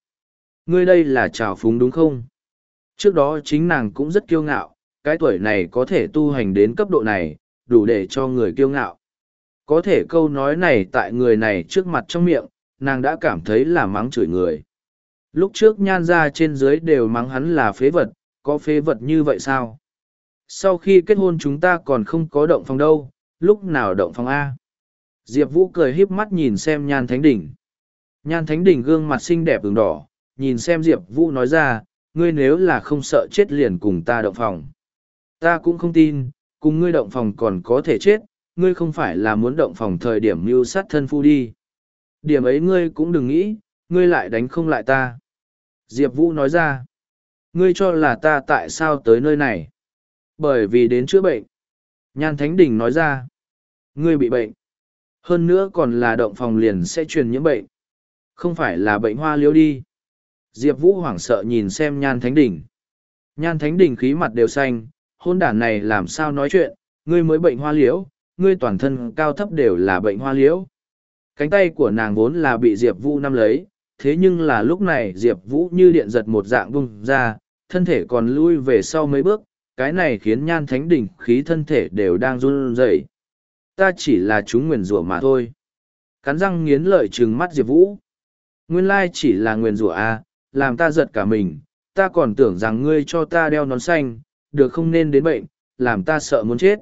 Ngươi đây là trào phúng đúng không? Trước đó chính nàng cũng rất kiêu ngạo, cái tuổi này có thể tu hành đến cấp độ này, đủ để cho người kiêu ngạo. Có thể câu nói này tại người này trước mặt trong miệng, nàng đã cảm thấy là mắng chửi người. Lúc trước nhan ra trên dưới đều mắng hắn là phế vật, có phế vật như vậy sao? Sau khi kết hôn chúng ta còn không có động phòng đâu, lúc nào động phòng A? Diệp Vũ cười híp mắt nhìn xem nhan thánh đỉnh. Nhan thánh đỉnh gương mặt xinh đẹp ửng đỏ, nhìn xem Diệp Vũ nói ra, ngươi nếu là không sợ chết liền cùng ta động phòng. Ta cũng không tin, cùng ngươi động phòng còn có thể chết, ngươi không phải là muốn động phòng thời điểm mưu sát thân phu đi. Điểm ấy ngươi cũng đừng nghĩ, ngươi lại đánh không lại ta. Diệp Vũ nói ra, ngươi cho là ta tại sao tới nơi này? Bởi vì đến chữa bệnh. Nhan Thánh Đình nói ra, ngươi bị bệnh. Hơn nữa còn là động phòng liền sẽ truyền nhiễm bệnh. Không phải là bệnh hoa liễu đi. Diệp Vũ hoảng sợ nhìn xem Nhan Thánh Đình. Nhan Thánh Đình khí mặt đều xanh, hôn đản này làm sao nói chuyện, ngươi mới bệnh hoa liễu, ngươi toàn thân cao thấp đều là bệnh hoa liễu. Cánh tay của nàng vốn là bị Diệp Vũ nắm lấy, thế nhưng là lúc này Diệp Vũ như điện giật một dạng vung ra, thân thể còn lui về sau mấy bước, cái này khiến nhan thánh đỉnh khí thân thể đều đang run rẩy. Ta chỉ là chúng nguyền rủa mà thôi. Cắn răng nghiến lợi trừng mắt Diệp Vũ. Nguyên lai chỉ là nguyền rủa à, làm ta giật cả mình, ta còn tưởng rằng ngươi cho ta đeo nón xanh, được không nên đến bệnh, làm ta sợ muốn chết.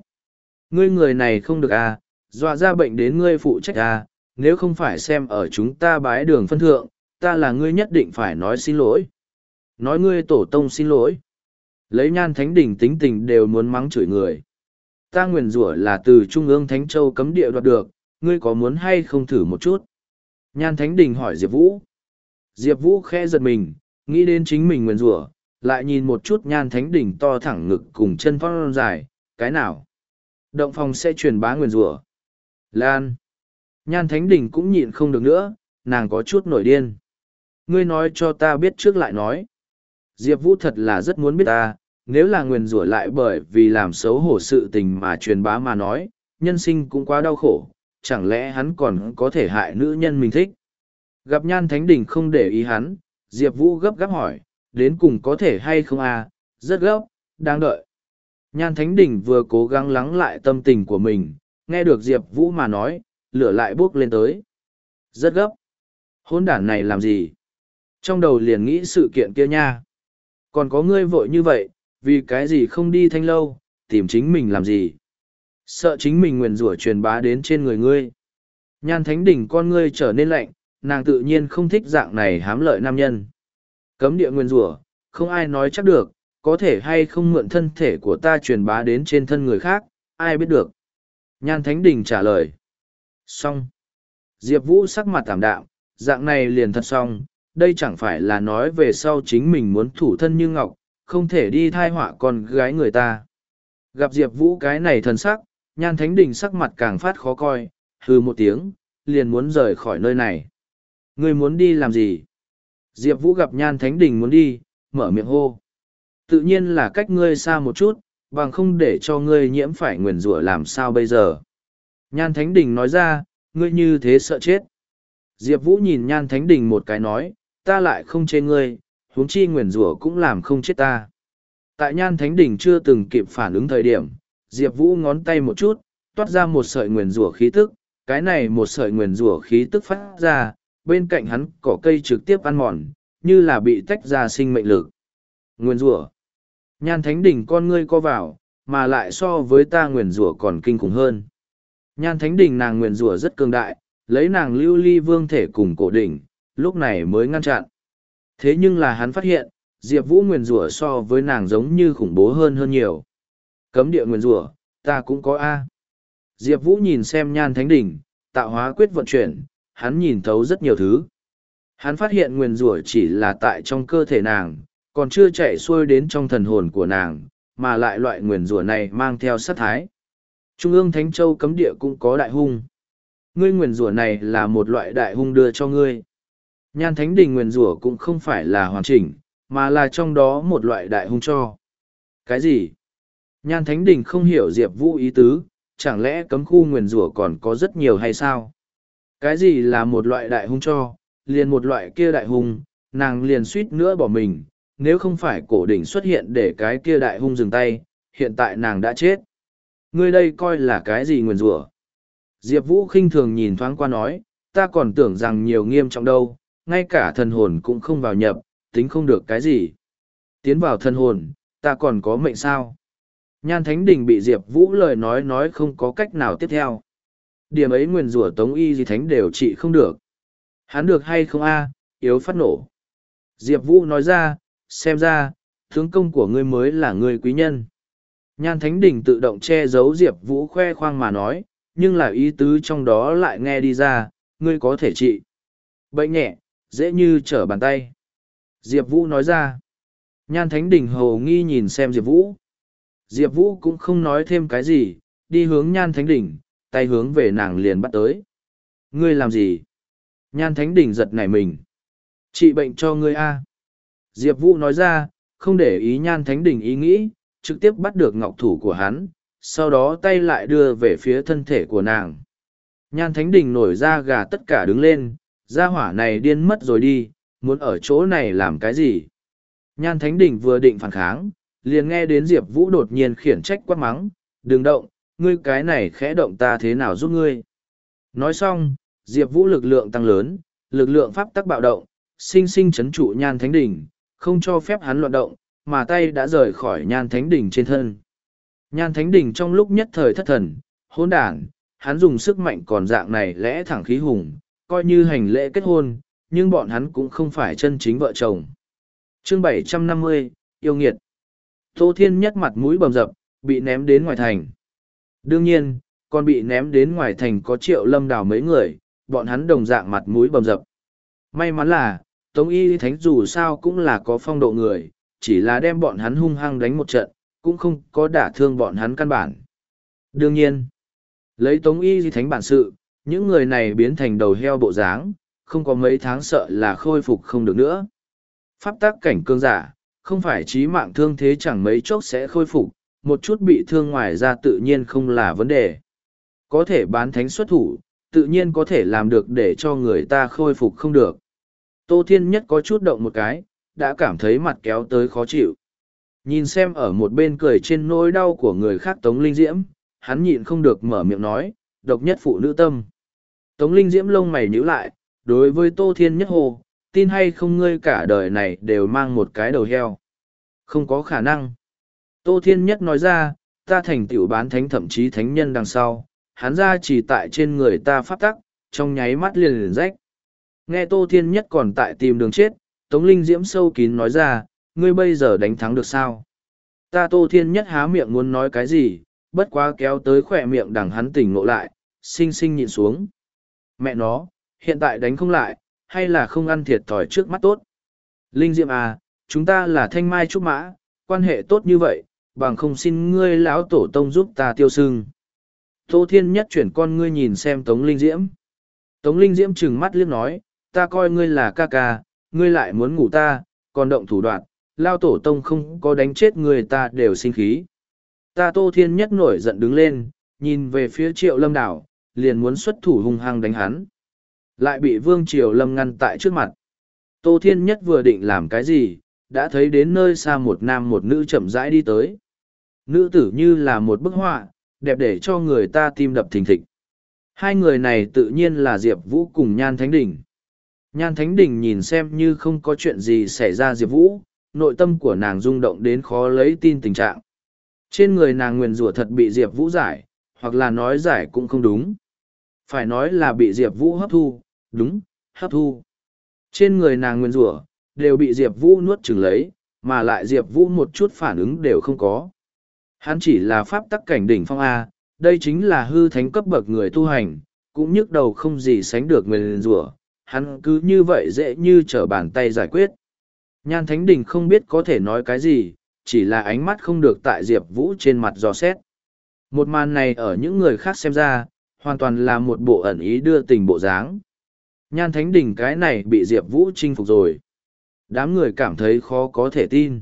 Ngươi người này không được à, dọa ra bệnh đến ngươi phụ trách à, nếu không phải xem ở chúng ta bái đường phân thượng, ta là ngươi nhất định phải nói xin lỗi. Nói ngươi tổ tông xin lỗi. Lấy nhan thánh đỉnh tính tình đều muốn mắng chửi người. Ta nguyền rủa là từ Trung ương Thánh Châu cấm địa đoạt được, ngươi có muốn hay không thử một chút? Nhan thánh đỉnh hỏi Diệp Vũ. Diệp Vũ khẽ giật mình, nghĩ đến chính mình nguyền rủa lại nhìn một chút nhan thánh đỉnh to thẳng ngực cùng chân phong dài, cái nào? Động phòng sẽ truyền bá nguyền rủa Lan. Nhan thánh đỉnh cũng nhịn không được nữa, nàng có chút nổi điên. Ngươi nói cho ta biết trước lại nói. Diệp Vũ thật là rất muốn biết ta, nếu là nguyền rủa lại bởi vì làm xấu hổ sự tình mà truyền bá mà nói, nhân sinh cũng quá đau khổ, chẳng lẽ hắn còn có thể hại nữ nhân mình thích. Gặp nhan thánh đỉnh không để ý hắn, Diệp Vũ gấp gáp hỏi, đến cùng có thể hay không à, rất gấp, đang đợi. Nhan thánh đỉnh vừa cố gắng lắng lại tâm tình của mình, nghe được Diệp Vũ mà nói, lửa lại bước lên tới. Rất gấp. Hôn đản này làm gì? Trong đầu liền nghĩ sự kiện kia nha. Còn có ngươi vội như vậy, vì cái gì không đi thanh lâu, tìm chính mình làm gì? Sợ chính mình nguyền rủa truyền bá đến trên người ngươi. Nhan thánh đỉnh con ngươi trở nên lạnh, nàng tự nhiên không thích dạng này hám lợi nam nhân. Cấm địa nguyền rủa, không ai nói chắc được, có thể hay không mượn thân thể của ta truyền bá đến trên thân người khác, ai biết được. Nhan thánh đình trả lời. Xong. Diệp Vũ sắc mặt tảm đạm, dạng này liền thật xong, đây chẳng phải là nói về sau chính mình muốn thủ thân như ngọc, không thể đi thai họa con gái người ta. Gặp Diệp Vũ cái này thần sắc, nhan thánh đình sắc mặt càng phát khó coi, hừ một tiếng, liền muốn rời khỏi nơi này. người muốn đi làm gì? Diệp Vũ gặp nhan thánh đình muốn đi, mở miệng hô. Tự nhiên là cách ngươi xa một chút, bằng không để cho ngươi nhiễm phải nguyền rủa làm sao bây giờ. Nhan thánh đình nói ra, ngươi như thế sợ chết. Diệp Vũ nhìn nhan thánh đình một cái nói, ta lại không chê ngươi, huống chi nguyền rủa cũng làm không chết ta. Tại nhan thánh Đỉnh chưa từng kịp phản ứng thời điểm, Diệp Vũ ngón tay một chút, toát ra một sợi nguyền rủa khí tức, cái này một sợi nguyền rủa khí tức phát ra, bên cạnh hắn cỏ cây trực tiếp ăn mòn, như là bị tách ra sinh mệnh lực. Nguyền rủa Nhan thánh đỉnh con ngươi co vào, mà lại so với ta nguyền rủa còn kinh khủng hơn. Nhan thánh đỉnh nàng nguyền rủa rất cường đại, lấy nàng lưu ly vương thể cùng cổ đỉnh, lúc này mới ngăn chặn. Thế nhưng là hắn phát hiện, Diệp Vũ nguyền rủa so với nàng giống như khủng bố hơn hơn nhiều. Cấm địa nguyền rủa, ta cũng có A. Diệp Vũ nhìn xem nhan thánh đỉnh, tạo hóa quyết vận chuyển, hắn nhìn thấu rất nhiều thứ. Hắn phát hiện nguyền rủa chỉ là tại trong cơ thể nàng, còn chưa chạy xuôi đến trong thần hồn của nàng, mà lại loại nguyền rủa này mang theo sát thái. Trung ương Thánh Châu cấm địa cũng có đại hung. Ngươi nguyền rủa này là một loại đại hung đưa cho ngươi. Nhan Thánh Đình nguyền rủa cũng không phải là hoàn chỉnh, mà là trong đó một loại đại hung cho. Cái gì? Nhan Thánh Đình không hiểu Diệp Vũ ý tứ, chẳng lẽ cấm khu nguyền rủa còn có rất nhiều hay sao? Cái gì là một loại đại hung cho, liền một loại kia đại hung, nàng liền suýt nữa bỏ mình, nếu không phải cổ đỉnh xuất hiện để cái kia đại hung dừng tay, hiện tại nàng đã chết. Ngươi đây coi là cái gì nguyền rủa? Diệp Vũ khinh thường nhìn thoáng qua nói, ta còn tưởng rằng nhiều nghiêm trọng đâu, ngay cả thần hồn cũng không vào nhập, tính không được cái gì. Tiến vào thần hồn, ta còn có mệnh sao? Nhan Thánh Đình bị Diệp Vũ lời nói nói không có cách nào tiếp theo. Điểm ấy nguyền rủa tống y gì thánh đều trị không được. Hắn được hay không a yếu phát nổ. Diệp Vũ nói ra, xem ra, tướng công của ngươi mới là người quý nhân. Nhan Thánh Đình tự động che giấu Diệp Vũ khoe khoang mà nói, nhưng là ý tứ trong đó lại nghe đi ra, ngươi có thể trị. Bệnh nhẹ, dễ như trở bàn tay. Diệp Vũ nói ra. Nhan Thánh Đình hầu nghi nhìn xem Diệp Vũ. Diệp Vũ cũng không nói thêm cái gì, đi hướng Nhan Thánh Đình, tay hướng về nàng liền bắt tới. Ngươi làm gì? Nhan Thánh Đình giật nảy mình. Trị bệnh cho ngươi A. Diệp Vũ nói ra, không để ý Nhan Thánh Đình ý nghĩ, trực tiếp bắt được ngọc thủ của hắn, sau đó tay lại đưa về phía thân thể của nàng. Nhan Thánh Đình nổi ra gà tất cả đứng lên, gia hỏa này điên mất rồi đi, muốn ở chỗ này làm cái gì? Nhan Thánh Đình vừa định phản kháng, liền nghe đến Diệp Vũ đột nhiên khiển trách quát mắng, đừng động, ngươi cái này khẽ động ta thế nào giúp ngươi. Nói xong, Diệp Vũ lực lượng tăng lớn, lực lượng pháp tắc bạo động, sinh sinh chấn trụ Nhan Thánh Đình, không cho phép hắn loạn động, mà tay đã rời khỏi Nhan Thánh Đình trên thân. Nhan Thánh Đình trong lúc nhất thời thất thần, hỗn đản, hắn dùng sức mạnh còn dạng này lẽ thẳng khí hùng, coi như hành lễ kết hôn, nhưng bọn hắn cũng không phải chân chính vợ chồng. chương 750, yêu nghiệt. Tô Thiên nhất mặt mũi bầm dập, bị ném đến ngoài thành. Đương nhiên, còn bị ném đến ngoài thành có triệu lâm đào mấy người, bọn hắn đồng dạng mặt mũi bầm dập. May mắn là, Tống Y Thánh dù sao cũng là có phong độ người, chỉ là đem bọn hắn hung hăng đánh một trận, cũng không có đả thương bọn hắn căn bản. Đương nhiên, lấy Tống Y Thánh bản sự, những người này biến thành đầu heo bộ dáng, không có mấy tháng sợ là khôi phục không được nữa. Pháp tác cảnh cương giả, không phải trí mạng thương thế chẳng mấy chốc sẽ khôi phục, một chút bị thương ngoài ra tự nhiên không là vấn đề. Có thể bán thánh xuất thủ, tự nhiên có thể làm được để cho người ta khôi phục không được. Tô Thiên Nhất có chút động một cái, đã cảm thấy mặt kéo tới khó chịu. Nhìn xem ở một bên cười trên nỗi đau của người khác Tống Linh Diễm, hắn nhịn không được mở miệng nói, độc nhất phụ nữ tâm. Tống Linh Diễm lông mày nhíu lại, đối với Tô Thiên Nhất hồ, tin hay không ngươi cả đời này đều mang một cái đầu heo. Không có khả năng. Tô Thiên Nhất nói ra, ta thành tiểu bán thánh thậm chí thánh nhân đằng sau, hắn ra chỉ tại trên người ta phát tắc, trong nháy mắt liền liền rách. Nghe Tô Thiên Nhất còn tại tìm đường chết, Tống Linh Diễm sâu kín nói ra, ngươi bây giờ đánh thắng được sao? Ta Tô Thiên Nhất há miệng muốn nói cái gì, bất quá kéo tới khỏe miệng đằng hắn tỉnh ngộ lại, xinh xinh nhịn xuống. Mẹ nó, hiện tại đánh không lại, hay là không ăn thiệt thòi trước mắt tốt? Linh Diệm à, chúng ta là thanh mai trúc mã, quan hệ tốt như vậy, bằng không xin ngươi lão tổ tông giúp ta tiêu sưng. Tô Thiên Nhất chuyển con ngươi nhìn xem Tống Linh Diễm. Tống Linh Diễm trừng mắt liếc nói, ta coi ngươi là ca ca, ngươi lại muốn ngủ ta, còn động thủ đoạn, lao tổ tông không có đánh chết người ta đều sinh khí. Ta Tô Thiên Nhất nổi giận đứng lên, nhìn về phía triệu lâm đảo, liền muốn xuất thủ hung hăng đánh hắn. Lại bị Vương Triều Lâm ngăn tại trước mặt. Tô Thiên Nhất vừa định làm cái gì, đã thấy đến nơi xa một nam một nữ chậm rãi đi tới. Nữ tử như là một bức họa, đẹp để cho người ta tim đập thình thịch. Hai người này tự nhiên là Diệp Vũ cùng Nhan Thánh Đình. Nhan Thánh Đình nhìn xem như không có chuyện gì xảy ra Diệp Vũ, nội tâm của nàng rung động đến khó lấy tin tình trạng. Trên người nàng nguyền rủa thật bị Diệp Vũ giải, hoặc là nói giải cũng không đúng. Phải nói là bị Diệp Vũ hấp thu, đúng, hấp thu. Trên người nàng Nguyên rủa đều bị Diệp Vũ nuốt chửng lấy, mà lại Diệp Vũ một chút phản ứng đều không có. Hắn chỉ là pháp tắc cảnh đỉnh phong A, đây chính là hư thánh cấp bậc người tu hành, cũng nhức đầu không gì sánh được Nguyên rủa hắn cứ như vậy dễ như trở bàn tay giải quyết. Nhan Thánh Đình không biết có thể nói cái gì, chỉ là ánh mắt không được tại Diệp Vũ trên mặt dò xét. Một màn này ở những người khác xem ra, hoàn toàn là một bộ ẩn ý đưa tình bộ dáng. Nhan Thánh Đình cái này bị Diệp Vũ chinh phục rồi. Đám người cảm thấy khó có thể tin.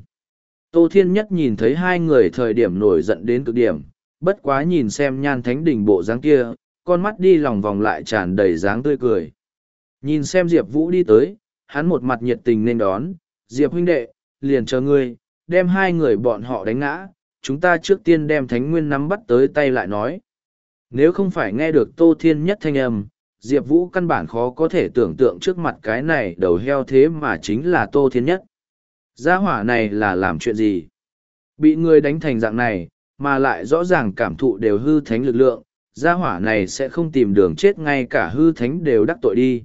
Tô Thiên Nhất nhìn thấy hai người thời điểm nổi giận đến cực điểm, bất quá nhìn xem Nhan Thánh Đình bộ dáng kia, con mắt đi lòng vòng lại tràn đầy dáng tươi cười. Nhìn xem Diệp Vũ đi tới, hắn một mặt nhiệt tình nên đón, Diệp huynh đệ, liền chờ ngươi, đem hai người bọn họ đánh ngã, chúng ta trước tiên đem Thánh Nguyên nắm bắt tới tay lại nói. Nếu không phải nghe được Tô Thiên Nhất thanh âm, Diệp Vũ căn bản khó có thể tưởng tượng trước mặt cái này đầu heo thế mà chính là Tô Thiên Nhất. Gia hỏa này là làm chuyện gì? Bị người đánh thành dạng này, mà lại rõ ràng cảm thụ đều hư thánh lực lượng, gia hỏa này sẽ không tìm đường chết ngay cả hư thánh đều đắc tội đi.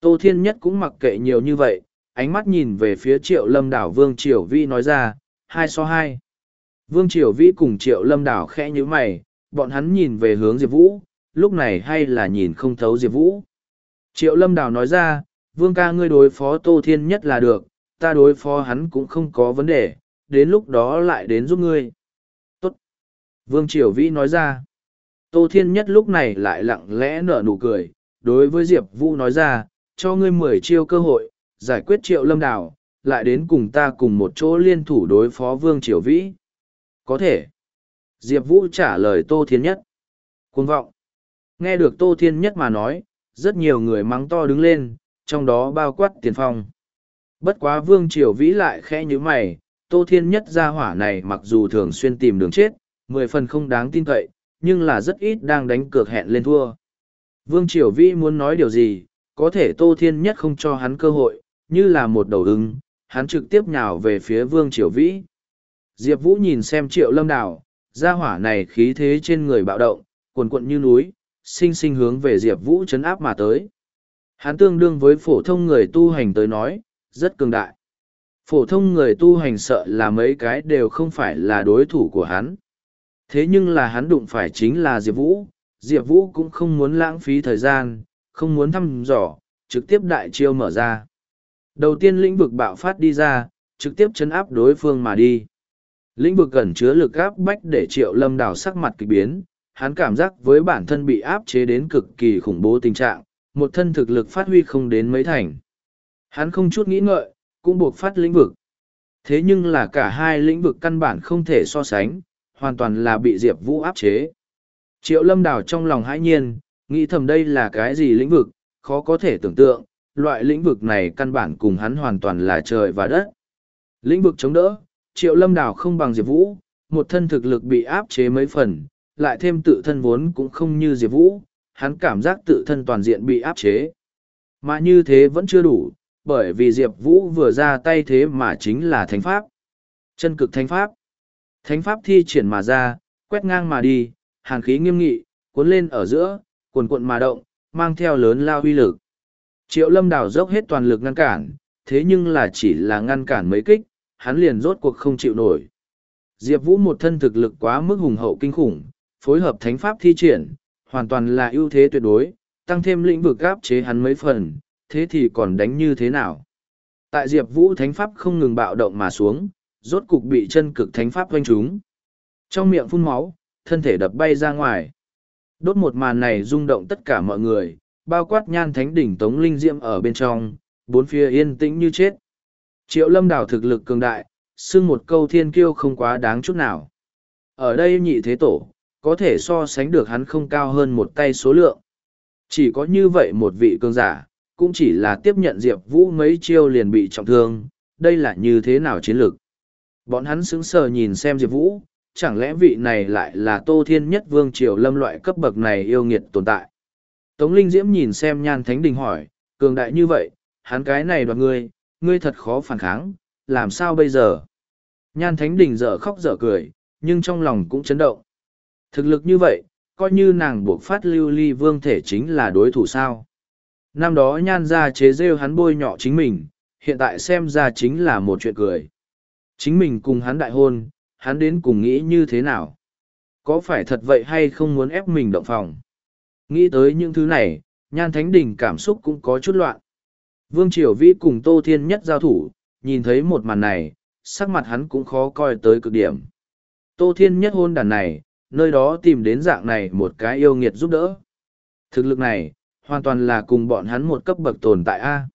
Tô Thiên Nhất cũng mặc kệ nhiều như vậy, ánh mắt nhìn về phía triệu lâm đảo Vương Triều Vi nói ra, hai so hai. Vương Triều Vi cùng triệu lâm đảo khẽ như mày, bọn hắn nhìn về hướng Diệp Vũ, lúc này hay là nhìn không thấu Diệp Vũ. Triệu Lâm Đào nói ra, vương ca ngươi đối phó Tô Thiên Nhất là được, ta đối phó hắn cũng không có vấn đề, đến lúc đó lại đến giúp ngươi. Tốt. Vương Triều Vĩ nói ra. Tô Thiên Nhất lúc này lại lặng lẽ nở nụ cười, đối với Diệp Vũ nói ra, cho ngươi mười chiêu cơ hội, giải quyết Triệu Lâm Đào, lại đến cùng ta cùng một chỗ liên thủ đối phó Vương Triều Vĩ. Có thể. Diệp Vũ trả lời Tô Thiên Nhất. Cuồng vọng. Nghe được Tô Thiên Nhất mà nói, rất nhiều người mắng to đứng lên, trong đó bao quát tiền phong. Bất quá Vương Triều Vĩ lại khẽ như mày, Tô Thiên Nhất ra hỏa này mặc dù thường xuyên tìm đường chết, mười phần không đáng tin cậy, nhưng là rất ít đang đánh cược hẹn lên thua. Vương Triều Vĩ muốn nói điều gì, có thể Tô Thiên Nhất không cho hắn cơ hội, như là một đầu ứng, hắn trực tiếp nhào về phía Vương Triều Vĩ. Diệp Vũ nhìn xem Triệu Lâm Đào, gia hỏa này khí thế trên người bạo động, cuồn cuộn như núi, sinh sinh hướng về Diệp Vũ chấn áp mà tới. Hắn tương đương với phổ thông người tu hành tới nói, rất cường đại. Phổ thông người tu hành sợ là mấy cái đều không phải là đối thủ của hắn. Thế nhưng là hắn đụng phải chính là Diệp Vũ, Diệp Vũ cũng không muốn lãng phí thời gian, không muốn thăm dò, trực tiếp đại chiêu mở ra. Đầu tiên lĩnh vực bạo phát đi ra, trực tiếp chấn áp đối phương mà đi. Lĩnh vực gần chứa lực áp bách để triệu lâm đào sắc mặt kỳ biến, hắn cảm giác với bản thân bị áp chế đến cực kỳ khủng bố tình trạng, một thân thực lực phát huy không đến mấy thành. Hắn không chút nghĩ ngợi, cũng buộc phát lĩnh vực. Thế nhưng là cả hai lĩnh vực căn bản không thể so sánh, hoàn toàn là bị Diệp Vũ áp chế. Triệu lâm đào trong lòng hãi nhiên, nghĩ thầm đây là cái gì lĩnh vực, khó có thể tưởng tượng, loại lĩnh vực này căn bản cùng hắn hoàn toàn là trời và đất. Lĩnh vực chống đỡ, triệu lâm đào không bằng Diệp Vũ, một thân thực lực bị áp chế mấy phần, lại thêm tự thân vốn cũng không như Diệp Vũ, hắn cảm giác tự thân toàn diện bị áp chế. Mà như thế vẫn chưa đủ, bởi vì Diệp Vũ vừa ra tay thế mà chính là thánh pháp. Chân cực thánh pháp. Thánh pháp thi triển mà ra, quét ngang mà đi, hàn khí nghiêm nghị, cuốn lên ở giữa, cuồn cuộn mà động, mang theo lớn lao uy lực. Triệu lâm đào dốc hết toàn lực ngăn cản, thế nhưng là chỉ là ngăn cản mấy kích, hắn liền rốt cuộc không chịu nổi. Diệp Vũ một thân thực lực quá mức hùng hậu kinh khủng, phối hợp thánh pháp thi triển, hoàn toàn là ưu thế tuyệt đối, tăng thêm lĩnh vực áp chế hắn mấy phần, thế thì còn đánh như thế nào? Tại Diệp Vũ thánh pháp không ngừng bạo động mà xuống, rốt cục bị chân cực thánh pháp quanh trúng. Trong miệng phun máu, thân thể đập bay ra ngoài. Đốt một màn này rung động tất cả mọi người, bao quát nhan thánh đỉnh tống linh diệm ở bên trong, bốn phía yên tĩnh như chết. Triệu lâm đảo thực lực cường đại, xưng một câu thiên kiêu không quá đáng chút nào. Ở đây nhị thế tổ, có thể so sánh được hắn không cao hơn một tay số lượng. Chỉ có như vậy một vị cường giả, cũng chỉ là tiếp nhận Diệp Vũ mấy chiêu liền bị trọng thương, đây là như thế nào chiến lược. Bọn hắn sững sờ nhìn xem Diệp Vũ, chẳng lẽ vị này lại là Tô Thiên Nhất Vương Triều Lâm loại cấp bậc này yêu nghiệt tồn tại. Tống Linh Diễm nhìn xem Nhan Thánh Đình hỏi, cường đại như vậy, hắn cái này đoạt ngươi, ngươi thật khó phản kháng, làm sao bây giờ? Nhan Thánh Đình dở khóc dở cười, nhưng trong lòng cũng chấn động. Thực lực như vậy, coi như nàng buộc phát lưu ly vương thể chính là đối thủ sao. Năm đó nhan ra chế rêu hắn bôi nhọ chính mình, hiện tại xem ra chính là một chuyện cười. Chính mình cùng hắn đại hôn, hắn đến cùng nghĩ như thế nào? Có phải thật vậy hay không muốn ép mình động phòng? Nghĩ tới những thứ này, nhan thánh đình cảm xúc cũng có chút loạn. Vương Triều Vĩ cùng Tô Thiên Nhất giao thủ, nhìn thấy một màn này, sắc mặt hắn cũng khó coi tới cực điểm. Tô Thiên Nhất hôn đàn này, nơi đó tìm đến dạng này một cái yêu nghiệt giúp đỡ. Thực lực này, hoàn toàn là cùng bọn hắn một cấp bậc tồn tại A.